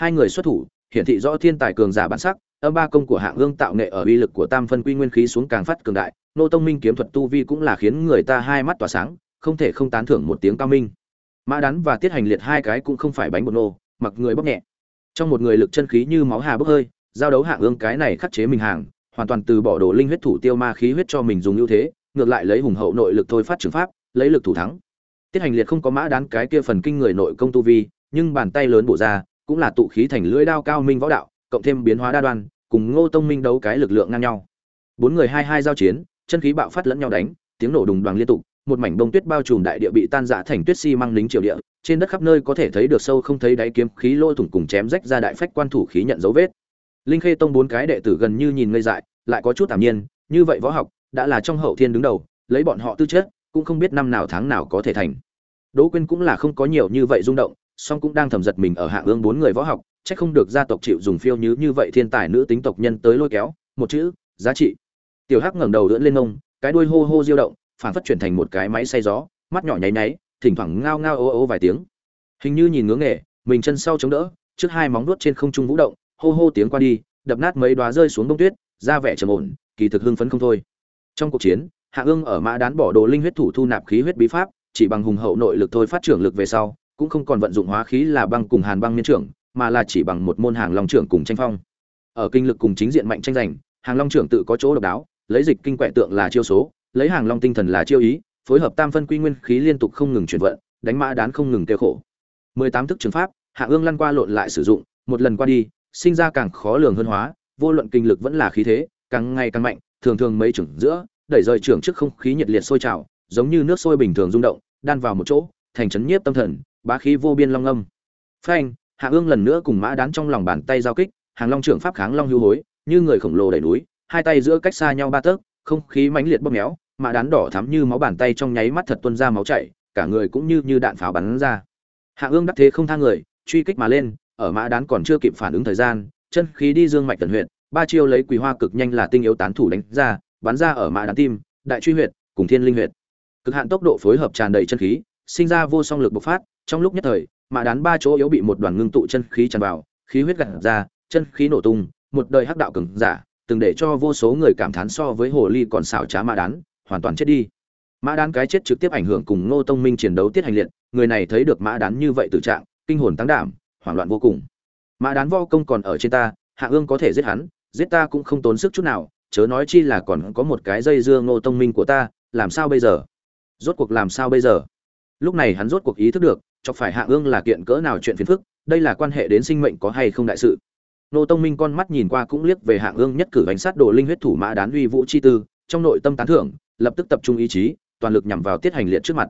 hai người xuất thủ, hiển thị rõ thiên tài cường giả bản sắc, âm ba công của hạng ương tạo nghệ ở uy lực của tam phân quy nguyên khí xuống càng phát cường đại, nô tông minh kiếm thuật tu vi cũng là khiến người ta hai mắt tỏa sáng, không thể không tán thưởng một tiếng cao minh. Mã đắn và tiết hành liệt hai cái cũng không phải bánh bột nô, mặc người bóc nhẹ. Trong một người lực chân khí như máu hà bốc hơi, giao đấu hạng ương cái này khắc chế mình hàng, hoàn toàn từ bỏ đồ linh huyết thủ tiêu ma khí huyết cho mình dùng ưu thế, ngược lại lấy hùng hậu nội lực thôi phát trường pháp, lấy lực thủ thắng. Tiết hành liệt không có mã đán cái kia phần kinh người nội công tu vi, nhưng bàn tay lớn bổ ra cũng là tụ khí thành lưỡi đao cao minh võ đạo, cộng thêm biến hóa đa đoan, cùng ngô tông minh đấu cái lực lượng ngang nhau. Bốn người hai hai giao chiến, chân khí bạo phát lẫn nhau đánh, tiếng nổ đùng đoàng liên tục, một mảnh bông tuyết bao trùm đại địa bị tan rã thành tuyết xi si măng lính triều địa, trên đất khắp nơi có thể thấy được sâu không thấy đáy kiếm khí lôi thủng cùng chém rách ra đại phách quan thủ khí nhận dấu vết. Linh khê tông bốn cái đệ tử gần như nhìn ngây dại, lại có chút tạm nhiên, như vậy võ học, đã là trong hậu thiên đứng đầu, lấy bọn họ tư chất, cũng không biết năm nào tháng nào có thể thành. Đỗ quyên cũng là không có nhiều như vậy rung động song cũng đang thầm giật mình ở hạ ương bốn người võ học, chắc không được gia tộc chịu dùng phiêu như như vậy thiên tài nữ tính tộc nhân tới lôi kéo, một chữ, giá trị. Tiểu hắc ngẩng đầu lưỡn lên ngông cái đuôi hô hô diêu động phản phất chuyển thành một cái máy xay gió, mắt nhỏ nháy nháy, thỉnh thoảng ngao ngao ô ô vài tiếng. Hình như nhìn ngưỡng nghề, mình chân sau chống đỡ, trước hai móng nuốt trên không trung vũ động, hô hô tiếng qua đi, đập nát mấy đoá rơi xuống bông tuyết ra vẻ trầm ổn, kỳ thực hưng phấn không thôi. Trong cuộc chiến, hạ ương ở mã đán bỏ đồ linh huyết thủ thu nạp khí huyết bí pháp, chỉ bằng hùng hậu nội lực thôi phát trưởng lực về sau cũng không còn vận dụng hóa khí là băng cùng hàn băng miên trưởng, mà là chỉ bằng một môn hàng long trưởng cùng tranh phong. Ở kinh lực cùng chính diện mạnh tranh giành, hàng long trưởng tự có chỗ độc đáo, lấy dịch kinh quẻ tượng là chiêu số, lấy hàng long tinh thần là chiêu ý, phối hợp tam phân quy nguyên khí liên tục không ngừng chuyển vận, đánh mã đán không ngừng tiêu khổ. Mười tám thức trường pháp, hạ ương lăn qua lộn lại sử dụng, một lần qua đi, sinh ra càng khó lường hơn hóa, vô luận kinh lực vẫn là khí thế, càng ngày càng mạnh, thường thường mấy trưởng giữa, đẩy rời trưởng trước không khí nhiệt liệt sôi trào, giống như nước sôi bình thường rung động, đan vào một chỗ, thành chấn nhiếp tâm thần bá khí vô biên long âm. Phanh, hạ ương lần nữa cùng mã đán trong lòng bàn tay giao kích, hàng long trưởng pháp kháng long hưu hối, như người khổng lồ đẩy núi, hai tay giữa cách xa nhau ba tấc, không khí mãnh liệt bóp méo, mã đán đỏ thắm như máu bàn tay trong nháy mắt thật tuôn ra máu chảy, cả người cũng như như đạn pháo bắn ra. Hạ ương đắc thế không tha người, truy kích mà lên, ở mã đán còn chưa kịp phản ứng thời gian, chân khí đi dương mạch tần huyện ba chiêu lấy quỳ hoa cực nhanh là tinh yếu tán thủ đánh ra, bắn ra ở mã đán tim, đại truy huyệt, cùng thiên linh huyệt. Cực hạn tốc độ phối hợp tràn đầy chân khí sinh ra vô song lực bộc phát, trong lúc nhất thời mã đán ba chỗ yếu bị một đoàn ngưng tụ chân khí tràn vào, khí huyết gặt ra, chân khí nổ tung, một đời hắc đạo cường giả, từng để cho vô số người cảm thán so với hồ ly còn xảo trá mã đán, hoàn toàn chết đi. Mã đán cái chết trực tiếp ảnh hưởng cùng ngô tông minh chiến đấu tiết hành liệt, người này thấy được mã đán như vậy tự trạng, kinh hồn tăng đảm, hoảng loạn vô cùng. Mã đán vo công còn ở trên ta, hạ ương có thể giết hắn, giết ta cũng không tốn sức chút nào, chớ nói chi là còn có một cái dây dưa ngô tông minh của ta, làm sao bây giờ? Rốt cuộc làm sao bây giờ? Lúc này hắn rốt cuộc ý thức được, chọc phải hạ ương là kiện cỡ nào chuyện phiền phức, đây là quan hệ đến sinh mệnh có hay không đại sự. Nô tông minh con mắt nhìn qua cũng liếc về hạ ương nhất cử bánh sát đồ linh huyết thủ mã đán uy vũ chi tư, trong nội tâm tán thưởng, lập tức tập trung ý chí, toàn lực nhằm vào tiết hành liệt trước mặt.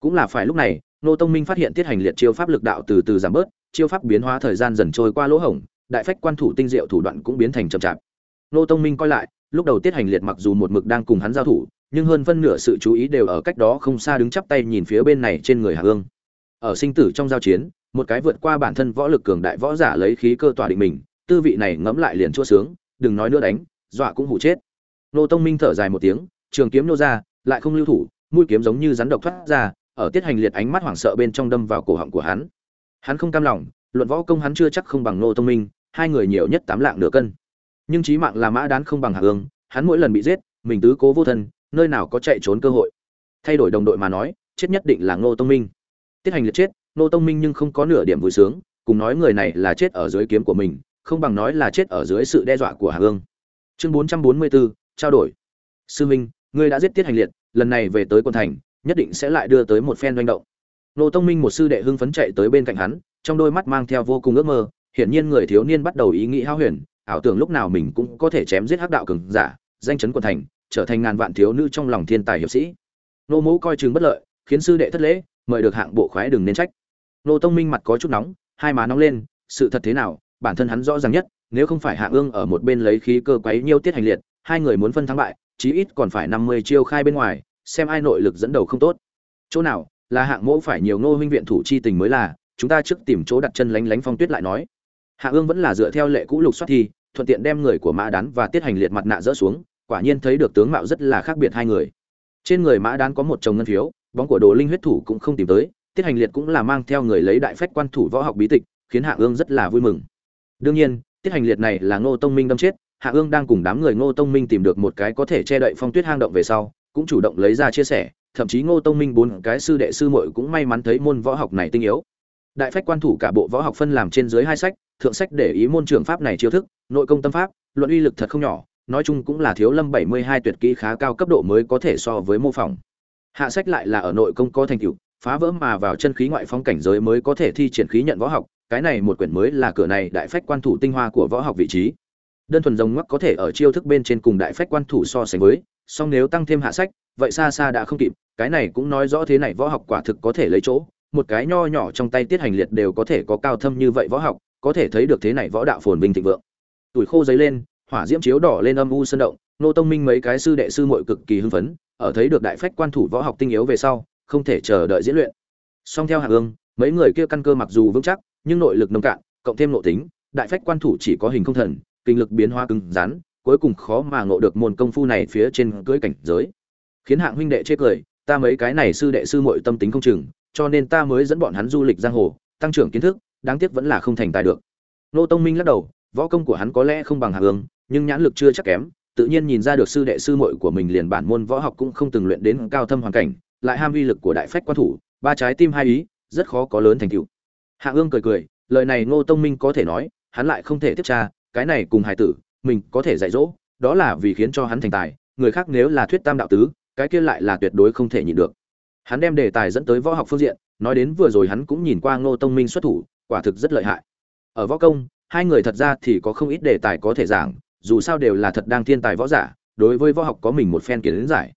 Cũng là phải lúc này, nô tông minh phát hiện tiết hành liệt chiêu pháp lực đạo từ từ giảm bớt, chiêu pháp biến hóa thời gian dần trôi qua lỗ hổng, đại phách quan thủ tinh diệu thủ đoạn cũng biến thành chậm chạp. Nô tông minh coi lại, lúc đầu tiết hành liệt mặc dù một mực đang cùng hắn giao thủ nhưng hơn phân nửa sự chú ý đều ở cách đó không xa đứng chắp tay nhìn phía bên này trên người hạ ương ở sinh tử trong giao chiến, một cái vượt qua bản thân võ lực cường đại võ giả lấy khí cơ tỏa định mình, tư vị này ngẫm lại liền chua sướng, đừng nói nữa đánh, dọa cũng hủ chết. Nô tông minh thở dài một tiếng, trường kiếm nô ra, lại không lưu thủ, mũi kiếm giống như rắn độc thoát ra, ở tiết hành liệt ánh mắt hoảng sợ bên trong đâm vào cổ họng của hắn. Hắn không cam lòng, luận võ công hắn chưa chắc không bằng nô tông minh, hai người nhiều nhất tám lạng nửa cân. Nhưng chí mạng là mã đán không bằng hạ ương hắn mỗi lần bị giết, mình tứ cố vô thân nơi nào có chạy trốn cơ hội. Thay đổi đồng đội mà nói, chết nhất định là ngô tông minh. Tiết hành liệt chết, ngô tông minh nhưng không có nửa điểm vui sướng, cùng nói người này là chết ở dưới kiếm của mình, không bằng nói là chết ở dưới sự đe dọa của hà hương. Chương bốn trăm bốn mươi bốn trao đổi. Sư minh, ngươi đã giết tiết hành liệt, lần này về tới quân thành, nhất định sẽ lại đưa tới một phen doanh động. Nô tông minh một sư đệ hưng phấn chạy tới bên cạnh hắn, trong đôi mắt mang theo vô cùng ước mơ, hiển nhiên người thiếu niên bắt đầu ý nghĩ hao huyền, ảo tưởng lúc nào mình cũng có thể chém giết hắc đạo cường giả, danh chấn quần thành trở thành ngàn vạn thiếu nữ trong lòng thiên tài hiệp sĩ. Nô mẫu coi chừng bất lợi, khiến sư đệ thất lễ, mời được hạng bộ khoái đừng nên trách. Nô tông minh mặt có chút nóng, hai má nóng lên, sự thật thế nào, bản thân hắn rõ ràng nhất, nếu không phải hạ ương ở một bên lấy khí cơ quấy nhiêu tiết hành liệt, hai người muốn phân thắng bại, chí ít còn phải năm mươi chiêu khai bên ngoài, xem ai nội lực dẫn đầu không tốt. Chỗ nào, là hạng mẫu phải nhiều ngô huynh viện thủ chi tình mới là, chúng ta trước tìm chỗ đặt chân lánh lánh phong tuyết lại nói. Hạ ương vẫn là dựa theo lệ cũ lục soát thi, thuận tiện đem người của mã đán và tiết hành liệt mặt nạ dỡ xuống quả nhiên thấy được tướng mạo rất là khác biệt hai người. Trên người mã đán có một chồng ngân phiếu, bóng của đồ linh huyết thủ cũng không tìm tới, tiết hành liệt cũng là mang theo người lấy đại phách quan thủ võ học bí tịch, khiến hạ ương rất là vui mừng. Đương nhiên, tiết hành liệt này là ngô tông minh đâm chết, hạ ương đang cùng đám người ngô tông minh tìm được một cái có thể che đậy phong tuyết hang động về sau, cũng chủ động lấy ra chia sẻ, thậm chí ngô tông minh bốn cái sư đệ sư muội cũng may mắn thấy môn võ học này tinh yếu. Đại phách quan thủ cả bộ võ học phân làm trên dưới hai sách, thượng sách để ý môn trường pháp này chiêu thức, nội công tâm pháp, luận uy lực thật không nhỏ nói chung cũng là thiếu lâm bảy mươi hai tuyệt kỹ khá cao cấp độ mới có thể so với mô phỏng. Hạ sách lại là ở nội công có thành tựu, phá vỡ mà vào chân khí ngoại phong cảnh giới mới có thể thi triển khí nhận võ học, cái này một quyển mới là cửa này đại phách quan thủ tinh hoa của võ học vị trí. Đơn thuần rồng ngoắc có thể ở chiêu thức bên trên cùng đại phách quan thủ so sánh với, song nếu tăng thêm hạ sách, vậy xa xa đã không kịp, cái này cũng nói rõ thế này võ học quả thực có thể lấy chỗ, một cái nho nhỏ trong tay tiết hành liệt đều có thể có cao thâm như vậy võ học, có thể thấy được thế này võ đạo phồn vinh thịnh vượng. Tuổi khô giấy lên hỏa diễm chiếu đỏ lên âm u sơn động nô tông minh mấy cái sư đệ sư muội cực kỳ hưng phấn, ở thấy được đại phách quan thủ võ học tinh yếu về sau, không thể chờ đợi diễn luyện. Song theo hạ ương, mấy người kia căn cơ mặc dù vững chắc, nhưng nội lực nông cạn, cộng thêm nội tính, đại phách quan thủ chỉ có hình không thần, kinh lực biến hóa cứng rắn, cuối cùng khó mà ngộ được môn công phu này phía trên cưỡi cảnh giới. Khiến hạng huynh đệ chê cười, ta mấy cái này sư đệ sư muội tâm tính không chừng, cho nên ta mới dẫn bọn hắn du lịch giang hồ, tăng trưởng kiến thức, đáng tiếc vẫn là không thành tài được. Nô tông minh lắc đầu, võ công của hắn có lẽ không bằng hạ ương nhưng nhãn lực chưa chắc kém, tự nhiên nhìn ra được sư đệ sư muội của mình liền bản môn võ học cũng không từng luyện đến cao thâm hoàn cảnh, lại ham vi lực của đại phách quan thủ, ba trái tim hai ý, rất khó có lớn thành tựu. Hạ ương cười cười, lời này ngô tông minh có thể nói, hắn lại không thể tiếp tra, cái này cùng hài tử, mình có thể dạy dỗ, đó là vì khiến cho hắn thành tài, người khác nếu là thuyết tam đạo tứ, cái kia lại là tuyệt đối không thể nhịn được. Hắn đem đề tài dẫn tới võ học phương diện, nói đến vừa rồi hắn cũng nhìn qua ngô tông minh xuất thủ, quả thực rất lợi hại. Ở võ công, hai người thật ra thì có không ít đề tài có thể giảng dù sao đều là thật đang thiên tài võ giả đối với võ học có mình một phen kiến giải.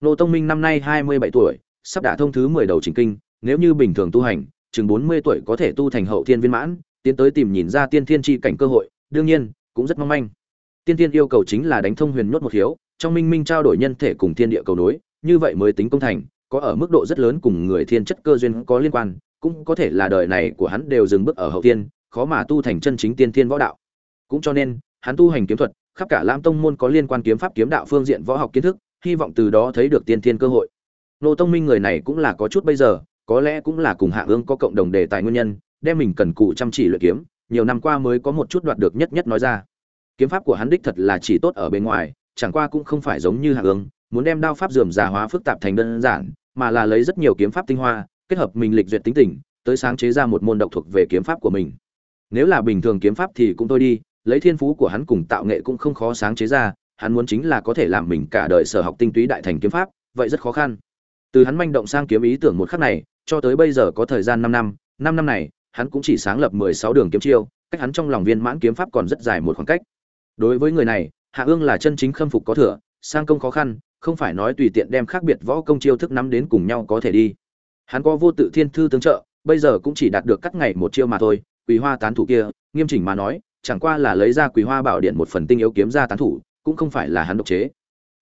Nô tông minh năm nay hai mươi bảy tuổi sắp đả thông thứ mười đầu chính kinh nếu như bình thường tu hành chừng bốn mươi tuổi có thể tu thành hậu thiên viên mãn tiến tới tìm nhìn ra tiên thiên chi cảnh cơ hội đương nhiên cũng rất mong manh. Tiên thiên yêu cầu chính là đánh thông huyền nhốt một hiếu trong minh minh trao đổi nhân thể cùng thiên địa cầu nối như vậy mới tính công thành có ở mức độ rất lớn cùng người thiên chất cơ duyên có liên quan cũng có thể là đời này của hắn đều dừng bước ở hậu thiên, khó mà tu thành chân chính tiên thiên võ đạo. Cũng cho nên hắn tu hành kiếm thuật, khắp cả lam tông môn có liên quan kiếm pháp kiếm đạo phương diện võ học kiến thức, hy vọng từ đó thấy được tiên thiên cơ hội. Nô tông minh người này cũng là có chút bây giờ, có lẽ cũng là cùng hạ ương có cộng đồng đề tài nguyên nhân, đem mình cần cụ chăm chỉ luyện kiếm, nhiều năm qua mới có một chút đoạt được nhất nhất nói ra. Kiếm pháp của hắn đích thật là chỉ tốt ở bên ngoài, chẳng qua cũng không phải giống như hạ ương, muốn đem đao pháp dườm rà hóa phức tạp thành đơn giản, mà là lấy rất nhiều kiếm pháp tinh hoa, kết hợp mình lịch duyệt tính tình, tới sáng chế ra một môn độc thuộc về kiếm pháp của mình. Nếu là bình thường kiếm pháp thì cũng thôi đi lấy thiên phú của hắn cùng tạo nghệ cũng không khó sáng chế ra, hắn muốn chính là có thể làm mình cả đời sở học tinh túy đại thành kiếm pháp, vậy rất khó khăn. Từ hắn manh động sang kiếm ý tưởng một khắc này, cho tới bây giờ có thời gian năm năm năm năm này, hắn cũng chỉ sáng lập mười sáu đường kiếm chiêu, cách hắn trong lòng viên mãn kiếm pháp còn rất dài một khoảng cách. Đối với người này, hạ ương là chân chính khâm phục có thừa, sang công khó khăn, không phải nói tùy tiện đem khác biệt võ công chiêu thức nắm đến cùng nhau có thể đi. Hắn có vô tự thiên thư tương trợ, bây giờ cũng chỉ đạt được cắt ngày một chiêu mà thôi, Quỳ hoa tán thủ kia, nghiêm chỉnh mà nói chẳng qua là lấy ra quý hoa bảo điện một phần tinh yếu kiếm ra tán thủ, cũng không phải là hắn độc chế.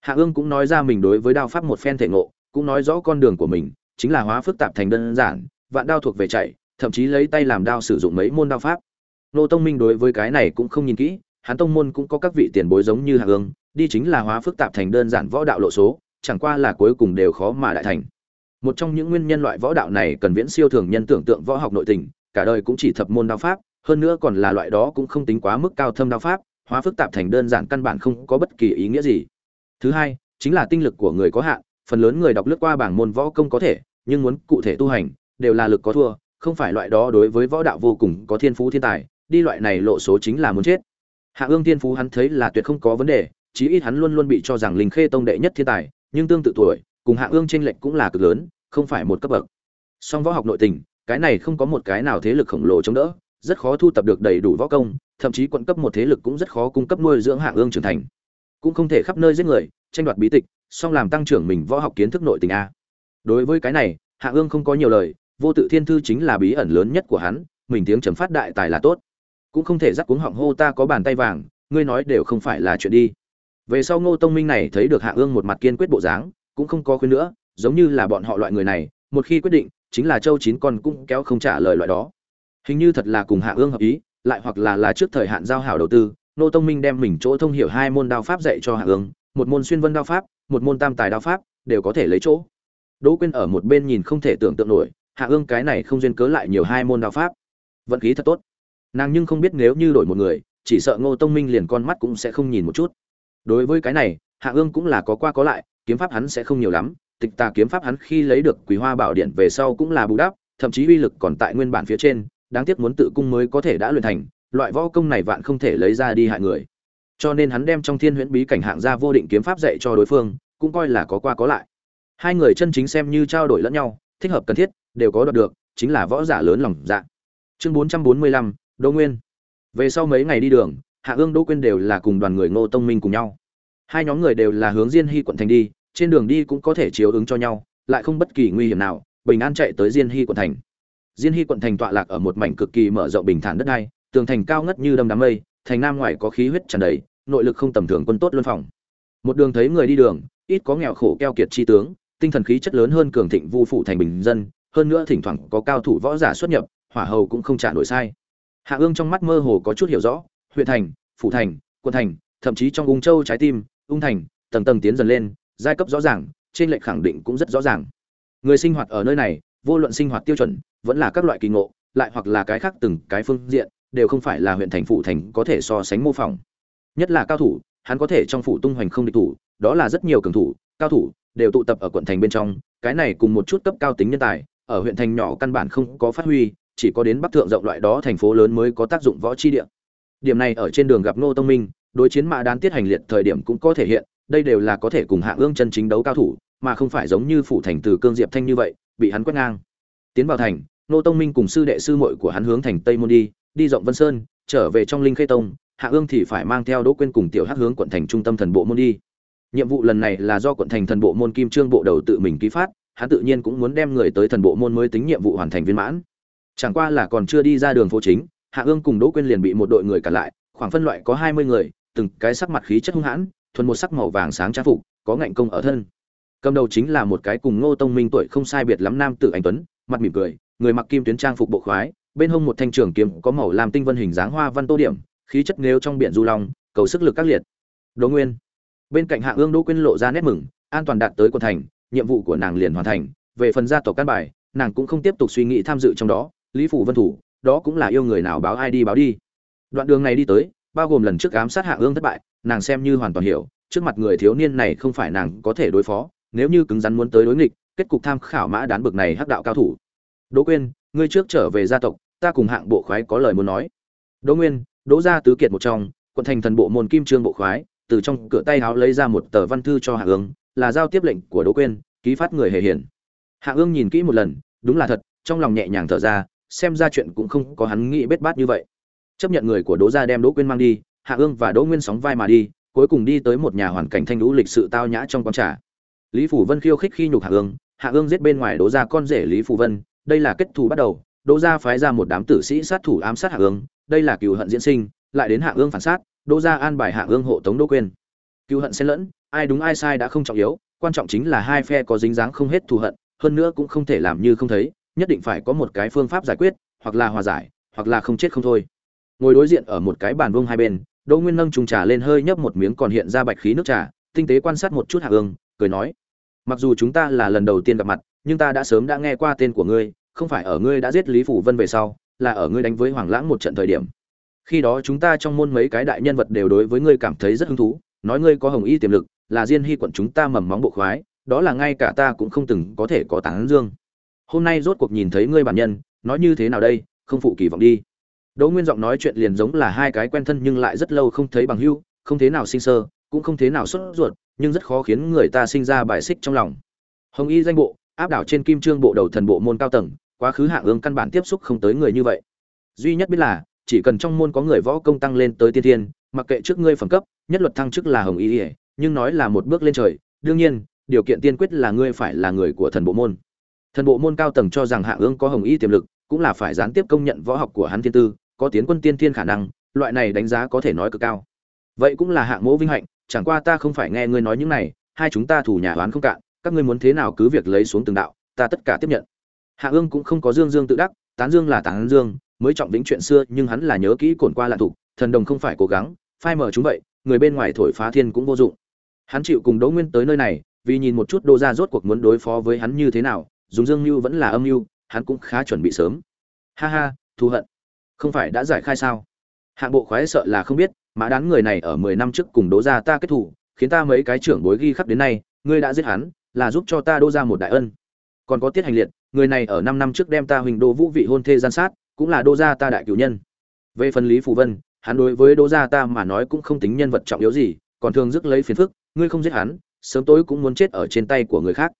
Hạ ương cũng nói ra mình đối với đao pháp một phen thể ngộ, cũng nói rõ con đường của mình, chính là hóa phức tạp thành đơn giản, vạn đao thuộc về chạy, thậm chí lấy tay làm đao sử dụng mấy môn đao pháp. Nô tông minh đối với cái này cũng không nhìn kỹ, hắn tông môn cũng có các vị tiền bối giống như hạ ương, đi chính là hóa phức tạp thành đơn giản võ đạo lộ số, chẳng qua là cuối cùng đều khó mà đại thành. Một trong những nguyên nhân loại võ đạo này cần viễn siêu thường nhân tưởng tượng võ học nội tình, cả đời cũng chỉ thập môn đao pháp hơn nữa còn là loại đó cũng không tính quá mức cao thâm đao pháp, hóa phức tạp thành đơn giản căn bản không có bất kỳ ý nghĩa gì. Thứ hai, chính là tinh lực của người có hạn, phần lớn người đọc lướt qua bảng môn võ công có thể, nhưng muốn cụ thể tu hành, đều là lực có thua, không phải loại đó đối với võ đạo vô cùng có thiên phú thiên tài, đi loại này lộ số chính là muốn chết. Hạ ương thiên phú hắn thấy là tuyệt không có vấn đề, chí ít hắn luôn luôn bị cho rằng linh khê tông đệ nhất thiên tài, nhưng tương tự tuổi, cùng hạ ương tranh lệch cũng là cực lớn, không phải một cấp bậc. Song võ học nội tình, cái này không có một cái nào thế lực khổng lồ chống đỡ rất khó thu tập được đầy đủ võ công, thậm chí quận cấp một thế lực cũng rất khó cung cấp nuôi dưỡng hạ ương trưởng thành. Cũng không thể khắp nơi giết người, tranh đoạt bí tịch, song làm tăng trưởng mình võ học kiến thức nội tình a. Đối với cái này hạ ương không có nhiều lời, vô tự thiên thư chính là bí ẩn lớn nhất của hắn, mình tiếng chấm phát đại tài là tốt. Cũng không thể dắt cuống họng hô ta có bàn tay vàng, ngươi nói đều không phải là chuyện đi. Về sau ngô tông minh này thấy được hạ ương một mặt kiên quyết bộ dáng, cũng không có khuyên nữa, giống như là bọn họ loại người này, một khi quyết định, chính là châu chín con cũng kéo không trả lời loại đó hình như thật là cùng hạ ương hợp ý, lại hoặc là là trước thời hạn giao hảo đầu tư ngô tông minh đem mình chỗ thông hiểu hai môn đao pháp dạy cho hạ ương, một môn xuyên vân đao pháp, một môn tam tài đao pháp, đều có thể lấy chỗ. Đỗ quyên ở một bên nhìn không thể tưởng tượng nổi, hạ ương cái này không duyên cớ lại nhiều hai môn đao pháp. Vận khí thật tốt. Nàng nhưng không biết nếu như đổi một người, chỉ sợ ngô tông minh liền con mắt cũng sẽ không nhìn một chút. Đối với cái này, hạ ương cũng là có qua có lại, kiếm pháp hắn sẽ không nhiều lắm, tịch tà kiếm pháp hắn khi lấy được quý hoa bảo điện về sau cũng là bù đắp, thậm chí uy lực còn tại nguyên bản phía trên đáng tiếc muốn tự cung mới có thể đã luyện thành, loại võ công này vạn không thể lấy ra đi hại người. Cho nên hắn đem trong thiên huyễn bí cảnh hạng ra vô định kiếm pháp dạy cho đối phương, cũng coi là có qua có lại. Hai người chân chính xem như trao đổi lẫn nhau, thích hợp cần thiết, đều có đoạt được, chính là võ giả lớn lòng dạ. Chương bốn trăm bốn mươi lăm, đỗ nguyên. Về sau mấy ngày đi đường, hạ ương, đỗ quyên đều là cùng đoàn người ngô tông minh cùng nhau. Hai nhóm người đều là hướng diên hy quận thành đi, trên đường đi cũng có thể chiếu ứng cho nhau, lại không bất kỳ nguy hiểm nào, bình an chạy tới diên hy quận thành diên hy quận thành tọa lạc ở một mảnh cực kỳ mở rộng bình thản đất đai, tường thành cao ngất như đâm đám mây, thành nam ngoài có khí huyết tràn đầy, nội lực không tầm thường quân tốt luân phòng. Một đường thấy người đi đường, ít có nghèo khổ keo kiệt chi tướng, tinh thần khí chất lớn hơn cường thịnh vu phụ thành bình dân, hơn nữa thỉnh thoảng có cao thủ võ giả xuất nhập, hỏa hầu cũng không trả nổi sai. Hạ ương trong mắt mơ hồ có chút hiểu rõ, huyện thành, phủ thành quân thành, thậm chí trong ung châu trái tim, ung thành, tầng tầng tiến dần lên, giai cấp rõ ràng, trên lệch khẳng định cũng rất rõ ràng. Người sinh hoạt ở nơi này, vô luận sinh hoạt tiêu chuẩn vẫn là các loại kỳ ngộ, lại hoặc là cái khác từng cái phương diện, đều không phải là huyện thành phủ thành có thể so sánh mô phỏng. Nhất là cao thủ, hắn có thể trong phủ tung hoành không địch thủ, đó là rất nhiều cường thủ, cao thủ đều tụ tập ở quận thành bên trong, cái này cùng một chút cấp cao tính nhân tài, ở huyện thành nhỏ căn bản không có phát huy, chỉ có đến bắc thượng rộng loại đó thành phố lớn mới có tác dụng võ chi địa. Điểm này ở trên đường gặp ngô tông minh, đối chiến mã đán tiết hành liệt thời điểm cũng có thể hiện, đây đều là có thể cùng hạ ương chân chính đấu cao thủ, mà không phải giống như phủ thành từ cương diệp thanh như vậy, bị hắn quét ngang. Tiến vào thành Nô tông minh cùng sư đệ sư muội của hắn hướng thành tây môn đi đi rộng vân sơn, trở về trong linh khê tông, hạ ương thì phải mang theo đỗ quên cùng tiểu hắc hướng quận thành trung tâm thần bộ môn đi. Nhiệm vụ lần này là do quận thành thần bộ môn kim trương bộ đầu tự mình ký phát, hắn tự nhiên cũng muốn đem người tới thần bộ môn mới tính nhiệm vụ hoàn thành viên mãn. Chẳng qua là còn chưa đi ra đường phố chính, hạ ương cùng đỗ quên liền bị một đội người cản lại, khoảng phân loại có hai mươi người, từng cái sắc mặt khí chất hung hãn, thuần một sắc màu vàng sáng trang phục, có ngạnh công ở thân. Cầm đầu chính là một cái cùng ngô tông minh tuổi không sai biệt lắm nam tử anh tuấn, mặt mỉm cười người mặc kim tuyến trang phục bộ khoái, bên hông một thanh trường kiếm có màu làm tinh vân hình dáng hoa văn tô điểm, khí chất nếu trong biển du long, cầu sức lực các liệt. Đỗ nguyên. Bên cạnh hạ ương đỗ quyên lộ ra nét mừng, an toàn đạt tới quận thành, nhiệm vụ của nàng liền hoàn thành, về phần gia tộc căn bài, nàng cũng không tiếp tục suy nghĩ tham dự trong đó, lý phủ vân thủ, đó cũng là yêu người nào báo ai đi báo đi. Đoạn đường này đi tới, bao gồm lần trước ám sát hạ ương thất bại, nàng xem như hoàn toàn hiểu, trước mặt người thiếu niên này không phải nàng có thể đối phó, nếu như cứng rắn muốn tới đối nghịch, kết cục tham khảo mã đán bực này hắc đạo cao thủ đỗ quyên, ngươi trước trở về gia tộc, ta cùng hạng bộ khoái có lời muốn nói. Đỗ nguyên, đỗ gia tứ kiệt một trong, quận thành thần bộ môn kim trương bộ khoái, từ trong cửa tay áo lấy ra một tờ văn thư cho hạ ương, là giao tiếp lệnh của đỗ quyên, ký phát người hề hiển hạ ương nhìn kỹ một lần, đúng là thật, trong lòng nhẹ nhàng thở ra, xem ra chuyện cũng không có hắn nghĩ bết bát như vậy. Chấp nhận người của đỗ gia đem đỗ quyên mang đi, hạ ương và đỗ nguyên sóng vai mà đi, cuối cùng đi tới một nhà hoàn cảnh thanh lũ lịch sự tao nhã trong quán trà. Lý phủ vân khiêu khích khi nhục hạ ương hạ ương giết bên ngoài đỗ gia con rể lý phủ vân đây là kết thù bắt đầu, đỗ gia phái ra một đám tử sĩ sát thủ ám sát hạ ương, đây là cựu hận diễn sinh, lại đến hạ ương phản sát, đỗ gia an bài hạ ương hộ tống đỗ quyên. Cựu hận xen lẫn, ai đúng ai sai đã không trọng yếu, quan trọng chính là hai phe có dính dáng không hết thù hận, hơn nữa cũng không thể làm như không thấy, nhất định phải có một cái phương pháp giải quyết, hoặc là hòa giải, hoặc là không chết không thôi. Ngồi đối diện ở một cái bàn vuông hai bên, đỗ nguyên nâng trùng trà lên hơi nhấp một miếng còn hiện ra bạch khí nước trà, tinh tế quan sát một chút hạ ương, cười nói, mặc dù chúng ta là lần đầu tiên gặp mặt nhưng ta đã sớm đã nghe qua tên của ngươi, không phải ở ngươi đã giết lý phủ vân về sau, là ở ngươi đánh với hoàng lãng một trận thời điểm. Khi đó chúng ta trong môn mấy cái đại nhân vật đều đối với ngươi cảm thấy rất hứng thú, nói ngươi có hồng y tiềm lực, là diên hy quận chúng ta mầm móng bộ khoái, đó là ngay cả ta cũng không từng có thể có tán dương. Hôm nay rốt cuộc nhìn thấy ngươi bản nhân, nói như thế nào đây, không phụ kỳ vọng đi. Đỗ nguyên giọng nói chuyện liền giống là hai cái quen thân nhưng lại rất lâu không thấy bằng hữu, không thế nào sinh sơ, cũng không thế nào xuất ruột, nhưng rất khó khiến người ta sinh ra bài xích trong lòng. Hồng y danh bộ áp đảo trên kim trương bộ đầu thần bộ môn cao tầng, quá khứ hạ ương căn bản tiếp xúc không tới người như vậy. Duy nhất biết là, chỉ cần trong môn có người võ công tăng lên tới tiên thiên, mặc kệ trước ngươi phẩm cấp, nhất luật thăng chức là hồng y ỉa nhưng nói là một bước lên trời, đương nhiên, điều kiện tiên quyết là ngươi phải là người của thần bộ môn. Thần bộ môn cao tầng cho rằng hạ ương có hồng y tiềm lực, cũng là phải gián tiếp công nhận võ học của hắn thiên tư, có tiến quân tiên thiên khả năng, loại này đánh giá có thể nói cực cao. Vậy cũng là hạng mẫu vinh hạnh, chẳng qua ta không phải nghe ngươi nói những này, hai chúng ta thủ nhà oán không cạn các ngươi muốn thế nào cứ việc lấy xuống từng đạo, ta tất cả tiếp nhận. Hạ ương cũng không có dương dương tự đắc, tán dương là tán dương, mới trọng vĩnh chuyện xưa, nhưng hắn là nhớ kỹ cồn qua lạ thục thần đồng không phải cố gắng, phai mở chúng vậy, người bên ngoài thổi phá thiên cũng vô dụng. Hắn chịu cùng đỗ nguyên tới nơi này, vì nhìn một chút đô ra rốt cuộc muốn đối phó với hắn như thế nào, dùng dương mưu vẫn là âm mưu, hắn cũng khá chuẩn bị sớm. Ha ha, thù hận. Không phải đã giải khai sao? Hạng bộ khoái sợ là không biết, mã đán người này ở mười năm trước cùng đỗ ra ta kết thủ khiến ta mấy cái trưởng bối ghi khắc đến nay, ngươi đã giết hắn là giúp cho ta đỗ ra một đại ân. Còn có tiết hành liệt, người này ở năm năm trước đem ta huỳnh đô vũ vị hôn thê gian sát, cũng là đô gia ta đại cửu nhân. Về phần lý phù vân, hắn đối với đô gia ta mà nói cũng không tính nhân vật trọng yếu gì, còn thường dứt lấy phiền phức, ngươi không giết hắn, sớm tối cũng muốn chết ở trên tay của người khác.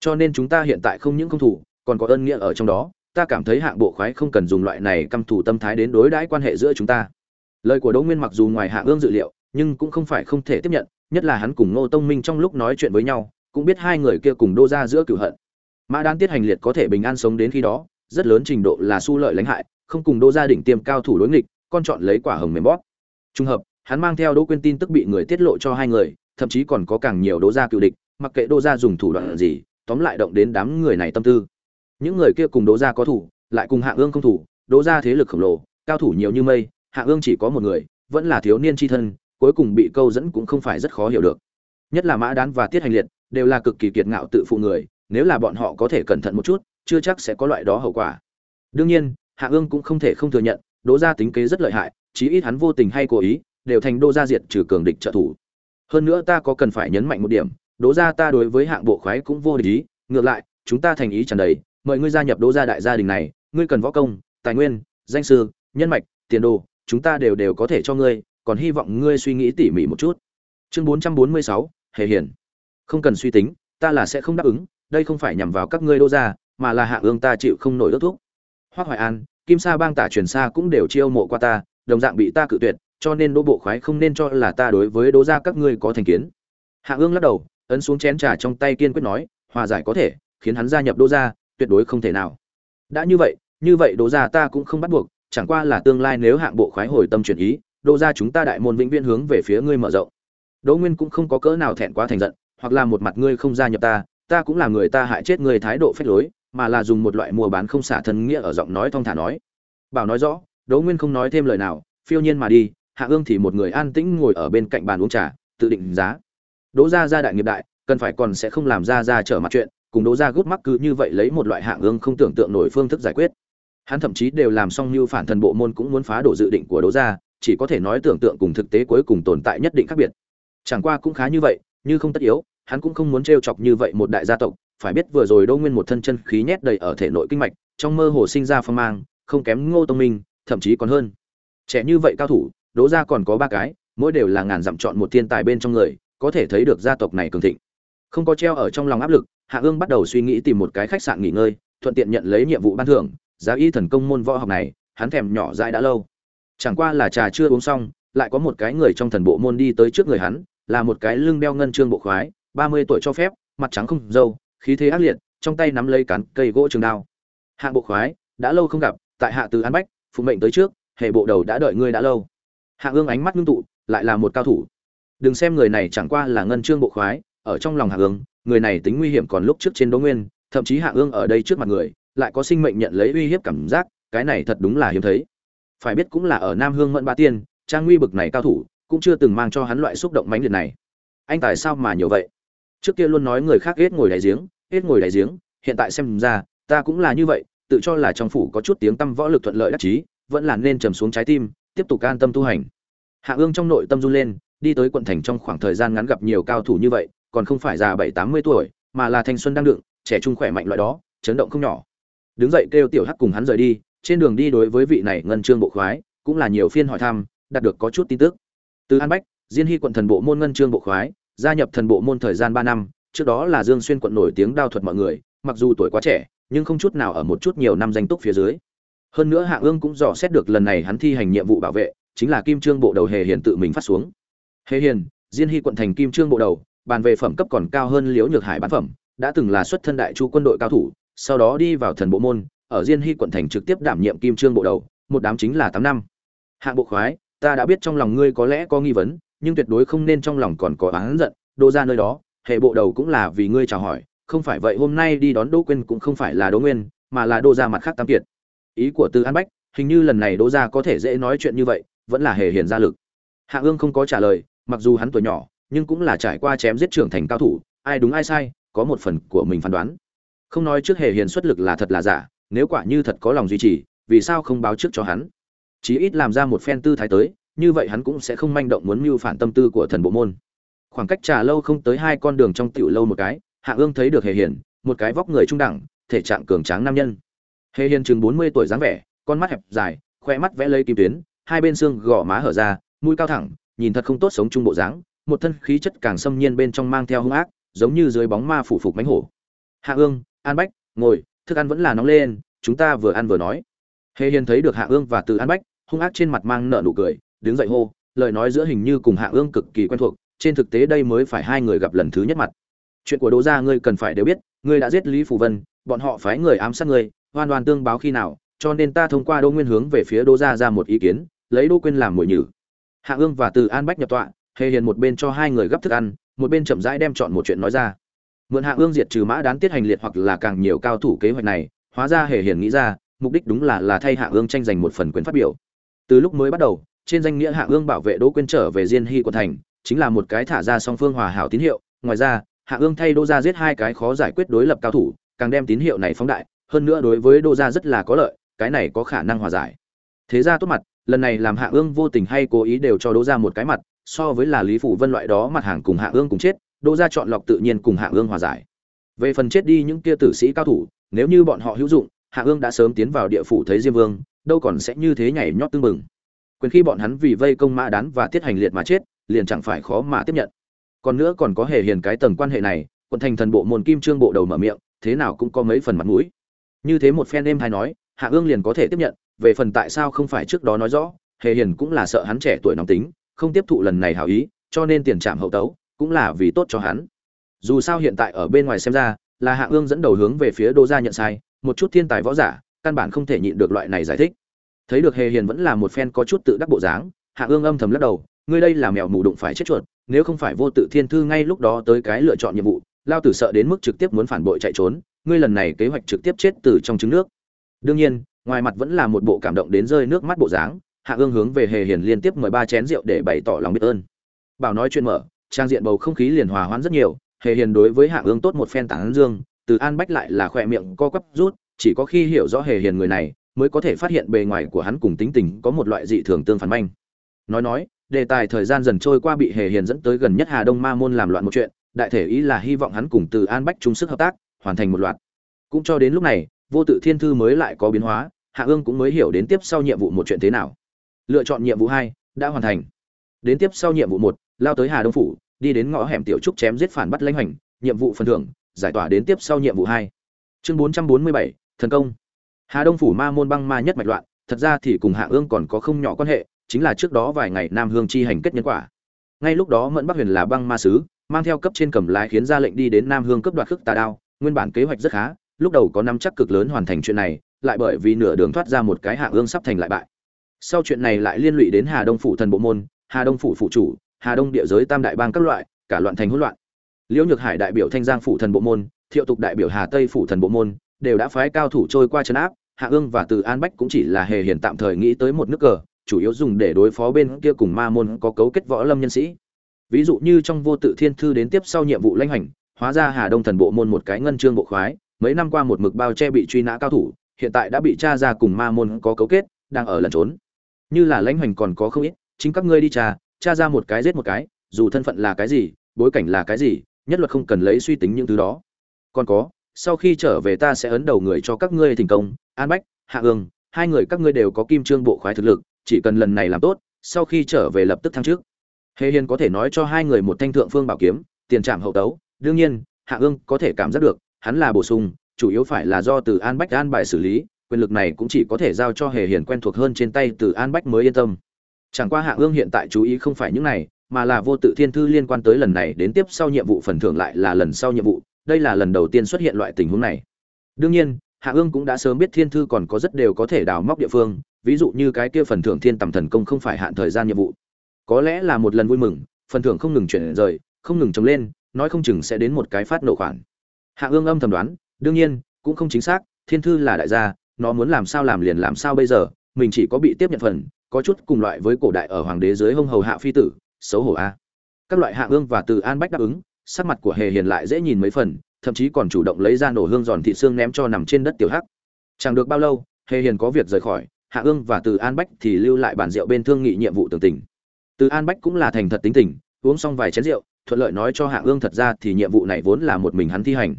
Cho nên chúng ta hiện tại không những không thủ, còn có ân nghĩa ở trong đó, ta cảm thấy hạng bộ khoái không cần dùng loại này căm thủ tâm thái đến đối đãi quan hệ giữa chúng ta. Lời của đỗ nguyên mặc dù ngoài hạ ương dự liệu, nhưng cũng không phải không thể tiếp nhận, nhất là hắn cùng ngô tông minh trong lúc nói chuyện với nhau cũng biết hai người kia cùng đô ra giữa cửu hận. Mã đan tiết hành liệt có thể bình an sống đến khi đó, rất lớn trình độ là su lợi lãnh hại, không cùng đô gia đỉnh tiêm cao thủ đối nghịch, con chọn lấy quả hồng mềm bóp. Trùng hợp, hắn mang theo đỗ quyên tin tức bị người tiết lộ cho hai người, thậm chí còn có càng nhiều đô gia cựu địch, mặc kệ đô gia dùng thủ đoạn gì, tóm lại động đến đám người này tâm tư. Những người kia cùng đô gia có thủ, lại cùng hạ ương không thủ, đô gia thế lực khổng lồ, cao thủ nhiều như mây hạ ương chỉ có một người, vẫn là thiếu niên tri thân, cuối cùng bị câu dẫn cũng không phải rất khó hiểu được. Nhất là mã đán và tiết hành liệt đều là cực kỳ kiệt ngạo tự phụ người nếu là bọn họ có thể cẩn thận một chút chưa chắc sẽ có loại đó hậu quả. Đương nhiên hạ ương cũng không thể không thừa nhận đỗ gia tính kế rất lợi hại chí ít hắn vô tình hay cố ý đều thành đô gia diệt trừ cường địch trợ thủ. Hơn nữa ta có cần phải nhấn mạnh một điểm đỗ gia ta đối với hạng bộ khoái cũng vô địch ý ngược lại chúng ta thành ý tràn đầy mời ngươi gia nhập đỗ gia đại gia đình này ngươi cần võ công tài nguyên danh sư nhân mạch tiền đồ chúng ta đều đều có thể cho ngươi còn hy vọng ngươi suy nghĩ tỉ mỉ một chút. Chương 446, hề hiển không cần suy tính, ta là sẽ không đáp ứng, đây không phải nhằm vào các ngươi đô gia mà là hạ ương ta chịu không nổi đốt thuốc hoác hoài an, kim sa bang tả truyền xa cũng đều chiêu mộ qua ta, đồng dạng bị ta cự tuyệt, cho nên đỗ bộ khoái không nên cho là ta đối với Đô gia các ngươi có thành kiến. Hạ ương lắc đầu, ấn xuống chén trà trong tay kiên quyết nói, hòa giải có thể, khiến hắn gia nhập đỗ gia, tuyệt đối không thể nào. Đã như vậy như vậy Đô gia ta cũng không bắt buộc, chẳng qua là tương lai nếu hạng bộ khoái hồi tâm chuyển ý, đỗ gia chúng ta đại môn vĩnh viễn hướng về phía ngươi mở rộng. Đỗ nguyên cũng không có cỡ nào thẹn quá thành giận hoặc là một mặt ngươi không gia nhập ta ta cũng là người ta hại chết ngươi thái độ phép lối, mà là dùng một loại mua bán không xả thân nghĩa ở giọng nói thong thả nói. Bảo nói rõ, đỗ nguyên không nói thêm lời nào, phiêu nhiên mà đi, hạ ương thì một người an tĩnh ngồi ở bên cạnh bàn uống trà, tự định giá. Đỗ gia gia đại nghiệp đại, cần phải còn sẽ không làm ra ra trở mặt chuyện, cùng đỗ gia gút mắc cứ như vậy lấy một loại hạng ương không tưởng tượng nổi phương thức giải quyết. Hắn thậm chí đều làm xong như phản thần bộ môn cũng muốn phá đổ dự định của đỗ gia, chỉ có thể nói tưởng tượng cùng thực tế cuối cùng tồn tại nhất định khác biệt. Chẳng qua cũng khá như vậy như không tất yếu, hắn cũng không muốn t chọc như vậy một đại gia tộc, phải biết vừa rồi đô nguyên một thân chân khí nhét đầy ở thể nội kinh mạch, trong mơ hồ sinh ra phong mang, không kém ngô tông minh, thậm chí còn hơn. Trẻ như vậy cao thủ, đỗ gia còn có ba cái, mỗi đều là ngàn dặm chọn một thiên tài bên trong người, có thể thấy được gia tộc này cường thịnh. Không có treo ở trong lòng áp lực, hạ ương bắt đầu suy nghĩ tìm một cái khách sạn nghỉ ngơi, thuận tiện nhận lấy nhiệm vụ ban thưởng, giá y thần công môn võ học này, hắn thèm nhỏ dại đã lâu. Chẳng qua là trà chưa uống xong, lại có một cái người trong thần bộ môn đi tới trước người hắn là một cái lưng đeo ngân trương bộ khoái, ba mươi tuổi cho phép, mặt trắng không dâu khí thế ác liệt, trong tay nắm lấy cán cây gỗ trường đao. Hạng bộ khoái, đã lâu không gặp, tại hạ từ an bách, phụ mệnh tới trước, hệ bộ đầu đã đợi ngươi đã lâu. Hạng ương ánh mắt ngưng tụ, lại là một cao thủ. Đừng xem người này chẳng qua là ngân trương bộ khoái, ở trong lòng hạng ương, người này tính nguy hiểm còn lúc trước trên đỗ nguyên, thậm chí hạng ương ở đây trước mặt người, lại có sinh mệnh nhận lấy uy hiếp cảm giác, cái này thật đúng là hiếm thấy. Phải biết cũng là ở nam hương mẫn ba tiên, trang nguy bực này cao thủ cũng chưa từng mang cho hắn loại xúc động mãnh liệt này. Anh tại sao mà nhiều vậy? Trước kia luôn nói người khác hết ngồi đáy giếng, hết ngồi đáy giếng, hiện tại xem ra, ta cũng là như vậy, tự cho là trong phủ có chút tiếng tâm võ lực thuận lợi đắc chí, vẫn là nên trầm xuống trái tim, tiếp tục an tâm tu hành. Hạ ương trong nội tâm run lên, đi tới quận thành trong khoảng thời gian ngắn gặp nhiều cao thủ như vậy, còn không phải già bảy tám mươi tuổi, mà là thanh xuân đang đựng, trẻ trung khỏe mạnh loại đó, chấn động không nhỏ. Đứng dậy kêu tiểu hắc cùng hắn rời đi, trên đường đi đối với vị này ngân trương bộ khoái, cũng là nhiều phiên hỏi thăm, đạt được có chút tin tức từ an bách, diên hy quận thần bộ môn ngân trương bộ khoái, gia nhập thần bộ môn thời gian ba năm, trước đó là dương xuyên quận nổi tiếng đao thuật mọi người, mặc dù tuổi quá trẻ, nhưng không chút nào ở một chút nhiều năm danh túc phía dưới. Hơn nữa hạ ương cũng dò xét được lần này hắn thi hành nhiệm vụ bảo vệ, chính là kim trương bộ đầu hề hiền tự mình phát xuống. Hề hiền, diên hy quận thành kim trương bộ đầu, bàn về phẩm cấp còn cao hơn liễu nhược hải bán phẩm, đã từng là xuất thân đại chu quân đội cao thủ, sau đó đi vào thần bộ môn, ở diên hy quận thành trực tiếp đảm nhiệm kim trương bộ đầu, một đám chính là tám năm. Hạng bộ khoái ta đã biết trong lòng ngươi có lẽ có nghi vấn, nhưng tuyệt đối không nên trong lòng còn có oán giận, đô ra nơi đó, hệ bộ đầu cũng là vì ngươi chào hỏi, không phải vậy hôm nay đi đón đỗ quên cũng không phải là đỗ nguyên, mà là đô ra mặt khác tam kiệt. Ý của từ an bách, hình như lần này đỗ ra có thể dễ nói chuyện như vậy, vẫn là hề hiền ra lực. Hạ ương không có trả lời, mặc dù hắn tuổi nhỏ, nhưng cũng là trải qua chém giết trưởng thành cao thủ, ai đúng ai sai, có một phần của mình phán đoán. Không nói trước hề hiền xuất lực là thật là giả, nếu quả như thật có lòng duy trì, vì sao không báo trước cho hắn? Chí ít làm ra một phen tư thái tới, như vậy hắn cũng sẽ không manh động muốn mưu phản tâm tư của thần bộ môn. Khoảng cách trà lâu không tới hai con đường trong tiểu lâu một cái, hạ ương thấy được hề hiền, một cái vóc người trung đẳng, thể trạng cường tráng nam nhân. Hề hiền chừng bốn mươi tuổi dáng vẻ, con mắt hẹp dài, khoe mắt vẽ lấy kim tuyến, hai bên xương gò má hở ra, mũi cao thẳng, nhìn thật không tốt sống chung bộ dáng, một thân khí chất càng xâm nhiên bên trong mang theo hung ác, giống như dưới bóng ma phủ phục mánh hổ. Hạ ương, an bách, ngồi, thức ăn vẫn là nóng lên, chúng ta vừa ăn vừa nói. Hề hiền thấy được hạ ương và từ an bách hung ác trên mặt mang nợ nụ cười, đứng dậy hô, lời nói giữa hình như cùng hạ ương cực kỳ quen thuộc, trên thực tế đây mới phải hai người gặp lần thứ nhất mặt. Chuyện của đỗ gia ngươi cần phải đều biết, ngươi đã giết lý phù vân, bọn họ phái người ám sát ngươi hoàn toàn tương báo khi nào, cho nên ta thông qua đỗ nguyên hướng về phía đỗ gia ra một ý kiến, lấy đỗ quên làm mồi nhử. Hạ ương và từ an bách nhập tọa, hề hiền một bên cho hai người gấp thức ăn, một bên chậm rãi đem chọn một chuyện nói ra. Mượn hạ ương diệt trừ mã đán tiết hành liệt hoặc là càng nhiều cao thủ kế hoạch này, hóa ra hề hiền nghĩ ra, mục đích đúng là là thay hạ ương tranh giành một phần quyền phát biểu từ lúc mới bắt đầu, trên danh nghĩa hạ ương bảo vệ đỗ quên trở về diên hy của thành, chính là một cái thả ra song phương hòa hảo tín hiệu. Ngoài ra hạ ương thay đỗ gia giết hai cái khó giải quyết đối lập cao thủ, càng đem tín hiệu này phóng đại. Hơn nữa đối với đỗ gia rất là có lợi, cái này có khả năng hòa giải. Thế ra tốt mặt, lần này làm hạ ương vô tình hay cố ý đều cho đỗ gia một cái mặt, so với là lý phủ vân loại đó mặt hàng cùng hạ ương cùng chết, đỗ gia chọn lọc tự nhiên cùng hạ ương hòa giải. Về phần chết đi những kia tử sĩ cao thủ, nếu như bọn họ hữu dụng hạ ương đã sớm tiến vào địa phủ thấy diêm vương đâu còn sẽ như thế nhảy nhót tương mừng quyền khi bọn hắn vì vây công mã đán và tiết hành liệt mà chết, liền chẳng phải khó mà tiếp nhận. Còn nữa còn có hề hiền cái tầng quan hệ này, quận thành thần bộ môn kim trương bộ đầu mở miệng, thế nào cũng có mấy phần mặt mũi. Như thế một phen em hay nói, hạ ương liền có thể tiếp nhận, về phần tại sao không phải trước đó nói rõ, hề hiền cũng là sợ hắn trẻ tuổi nóng tính, không tiếp thụ lần này hảo ý, cho nên tiền trạm hậu tấu, cũng là vì tốt cho hắn. Dù sao hiện tại ở bên ngoài xem ra, là hạ ương dẫn đầu hướng về phía đô gia nhận sai, một chút thiên tài võ giả căn bản không thể nhịn được loại này giải thích. Thấy được hề hiền vẫn là một phen có chút tự đắc bộ dáng, hạ ương âm thầm lắc đầu, ngươi đây là mèo mù đụng phải chết chuột, nếu không phải vô tự thiên thư ngay lúc đó tới cái lựa chọn nhiệm vụ, lao tử sợ đến mức trực tiếp muốn phản bội chạy trốn, ngươi lần này kế hoạch trực tiếp chết từ trong trứng nước. Đương nhiên, ngoài mặt vẫn là một bộ cảm động đến rơi nước mắt bộ dáng, hạ ương hướng về hề hiền liên tiếp mời ba chén rượu để bày tỏ lòng biết ơn. Bảo nói chuyện mở, trang diện bầu không khí liền hòa hoãn rất nhiều, hề hiền đối với hạ ương tốt một phen tán dương, từ an bách lại là khỏe miệng co quắp rút chỉ có khi hiểu rõ hề hiền người này, mới có thể phát hiện bề ngoài của hắn cùng tính tình có một loại dị thường tương phản manh. Nói nói, đề tài thời gian dần trôi qua bị hề hiền dẫn tới gần nhất hà đông ma môn làm loạn một chuyện, đại thể ý là hy vọng hắn cùng từ an bách chung sức hợp tác, hoàn thành một loạt. Cũng cho đến lúc này, vô tự thiên thư mới lại có biến hóa, hạ ương cũng mới hiểu đến tiếp sau nhiệm vụ một chuyện thế nào. Lựa chọn nhiệm vụ hai, đã hoàn thành. Đến tiếp sau nhiệm vụ một, lao tới hà đông phủ, đi đến ngõ hẻm tiểu trúc chém giết phản bắt lãnh hành nhiệm vụ phần thưởng, giải tỏa đến tiếp sau nhiệm vụ hai. Chương bốn trăm bốn mươi bảy thần công. Hà đông phủ ma môn băng ma nhất mạch loạn, thật ra thì cùng hạ ương còn có không nhỏ quan hệ, chính là trước đó vài ngày nam hương chi hành kết nhân quả. Ngay lúc đó mẫn bắc huyền là băng ma sứ, mang theo cấp trên cầm lái khiến ra lệnh đi đến nam hương cấp đoạt khước tà đao, nguyên bản kế hoạch rất khá, lúc đầu có năm chắc cực lớn hoàn thành chuyện này, lại bởi vì nửa đường thoát ra một cái hạ ương sắp thành lại bại. Sau chuyện này lại liên lụy đến hà đông phủ thần bộ môn, hà đông phủ phụ chủ, hà đông địa giới tam đại bang các loại, cả loạn thành hỗn loạn. Liễu nhược hải đại biểu thanh giang phủ thần bộ môn, thiệu tục đại biểu hà tây phủ thần bộ môn đều đã phái cao thủ trôi qua trấn áp, hạ ương và từ an bách cũng chỉ là hề hiển tạm thời nghĩ tới một nước cờ, chủ yếu dùng để đối phó bên kia cùng ma môn có cấu kết võ lâm nhân sĩ. Ví dụ như trong vô tự thiên thư đến tiếp sau nhiệm vụ lãnh hành, hóa ra hà đông thần bộ môn một cái ngân chương bộ khoái, mấy năm qua một mực bao che bị truy nã cao thủ, hiện tại đã bị tra ra cùng ma môn có cấu kết, đang ở lẩn trốn. Như là lãnh hành còn có không ít, chính các ngươi đi tra tra ra một cái giết một cái, dù thân phận là cái gì, bối cảnh là cái gì, nhất luật không cần lấy suy tính những thứ đó. Còn có sau khi trở về ta sẽ ấn đầu người cho các ngươi thành công, an bách, hạ ương hai người các ngươi đều có kim trương bộ khoái thực lực, chỉ cần lần này làm tốt, sau khi trở về lập tức thăng trước hề hiền có thể nói cho hai người một thanh thượng phương bảo kiếm, tiền trạm hậu tấu, đương nhiên, hạ ương có thể cảm giác được, hắn là bổ sung, chủ yếu phải là do từ an bách an bài xử lý, quyền lực này cũng chỉ có thể giao cho hề hiền quen thuộc hơn trên tay từ an bách mới yên tâm. Chẳng qua hạ ương hiện tại chú ý không phải những này, mà là vô tự thiên thư liên quan tới lần này đến tiếp sau nhiệm vụ phần thưởng lại là lần sau nhiệm vụ đây là lần đầu tiên xuất hiện loại tình huống này. Đương nhiên, hạ ương cũng đã sớm biết thiên thư còn có rất đều có thể đào móc địa phương, ví dụ như cái kia phần thưởng thiên tầm thần công không phải hạn thời gian nhiệm vụ. Có lẽ là một lần vui mừng, phần thưởng không ngừng chuyển rời, không ngừng trồng lên, nói không chừng sẽ đến một cái phát nộ khoản. Hạ ương âm thầm đoán, đương nhiên, cũng không chính xác, thiên thư là đại gia, nó muốn làm sao làm liền làm sao bây giờ, mình chỉ có bị tiếp nhận phần, có chút cùng loại với cổ đại ở hoàng đế dưới hông hầu hạ phi tử, xấu hổ a. Các loại hạ ương và từ an bách đáp ứng sắc mặt của hề hiền lại dễ nhìn mấy phần, thậm chí còn chủ động lấy ra nổ hương giòn thịt xương ném cho nằm trên đất tiểu hắc. Chẳng được bao lâu, hề hiền có việc rời khỏi, hạ ương và từ an bách thì lưu lại bản rượu bên thương nghị nhiệm vụ tường tình. Từ an bách cũng là thành thật tính tình, uống xong vài chén rượu, thuận lợi nói cho hạ ương thật ra thì nhiệm vụ này vốn là một mình hắn thi hành.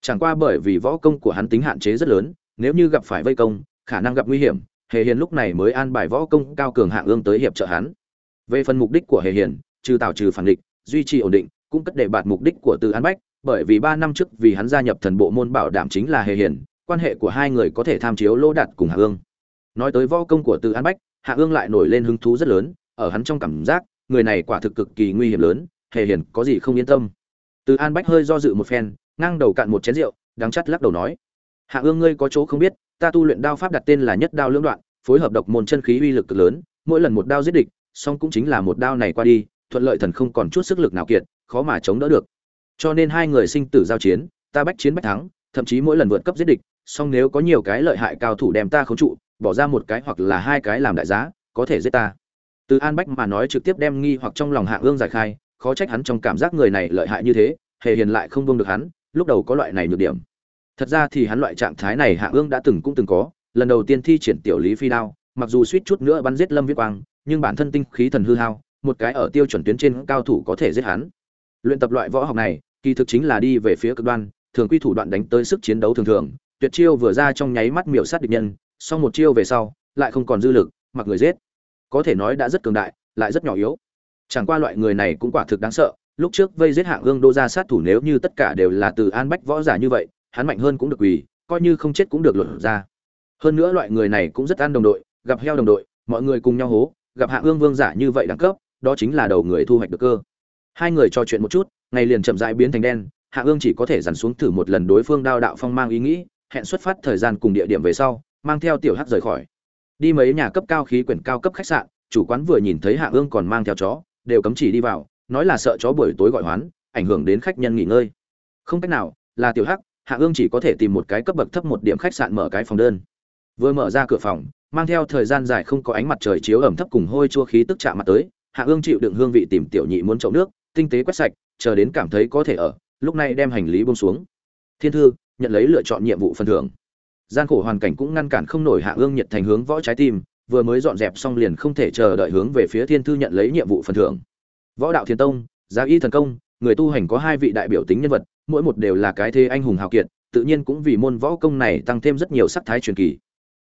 Chẳng qua bởi vì võ công của hắn tính hạn chế rất lớn, nếu như gặp phải vây công, khả năng gặp nguy hiểm, hề hiền lúc này mới an bài võ công cao cường hạ ương tới hiệp trợ hắn. Về phần mục đích của hề hiền, trừ tạo trừ phản địch duy trì ổn định cũng cất để bạt mục đích của từ an bách, bởi vì ba năm trước vì hắn gia nhập thần bộ môn bảo đảm chính là hề hiền, quan hệ của hai người có thể tham chiếu lô đạt cùng hạ ương. Nói tới võ công của từ an bách, hạ ương lại nổi lên hứng thú rất lớn, ở hắn trong cảm giác, người này quả thực cực kỳ nguy hiểm lớn, hề hiền có gì không yên tâm. Từ an bách hơi do dự một phen, ngang đầu cạn một chén rượu, đắng chắt lắc đầu nói, hạ ương ngươi có chỗ không biết, ta tu luyện đao pháp đặt tên là nhất đao lưỡng đoạn, phối hợp độc môn chân khí uy lực cực lớn, mỗi lần một đao giết địch, song cũng chính là một đao này qua đi, thuận lợi thần không còn chút sức lực nào kiệt khó mà chống đỡ được. Cho nên hai người sinh tử giao chiến, ta bách chiến bách thắng, thậm chí mỗi lần vượt cấp giết địch, song nếu có nhiều cái lợi hại cao thủ đem ta khống trụ, bỏ ra một cái hoặc là hai cái làm đại giá, có thể giết ta. Từ an bách mà nói trực tiếp đem nghi hoặc trong lòng hạ ương giải khai, khó trách hắn trong cảm giác người này lợi hại như thế, hề hiền lại không buông được hắn, lúc đầu có loại này nhược điểm. Thật ra thì hắn loại trạng thái này hạ ương đã từng cũng từng có, lần đầu tiên thi triển tiểu lý phi đao, mặc dù suýt chút nữa bắn giết lâm viết quang, nhưng bản thân tinh khí thần hư hao, một cái ở tiêu chuẩn tuyến trên cao thủ có thể giết hắn luyện tập loại võ học này, kỳ thực chính là đi về phía cực đoan, thường quy thủ đoạn đánh tới sức chiến đấu thường thường, tuyệt chiêu vừa ra trong nháy mắt miểu sát địch nhân sau một chiêu về sau, lại không còn dư lực, mặc người giết. Có thể nói đã rất cường đại, lại rất nhỏ yếu. Chẳng qua loại người này cũng quả thực đáng sợ, lúc trước vây giết hạng ương đô ra sát thủ nếu như tất cả đều là từ an bách võ giả như vậy, hắn mạnh hơn cũng được quỳ, coi như không chết cũng được luận ra. Hơn nữa loại người này cũng rất ăn đồng đội, gặp heo đồng đội, mọi người cùng nhau hố, gặp hạng ương vương giả như vậy đẳng cấp, đó chính là đầu người thu hoạch được cơ hai người trò chuyện một chút, ngày liền chậm rãi biến thành đen, hạ ương chỉ có thể dằn xuống thử một lần đối phương đao đạo phong mang ý nghĩ, hẹn xuất phát thời gian cùng địa điểm về sau, mang theo tiểu hắc rời khỏi. Đi mấy nhà cấp cao khí quyển cao cấp khách sạn, chủ quán vừa nhìn thấy hạ ương còn mang theo chó, đều cấm chỉ đi vào, nói là sợ chó buổi tối gọi hoán, ảnh hưởng đến khách nhân nghỉ ngơi. Không cách nào, là tiểu hắc, hạ ương chỉ có thể tìm một cái cấp bậc thấp một điểm khách sạn mở cái phòng đơn. Vừa mở ra cửa phòng, mang theo thời gian dài không có ánh mặt trời chiếu ẩm thấp cùng hôi chua khí tức chạm mặt tới, hạ ương chịu đựng hương vị tìm tiểu nhị muốn chậu nước tinh tế quét sạch, chờ đến cảm thấy có thể ở, lúc này đem hành lý buông xuống. Thiên thư, nhận lấy lựa chọn nhiệm vụ phần thưởng. Gian khổ hoàn cảnh cũng ngăn cản không nổi hạ ương nhiệt thành hướng võ trái tim, vừa mới dọn dẹp xong liền không thể chờ đợi hướng về phía thiên thư nhận lấy nhiệm vụ phần thưởng. Võ đạo thiên tông, giá y thần công, người tu hành có hai vị đại biểu tính nhân vật, mỗi một đều là cái thế anh hùng hào kiệt, tự nhiên cũng vì môn võ công này tăng thêm rất nhiều sắc thái truyền kỳ.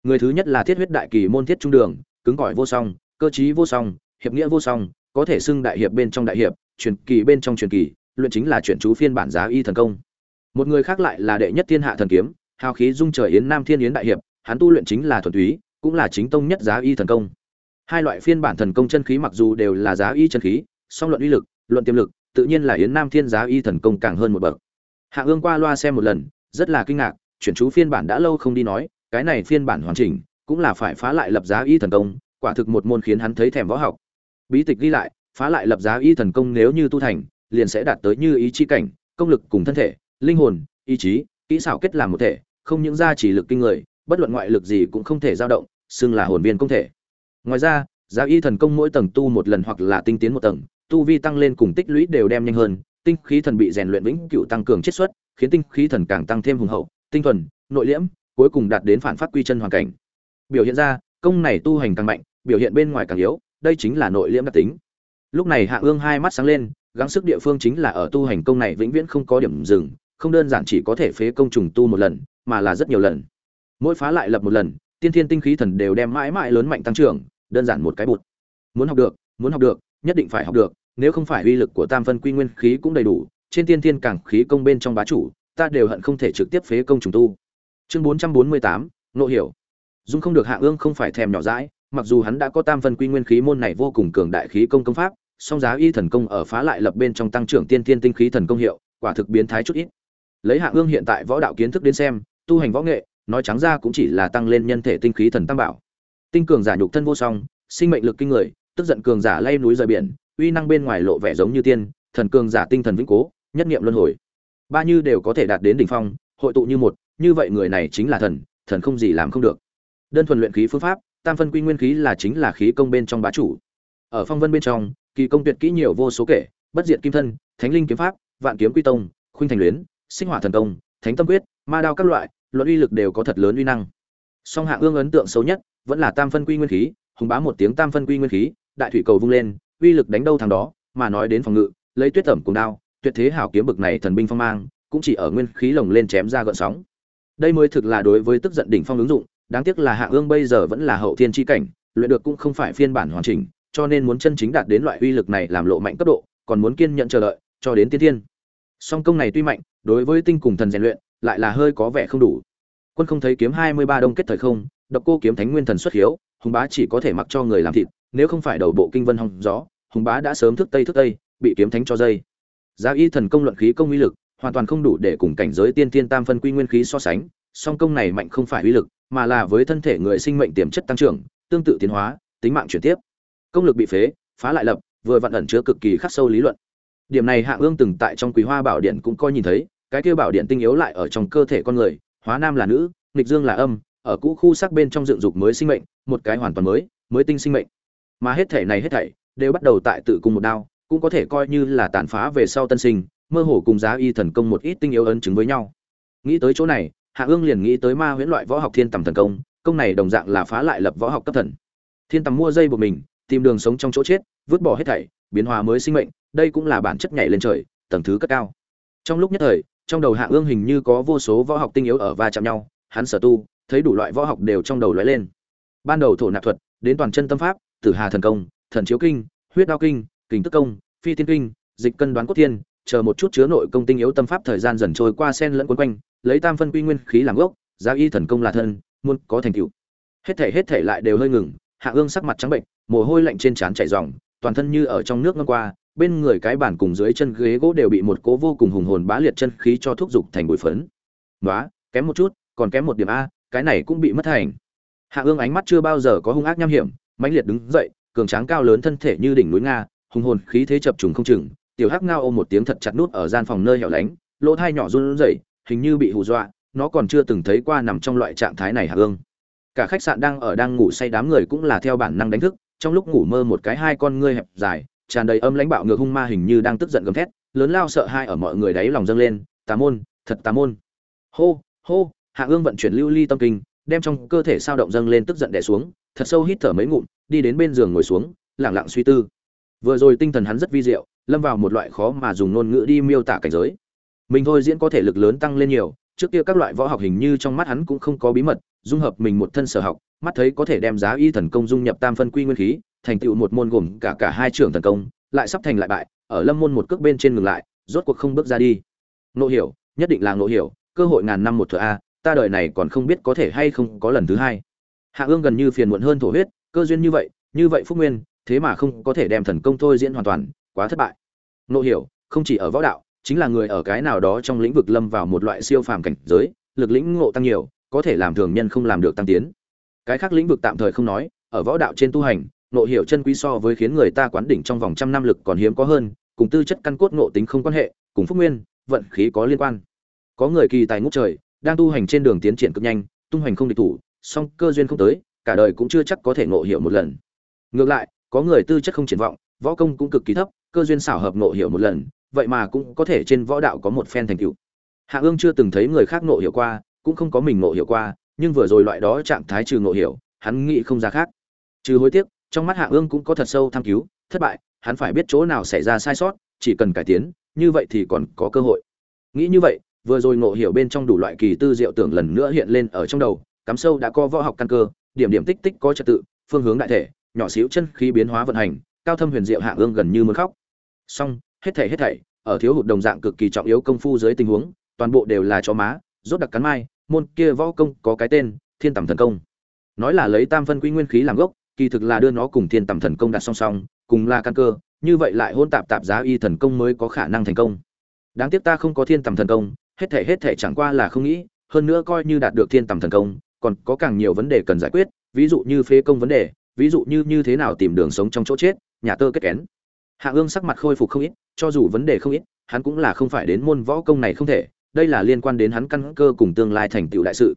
Người thứ nhất là thiết huyết đại kỳ môn thiết trung đường, cứng cỏi vô song, cơ trí vô song, hiệp nghĩa vô song, có thể xưng đại hiệp bên trong đại hiệp truyền kỳ bên trong truyền kỳ, luyện chính là chuyển chú phiên bản giá y thần công. Một người khác lại là đệ nhất thiên hạ thần kiếm, hào khí dung trời yến nam thiên yến đại hiệp, hắn tu luyện chính là thuần túy, cũng là chính tông nhất giá y thần công. Hai loại phiên bản thần công chân khí mặc dù đều là giá y chân khí, song luận uy lực, luận tiềm lực, tự nhiên là yến nam thiên giá y thần công càng hơn một bậc. Hạ ương qua loa xem một lần, rất là kinh ngạc, chuyển chú phiên bản đã lâu không đi nói, cái này phiên bản hoàn chỉnh, cũng là phải phá lại lập giá y thần công, quả thực một môn khiến hắn thấy thèm võ học. Bí tịch ghi lại phá lại lập giá y thần công nếu như tu thành, liền sẽ đạt tới như ý chi cảnh, công lực cùng thân thể, linh hồn, ý chí, kỹ xảo kết làm một thể, không những ra chỉ lực kinh người, bất luận ngoại lực gì cũng không thể dao động, xưng là hồn viên công thể. Ngoài ra, giá y thần công mỗi tầng tu một lần hoặc là tinh tiến một tầng, tu vi tăng lên cùng tích lũy đều đem nhanh hơn, tinh khí thần bị rèn luyện vĩnh cửu tăng cường chiết xuất, khiến tinh khí thần càng tăng thêm hùng hậu, tinh thuần, nội liễm, cuối cùng đạt đến phản phát quy chân hoàn cảnh. Biểu hiện ra, công này tu hành càng mạnh, biểu hiện bên ngoài càng yếu, đây chính là nội liễm đặc tính lúc này hạ ương hai mắt sáng lên, gắng sức địa phương chính là ở tu hành công này vĩnh viễn không có điểm dừng, không đơn giản chỉ có thể phế công trùng tu một lần, mà là rất nhiều lần. Mỗi phá lại lập một lần, tiên thiên tinh khí thần đều đem mãi mãi lớn mạnh tăng trưởng, đơn giản một cái bụt. Muốn học được, muốn học được, nhất định phải học được, nếu không phải uy lực của tam phân quy nguyên khí cũng đầy đủ, trên tiên thiên cảng khí công bên trong bá chủ, ta đều hận không thể trực tiếp phế công trùng tu. Chương bốn trăm bốn mươi tám nộ hiểu. Dung không được hạ ương không phải thèm nhỏ dãi, mặc dù hắn đã có tam phân quy nguyên khí môn này vô cùng cường đại khí công công pháp song giá y thần công ở phá lại lập bên trong tăng trưởng tiên tiên tinh khí thần công hiệu, quả thực biến thái chút ít. Lấy hạ ương hiện tại võ đạo kiến thức đến xem, tu hành võ nghệ, nói trắng ra cũng chỉ là tăng lên nhân thể tinh khí thần tam bảo. Tinh cường giả nhục thân vô song, sinh mệnh lực kinh người, tức giận cường giả lay núi rời biển, uy năng bên ngoài lộ vẻ giống như tiên, thần cường giả tinh thần vĩnh cố, nhất niệm luân hồi. Ba như đều có thể đạt đến đỉnh phong, hội tụ như một, như vậy người này chính là thần thần không gì làm không được. Đơn thuần luyện khí phương pháp, tam phân quy nguyên khí là chính là khí công bên trong bá chủ. Ở phong vân bên trong kỳ công tuyệt kỹ nhiều vô số kể, bất diệt kim thân, thánh linh kiếm pháp, vạn kiếm quy tông, khuynh thành luyến, sinh hỏa thần công, thánh tâm quyết, ma đao các loại, luận uy lực đều có thật lớn uy năng. Song hạng ương ấn tượng xấu nhất vẫn là tam phân quy nguyên khí, hùng bá một tiếng tam phân quy nguyên khí, đại thủy cầu vung lên, uy lực đánh đâu thằng đó, mà nói đến phòng ngự, lấy tuyết tẩm cùng đao, tuyệt thế hảo kiếm bực này thần binh phong mang, cũng chỉ ở nguyên khí lồng lên chém ra gợn sóng. Đây mới thực là đối với tức giận đỉnh phong ứng dụng, đáng tiếc là hạng ương bây giờ vẫn là hậu thiên chi cảnh, luyện được cũng không phải phiên bản hoàn chỉnh cho nên muốn chân chính đạt đến loại uy lực này làm lộ mạnh cấp độ, còn muốn kiên nhẫn chờ đợi, cho đến tiên thiên. Song công này tuy mạnh, đối với tinh cùng thần rèn luyện, lại là hơi có vẻ không đủ. Quân không thấy kiếm hai mươi ba đông kết thời không, độc cô kiếm thánh nguyên thần xuất hiếu, hùng bá chỉ có thể mặc cho người làm thịt, nếu không phải đầu bộ kinh vân hồng gió, hùng bá đã sớm thức tây thức tây, bị kiếm thánh cho dây. Giá y thần công luận khí công uy lực, hoàn toàn không đủ để cùng cảnh giới tiên tiên tam phân quy nguyên khí so sánh, song công này mạnh không phải uy lực, mà là với thân thể người sinh mệnh tiềm chất tăng trưởng, tương tự tiến hóa, tính mạng chuyển tiếp công lực bị phế, phá lại lập, vừa vặn ẩn chứa cực kỳ khắc sâu lý luận. Điểm này hạ ương từng tại trong quý hoa bảo điện cũng coi nhìn thấy, cái kia bảo điện tinh yếu lại ở trong cơ thể con người, hóa nam là nữ, nghịch dương là âm, ở cũ khu sắc bên trong dựng dục mới sinh mệnh, một cái hoàn toàn mới mới tinh sinh mệnh. Mà hết thể này hết thảy đều bắt đầu tại tự cùng một đao, cũng có thể coi như là tàn phá về sau tân sinh, mơ hồ cùng giá y thần công một ít tinh yếu ấn chứng với nhau. Nghĩ tới chỗ này hạ ương liền nghĩ tới ma huyễn loại võ học thiên tầm thần công công này đồng dạng là phá lại lập võ học cấp thần. Thiên tầm mua dây của mình tìm đường sống trong chỗ chết, vứt bỏ hết thảy, biến hóa mới sinh mệnh, đây cũng là bản chất nhảy lên trời, tầng thứ cất cao. Trong lúc nhất thời, trong đầu hạ ương hình như có vô số võ học tinh yếu ở va chạm nhau, hắn sở tu, thấy đủ loại võ học đều trong đầu lóe lên. Ban đầu thổ nạp thuật, đến toàn chân tâm pháp, tử hà thần công, thần chiếu kinh, huyết đao kinh, kình tức công, phi tiên kinh, dịch cân đoán cốt thiên, chờ một chút chứa nội công tinh yếu tâm pháp thời gian dần trôi qua sen lẫn quấn quanh, lấy tam phân quy nguyên khí làm gốc giá y thần công là thân, muốn có thành tựu. Hết thể hết thể lại đều hơi ngừng, hạ ương sắc mặt trắng bệnh mồ hôi lạnh trên trán chảy ròng, toàn thân như ở trong nước ngâm qua, bên người cái bàn cùng dưới chân ghế gỗ đều bị một cố vô cùng hùng hồn bá liệt chân khí cho thúc dục thành bụi phấn. Nói kém một chút, còn kém một điểm a, cái này cũng bị mất thành. Hạ ương ánh mắt chưa bao giờ có hung ác nham hiểm, mãnh liệt đứng dậy, cường tráng cao lớn thân thể như đỉnh núi nga, hùng hồn khí thế chập trùng không chừng, tiểu hắc ngao ôm một tiếng thật chặt nút ở gian phòng nơi hẻo lánh, lỗ thai nhỏ run rẩy, hình như bị hù dọa, nó còn chưa từng thấy qua nằm trong loại trạng thái này hạ ương. Cả khách sạn đang ở đang ngủ say đám người cũng là theo bản năng đánh thức trong lúc ngủ mơ một cái hai con ngươi hẹp dài, tràn đầy âm lãnh bạo ngược hung ma hình như đang tức giận gầm thét, lớn lao sợ hai ở mọi người đáy lòng dâng lên, tà môn, thật tà môn. Hô hô, hạ ương vận chuyển lưu ly tâm kinh, đem trong cơ thể sao động dâng lên tức giận đè xuống, thật sâu hít thở mấy ngụm, đi đến bên giường ngồi xuống lẳng lặng suy tư. Vừa rồi tinh thần hắn rất vi diệu, lâm vào một loại khó mà dùng ngôn ngữ đi miêu tả cảnh giới. Mình thôi diễn có thể lực lớn tăng lên nhiều, trước kia các loại võ học hình như trong mắt hắn cũng không có bí mật, dung hợp mình một thân sở học mắt thấy có thể đem giá y thần công dung nhập tam phân quy nguyên khí, thành tựu một môn gồm cả cả hai trưởng thần công, lại sắp thành lại bại, ở lâm môn một cước bên trên ngừng lại, rốt cuộc không bước ra đi. Nộ hiểu, nhất định là nộ hiểu, cơ hội ngàn năm một thừa a, ta đời này còn không biết có thể hay không có lần thứ hai. Hạ ương gần như phiền muộn hơn thổ huyết, cơ duyên như vậy như vậy phúc nguyên, thế mà không có thể đem thần công thôi diễn hoàn toàn, quá thất bại. Nộ hiểu, không chỉ ở võ đạo, chính là người ở cái nào đó trong lĩnh vực lâm vào một loại siêu phàm cảnh giới, lực lĩnh ngộ tăng nhiều, có thể làm thường nhân không làm được tăng tiến cái khác lĩnh vực tạm thời không nói, ở võ đạo trên tu hành nộ hiểu chân quý so với khiến người ta quán đỉnh trong vòng trăm năm lực còn hiếm có hơn, cùng tư chất căn cốt ngộ tính không quan hệ, cùng phúc nguyên, vận khí có liên quan. Có người kỳ tài ngũ trời, đang tu hành trên đường tiến triển cực nhanh, tung hành không địch thủ, song cơ duyên không tới, cả đời cũng chưa chắc có thể ngộ hiểu một lần. Ngược lại, có người tư chất không triển vọng, võ công cũng cực kỳ thấp, cơ duyên xảo hợp ngộ hiểu một lần, vậy mà cũng có thể trên võ đạo có một phen thành tựu. Hạ ương chưa từng thấy người khác ngộ hiểu qua, cũng không có mình ngộ hiểu qua nhưng vừa rồi loại đó trạng thái trừ ngộ hiểu, hắn nghĩ không ra khác. Trừ hối tiếc, trong mắt hạ ương cũng có thật sâu tham cứu, thất bại, hắn phải biết chỗ nào xảy ra sai sót, chỉ cần cải tiến, như vậy thì còn có cơ hội. Nghĩ như vậy, vừa rồi ngộ hiểu bên trong đủ loại kỳ tư diệu tưởng lần nữa hiện lên ở trong đầu, cắm sâu đã có võ học căn cơ, điểm điểm tích tích có trật tự, phương hướng đại thể, nhỏ xíu chân khí biến hóa vận hành, cao thâm huyền diệu hạ ương gần như muốn khóc. Song hết thảy hết thảy, ở thiếu hụt đồng dạng cực kỳ trọng yếu công phu dưới tình huống, toàn bộ đều là chó má, rốt đặc cắn mai môn kia võ công có cái tên, thiên tầm thần công. Nói là lấy tam phân quy nguyên khí làm gốc, kỳ thực là đưa nó cùng thiên tầm thần công đặt song song, cùng là căn cơ, như vậy lại hôn tạp tạp giá y thần công mới có khả năng thành công. Đáng tiếc ta không có thiên tầm thần công, hết thể hết thể chẳng qua là không nghĩ, hơn nữa coi như đạt được thiên tầm thần công, còn có càng nhiều vấn đề cần giải quyết, ví dụ như phế công vấn đề, ví dụ như như thế nào tìm đường sống trong chỗ chết, nhà tơ kết kén. Hạ ương sắc mặt khôi phục không ít, cho dù vấn đề không ít, hắn cũng là không phải đến môn võ công này không thể đây là liên quan đến hắn căn cơ cùng tương lai thành tựu đại sự.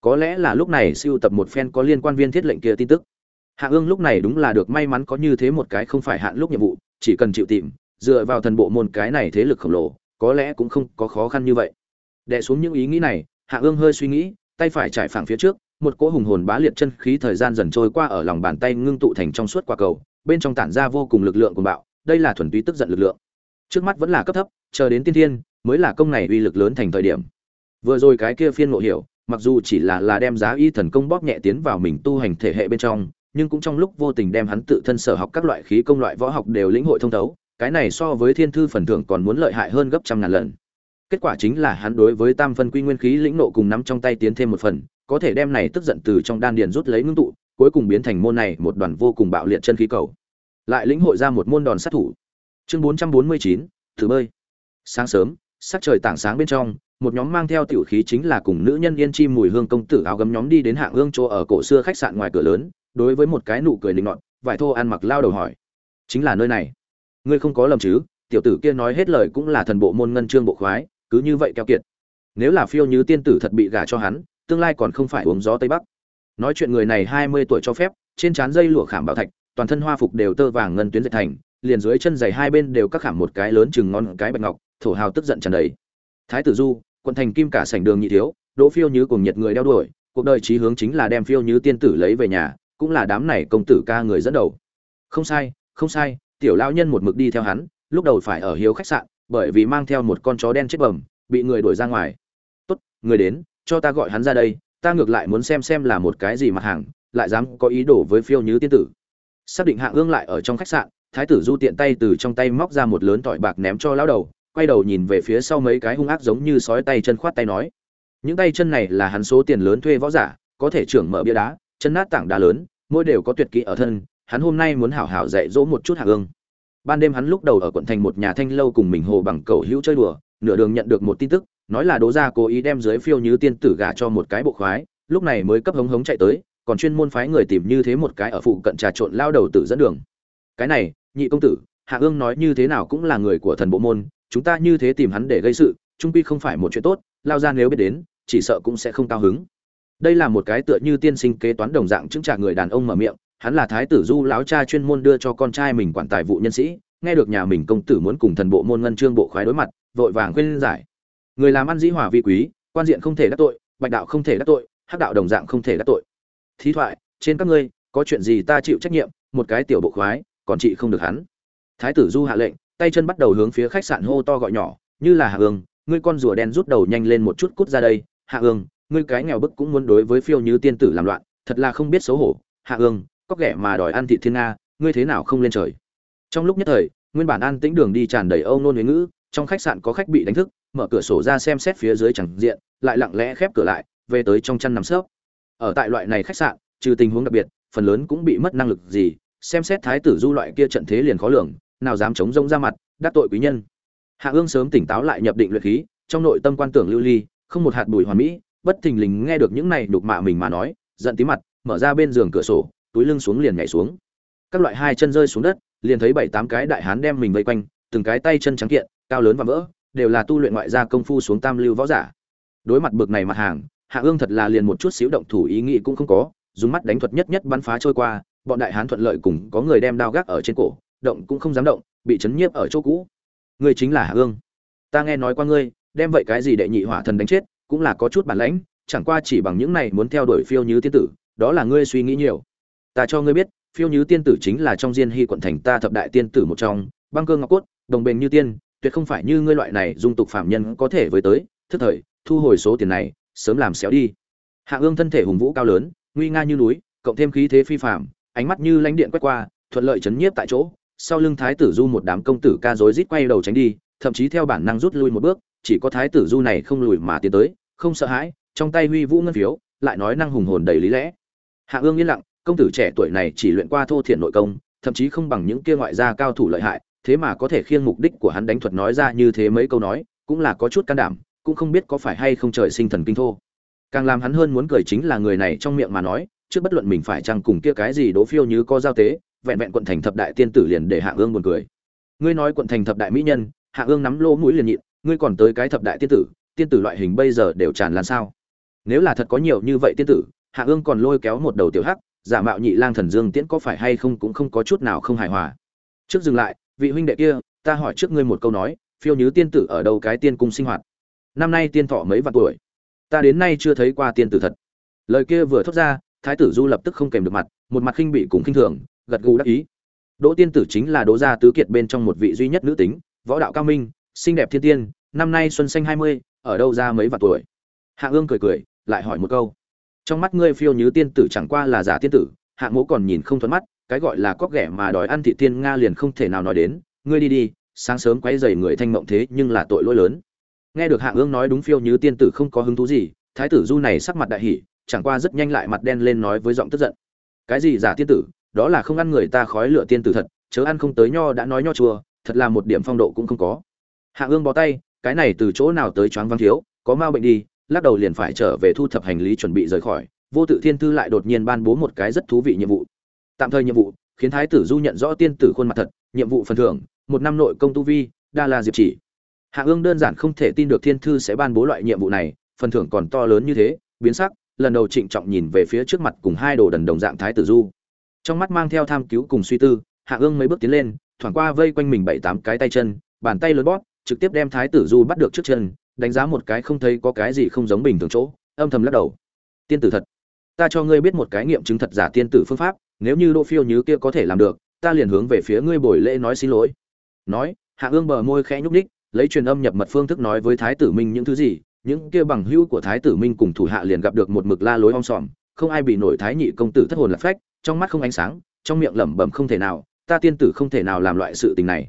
Có lẽ là lúc này siêu tập một phen có liên quan viên thiết lệnh kia tin tức. Hạ ương lúc này đúng là được may mắn có như thế một cái không phải hạn lúc nhiệm vụ, chỉ cần chịu tìm, dựa vào thần bộ môn cái này thế lực khổng lồ, có lẽ cũng không có khó khăn như vậy. Đè xuống những ý nghĩ này, hạ ương hơi suy nghĩ, tay phải trải phẳng phía trước, một cỗ hùng hồn bá liệt chân khí thời gian dần trôi qua ở lòng bàn tay ngưng tụ thành trong suốt quả cầu, bên trong tản ra vô cùng lực lượng cùng bạo, đây là thuần túy tức giận lực lượng. Trước mắt vẫn là cấp thấp, chờ đến tiên thiên mới là công này uy lực lớn thành thời điểm. Vừa rồi cái kia phiên ngộ hiểu, mặc dù chỉ là là đem giá y thần công bóp nhẹ tiến vào mình tu hành thể hệ bên trong, nhưng cũng trong lúc vô tình đem hắn tự thân sở học các loại khí công loại võ học đều lĩnh hội thông thấu, cái này so với thiên thư phần thưởng còn muốn lợi hại hơn gấp trăm ngàn lần. Kết quả chính là hắn đối với tam phân quy nguyên khí lĩnh nộ cùng nắm trong tay tiến thêm một phần, có thể đem này tức giận từ trong đan điền rút lấy ngưng tụ, cuối cùng biến thành môn này một đoàn vô cùng bạo liệt chân khí cầu. Lại lĩnh hội ra một môn đòn sát thủ. Chương bốn trăm bốn mươi chín, thử bơi. Sáng sớm sắc trời tảng sáng bên trong, một nhóm mang theo tiểu khí chính là cùng nữ nhân yên chi mùi hương công tử áo gấm nhóm đi đến hạng hương chỗ ở cổ xưa khách sạn ngoài cửa lớn, đối với một cái nụ cười linh ngọn vải thô ăn mặc lao đầu hỏi. Chính là nơi này. Ngươi không có lầm chứ, tiểu tử kia nói hết lời cũng là thần bộ môn ngân trương bộ khoái, cứ như vậy keo kiệt. Nếu là phiêu như tiên tử thật bị gả cho hắn, tương lai còn không phải uống gió tây bắc. Nói chuyện người này hai mươi tuổi cho phép, trên trán dây lụa khảm bảo thạch, toàn thân hoa phục đều tơ vàng ngân tuyến dệt thành, liền dưới chân giày hai bên đều các khảm một cái lớn chừng ngon cái bạch ngọc thổ hào tức giận tràn đầy. Thái tử du, quận thành kim cả sảnh đường nhị thiếu, đỗ phiêu như cùng nhiệt người đeo đuổi, cuộc đời trí hướng chính là đem phiêu như tiên tử lấy về nhà, cũng là đám này công tử ca người dẫn đầu. Không sai không sai, tiểu lão nhân một mực đi theo hắn, lúc đầu phải ở hiếu khách sạn, bởi vì mang theo một con chó đen chết bầm, bị người đuổi ra ngoài. Tốt, người đến, cho ta gọi hắn ra đây, ta ngược lại muốn xem xem là một cái gì mặt hàng, lại dám có ý đồ với phiêu như tiên tử. Xác định Hạ ương lại ở trong khách sạn, thái tử du tiện tay từ trong tay móc ra một lớn tỏi bạc ném cho lão đầu quay đầu nhìn về phía sau mấy cái hung ác giống như sói tay chân khoát tay nói, những tay chân này là hắn số tiền lớn thuê võ giả, có thể trưởng mở bia đá, chân nát tảng đá lớn, mỗi đều có tuyệt kỹ ở thân, hắn hôm nay muốn hảo hảo dạy dỗ một chút hạ ương ban đêm hắn lúc đầu ở quận thành một nhà thanh lâu cùng mình hồ bằng cầu hữu chơi đùa, nửa đường nhận được một tin tức, nói là đố gia cố ý đem dưới phiêu như tiên tử gả cho một cái bộ khoái, lúc này mới cấp hống hống chạy tới, còn chuyên môn phái người tìm như thế một cái ở phụ cận trà trộn lao đầu tử dẫn đường. Cái này, nhị công tử, hạ ương nói như thế nào cũng là người của thần bộ môn chúng ta như thế tìm hắn để gây sự, trung pi không phải một chuyện tốt, lao ra nếu biết đến, chỉ sợ cũng sẽ không cao hứng. Đây là một cái tựa như tiên sinh kế toán đồng dạng chứng trả người đàn ông mở miệng, hắn là thái tử du lão cha chuyên môn đưa cho con trai mình quản tài vụ nhân sĩ, nghe được nhà mình công tử muốn cùng thần bộ môn ngân trương bộ khoái đối mặt, vội vàng khuyên giải. Người làm ăn dĩ hòa vi quý, quan diện không thể đắc tội, bạch đạo không thể đắc tội, hắc đạo đồng dạng không thể đắc tội. Thí thoại, trên các ngươi, có chuyện gì ta chịu trách nhiệm, một cái tiểu bộ khoái, còn chị không được hắn. Thái tử du hạ lệnh tay chân bắt đầu hướng phía khách sạn hô to gọi nhỏ, như là hạ ương ngươi con rùa đen rút đầu nhanh lên một chút cút ra đây. Hạ ương ngươi cái nghèo bức cũng muốn đối với phiêu như tiên tử làm loạn, thật là không biết xấu hổ. Hạ ương có ghẻ mà đòi ăn thị thiên nga, ngươi thế nào không lên trời? Trong lúc nhất thời, nguyên bản an tĩnh đường đi tràn đầy âu nôn huế ngữ, trong khách sạn có khách bị đánh thức, mở cửa sổ ra xem xét phía dưới chẳng diện, lại lặng lẽ khép cửa lại, về tới trong chăn nằm sấp ở tại loại này khách sạn, trừ tình huống đặc biệt, phần lớn cũng bị mất năng lực gì, xem xét thái tử du loại kia trận thế liền khó lường nào dám chống rông ra mặt, đắc tội quý nhân. Hạ ương sớm tỉnh táo lại nhập định luyện khí, trong nội tâm quan tưởng lưu ly, không một hạt bụi hoàn mỹ, bất thình lình nghe được những này đục mạ mình mà nói, giận tí mặt, mở ra bên giường cửa sổ, túi lưng xuống liền nhảy xuống. Các loại hai chân rơi xuống đất, liền thấy bảy tám cái đại hán đem mình vây quanh, từng cái tay chân trắng kiện, cao lớn và vỡ, đều là tu luyện ngoại gia công phu xuống tam lưu võ giả. Đối mặt bực này mặt hàng, hạ ương thật là liền một chút xíu động thủ ý nghĩ cũng không có, dùng mắt đánh thuật nhất nhất bắn phá trôi qua, bọn đại hán thuận lợi cùng có người đem đao gác ở trên cổ động cũng không dám động, bị chấn nhiếp ở chỗ cũ. Ngươi chính là hạ ương. Ta nghe nói qua ngươi, đem vậy cái gì đệ nhị hỏa thần đánh chết, cũng là có chút bản lãnh, chẳng qua chỉ bằng những này muốn theo đuổi phiêu như tiên tử, đó là ngươi suy nghĩ nhiều. Ta cho ngươi biết, phiêu như tiên tử chính là trong diên hy quận thành ta thập đại tiên tử một trong, băng cơ ngọc cốt, đồng bền như tiên, tuyệt không phải như ngươi loại này dung tục phạm nhân có thể với tới, thức thời, thu hồi số tiền này, sớm làm xéo đi. Hạ ương thân thể hùng vũ cao lớn, nguy nga như núi, cộng thêm khí thế phi phạm ánh mắt như lãnh điện quét qua, thuận lợi chấn nhiếp tại chỗ sau lưng thái tử du một đám công tử ca rối rít quay đầu tránh đi, thậm chí theo bản năng rút lui một bước, chỉ có thái tử du này không lùi mà tiến tới, không sợ hãi, trong tay huy vũ ngân phiếu, lại nói năng hùng hồn đầy lý lẽ. Hạ ương yên lặng, công tử trẻ tuổi này chỉ luyện qua thô thiện nội công, thậm chí không bằng những kia ngoại gia cao thủ lợi hại, thế mà có thể khiêng mục đích của hắn đánh thuật nói ra như thế mấy câu nói, cũng là có chút can đảm, cũng không biết có phải hay không trời sinh thần kinh thô. Càng làm hắn hơn muốn cười chính là người này trong miệng mà nói, trước bất luận mình phải chăng cùng kia cái gì đố phiêu như có giao tế vẹn vẹn quận thành thập đại tiên tử liền để hạ ương buồn cười. Ngươi nói quận thành thập đại mỹ nhân, hạ ương nắm lỗ mũi liền nhịn, ngươi còn tới cái thập đại tiên tử tiên tử loại hình bây giờ đều tràn lan sao? Nếu là thật có nhiều như vậy tiên tử, hạ ương còn lôi kéo một đầu tiểu hắc, giả mạo nhị lang thần dương tiễn có phải hay không cũng không có chút nào không hài hòa. Trước dừng lại, vị huynh đệ kia, ta hỏi trước ngươi một câu nói, phiêu nhứ tiên tử ở đâu cái tiên cung sinh hoạt? Năm nay tiên thọ mấy vạn tuổi? Ta đến nay chưa thấy qua tiên tử thật. Lời kia vừa thốt ra, thái tử du lập tức không kèm được mặt, một mặt khinh bị cùng khinh thường gật gù đắc ý. Đỗ tiên tử chính là đỗ gia tứ kiệt bên trong một vị duy nhất nữ tính, võ đạo cao minh, xinh đẹp thiên tiên, năm nay xuân xanh hai mươi, ở đâu ra mấy vạn tuổi? Hạ ương cười cười, lại hỏi một câu. Trong mắt ngươi phiêu như tiên tử chẳng qua là giả tiên tử, hạ mỗ còn nhìn không thuận mắt, cái gọi là cóc ghẻ mà đòi ăn thị tiên nga liền không thể nào nói đến, ngươi đi đi, sáng sớm quấy rầy người thanh mộng thế nhưng là tội lỗi lớn. Nghe được hạ ương nói đúng phiêu như tiên tử không có hứng thú gì, thái tử du này sắc mặt đại hỉ, chẳng qua rất nhanh lại mặt đen lên nói với giọng tức giận. Cái gì giả tiên tử đó là không ăn người ta khói lửa tiên tử thật, chớ ăn không tới nho đã nói nho chua, thật là một điểm phong độ cũng không có. Hạ ương bó tay, cái này từ chỗ nào tới choáng văng thiếu, có mau bệnh đi, lắc đầu liền phải trở về thu thập hành lý chuẩn bị rời khỏi, vô tự thiên thư lại đột nhiên ban bố một cái rất thú vị nhiệm vụ. Tạm thời nhiệm vụ, khiến thái tử du nhận rõ tiên tử khuôn mặt thật, nhiệm vụ phần thưởng, một năm nội công tu vi, đa là diệp chỉ. Hạ ương đơn giản không thể tin được thiên thư sẽ ban bố loại nhiệm vụ này, phần thưởng còn to lớn như thế, biến sắc, lần đầu trịnh trọng nhìn về phía trước mặt cùng hai đồ đần đồng dạng thái tử du trong mắt mang theo tham cứu cùng suy tư, hạ ương mấy bước tiến lên, thoảng qua vây quanh mình bảy tám cái tay chân, bàn tay lớn bóp, trực tiếp đem thái tử du bắt được trước chân, đánh giá một cái không thấy có cái gì không giống bình thường chỗ, âm thầm lắc đầu. Tiên tử thật, ta cho ngươi biết một cái nghiệm chứng thật giả tiên tử phương pháp, nếu như đỗ phiêu như kia có thể làm được, ta liền hướng về phía ngươi buổi lễ nói xin lỗi. Nói, hạ ương bờ môi khẽ nhúc ních lấy truyền âm nhập mật phương thức nói với thái tử minh những thứ gì, những kia bằng hữu của thái tử minh cùng thủ hạ liền gặp được một mực la lối om sòm, không ai bị nổi thái nhị công tử thất hồn lạc phách trong mắt không ánh sáng, trong miệng lẩm bẩm không thể nào, ta tiên tử không thể nào làm loại sự tình này.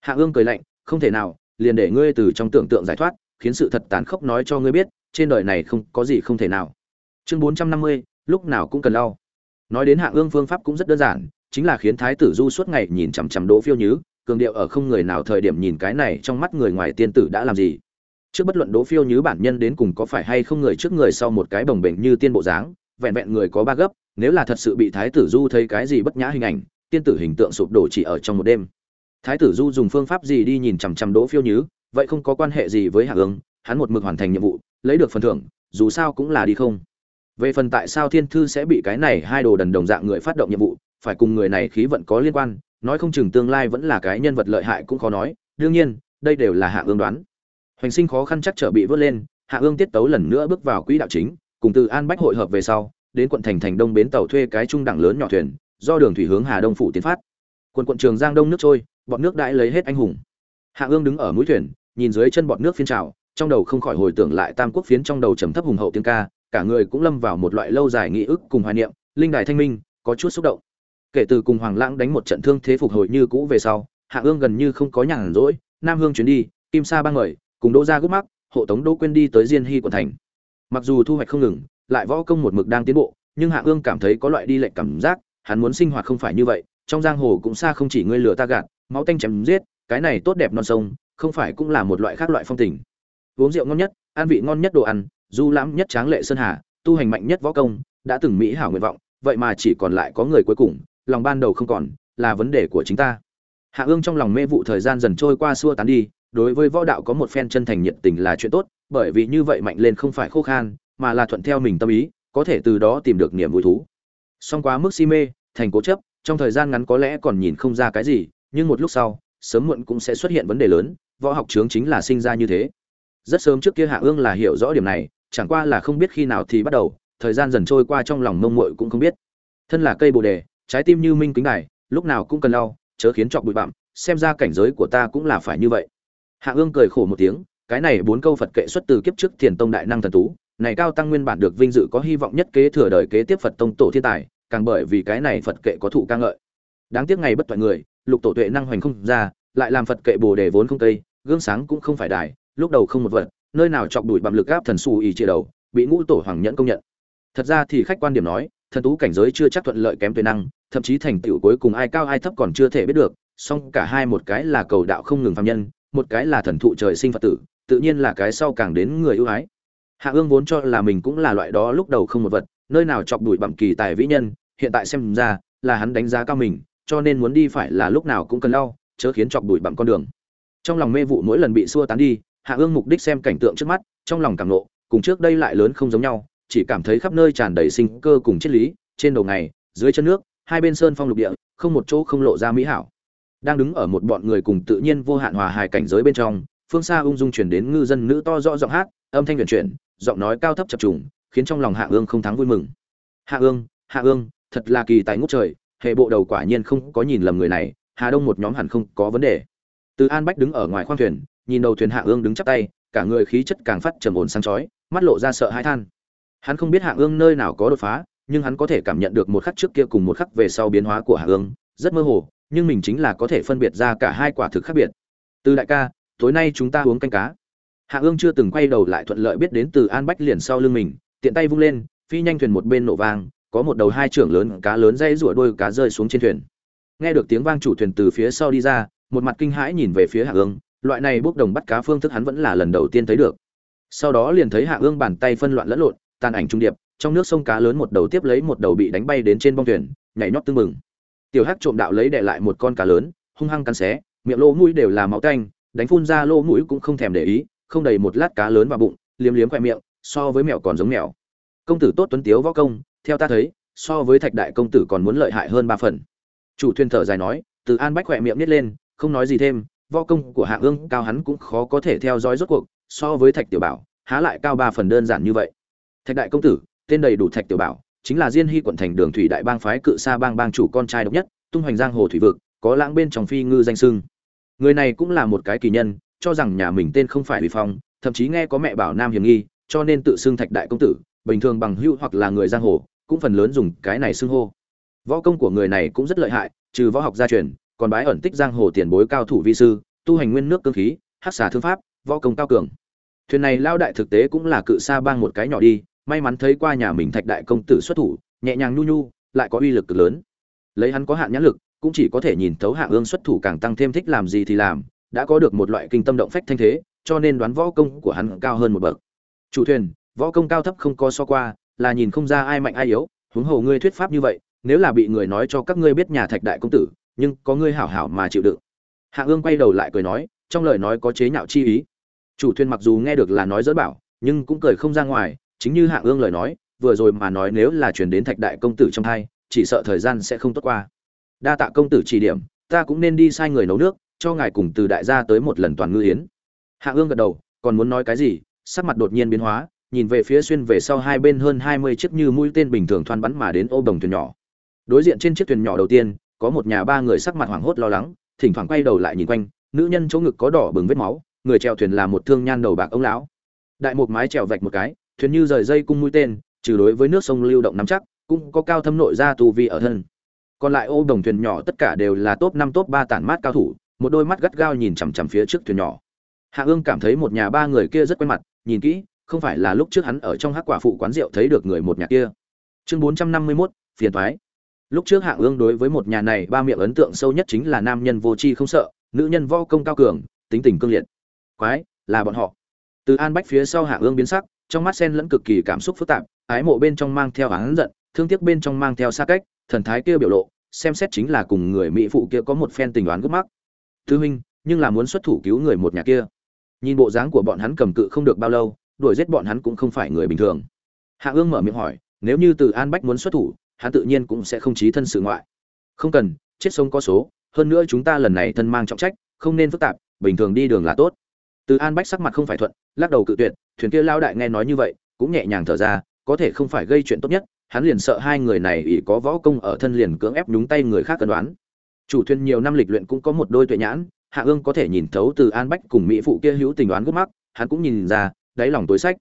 Hạ ương cười lạnh, không thể nào, liền để ngươi từ trong tưởng tượng giải thoát, khiến sự thật tàn khốc nói cho ngươi biết, trên đời này không, có gì không thể nào. Chương bốn trăm năm mươi, lúc nào cũng cần lau. Nói đến hạ ương phương pháp cũng rất đơn giản, chính là khiến thái tử du suốt ngày nhìn chằm chằm đỗ phiêu nhứ, cường điệu ở không người nào thời điểm nhìn cái này trong mắt người ngoài tiên tử đã làm gì. Trước bất luận đỗ phiêu nhứ bản nhân đến cùng có phải hay không người trước người sau một cái bồng bềnh như tiên bộ dáng, vẹn vẹn người có ba gấp nếu là thật sự bị thái tử du thấy cái gì bất nhã hình ảnh, tiên tử hình tượng sụp đổ chỉ ở trong một đêm. Thái tử du dùng phương pháp gì đi nhìn chằm chằm đỗ phiêu nhứ vậy không có quan hệ gì với hạ ương hắn một mực hoàn thành nhiệm vụ, lấy được phần thưởng, dù sao cũng là đi không. Về phần tại sao thiên thư sẽ bị cái này hai đồ đần đồng dạng người phát động nhiệm vụ, phải cùng người này khí vận có liên quan, nói không chừng tương lai vẫn là cái nhân vật lợi hại cũng khó nói, đương nhiên, đây đều là hạ ương đoán. Hoành sinh khó khăn chắc trở bị vớt lên, hạ ương tiết tấu lần nữa bước vào quỹ đạo chính, cùng từ an bách hội hợp về sau đến quận thành thành đông bến tàu thuê cái trung đẳng lớn nhỏ thuyền, do đường thủy hướng hà đông phủ tiến phát. Quận quận trường giang đông nước trôi, bọn nước đãi lấy hết anh hùng. Hạ ương đứng ở mũi thuyền, nhìn dưới chân bọn nước phiên trào, trong đầu không khỏi hồi tưởng lại tam quốc phiến trong đầu trầm thấp hùng hậu tiếng ca, cả người cũng lâm vào một loại lâu dài nghĩ ức cùng hoài niệm, linh đài thanh minh, có chút xúc động. Kể từ cùng hoàng lãng đánh một trận thương thế phục hồi như cũ về sau, hạ ương gần như không có nhàn rỗi, nam hương chuyến đi, kim sa ba người cùng đỗ ra gốc mắc, hộ tống đỗ quên đi tới diên hy quận thành. Mặc dù thu hoạch không ngừng lại võ công một mực đang tiến bộ, nhưng hạ ương cảm thấy có loại đi lệnh cảm giác, hắn muốn sinh hoạt không phải như vậy, trong giang hồ cũng xa không chỉ ngươi lừa ta gạt, máu tanh chém giết, cái này tốt đẹp non sông, không phải cũng là một loại khác loại phong tình. Uống rượu ngon nhất, ăn vị ngon nhất đồ ăn, du lãm nhất tráng lệ sơn hà, tu hành mạnh nhất võ công, đã từng mỹ hảo nguyện vọng, vậy mà chỉ còn lại có người cuối cùng, lòng ban đầu không còn, là vấn đề của chính ta. Hạ ương trong lòng mê vụ thời gian dần trôi qua xua tán đi, đối với võ đạo có một phen chân thành nhiệt tình là chuyện tốt, bởi vì như vậy mạnh lên không phải khô khan mà là thuận theo mình tâm ý, có thể từ đó tìm được niềm vui thú. Song quá mức si mê, thành cố chấp, trong thời gian ngắn có lẽ còn nhìn không ra cái gì, nhưng một lúc sau, sớm muộn cũng sẽ xuất hiện vấn đề lớn, võ học trướng chính là sinh ra như thế. Rất sớm trước kia hạ ương là hiểu rõ điểm này, chẳng qua là không biết khi nào thì bắt đầu, thời gian dần trôi qua trong lòng mông muội cũng không biết. Thân là cây bồ đề, trái tim như minh kính đài, lúc nào cũng cần lau, chớ khiến trọc bụi bặm, xem ra cảnh giới của ta cũng là phải như vậy. Hạ ương cười khổ một tiếng, cái này bốn câu phật kệ xuất từ kiếp trước thiền tông đại năng thần tú này cao tăng nguyên bản được vinh dự có hy vọng nhất kế thừa đời kế tiếp phật tông tổ thiên tài, càng bởi vì cái này phật kệ có thụ ca ngợi. Đáng tiếc ngày bất toại người, lục tổ tuệ năng hoành không ra, lại làm phật kệ bồ đề vốn không tây, gương sáng cũng không phải đài, lúc đầu không một vật, nơi nào chọc đuổi bặm lực áp thần xù ý chia đầu, bị ngũ tổ hoàng nhẫn công nhận. Thật ra thì khách quan điểm nói, thần tú cảnh giới chưa chắc thuận lợi kém tuệ năng, thậm chí thành tựu cuối cùng ai cao ai thấp còn chưa thể biết được, song cả hai một cái là cầu đạo không ngừng phạm nhân, một cái là thần thụ trời sinh phật tử, tự nhiên là cái sau càng đến người ưu ái hạ ương vốn cho là mình cũng là loại đó lúc đầu không một vật nơi nào chọc đuổi bẩm kỳ tài vĩ nhân hiện tại xem ra là hắn đánh giá cao mình cho nên muốn đi phải là lúc nào cũng cần lao, chớ khiến chọc đuổi bẩm con đường. Trong lòng mê vụ mỗi lần bị xua tán đi hạ ương mục đích xem cảnh tượng trước mắt trong lòng cảm nộ cùng trước đây lại lớn không giống nhau chỉ cảm thấy khắp nơi tràn đầy sinh cơ cùng triết lý trên đầu ngày dưới chân nước hai bên sơn phong lục địa không một chỗ không lộ ra mỹ hảo. Đang đứng ở một bọn người cùng tự nhiên vô hạn hòa hài cảnh giới bên trong phương xa ung dung chuyển đến ngư dân nữ to rõ giọng hát âm thanh huyền chuyển giọng nói cao thấp chập trùng, khiến trong lòng hạ ương không thắng vui mừng. Hạ ương hạ ương, thật là kỳ tài ngút trời, hệ bộ đầu quả nhiên không có nhìn lầm người này, hà đông một nhóm hẳn không có vấn đề. Từ an bách đứng ở ngoài khoang thuyền, nhìn đầu thuyền hạ ương đứng chắp tay, cả người khí chất càng phát trầm ổn sáng chói, mắt lộ ra sợ hãi than. Hắn không biết hạ ương nơi nào có đột phá, nhưng hắn có thể cảm nhận được một khắc trước kia cùng một khắc về sau biến hóa của hạ ương, rất mơ hồ, nhưng mình chính là có thể phân biệt ra cả hai quả thực khác biệt. Từ đại ca, tối nay chúng ta uống canh cá hạ ương chưa từng quay đầu lại thuận lợi biết đến từ an bách liền sau lưng mình, tiện tay vung lên, phi nhanh thuyền một bên nổ vang, có một đầu hai trưởng lớn cá lớn dây rủa đôi cá rơi xuống trên thuyền. Nghe được tiếng vang chủ thuyền từ phía sau đi ra, một mặt kinh hãi nhìn về phía hạ ương, loại này bốc đồng bắt cá phương thức hắn vẫn là lần đầu tiên thấy được. Sau đó liền thấy hạ ương bàn tay phân loạn lẫn lộn, tàn ảnh trung điệp, trong nước sông cá lớn một đầu tiếp lấy một đầu bị đánh bay đến trên bong thuyền, nhảy nhót tưng mừng tiểu hắc trộm đạo lấy đệ lại một con cá lớn, hung hăng cắn xé, miệng lỗ mũi đều là máu tanh, đánh phun ra lỗ mũi cũng không thèm để ý không đầy một lát cá lớn vào bụng, liếm liếm khoe miệng, so với mèo còn giống mèo. Công tử tốt tuấn tiếu võ công, theo ta thấy, so với thạch đại công tử còn muốn lợi hại hơn ba phần. Chủ thuyền thở dài nói, từ an bách khoe miệng nít lên, không nói gì thêm, võ công của hạ ương cao hắn cũng khó có thể theo dõi rốt cuộc, so với thạch tiểu bảo, há lại cao ba phần đơn giản như vậy. Thạch đại công tử, tên đầy đủ thạch tiểu bảo, chính là diên hy quận thành đường thủy đại bang phái cự sa bang bang chủ con trai độc nhất, tung hoành giang hồ thủy vực, có lãng bên trong phi ngư danh sưng. Người này cũng là một cái kỳ nhân cho rằng nhà mình tên không phải vì phong, thậm chí nghe có mẹ bảo nam hiểm nghi, cho nên tự xưng thạch đại công tử, bình thường bằng hữu hoặc là người giang hồ, cũng phần lớn dùng cái này xưng hô. Võ công của người này cũng rất lợi hại, trừ võ học gia truyền, còn bái ẩn tích giang hồ tiền bối cao thủ vi sư, tu hành nguyên nước cương khí, hắc xà thương pháp, võ công cao cường. Thuyền này lao đại thực tế cũng là cự sa bang một cái nhỏ đi, may mắn thấy qua nhà mình thạch đại công tử xuất thủ, nhẹ nhàng nhu nhu, lại có uy lực cực lớn. Lấy hắn có hạn nhãn lực, cũng chỉ có thể nhìn thấu hạ ương xuất thủ càng tăng thêm thích làm gì thì làm đã có được một loại kinh tâm động phách thanh thế, cho nên đoán võ công của hắn cao hơn một bậc. Chủ thuyền, võ công cao thấp không có so qua, là nhìn không ra ai mạnh ai yếu, huống hồ ngươi thuyết pháp như vậy, nếu là bị người nói cho các ngươi biết nhà thạch đại công tử, nhưng có ngươi hảo hảo mà chịu đựng. Hạ ương quay đầu lại cười nói, trong lời nói có chế nhạo chi ý. Chủ thuyền mặc dù nghe được là nói dỡ bảo, nhưng cũng cười không ra ngoài, chính như hạ ương lời nói, vừa rồi mà nói nếu là truyền đến thạch đại công tử trong hai, chỉ sợ thời gian sẽ không tốt qua. Đa tạ công tử chỉ điểm, ta cũng nên đi sai người nấu nước cho ngài cùng từ đại gia tới một lần toàn ngư hiến hạ ương gật đầu, còn muốn nói cái gì? Sắc mặt đột nhiên biến hóa, nhìn về phía xuyên về sau hai bên hơn hai mươi chiếc như mũi tên bình thường thoăn bắn mà đến ô đồng thuyền nhỏ. Đối diện trên chiếc thuyền nhỏ đầu tiên, có một nhà ba người sắc mặt hoảng hốt lo lắng, thỉnh thoảng quay đầu lại nhìn quanh, nữ nhân chỗ ngực có đỏ bừng vết máu, người chèo thuyền là một thương nhan đầu bạc ông lão. Đại một mái chèo vạch một cái, thuyền như rời dây cung mũi tên, trừ đối với nước sông lưu động nắm chắc, cũng có cao thâm nội ra tù vi ở thân. Còn lại ô đồng thuyền nhỏ tất cả đều là top năm, top ba tản mát cao thủ một đôi mắt gắt gao nhìn chằm chằm phía trước thuyền nhỏ. Hạ ương cảm thấy một nhà ba người kia rất quen mặt, nhìn kỹ, không phải là lúc trước hắn ở trong hắc quả phụ quán rượu thấy được người một nhà kia. Chương bốn trăm năm mươi mốt, phiền thoái lúc trước hạ ương đối với một nhà này ba miệng ấn tượng sâu nhất chính là nam nhân vô tri không sợ, nữ nhân vo công cao cường, tính tình cương liệt. Quái, là bọn họ. Từ an bách phía sau hạ ương biến sắc, trong mắt sen lẫn cực kỳ cảm xúc phức tạp, ái mộ bên trong mang theo hắn giận, thương tiếc bên trong mang theo xa cách, thần thái kia biểu lộ, xem xét chính là cùng người mỹ phụ kia có một phen tình đoán gấp mắc tư huynh, nhưng là muốn xuất thủ cứu người một nhà kia. Nhìn bộ dáng của bọn hắn cầm cự không được bao lâu, đuổi giết bọn hắn cũng không phải người bình thường. Hạ ương mở miệng hỏi, nếu như từ an bách muốn xuất thủ, hắn tự nhiên cũng sẽ không chí thân sự ngoại. Không cần, chết sống có số, hơn nữa chúng ta lần này thân mang trọng trách, không nên phức tạp, bình thường đi đường là tốt. Từ an bách sắc mặt không phải thuận, lắc đầu cự tuyệt, thuyền kia lao đại nghe nói như vậy, cũng nhẹ nhàng thở ra, có thể không phải gây chuyện tốt nhất, hắn liền sợ hai người này ỷ có võ công ở thân liền cưỡng ép nhúng tay người khác cân đoán chủ thuyền nhiều năm lịch luyện cũng có một đôi tuệ nhãn, hạ ương có thể nhìn thấu từ an bách cùng mỹ phụ kia hữu tình đoán gốc mắc, hắn cũng nhìn ra, đáy lòng tối sách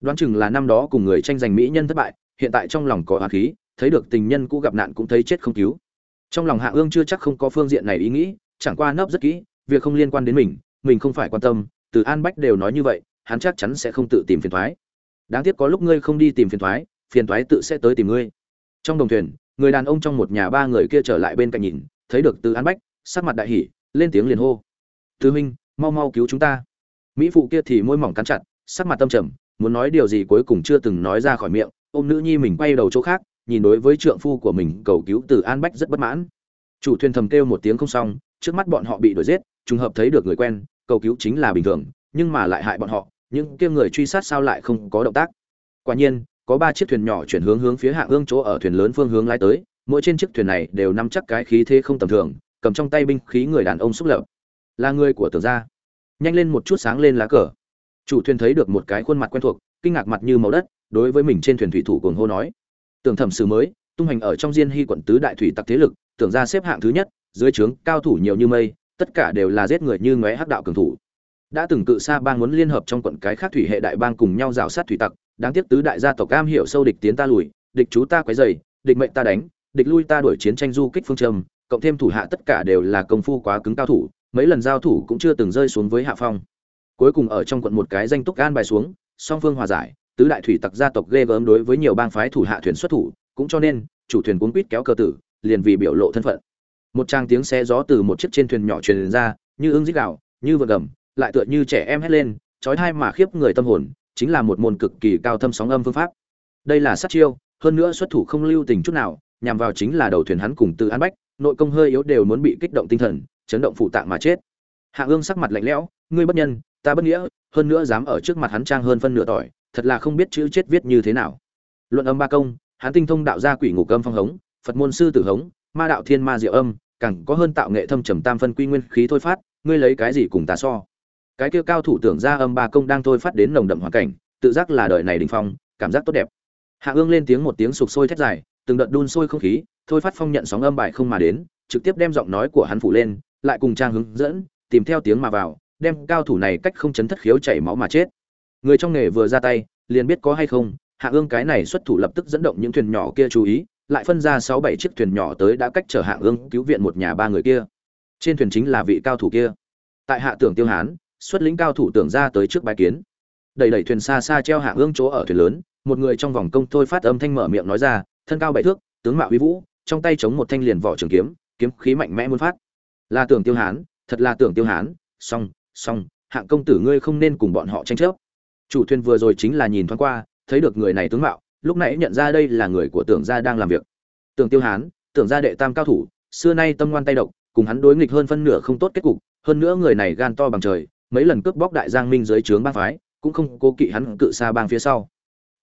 đoán chừng là năm đó cùng người tranh giành mỹ nhân thất bại, hiện tại trong lòng có hoa khí, thấy được tình nhân cũ gặp nạn cũng thấy chết không cứu. Trong lòng hạ ương chưa chắc không có phương diện này ý nghĩ, chẳng qua nấp rất kỹ, việc không liên quan đến mình mình không phải quan tâm, từ an bách đều nói như vậy, hắn chắc chắn sẽ không tự tìm phiền thoái. Đáng tiếc có lúc ngươi không đi tìm phiền thoái phiền thoái tự sẽ tới tìm ngươi. Trong đồng thuyền, người đàn ông trong một nhà ba người kia trở lại bên cạnh nhìn thấy được từ an bách, sắc mặt đại hỉ, lên tiếng liền hô. Tứ huynh, mau mau cứu chúng ta. Mỹ phụ kia thì môi mỏng cắn chặt, sắc mặt tâm trầm, muốn nói điều gì cuối cùng chưa từng nói ra khỏi miệng, ôm nữ nhi mình quay đầu chỗ khác, nhìn đối với trượng phu của mình cầu cứu từ an bách rất bất mãn. Chủ thuyền thầm kêu một tiếng không xong, trước mắt bọn họ bị đuổi giết, trùng hợp thấy được người quen, cầu cứu chính là bình thường, nhưng mà lại hại bọn họ, những kia người truy sát sao lại không có động tác. Quả nhiên, có ba chiếc thuyền nhỏ chuyển hướng hướng phía hạ ương chỗ ở thuyền lớn phương hướng lái tới mỗi trên chiếc thuyền này đều nắm chắc cái khí thế không tầm thường cầm trong tay binh khí người đàn ông xúc lập. Là người của tưởng gia. Nhanh lên một chút sáng lên lá cờ. Chủ thuyền thấy được một cái khuôn mặt quen thuộc kinh ngạc mặt như màu đất đối với mình trên thuyền thủy thủ cuồng hô nói. Tưởng thẩm sử mới tung hành ở trong diên hy quận tứ đại thủy tặc thế lực tưởng ra xếp hạng thứ nhất dưới trướng cao thủ nhiều như mây tất cả đều là giết người như ngóe hắc đạo cường thủ. Đã từng cự xa bang muốn liên hợp trong quận cái khác thủy hệ đại bang cùng nhau rào sát thủy tặc đáng tiếc tứ đại gia tộc cam hiểu sâu địch tiến ta lùi địch chú ta quấy rầy, địch mệnh ta đánh địch lui ta đuổi chiến tranh du kích phương châm, cộng thêm thủ hạ tất cả đều là công phu quá cứng cao thủ, mấy lần giao thủ cũng chưa từng rơi xuống với hạ phong. Cuối cùng ở trong quận một cái danh túc gan bài xuống, song phương hòa giải, tứ đại thủy tặc gia tộc ghê gớm đối với nhiều bang phái thủ hạ thuyền xuất thủ, cũng cho nên, chủ thuyền cuốn quýt kéo cơ tử, liền vì biểu lộ thân phận. Một trang tiếng xe gió từ một chiếc trên thuyền nhỏ truyền ra, như ưng dích gạo, như vượt gầm, lại tựa như trẻ em hét lên, trói thai mà khiếp người tâm hồn, chính là một môn cực kỳ cao thâm sóng âm phương pháp. Đây là sát chiêu, hơn nữa xuất thủ không lưu tình chút nào nhằm vào chính là đầu thuyền hắn cùng từ an bách, nội công hơi yếu đều muốn bị kích động tinh thần, chấn động phụ tạng mà chết. Hạ ương sắc mặt lạnh lẽo, ngươi bất nhân, ta bất nghĩa, hơn nữa dám ở trước mặt hắn trang hơn phân nửa tỏi, thật là không biết chữ chết viết như thế nào. Luận âm ba công, hắn tinh thông đạo gia quỷ ngục âm phong hống, phật môn sư tử hống, ma đạo thiên ma diệu âm, càng có hơn tạo nghệ thâm trầm tam phân quy nguyên khí thôi phát, ngươi lấy cái gì cùng ta so? Cái kia cao thủ tưởng ra âm ba công đang thôi phát đến nồng đậm hoàn cảnh, tự giác là đời này đỉnh phong, cảm giác tốt đẹp. Hạ ương lên tiếng một tiếng sục sôi thét dài từng đợt đun sôi không khí, thôi phát phong nhận sóng âm bài không mà đến, trực tiếp đem giọng nói của hắn phủ lên, lại cùng trang hướng dẫn, tìm theo tiếng mà vào, đem cao thủ này cách không chấn thất khiếu chảy máu mà chết. Người trong nghề vừa ra tay, liền biết có hay không, hạ ương cái này xuất thủ lập tức dẫn động những thuyền nhỏ kia chú ý, lại phân ra sáu bảy chiếc thuyền nhỏ tới đã cách chở hạ ương cứu viện một nhà ba người kia. Trên thuyền chính là vị cao thủ kia. Tại hạ tưởng tiêu hán, xuất lĩnh cao thủ tưởng ra tới trước bái kiến. Đẩy đẩy thuyền xa xa treo hạ ương chỗ ở thuyền lớn, một người trong vòng công thôi phát âm thanh mở miệng nói ra thân cao bảy thước, tướng mạo uy vũ, trong tay chống một thanh liền vỏ trường kiếm kiếm khí mạnh mẽ muốn phát. Là tưởng tiêu hán, thật là tưởng tiêu hán. Song song hạng công tử ngươi không nên cùng bọn họ tranh chấp. Chủ thuyền vừa rồi chính là nhìn thoáng qua, thấy được người này tướng mạo, lúc nãy nhận ra đây là người của tưởng gia đang làm việc. Tưởng tiêu hán, tưởng gia đệ tam cao thủ, xưa nay tâm ngoan tay độc, cùng hắn đối nghịch hơn phân nửa không tốt kết cục, hơn nữa người này gan to bằng trời, mấy lần cướp bóc đại giang minh dưới trướng bang phái, cũng không cố kỵ hắn cự xa bang phía sau.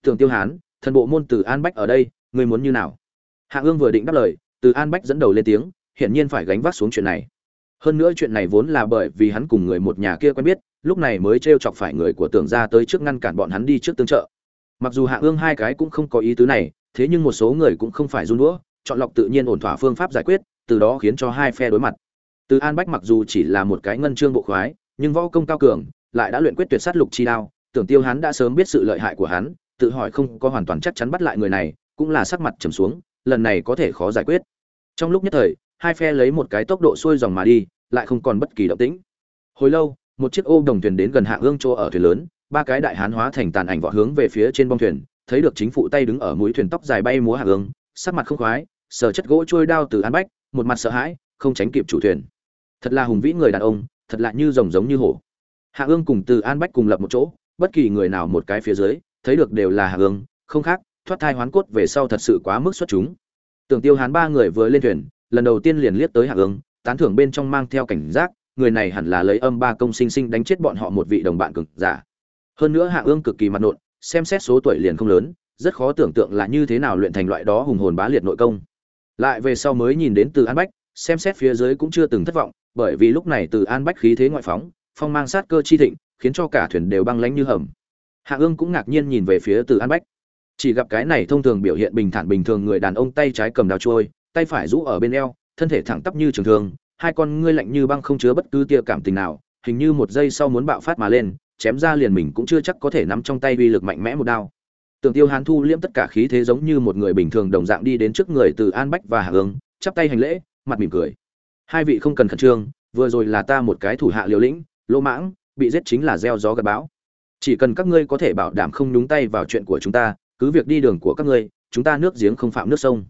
Tưởng tiêu hán, thần bộ môn tử an bách ở đây ngươi muốn như nào? Hạ ương vừa định đáp lời, từ an bách dẫn đầu lên tiếng, hiển nhiên phải gánh vác xuống chuyện này. Hơn nữa chuyện này vốn là bởi vì hắn cùng người một nhà kia quen biết, lúc này mới t r e o chọc phải người của tưởng ra tới trước ngăn cản bọn hắn đi trước tương trợ. Mặc dù hạ ương hai cái cũng không có ý tứ này, thế nhưng một số người cũng không phải run đũa, chọn lọc tự nhiên ổn thỏa phương pháp giải quyết, từ đó khiến cho hai phe đối mặt. Từ an bách mặc dù chỉ là một cái ngân chương bộ khoái, nhưng võ công cao cường, lại đã luyện quyết tuyệt sát lục chi đao, tưởng tiêu hắn đã sớm biết sự lợi hại của hắn, tự hỏi không có hoàn toàn chắc chắn bắt lại người này cũng là sắc mặt trầm xuống, lần này có thể khó giải quyết. Trong lúc nhất thời, hai phe lấy một cái tốc độ xuôi dòng mà đi, lại không còn bất kỳ động tĩnh. Hồi lâu, một chiếc ô đồng thuyền đến gần hạ ương chỗ ở thuyền lớn, ba cái đại hán hóa thành tàn ảnh vọt hướng về phía trên bong thuyền, thấy được chính phụ tay đứng ở mũi thuyền tóc dài bay múa hạ ương sắc mặt không khoái, sờ chất gỗ trôi đao từ an bách, một mặt sợ hãi, không tránh kịp chủ thuyền. Thật là hùng vĩ người đàn ông, thật là như rồng giống như hổ. Hạ ương cùng từ an bách cùng lập một chỗ, bất kỳ người nào một cái phía dưới, thấy được đều là hạ ương không khác thoát thai hoán cốt về sau thật sự quá mức xuất chúng. Tưởng tiêu hán ba người vừa lên thuyền, lần đầu tiên liền liếc tới hạ ương tán thưởng bên trong mang theo cảnh giác, người này hẳn là lấy âm ba công sinh sinh đánh chết bọn họ một vị đồng bạn cực giả. Hơn nữa hạ ương cực kỳ mặt nộn, xem xét số tuổi liền không lớn, rất khó tưởng tượng là như thế nào luyện thành loại đó hùng hồn bá liệt nội công. Lại về sau mới nhìn đến từ an bách, xem xét phía dưới cũng chưa từng thất vọng, bởi vì lúc này từ an bách khí thế ngoại phóng, phong mang sát cơ chi thịnh, khiến cho cả thuyền đều băng lánh như hầm. Hạ ương cũng ngạc nhiên nhìn về phía từ an bách chỉ gặp cái này thông thường biểu hiện bình thản bình thường người đàn ông tay trái cầm đào trôi tay phải rũ ở bên eo thân thể thẳng tắp như trường thường hai con ngươi lạnh như băng không chứa bất cứ tia cảm tình nào hình như một giây sau muốn bạo phát mà lên chém ra liền mình cũng chưa chắc có thể nắm trong tay uy lực mạnh mẽ một đao Tưởng Tiêu Hán thu liễm tất cả khí thế giống như một người bình thường đồng dạng đi đến trước người từ An Bách và Hạ hướng chắp tay hành lễ, mặt mỉm cười. Hai vị không cần khẩn trương, vừa rồi là ta một cái thủ hạ liều lĩnh, lỗ mãng, bị giết chính là gieo gió gặp bão. Chỉ cần các ngươi có thể bảo đảm không nhúng tay vào chuyện của chúng ta, cứ việc đi đường của các ngươi, chúng ta nước giếng không phạm nước sông.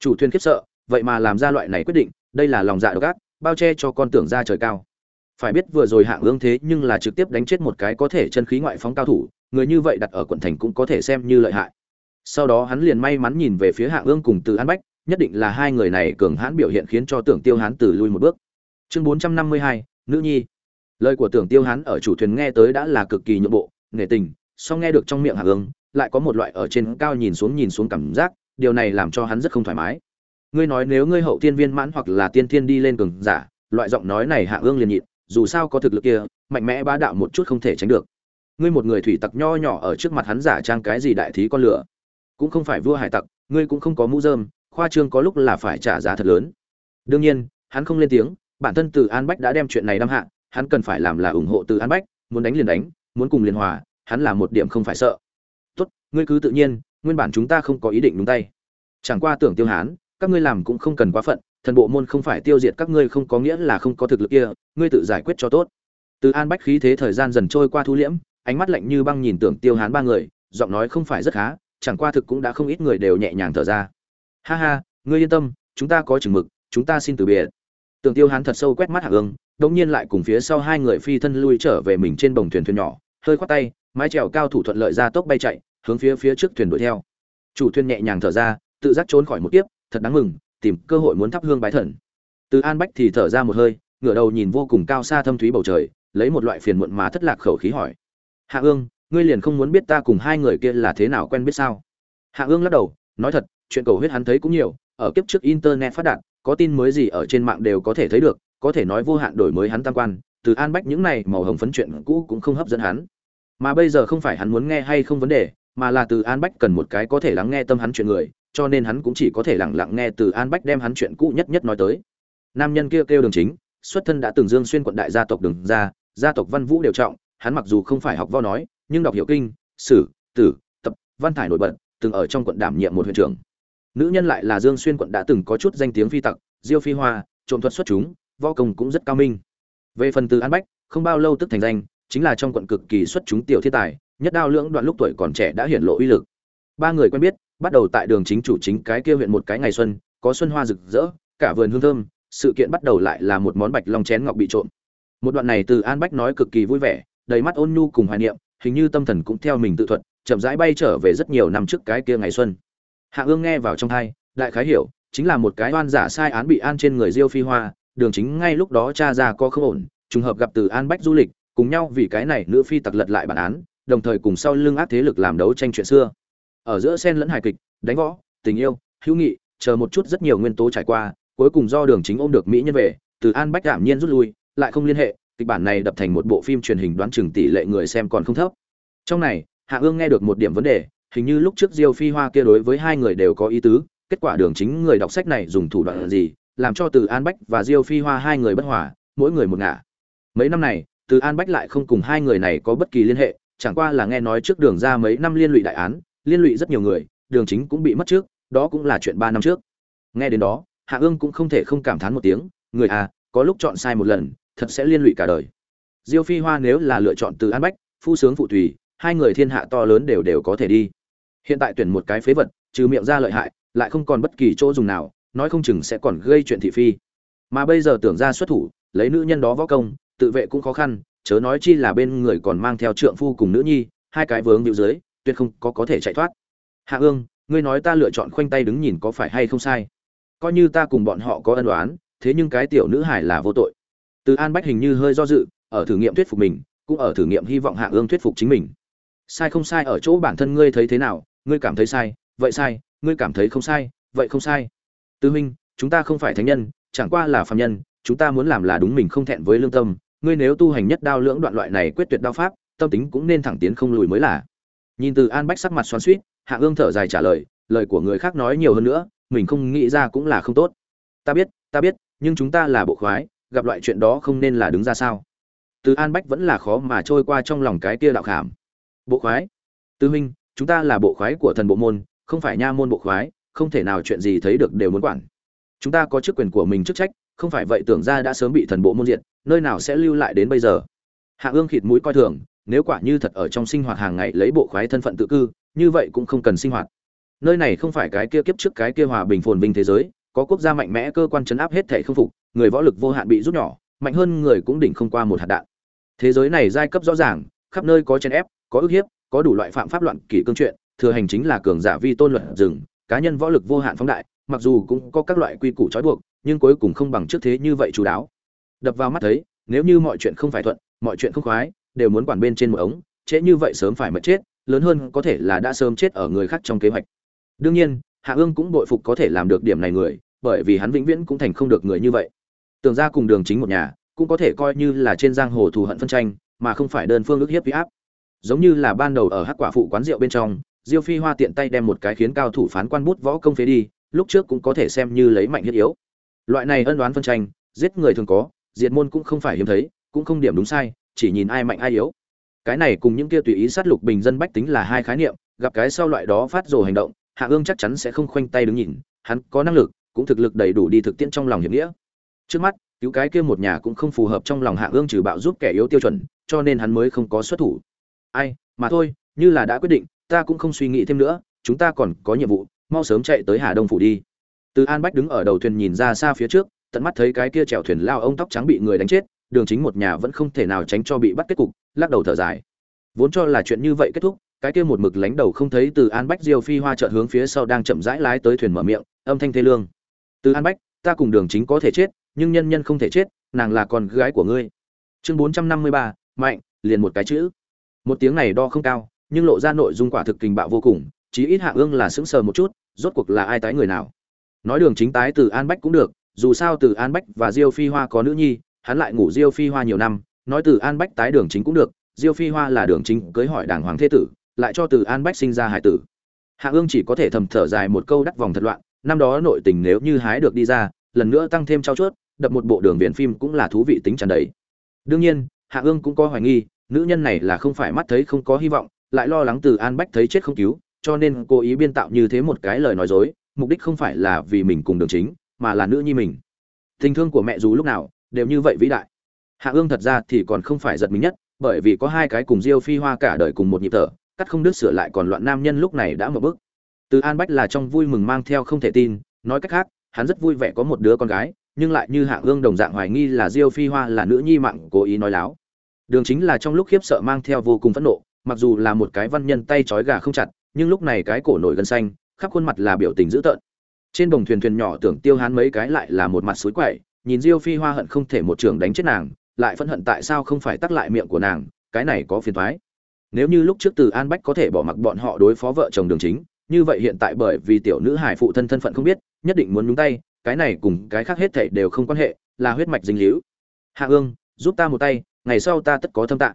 Chủ thuyền khiếp sợ, vậy mà làm ra loại này quyết định, đây là lòng dạ độc ác, bao che cho con tưởng ra trời cao. Phải biết vừa rồi Hạ Ương thế nhưng là trực tiếp đánh chết một cái có thể chân khí ngoại phóng cao thủ, người như vậy đặt ở quận thành cũng có thể xem như lợi hại sau đó hắn liền may mắn nhìn về phía hạ ương cùng từ an bách nhất định là hai người này cường hãn biểu hiện khiến cho tưởng tiêu hán từ lui một bước chương bốn trăm năm mươi hai nữ nhi lời của tưởng tiêu hán ở chủ thuyền nghe tới đã là cực kỳ nhượng bộ nể tình song nghe được trong miệng hạ ương lại có một loại ở trên cao nhìn xuống nhìn xuống cảm giác, điều này làm cho hắn rất không thoải mái. Ngươi nói nếu ngươi hậu tiên viên mãn hoặc là tiên thiên đi lên cường giả, loại giọng nói này hạ ương liền nhịn, dù sao có thực lực kia, mạnh mẽ bá đạo một chút không thể tránh được. Ngươi một người thủy tặc nho nhỏ ở trước mặt hắn giả trang cái gì đại thí con lửa? Cũng không phải vua hải tặc, ngươi cũng không có mũ dơm khoa trương có lúc là phải trả giá thật lớn. Đương nhiên, hắn không lên tiếng, bản thân từ an bách đã đem chuyện này đâm hạ, hắn cần phải làm là ủng hộ từ an bách, muốn đánh liền đánh, muốn cùng liền hòa hắn là một điểm không phải sợ. Tốt, ngươi cứ tự nhiên, nguyên bản chúng ta không có ý định đúng tay. Chẳng qua tưởng tiêu hán, các ngươi làm cũng không cần quá phận, thần bộ môn không phải tiêu diệt các ngươi không có nghĩa là không có thực lực kia, ngươi tự giải quyết cho tốt. Từ an bách khí thế thời gian dần trôi qua thu liễm, ánh mắt lạnh như băng nhìn tưởng tiêu hán ba người, giọng nói không phải rất khá, chẳng qua thực cũng đã không ít người đều nhẹ nhàng thở ra. Ha ha, ngươi yên tâm, chúng ta có chừng mực, chúng ta xin từ biệt. Tưởng tiêu hán thật sâu quét mắt hạ ương đống nhiên lại cùng phía sau hai người phi thân lui trở về mình trên bồng thuyền thuyền nhỏ, hơi khoát tay mái chèo cao thủ thuận lợi ra tốc bay chạy, hướng phía phía trước thuyền đuổi theo. Chủ thuyền nhẹ nhàng thở ra, tự giác trốn khỏi một kiếp, thật đáng mừng, tìm cơ hội muốn thắp hương bái thần. Từ an bách thì thở ra một hơi, ngửa đầu nhìn vô cùng cao xa thâm thúy bầu trời, lấy một loại phiền muộn mà thất lạc khẩu khí hỏi. Hạ ương, ngươi liền không muốn biết ta cùng hai người kia là thế nào quen biết sao? Hạ ương lắc đầu, nói thật, chuyện cầu huyết hắn thấy cũng nhiều, ở kiếp trước internet phát đạt, có tin mới gì ở trên mạng đều có thể thấy được, có thể nói vô hạn đổi mới hắn tam quan. Từ an bách những này màu hồng phấn chuyện cũ cũng không hấp dẫn hắn mà bây giờ không phải hắn muốn nghe hay không vấn đề mà là từ an bách cần một cái có thể lắng nghe tâm hắn chuyện người cho nên hắn cũng chỉ có thể lặng lặng nghe từ an bách đem hắn chuyện cũ nhất nhất nói tới. Nam nhân kia kêu, kêu đường chính xuất thân đã từng dương xuyên quận đại gia tộc đường gia, gia tộc văn vũ đều trọng hắn mặc dù không phải học vo nói nhưng đọc hiểu kinh sử tử tập văn thải nổi bật từng ở trong quận đảm nhiệm một huyện trưởng. Nữ nhân lại là dương xuyên quận đã từng có chút danh tiếng phi tặc diêu phi hoa trộm thuật xuất chúng võ công cũng rất cao minh. Về phần từ an bách không bao lâu tức thành danh chính là trong quận cực kỳ xuất chúng tiểu thiên tài, nhất đao lưỡng đoạn lúc tuổi còn trẻ đã hiển lộ uy lực. Ba người quen biết, bắt đầu tại đường chính chủ chính cái kia huyện một cái ngày xuân, có xuân hoa rực rỡ, cả vườn hương thơm, sự kiện bắt đầu lại là một món bạch long chén ngọc bị trộm. Một đoạn này từ an bách nói cực kỳ vui vẻ, đầy mắt ôn nhu cùng hoài niệm, hình như tâm thần cũng theo mình tự thuật, chậm rãi bay trở về rất nhiều năm trước cái kia ngày xuân. Hạ ương nghe vào trong tai đại khái hiểu, chính là một cái oan giả sai án bị an trên người diêu phi hoa, đường chính ngay lúc đó cha ra có không ổn, trùng hợp gặp từ an bách du lịch cùng nhau vì cái này nữ phi tặc lật lại bản án, đồng thời cùng sau lưng ác thế lực làm đấu tranh chuyện xưa. Ở giữa sen lẫn hài kịch, đánh võ, tình yêu, hữu nghị, chờ một chút rất nhiều nguyên tố trải qua, cuối cùng do đường chính ôm được mỹ nhân về, từ an bách cảm nhiên rút lui, lại không liên hệ, kịch bản này đập thành một bộ phim truyền hình đoán chừng tỷ lệ người xem còn không thấp. Trong này, hạ ương nghe được một điểm vấn đề, hình như lúc trước diêu phi hoa kia đối với hai người đều có ý tứ, kết quả đường chính người đọc sách này dùng thủ đoạn gì, làm cho từ an bách và diêu phi hoa hai người bất hòa, mỗi người một ngả. Mấy năm này từ an bách lại không cùng hai người này có bất kỳ liên hệ, chẳng qua là nghe nói trước đường ra mấy năm liên lụy đại án, liên lụy rất nhiều người, đường chính cũng bị mất trước, đó cũng là chuyện ba năm trước. Nghe đến đó, hạ ương cũng không thể không cảm thán một tiếng, người à có lúc chọn sai một lần, thật sẽ liên lụy cả đời. Diêu phi hoa nếu là lựa chọn từ an bách, phu sướng phụ tùy hai người thiên hạ to lớn đều đều có thể đi. Hiện tại tuyển một cái phế vật, trừ miệng ra lợi hại, lại không còn bất kỳ chỗ dùng nào, nói không chừng sẽ còn gây chuyện thị phi. Mà bây giờ tưởng ra xuất thủ, lấy nữ nhân đó võ công tự vệ cũng khó khăn, chớ nói chi là bên người còn mang theo trượng phu cùng nữ nhi, hai cái vướng nhịu dưới, tuyệt không có có thể chạy thoát. Hạ ương, ngươi nói ta lựa chọn khoanh tay đứng nhìn có phải hay không sai? Coi như ta cùng bọn họ có ân đoán thế nhưng cái tiểu nữ hải là vô tội. Từ an bách hình như hơi do dự, ở thử nghiệm thuyết phục mình, cũng ở thử nghiệm hy vọng hạ ương thuyết phục chính mình. Sai không sai ở chỗ bản thân ngươi thấy thế nào, ngươi cảm thấy sai, vậy sai, ngươi cảm thấy không sai, vậy không sai. Tư huynh, chúng ta không phải thánh nhân, chẳng qua là phàm nhân, chúng ta muốn làm là đúng mình không thẹn với lương tâm ngươi nếu tu hành nhất đao lưỡng đoạn loại này quyết tuyệt đao pháp, tâm tính cũng nên thẳng tiến không lùi mới là. Nhìn từ an bách sắc mặt xoắn suýt hạ ương thở dài trả lời lời của người khác nói nhiều hơn nữa, mình không nghĩ ra cũng là không tốt. Ta biết ta biết, nhưng chúng ta là bộ khoái, gặp loại chuyện đó không nên là đứng ra sao? Từ an bách vẫn là khó mà trôi qua trong lòng cái kia đạo khảm. Bộ khoái? Tư huynh chúng ta là bộ khoái của thần bộ môn, không phải nha môn bộ khoái, không thể nào chuyện gì thấy được đều muốn quản. Chúng ta có chức quyền của mình chức trách không phải vậy tưởng ra đã sớm bị thần bộ môn diệt, nơi nào sẽ lưu lại đến bây giờ? Hạ ương khịt mũi coi thường, nếu quả như thật ở trong sinh hoạt hàng ngày lấy bộ khoái thân phận tự cư, như vậy cũng không cần sinh hoạt. Nơi này không phải cái kia kiếp trước cái kia hòa bình phồn vinh thế giới, có quốc gia mạnh mẽ cơ quan chấn áp hết thể không phục, người võ lực vô hạn bị rút nhỏ, mạnh hơn người cũng đỉnh không qua một hạt đạn. Thế giới này giai cấp rõ ràng, khắp nơi có chèn ép, có ức hiếp, có đủ loại phạm pháp loạn kỷ cương chuyện, thừa hành chính là cường giả vi tôn luật rừng, cá nhân võ lực vô hạn phóng đại, mặc dù cũng có các loại quy củ trói buộc nhưng cuối cùng không bằng trước thế như vậy chú đáo. Đập vào mắt thấy, nếu như mọi chuyện không phải thuận, mọi chuyện không khoái, đều muốn quản bên trên một ống, trễ như vậy sớm phải mất chết, lớn hơn có thể là đã sớm chết ở người khác trong kế hoạch. Đương nhiên, hạ ương cũng bội phục có thể làm được điểm này người, bởi vì hắn vĩnh viễn cũng thành không được người như vậy. Tưởng ra cùng đường chính một nhà, cũng có thể coi như là trên giang hồ thù hận phân tranh, mà không phải đơn phương ức hiếp huy áp. Giống như là ban đầu ở hắc quả phụ quán rượu bên trong, diêu phi hoa tiện tay đem một cái khiến cao thủ phán quan bút võ công phế đi, lúc trước cũng có thể xem như lấy mạnh thiết yếu loại này ân đoán phân tranh, giết người thường có, diệt môn cũng không phải hiếm thấy, cũng không điểm đúng sai, chỉ nhìn ai mạnh ai yếu. Cái này cùng những kia tùy ý sát lục bình dân bách tính là hai khái niệm, gặp cái sau loại đó phát rồ hành động, hạ ương chắc chắn sẽ không khoanh tay đứng nhìn, hắn có năng lực, cũng thực lực đầy đủ đi thực tiễn trong lòng hiệp nghĩa. Trước mắt, cứu cái kia một nhà cũng không phù hợp trong lòng hạ ương trừ bạo giúp kẻ yếu tiêu chuẩn, cho nên hắn mới không có xuất thủ. Ai, mà thôi, như là đã quyết định, ta cũng không suy nghĩ thêm nữa, chúng ta còn có nhiệm vụ, mau sớm chạy tới hà đông phủ đi từ an bách đứng ở đầu thuyền nhìn ra xa phía trước, tận mắt thấy cái kia chèo thuyền lao ông tóc trắng bị người đánh chết, đường chính một nhà vẫn không thể nào tránh cho bị bắt kết cục, lắc đầu thở dài. Vốn cho là chuyện như vậy kết thúc, cái kia một mực lánh đầu không thấy từ an bách diêu phi hoa chợt hướng phía sau đang chậm rãi lái tới thuyền mở miệng, âm thanh thê lương. Từ an bách, ta cùng đường chính có thể chết, nhưng nhân nhân không thể chết, nàng là con gái của ngươi. Chương bốn trăm năm mươi ba, mạnh, liền một cái chữ. Một tiếng này đo không cao, nhưng lộ ra nội dung quả thực kình bạo vô cùng, chí ít hạ ương là sững sờ một chút, rốt cuộc là ai tái người nào? Nói đường chính tái từ an bách cũng được, dù sao từ an bách và diêu phi hoa có nữ nhi, hắn lại ngủ diêu phi hoa nhiều năm, nói từ an bách tái đường chính cũng được, diêu phi hoa là đường chính cưới hỏi đảng hoàng thế tử, lại cho từ an bách sinh ra hải tử. Hạ ương chỉ có thể thầm thở dài một câu đắc vòng thật loạn, năm đó nội tình nếu như hái được đi ra, lần nữa tăng thêm trao chuốt, đập một bộ đường viễn phim cũng là thú vị tính tràn đầy. Đương nhiên, hạ ương cũng có hoài nghi, nữ nhân này là không phải mắt thấy không có hy vọng, lại lo lắng từ an bách thấy chết không cứu, cho nên cố ý biên tạo như thế một cái lời nói dối mục đích không phải là vì mình cùng đường chính, mà là nữ nhi mình. Tình thương của mẹ dù lúc nào, đều như vậy vĩ đại. Hạ ương thật ra thì còn không phải giật mình nhất, bởi vì có hai cái cùng diêu phi hoa cả đời cùng một nhịp thở, cắt không đứt sửa lại còn loạn nam nhân lúc này đã mở bước. Từ an bách là trong vui mừng mang theo không thể tin, nói cách khác, hắn rất vui vẻ có một đứa con gái, nhưng lại như hạ ương đồng dạng hoài nghi là diêu phi hoa là nữ nhi mạng cố ý nói láo. Đường chính là trong lúc khiếp sợ mang theo vô cùng phẫn nộ, mặc dù là một cái văn nhân tay trói gà không chặt, nhưng lúc này cái cổ nổi gân xanh khắp khuôn mặt là biểu tình dữ tợn. Trên đồng thuyền thuyền nhỏ tưởng tiêu hán mấy cái lại là một mặt suối quậy, nhìn diêu phi hoa hận không thể một trường đánh chết nàng, lại phẫn hận tại sao không phải tắt lại miệng của nàng, cái này có phiền thoái nếu như lúc trước từ an bách có thể bỏ mặc bọn họ đối phó vợ chồng đường chính, như vậy hiện tại bởi vì tiểu nữ hải phụ thân thân phận không biết, nhất định muốn nhúng tay, cái này cùng cái khác hết thảy đều không quan hệ, là huyết mạch dinh hữu. Hạ ương, giúp ta một tay, ngày sau ta tất có thâm tạng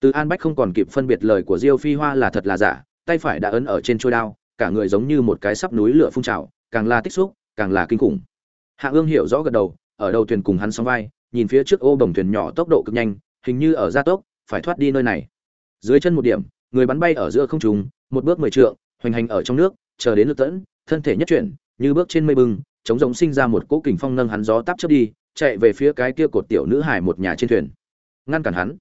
từ an bách không còn kịp phân biệt lời của diêu phi hoa là thật là giả, tay phải đã ấn ở trên trôi đao cả người giống như một cái sắp núi lửa phun trào, càng là tích xúc, càng là kinh khủng. Hạ ương hiểu rõ gật đầu, ở đầu thuyền cùng hắn sóng vai, nhìn phía trước ô bồng thuyền nhỏ tốc độ cực nhanh, hình như ở gia tốc, phải thoát đi nơi này. Dưới chân một điểm, người bắn bay ở giữa không trung, một bước mười trượng, hoành hành ở trong nước, chờ đến lực tẫn, thân thể nhất chuyển, như bước trên mây bưng chống giống sinh ra một cỗ kình phong nâng hắn gió táp chớp đi, chạy về phía cái kia cột tiểu nữ hải một nhà trên thuyền. Ngăn cản hắn.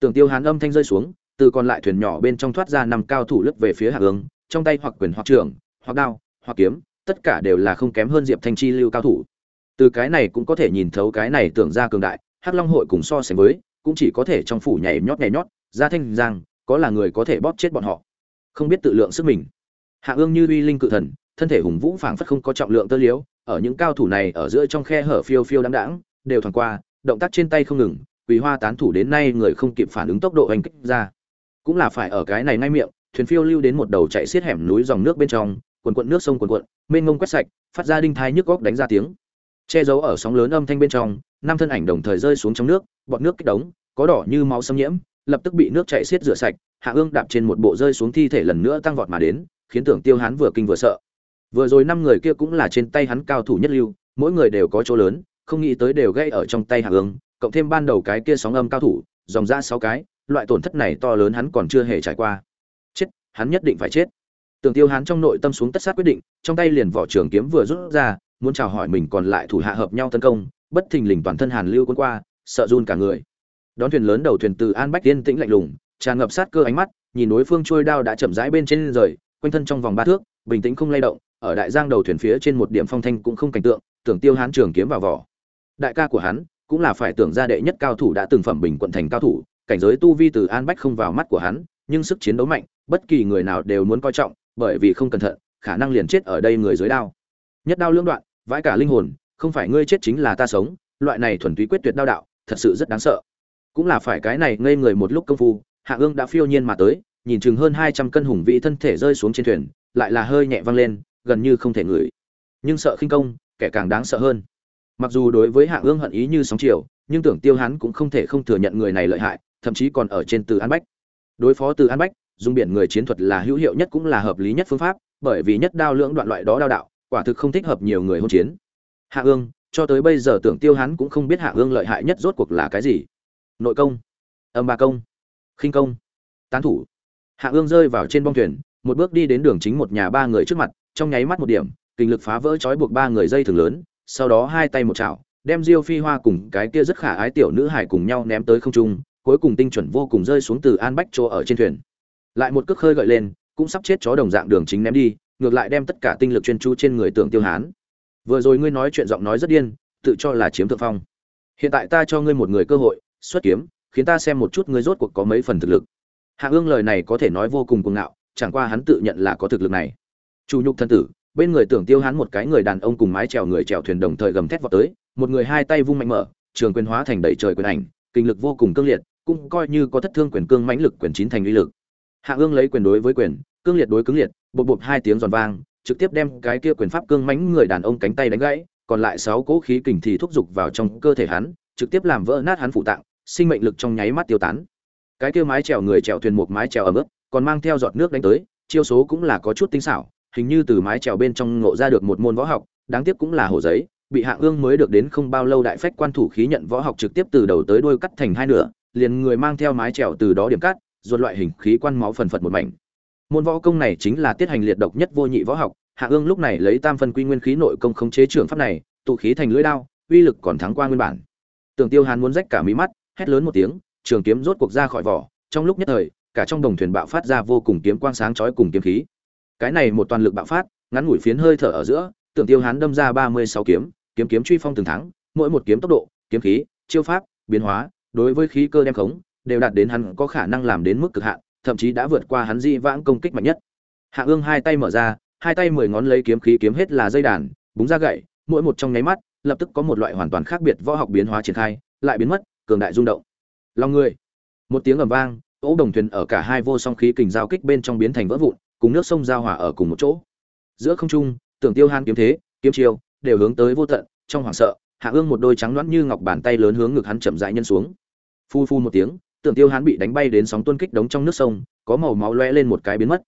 Tưởng tiêu hán âm thanh rơi xuống, từ còn lại thuyền nhỏ bên trong thoát ra năm cao thủ lướt về phía hạ ương trong tay hoặc quyền hoặc trường, hoặc đao hoặc kiếm tất cả đều là không kém hơn diệp thanh chi lưu cao thủ. Từ cái này cũng có thể nhìn thấu cái này tưởng ra cường đại hắc long hội cùng so sánh với cũng chỉ có thể trong phủ nhảy nhót nhảy nhót ra thanh giang có là người có thể bóp chết bọn họ. Không biết tự lượng sức mình. Hạ ương như uy linh cự thần thân thể hùng vũ phảng phất không có trọng lượng tơ liếu ở những cao thủ này ở giữa trong khe hở phiêu phiêu đáng đáng đều thoảng qua động tác trên tay không ngừng quỳ hoa tán thủ đến nay người không kịp phản ứng tốc độ hành kích ra. Cũng là phải ở cái này ngay miệng thuyền phiêu lưu đến một đầu chạy xiết hẻm núi dòng nước bên trong, quần quận nước sông quần quận, mênh ngông quét sạch, phát ra đinh thai nhức góc đánh ra tiếng. Che giấu ở sóng lớn âm thanh bên trong, năm thân ảnh đồng thời rơi xuống trong nước bọt nước kích đống, có đỏ như máu xâm nhiễm, lập tức bị nước chạy xiết rửa sạch, hạ ương đạp trên một bộ rơi xuống thi thể lần nữa tăng vọt mà đến, khiến tưởng tiêu hán vừa kinh vừa sợ. Vừa rồi năm người kia cũng là trên tay hắn cao thủ nhất lưu, mỗi người đều có chỗ lớn, không nghĩ tới đều gây ở trong tay hạ ương, cộng thêm ban đầu cái kia sóng âm cao thủ, dòng ra sáu cái, loại tổn thất này to lớn hắn còn chưa hề trải qua hắn nhất định phải chết. Tưởng tiêu hán trong nội tâm xuống tất sát quyết định, trong tay liền vỏ trường kiếm vừa rút ra, muốn chào hỏi mình còn lại thủ hạ hợp nhau tấn công, bất thình lình toàn thân hàn lưu quân qua, sợ run cả người. Đón thuyền lớn đầu thuyền từ an bách tiên tĩnh lạnh lùng, tràn ngập sát cơ ánh mắt, nhìn đối phương trôi đao đã chậm rãi bên trên rời, quanh thân trong vòng ba thước, bình tĩnh không lay động, ở đại giang đầu thuyền phía trên một điểm phong thanh cũng không cảnh tượng, tưởng tiêu hán trường kiếm vào vỏ. Đại ca của hắn, cũng là phải tưởng ra đệ nhất cao thủ đã từng phẩm bình quận thành cao thủ, cảnh giới tu vi từ an bách không vào mắt của hắn nhưng sức chiến đấu mạnh, bất kỳ người nào đều muốn coi trọng, bởi vì không cẩn thận, khả năng liền chết ở đây người dưới đao. Nhất đao lưỡng đoạn, vãi cả linh hồn, không phải ngươi chết chính là ta sống, loại này thuần túy quyết tuyệt đao đạo, thật sự rất đáng sợ. Cũng là phải cái này ngây người một lúc công phu, hạ ương đã phiêu nhiên mà tới, nhìn chừng hơn hai trăm cân hùng vĩ thân thể rơi xuống trên thuyền, lại là hơi nhẹ văng lên, gần như không thể ngửi. Nhưng sợ khinh công, kẻ càng đáng sợ hơn. Mặc dù đối với hạ ương hận ý như sóng chiều, nhưng tưởng tiêu hán cũng không thể không thừa nhận người này lợi hại, thậm chí còn ở trên từ an bách đối phó từ an bách, dùng biển người chiến thuật là hữu hiệu nhất cũng là hợp lý nhất phương pháp, bởi vì nhất đao lưỡng đoạn loại đó đao đạo, quả thực không thích hợp nhiều người hôn chiến. Hạ ương, cho tới bây giờ tưởng tiêu hắn cũng không biết hạ ương lợi hại nhất rốt cuộc là cái gì. Nội công, âm ba công, khinh công, tán thủ. Hạ ương rơi vào trên bong thuyền, một bước đi đến đường chính một nhà ba người trước mặt, trong nháy mắt một điểm, kinh lực phá vỡ trói buộc ba người dây thường lớn, sau đó hai tay một chảo, đem diêu phi hoa cùng cái kia rất khả ái tiểu nữ hải cùng nhau ném tới không trung cuối cùng tinh chuẩn vô cùng rơi xuống từ an bách chỗ ở trên thuyền. Lại một cước khơi gợi lên, cũng sắp chết chó đồng dạng đường chính ném đi, ngược lại đem tất cả tinh lực chuyên chú trên người tưởng tiêu hán. Vừa rồi ngươi nói chuyện giọng nói rất điên, tự cho là chiếm thượng phong. Hiện tại ta cho ngươi một người cơ hội, xuất kiếm, khiến ta xem một chút ngươi rốt cuộc có mấy phần thực lực. Hạ ương lời này có thể nói vô cùng cuồng ngạo, chẳng qua hắn tự nhận là có thực lực này. Chu nhục thân tử, bên người tưởng tiêu hắn một cái người đàn ông cùng mái trèo người trèo thuyền đồng thời gầm thét vào tới, một người hai tay vung mạnh mở, trường quyền hóa thành đầy trời quyền ảnh, kinh lực vô cùng cương liệt cũng coi như có thất thương quyền cương mãnh lực quyền chín thành uy lực. Hạ ương lấy quyền đối với quyền, cương liệt đối cứng liệt bột bột hai tiếng giòn vang, trực tiếp đem cái kia quyền pháp cương mãnh người đàn ông cánh tay đánh gãy, còn lại sáu cỗ khí kình thì thúc giục vào trong cơ thể hắn, trực tiếp làm vỡ nát hắn phụ tạng, sinh mệnh lực trong nháy mắt tiêu tán. Cái kia mái chèo người chèo thuyền một mái chèo ở mức còn mang theo giọt nước đánh tới, chiêu số cũng là có chút tinh xảo, hình như từ mái chèo bên trong ngộ ra được một môn võ học, đáng tiếc cũng là hồ giấy, bị hạng ương mới được đến không bao lâu đại phách quan thủ khí nhận võ học trực tiếp từ đầu tới đuôi cắt thành hai nửa liền người mang theo mái chèo từ đó điểm cắt ruột loại hình khí quan máu phần phật một mảnh. Môn võ công này chính là tiết hành liệt độc nhất vô nhị võ học, hạ ương lúc này lấy tam phân quy nguyên khí nội công khống chế trưởng pháp này, tụ khí thành lưỡi đao, uy lực còn thắng qua nguyên bản. Tưởng tiêu hàn muốn rách cả mí mắt, hét lớn một tiếng, trường kiếm rốt cuộc ra khỏi vỏ, trong lúc nhất thời, cả trong đồng thuyền bạo phát ra vô cùng kiếm quang sáng chói cùng kiếm khí. Cái này một toàn lực bạo phát, ngắn ngủi phiến hơi thở ở giữa, tưởng tiêu hán đâm ra ba mươi sáu kiếm kiếm kiếm truy phong từng thắng, mỗi một kiếm tốc độ, kiếm khí, chiêu pháp, biến hóa đối với khí cơ đem khống, đều đạt đến hắn có khả năng làm đến mức cực hạn, thậm chí đã vượt qua hắn di vãng công kích mạnh nhất. Hạ ương hai tay mở ra, hai tay mười ngón lấy kiếm khí kiếm hết là dây đàn, búng ra gậy, mỗi một trong nháy mắt, lập tức có một loại hoàn toàn khác biệt võ học biến hóa triển khai, lại biến mất, cường đại rung động. Lòng người. Một tiếng ầm vang, ố đồng thuyền ở cả hai vô song khí kình giao kích bên trong biến thành vỡ vụn, cùng nước sông giao hòa ở cùng một chỗ. Giữa không trung, tưởng tiêu han kiếm thế, kiếm chiêu, đều hướng tới vô tận, trong hoảng sợ, hạ ương một đôi trắng loãng như ngọc bàn tay lớn hướng ngực hắn chậm rãi nhân xuống phu phu một tiếng, tưởng tiêu Hán bị đánh bay đến sóng tuôn kích đống trong nước sông, có màu máu loe lên một cái biến mất.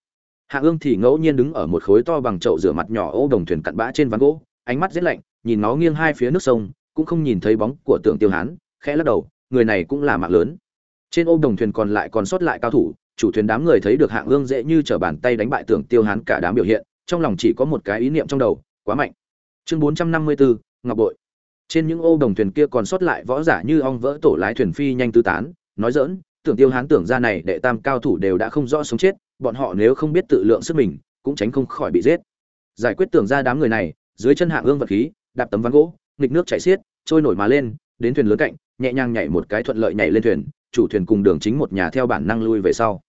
Hạ ương thì ngẫu nhiên đứng ở một khối to bằng chậu rửa mặt nhỏ ô đồng thuyền cặn bã trên ván gỗ, ánh mắt rét lạnh, nhìn nó nghiêng hai phía nước sông, cũng không nhìn thấy bóng của tưởng tiêu hán, khẽ lắc đầu, người này cũng là mạng lớn. Trên ô đồng thuyền còn lại còn sót lại cao thủ, chủ thuyền đám người thấy được hạng ương dễ như trở bàn tay đánh bại tưởng tiêu hán cả đám biểu hiện, trong lòng chỉ có một cái ý niệm trong đầu, quá mạnh. Chương bốn trăm năm mươi bốn ngọc bội trên những ô đồng thuyền kia còn sót lại võ giả như ong vỡ tổ lái thuyền phi nhanh tư tán, nói dỡn tưởng tiêu hán tưởng ra này đệ tam cao thủ đều đã không rõ sống chết, bọn họ nếu không biết tự lượng sức mình, cũng tránh không khỏi bị giết. Giải quyết tưởng ra đám người này, dưới chân hạng ương vật khí, đạp tấm ván gỗ, nghịch nước chảy xiết, trôi nổi mà lên, đến thuyền lớn cạnh, nhẹ nhàng nhảy một cái thuận lợi nhảy lên thuyền, chủ thuyền cùng đường chính một nhà theo bản năng lui về sau.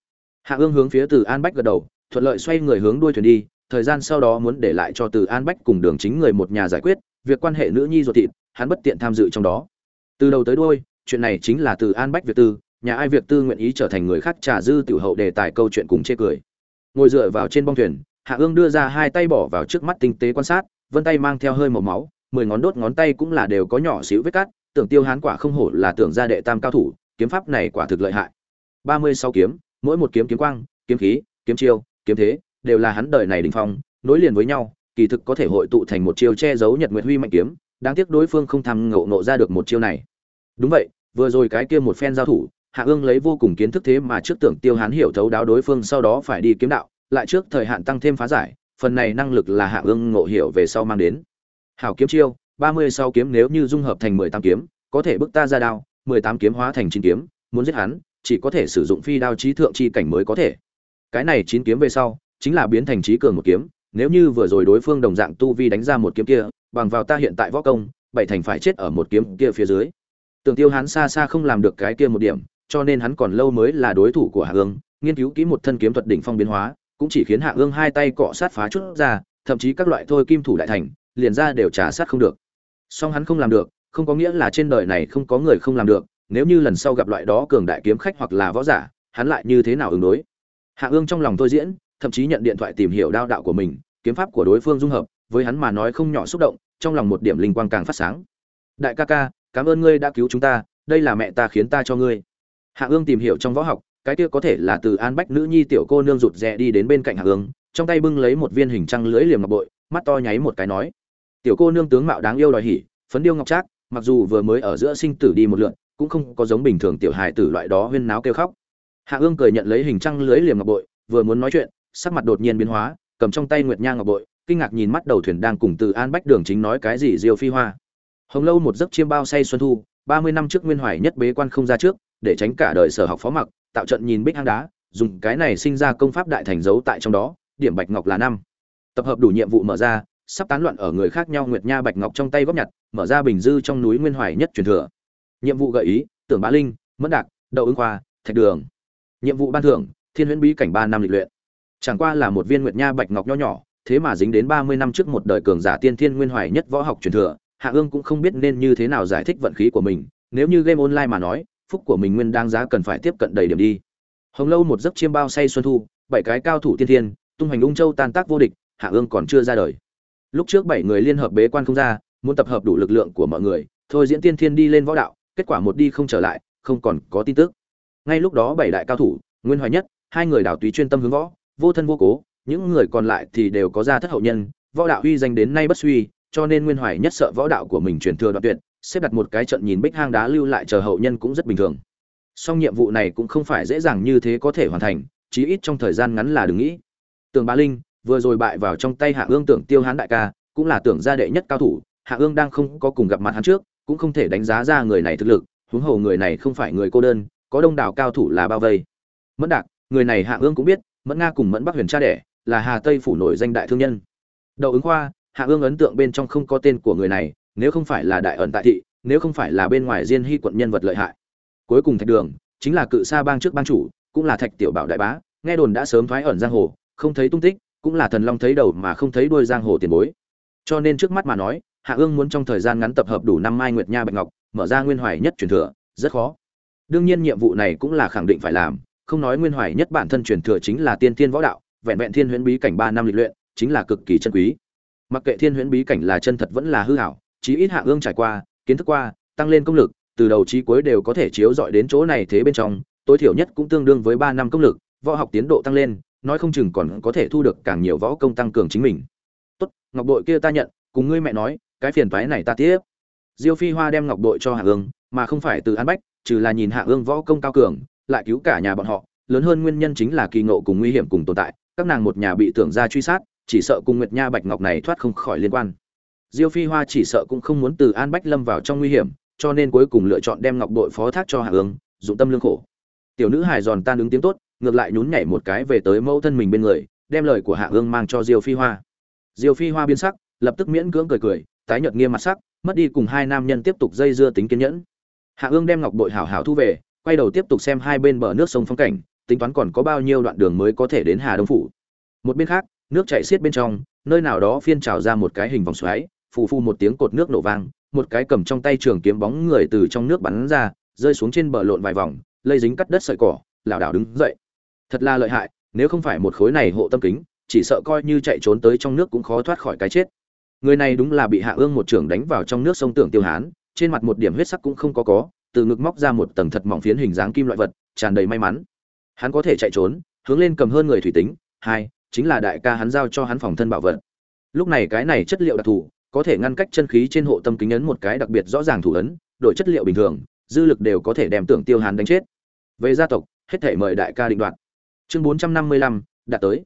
Hạ ương hướng phía từ an bách gật đầu, thuận lợi xoay người hướng đuôi thuyền đi, thời gian sau đó muốn để lại cho từ an bách cùng đường chính người một nhà giải quyết, việc quan hệ nữ nhi ruột thịt hắn bất tiện tham dự trong đó. Từ đầu tới đuôi, chuyện này chính là từ an bách Việt tư, nhà ai Việt tư nguyện ý trở thành người khác trà dư tiểu hậu đề tài câu chuyện cùng chê cười. Ngồi dựa vào trên bong thuyền, hạ ương đưa ra hai tay bỏ vào trước mắt tinh tế quan sát, vân tay mang theo hơi màu máu, mười ngón đốt ngón tay cũng là đều có nhỏ xíu vết cắt, tưởng tiêu hán quả không hổ là tưởng gia đệ tam cao thủ, kiếm pháp này quả thực lợi hại. Ba mươi sáu kiếm, mỗi một kiếm kiếm quang, kiếm khí, kiếm chiêu, kiếm thế, đều là hắn đời này đình phong, nối liền với nhau, kỳ thực có thể hội tụ thành một chiêu che giấu nhật nguyệt huy mạnh kiếm đáng tiếc đối phương không tham ngộ nộ ra được một chiêu này. Đúng vậy, vừa rồi cái kia một phen giao thủ, hạ ương lấy vô cùng kiến thức thế mà trước tưởng tiêu hán hiểu thấu đáo đối phương sau đó phải đi kiếm đạo, lại trước thời hạn tăng thêm phá giải, phần này năng lực là hạ ương ngộ hiểu về sau mang đến. Hảo kiếm chiêu, ba mươi sáu kiếm nếu như dung hợp thành mười tám kiếm, có thể bức ta ra đao, mười tám kiếm hóa thành chín kiếm, muốn giết hắn, chỉ có thể sử dụng phi đao trí thượng chi cảnh mới có thể. Cái này chín kiếm về sau, chính là biến thành trí cường một kiếm, nếu như vừa rồi đối phương đồng dạng tu vi đánh ra một kiếm kia bằng vào ta hiện tại võ công, bảy thành phải chết ở một kiếm kia phía dưới. Tưởng tiêu hắn xa xa không làm được cái kia một điểm, cho nên hắn còn lâu mới là đối thủ của hạ ương, nghiên cứu kỹ một thân kiếm thuật đỉnh phong biến hóa, cũng chỉ khiến hạ ương hai tay cọ sát phá chút ra, thậm chí các loại thôi kim thủ đại thành, liền ra đều trả sát không được. Song hắn không làm được, không có nghĩa là trên đời này không có người không làm được, nếu như lần sau gặp loại đó cường đại kiếm khách hoặc là võ giả, hắn lại như thế nào ứng đối? Hạ ương trong lòng tôi diễn, thậm chí nhận điện thoại tìm hiểu đao đạo của mình, kiếm pháp của đối phương dung hợp với hắn mà nói không nhỏ xúc động, trong lòng một điểm linh quang càng phát sáng. Đại ca ca, cảm ơn ngươi đã cứu chúng ta, đây là mẹ ta khiến ta cho ngươi. Hạ ương tìm hiểu trong võ học, cái kia có thể là từ an bách nữ nhi tiểu cô nương rụt rè đi đến bên cạnh hạ ương, trong tay bưng lấy một viên hình trăng lưỡi liềm ngọc bội, mắt to nháy một cái nói, tiểu cô nương tướng mạo đáng yêu đòi hỉ, phấn điêu ngọc trác, mặc dù vừa mới ở giữa sinh tử đi một lượn, cũng không có giống bình thường tiểu hài tử loại đó huyên náo kêu khóc. Hạ ương cười nhận lấy hình trăng lưới liềm ngọc bội, vừa muốn nói chuyện, sắc mặt đột nhiên biến hóa, cầm trong tay nguyệt nha ngọc bội kinh ngạc nhìn mắt đầu thuyền đang cùng từ an bách đường chính nói cái gì diêu phi hoa. Hồng lâu một giấc chiêm bao say xuân thu, ba mươi năm trước nguyên hoài nhất bế quan không ra trước, để tránh cả đời sở học phó mặc, tạo trận nhìn bích hang đá, dùng cái này sinh ra công pháp đại thành dấu tại trong đó, điểm bạch ngọc là năm. Tập hợp đủ nhiệm vụ mở ra, sắp tán loạn ở người khác nhau nguyệt nha bạch ngọc trong tay góp nhặt, mở ra bình dư trong núi nguyên hoài nhất truyền thừa. Nhiệm vụ gợi ý, tưởng bá linh, mẫn đạc, đậu ứng khoa, thạch đường. Nhiệm vụ ban thưởng, thiên huyễn bí cảnh ba năm lịch luyện. Chẳng qua là một viên nguyệt nha bạch ngọc nho nhỏ thế mà dính đến ba mươi năm trước một đời cường giả tiên thiên nguyên hoài nhất võ học truyền thừa, hạ ương cũng không biết nên như thế nào giải thích vận khí của mình, nếu như game online mà nói, phúc của mình nguyên đang giá cần phải tiếp cận đầy điểm đi. Hồng lâu một giấc chiêm bao say xuân thu, bảy cái cao thủ tiên thiên, tung hành ung châu tan tác vô địch, hạ ương còn chưa ra đời. Lúc trước bảy người liên hợp bế quan không ra, muốn tập hợp đủ lực lượng của mọi người, thôi diễn tiên thiên đi lên võ đạo, kết quả một đi không trở lại, không còn có tin tức. Ngay lúc đó bảy đại cao thủ, nguyên hoài nhất, hai người đảo tùy chuyên tâm hướng võ, vô thân vô cố những người còn lại thì đều có gia thất hậu nhân, võ đạo uy danh đến nay bất suy, cho nên nguyên hoài nhất sợ võ đạo của mình truyền thừa đoạn tuyệt, xếp đặt một cái trận nhìn bích hang đá lưu lại chờ hậu nhân cũng rất bình thường. Song nhiệm vụ này cũng không phải dễ dàng như thế có thể hoàn thành, chí ít trong thời gian ngắn là đừng nghĩ. Tường bá linh vừa rồi bại vào trong tay hạ ương tưởng tiêu hán đại ca, cũng là tưởng gia đệ nhất cao thủ, hạ ương đang không có cùng gặp mặt hắn trước, cũng không thể đánh giá ra người này thực lực, huống hồ người này không phải người cô đơn, có đông đảo cao thủ là bao vây. Mẫn đạc, người này hạ ương cũng biết, mẫn nga cùng mẫn bắc huyền cha đẻ là hà tây phủ nổi danh đại thương nhân. Đậu ứng khoa, hạ ương ấn tượng bên trong không có tên của người này, nếu không phải là đại ẩn tại thị, nếu không phải là bên ngoài diên hy quận nhân vật lợi hại. Cuối cùng thạch đường, chính là cự sa bang trước bang chủ, cũng là thạch tiểu bảo đại bá, nghe đồn đã sớm thoái ẩn giang hồ, không thấy tung tích, cũng là thần long thấy đầu mà không thấy đuôi giang hồ tiền bối. Cho nên trước mắt mà nói, hạ ương muốn trong thời gian ngắn tập hợp đủ năm mai nguyệt nha bạch ngọc, mở ra nguyên hoài nhất truyền thừa, rất khó. Đương nhiên nhiệm vụ này cũng là khẳng định phải làm, không nói nguyên hoài nhất bản thân truyền thừa chính là tiên tiên võ đạo vẹn vẹn thiên huyễn bí cảnh ba năm lịch luyện, chính là cực kỳ chân quý. Mặc kệ thiên huyễn bí cảnh là chân thật vẫn là hư hảo, chí ít hạ ương trải qua, kiến thức qua, tăng lên công lực, từ đầu chí cuối đều có thể chiếu dọi đến chỗ này thế bên trong, tối thiểu nhất cũng tương đương với ba năm công lực, võ học tiến độ tăng lên, nói không chừng còn có thể thu được càng nhiều võ công tăng cường chính mình. Tốt, ngọc bội kia ta nhận, cùng ngươi mẹ nói, cái phiền toái này ta tiếp. Diêu phi hoa đem ngọc bội cho hạ ương, mà không phải từ an bách, trừ là nhìn hạ ương võ công cao cường, lại cứu cả nhà bọn họ, lớn hơn nguyên nhân chính là kỳ ngộ cùng nguy hiểm cùng tồn tại các nàng một nhà bị tưởng ra truy sát, chỉ sợ cùng nguyệt nha bạch ngọc này thoát không khỏi liên quan. Diêu phi hoa chỉ sợ cũng không muốn từ an bách lâm vào trong nguy hiểm, cho nên cuối cùng lựa chọn đem ngọc đội phó thác cho hạ ứng dụng tâm lương khổ. Tiểu nữ hài giòn tan ứng tiếng tốt, ngược lại nhún nhảy một cái về tới mẫu thân mình bên người, đem lời của hạ ương mang cho diêu phi hoa. Diêu phi hoa biến sắc, lập tức miễn cưỡng cười cười, tái nhợt nghiêm mặt sắc, mất đi cùng hai nam nhân tiếp tục dây dưa tính kiên nhẫn. Hạ ương đem ngọc bội hảo hảo thu về, quay đầu tiếp tục xem hai bên bờ nước sông phong cảnh tính toán còn có bao nhiêu đoạn đường mới có thể đến hà đông phủ. Một bên khác, nước chảy xiết bên trong, nơi nào đó phiên trào ra một cái hình vòng xoáy, phù phù một tiếng cột nước nổ vang, một cái cầm trong tay trường kiếm bóng người từ trong nước bắn ra, rơi xuống trên bờ lộn vài vòng, lây dính cắt đất sợi cỏ, lảo đảo đứng dậy. Thật là lợi hại, nếu không phải một khối này hộ tâm kính, chỉ sợ coi như chạy trốn tới trong nước cũng khó thoát khỏi cái chết. Người này đúng là bị hạ ương một trưởng đánh vào trong nước sông tưởng tiêu hán, trên mặt một điểm huyết sắc cũng không có có, từ ngực móc ra một tầng thật mỏng phiến hình dáng kim loại vật, tràn đầy may mắn hắn có thể chạy trốn, hướng lên cầm hơn người thủy tính, hai, chính là đại ca hắn giao cho hắn phòng thân bảo vật. Lúc này cái này chất liệu đặc thù, có thể ngăn cách chân khí trên hộ tâm kính ấn một cái đặc biệt rõ ràng thủ ấn, đổi chất liệu bình thường, dư lực đều có thể đem tưởng tiêu hàn đánh chết. Về gia tộc, hết thể mời đại ca định đoạt. Chương bốn trăm năm mươi lăm, đạt tới.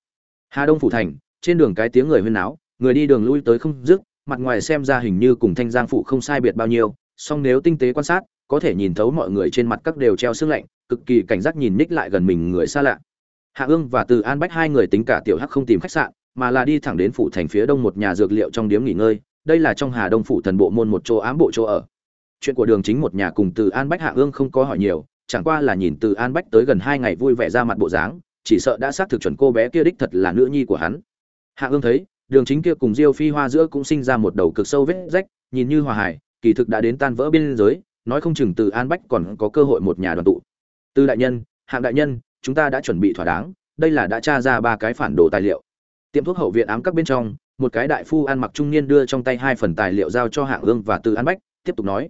Hà đông phủ thành, trên đường cái tiếng người huyên náo, người đi đường lui tới không dứt, mặt ngoài xem ra hình như cùng thanh giang phủ không sai biệt bao nhiêu, song nếu tinh tế quan sát, có thể nhìn thấu mọi người trên mặt các đều treo sương lạnh cực kỳ cảnh giác nhìn ních lại gần mình người xa lạ. Hạ ương và từ an bách hai người tính cả tiểu hắc không tìm khách sạn, mà là đi thẳng đến phủ thành phía đông một nhà dược liệu trong điếm nghỉ ngơi, đây là trong hà đông phủ thần bộ môn một chỗ ám bộ chỗ ở. Chuyện của đường chính một nhà cùng từ an bách hạ ương không có hỏi nhiều, chẳng qua là nhìn từ an bách tới gần hai ngày vui vẻ ra mặt bộ dáng, chỉ sợ đã xác thực chuẩn cô bé kia đích thật là nữ nhi của hắn. Hạ ương thấy, đường chính kia cùng diêu phi hoa giữa cũng sinh ra một đầu cực sâu vết rách, nhìn như hòa hải kỳ thực đã đến tan vỡ biên giới, nói không chừng từ an bách còn có cơ hội một nhà đoàn tụ từ đại nhân, hạng đại nhân, chúng ta đã chuẩn bị thỏa đáng, đây là đã tra ra ba cái phản đồ tài liệu. Tiệm thuốc hậu viện ám các bên trong, một cái đại phu ăn mặc trung niên đưa trong tay hai phần tài liệu giao cho hạng ương và từ an bách, tiếp tục nói.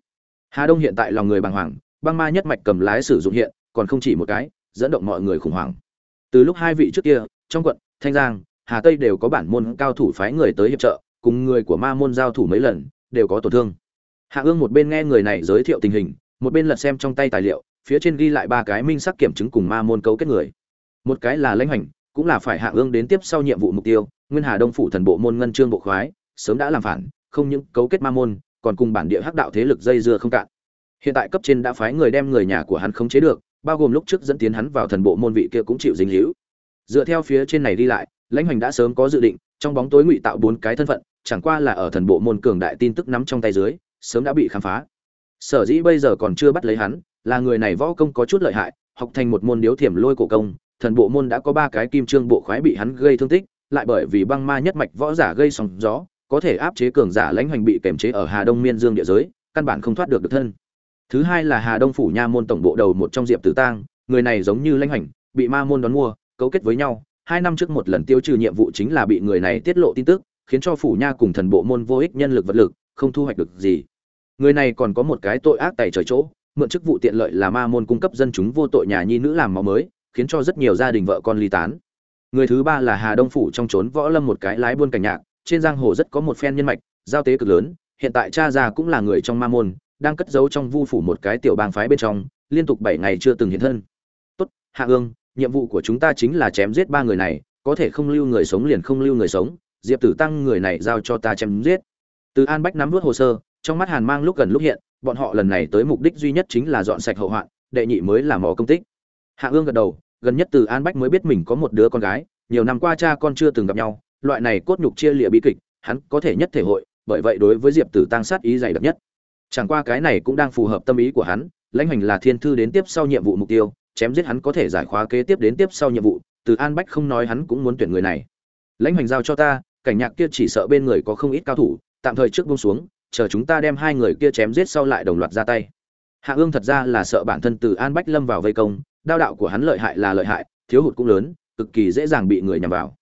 Hà đông hiện tại lòng người bàng hoàng, băng ma nhất mạch cầm lái sử dụng hiện, còn không chỉ một cái, dẫn động mọi người khủng hoảng. Từ lúc hai vị trước kia, trong quận, thanh giang, hà tây đều có bản môn cao thủ phái người tới hiệp trợ, cùng người của ma môn giao thủ mấy lần, đều có tổn thương. Hạ ương một bên nghe người này giới thiệu tình hình, một bên lật xem trong tay tài liệu phía trên ghi lại ba cái minh sắc kiểm chứng cùng ma môn cấu kết người. Một cái là lãnh hành cũng là phải hạ ương đến tiếp sau nhiệm vụ mục tiêu, nguyên hà đông phủ thần bộ môn ngân trương bộ khoái, sớm đã làm phản, không những cấu kết ma môn, còn cùng bản địa hắc đạo thế lực dây dưa không cạn. Hiện tại cấp trên đã phái người đem người nhà của hắn khống chế được, bao gồm lúc trước dẫn tiến hắn vào thần bộ môn vị kia cũng chịu dính hữu dựa theo phía trên này đi lại, lãnh hoành đã sớm có dự định, trong bóng tối ngụy tạo bốn cái thân phận, chẳng qua là ở thần bộ môn cường đại tin tức nắm trong tay dưới, sớm đã bị khám phá. Sở dĩ bây giờ còn chưa bắt lấy hắn là người này võ công có chút lợi hại, học thành một môn điếu thiểm lôi cổ công, thần bộ môn đã có ba cái kim trương bộ khoái bị hắn gây thương tích, lại bởi vì băng ma nhất mạch võ giả gây sóng gió, có thể áp chế cường giả lãnh hoành bị kềm chế ở hà đông miên dương địa giới, căn bản không thoát được được thân. Thứ hai là hà đông phủ nha môn tổng bộ đầu một trong diệp tử tang, người này giống như lãnh hoành, bị ma môn đón mua, cấu kết với nhau. Hai năm trước một lần tiêu trừ nhiệm vụ chính là bị người này tiết lộ tin tức, khiến cho phủ nha cùng thần bộ môn vô ích nhân lực vật lực, không thu hoạch được gì. Người này còn có một cái tội ác tại trời chỗ mượn chức vụ tiện lợi là ma môn cung cấp dân chúng vô tội nhà nhi nữ làm máu mới, khiến cho rất nhiều gia đình vợ con ly tán. Người thứ ba là hà đông phủ trong trốn võ lâm một cái lái buôn cảnh nhạc, trên giang hồ rất có một phen nhân mạch, giao tế cực lớn, hiện tại cha già cũng là người trong ma môn, đang cất giấu trong vu phủ một cái tiểu bang phái bên trong, liên tục bảy ngày chưa từng hiện thân. Tốt, hạ ương, nhiệm vụ của chúng ta chính là chém giết ba người này, có thể không lưu người sống liền không lưu người sống, diệp tử tăng người này giao cho ta chém giết. Từ an bách nắm vút hồ sơ, trong mắt hàn mang lúc gần lúc hiện bọn họ lần này tới mục đích duy nhất chính là dọn sạch hậu hoạn, đệ nhị mới là mỏ công tích. Hạ ương gật đầu, gần nhất từ an bách mới biết mình có một đứa con gái, nhiều năm qua cha con chưa từng gặp nhau, loại này cốt nhục chia lịa bi kịch, hắn có thể nhất thể hội, bởi vậy đối với diệp tử tăng sát ý dày đặc nhất. Chẳng qua cái này cũng đang phù hợp tâm ý của hắn, lãnh hành là thiên thư đến tiếp sau nhiệm vụ mục tiêu, chém giết hắn có thể giải khóa kế tiếp đến tiếp sau nhiệm vụ, từ an bách không nói hắn cũng muốn tuyển người này. Lãnh hành giao cho ta, cảnh nhạc kia chỉ sợ bên người có không ít cao thủ, tạm thời trước buông xuống chờ chúng ta đem hai người kia chém giết sau lại đồng loạt ra tay. Hạ ương thật ra là sợ bản thân từ an bách lâm vào vây công, đao đạo của hắn lợi hại là lợi hại, thiếu hụt cũng lớn, cực kỳ dễ dàng bị người nhằm vào.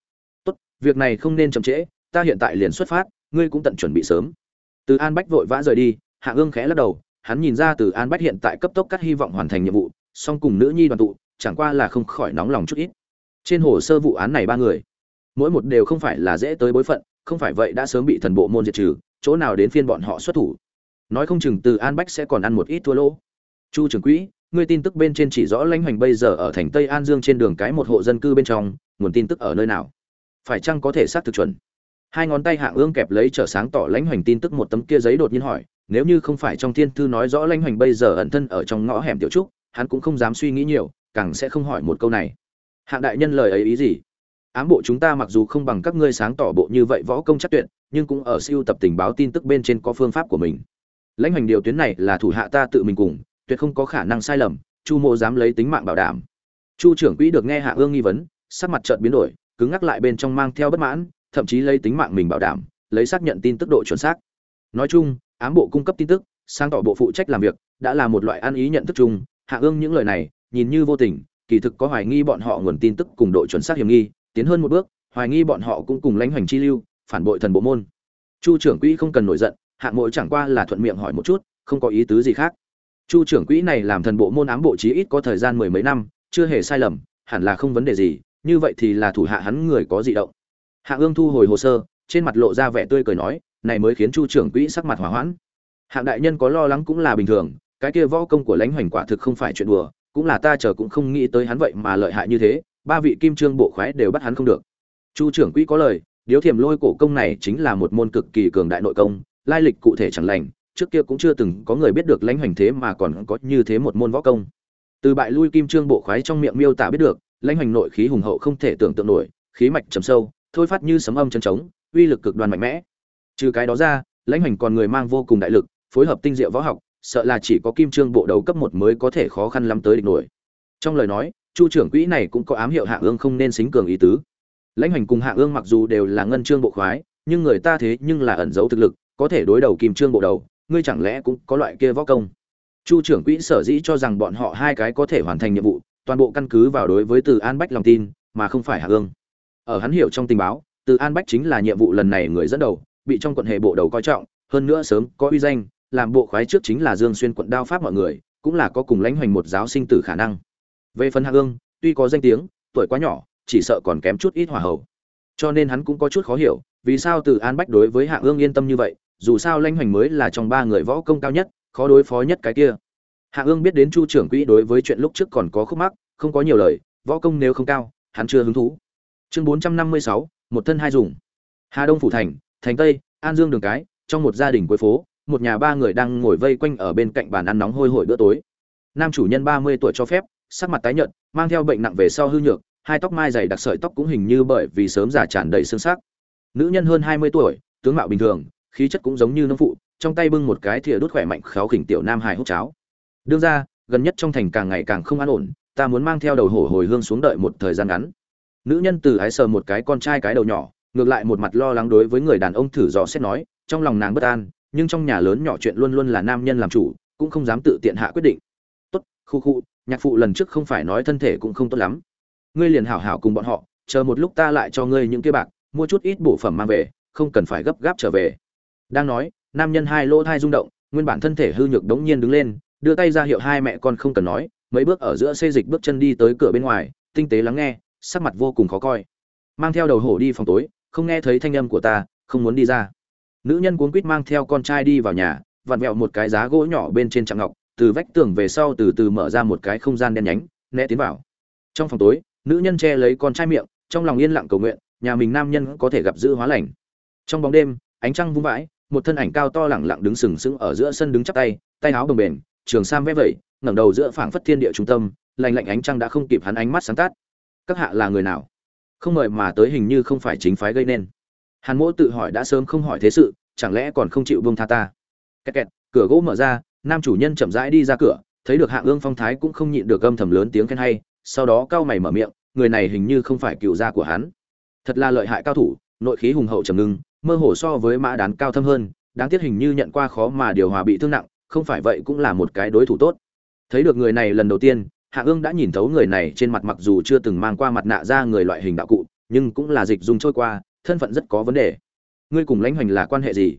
Tốt, việc này không nên chậm trễ, ta hiện tại liền xuất phát, ngươi cũng tận chuẩn bị sớm. Từ an bách vội vã rời đi, hạ ương khẽ lắc đầu, hắn nhìn ra từ an bách hiện tại cấp tốc cắt hy vọng hoàn thành nhiệm vụ, song cùng nữ nhi đoàn tụ, chẳng qua là không khỏi nóng lòng chút ít. Trên hồ sơ vụ án này ba người, mỗi một đều không phải là dễ tới bối phận, không phải vậy đã sớm bị thần bộ môn diệt trừ chỗ nào đến phiên bọn họ xuất thủ. Nói không chừng từ an bách sẽ còn ăn một ít thua lỗ. Chu trưởng quỹ, ngươi tin tức bên trên chỉ rõ lãnh hoành bây giờ ở thành tây an dương trên đường cái một hộ dân cư bên trong, nguồn tin tức ở nơi nào? Phải chăng có thể xác thực chuẩn? Hai ngón tay hạng ương kẹp lấy trở sáng tỏ lãnh hoành tin tức một tấm kia giấy đột nhiên hỏi, nếu như không phải trong thiên thư nói rõ lãnh hoành bây giờ ẩn thân ở trong ngõ hẻm tiểu trúc, hắn cũng không dám suy nghĩ nhiều, càng sẽ không hỏi một câu này. Hạng đại nhân lời ấy ý gì? Ám bộ chúng ta mặc dù không bằng các ngươi sáng tỏ bộ như vậy võ công chắc tuyệt, nhưng cũng ở siêu tập tình báo tin tức bên trên có phương pháp của mình. Lãnh hoành điều tuyến này là thủ hạ ta tự mình cùng, tuyệt không có khả năng sai lầm, chu mộ dám lấy tính mạng bảo đảm. Chu trưởng quỹ được nghe hạ ương nghi vấn, sắc mặt chợt biến đổi, cứng ngắc lại bên trong mang theo bất mãn, thậm chí lấy tính mạng mình bảo đảm, lấy xác nhận tin tức độ chuẩn xác. Nói chung, ám bộ cung cấp tin tức, sáng tỏ bộ phụ trách làm việc, đã là một loại ăn ý nhận thức chung. Hạ ương những lời này, nhìn như vô tình, kỳ thực có hoài nghi bọn họ nguồn tin tức cùng độ chuẩn xác hiểm nghi tiến hơn một bước, hoài nghi bọn họ cũng cùng lãnh hoành chi lưu, phản bội thần bộ môn. Chu trưởng quỹ không cần nổi giận hạng mỗi chẳng qua là thuận miệng hỏi một chút, không có ý tứ gì khác. Chu trưởng quỹ này làm thần bộ môn ám bộ chí ít có thời gian mười mấy năm, chưa hề sai lầm, hẳn là không vấn đề gì, như vậy thì là thủ hạ hắn người có dị động. Hạ ương thu hồi hồ sơ, trên mặt lộ ra vẻ tươi cười nói, này mới khiến chu trưởng quỹ sắc mặt hỏa hoãn. Hạng đại nhân có lo lắng cũng là bình thường, cái kia võ công của lãnh hoành quả thực không phải chuyện đùa, cũng là ta chờ cũng không nghĩ tới hắn vậy mà lợi hại như thế ba vị kim trương bộ khoái đều bắt hắn không được. Chu trưởng quỹ có lời, điếu thiềm lôi cổ công này chính là một môn cực kỳ cường đại nội công, lai lịch cụ thể chẳng lành, trước kia cũng chưa từng có người biết được lãnh hoành thế mà còn có như thế một môn võ công. Từ bại lui kim trương bộ khoái trong miệng miêu tả biết được, lãnh hoành nội khí hùng hậu không thể tưởng tượng nổi, khí mạch trầm sâu, thôi phát như sấm âm chân trống, uy lực cực đoan mạnh mẽ. Trừ cái đó ra, lãnh hoành còn người mang vô cùng đại lực, phối hợp tinh diệu võ học, sợ là chỉ có kim trương bộ đấu cấp một mới có thể khó khăn lắm tới địch nổi. Trong lời nói chu trưởng quỹ này cũng có ám hiệu hạ ương không nên xính cường ý tứ. Lãnh hoành cùng hạ ương mặc dù đều là ngân trương bộ khoái, nhưng người ta thế nhưng là ẩn giấu thực lực, có thể đối đầu kim trương bộ đầu, ngươi chẳng lẽ cũng có loại kia võ công? Chu trưởng quỹ sở dĩ cho rằng bọn họ hai cái có thể hoàn thành nhiệm vụ, toàn bộ căn cứ vào đối với từ an bách lòng tin, mà không phải hạ ương. Ở hắn hiểu trong tình báo, từ an bách chính là nhiệm vụ lần này người dẫn đầu, bị trong quận hệ bộ đầu coi trọng, hơn nữa sớm có uy danh, làm bộ khoái trước chính là dương xuyên quận đao pháp mọi người, cũng là có cùng lãnh hoành một giáo sinh tử khả năng về phần hạ ương tuy có danh tiếng, tuổi quá nhỏ, chỉ sợ còn kém chút ít hỏa hậu cho nên hắn cũng có chút khó hiểu, vì sao từ an bách đối với hạ ương yên tâm như vậy, dù sao Lanh hoành mới là trong ba người võ công cao nhất, khó đối phó nhất cái kia. Hạ ương biết đến chu trưởng quỹ đối với chuyện lúc trước còn có khúc mắc, không có nhiều lời, võ công nếu không cao, hắn chưa hứng thú. Chương bốn trăm năm mươi sáu, một thân hai dùng. Hà đông phủ thành thành tây, an dương đường cái, trong một gia đình cuối phố, một nhà ba người đang ngồi vây quanh ở bên cạnh bàn ăn nóng hôi hổi bữa tối. Nam chủ nhân ba mươi tuổi cho phép sắc mặt tái nhợt, mang theo bệnh nặng về sau hư nhược, hai tóc mai dày đặc sợi tóc cũng hình như bởi vì sớm già tràn đầy xương sắc nữ nhân hơn hai mươi tuổi, tướng mạo bình thường, khí chất cũng giống như nông phụ, trong tay bưng một cái thìa đút khỏe mạnh khéo khỉnh tiểu nam hài hút cháo. Đương ra, gần nhất trong thành càng ngày càng không an ổn, ta muốn mang theo đầu hổ hồi hương xuống đợi một thời gian ngắn. Nữ nhân từ ái sờ một cái con trai cái đầu nhỏ, ngược lại một mặt lo lắng đối với người đàn ông thử dò xét nói, trong lòng nàng bất an, nhưng trong nhà lớn nhỏ chuyện luôn luôn là nam nhân làm chủ, cũng không dám tự tiện hạ quyết định. Tốt, khu khu nhạc phụ lần trước không phải nói thân thể cũng không tốt lắm. Ngươi liền hảo hảo cùng bọn họ, chờ một lúc ta lại cho ngươi những cái bạc, mua chút ít bổ phẩm mang về, không cần phải gấp gáp trở về. Đang nói, nam nhân hai lỗ thai rung động, nguyên bản thân thể hư nhược đống nhiên đứng lên, đưa tay ra hiệu hai mẹ con không cần nói, mấy bước ở giữa xê dịch bước chân đi tới cửa bên ngoài, tinh tế lắng nghe, sắc mặt vô cùng khó coi. Mang theo đầu hổ đi phòng tối, không nghe thấy thanh âm của ta, không muốn đi ra. Nữ nhân cuốn quýt mang theo con trai đi vào nhà, vặn vẹo một cái giá gỗ nhỏ bên trên trạng ngọc từ vách tường về sau từ từ mở ra một cái không gian đen nhánh, né tiến vào. Trong phòng tối, nữ nhân che lấy con trai miệng, trong lòng yên lặng cầu nguyện, nhà mình nam nhân có thể gặp giữ hóa lành. Trong bóng đêm, ánh trăng vung vãi, một thân ảnh cao to lẳng lặng đứng sừng sững ở giữa sân đứng chắp tay tay áo bồng bềnh, trường sam vẽ vẩy, ngẩng đầu giữa phảng phất thiên địa trung tâm, lạnh lạnh ánh trăng đã không kịp hắn ánh mắt sáng tát các hạ là người nào? Không mời mà tới hình như không phải chính phái gây nên. Hàn mỗ tự hỏi đã sớm không hỏi thế sự, chẳng lẽ còn không chịu buông tha ta? Kẹt kẹt, cửa gỗ mở ra nam chủ nhân chậm rãi đi ra cửa, thấy được hạng ương phong thái cũng không nhịn được âm thầm lớn tiếng khen hay, sau đó cao mày mở miệng, người này hình như không phải cựu gia của hắn. Thật là lợi hại cao thủ, nội khí hùng hậu trầm ngưng, mơ hồ so với mã đán cao thâm hơn, đáng tiếc hình như nhận qua khó mà điều hòa bị thương nặng, không phải vậy cũng là một cái đối thủ tốt. Thấy được người này lần đầu tiên hạ ương đã nhìn thấu người này trên mặt mặc dù chưa từng mang qua mặt nạ ra người loại hình đạo cụ, nhưng cũng là dịch dùng trôi qua, thân phận rất có vấn đề. Ngươi cùng lãnh hoành là quan hệ gì?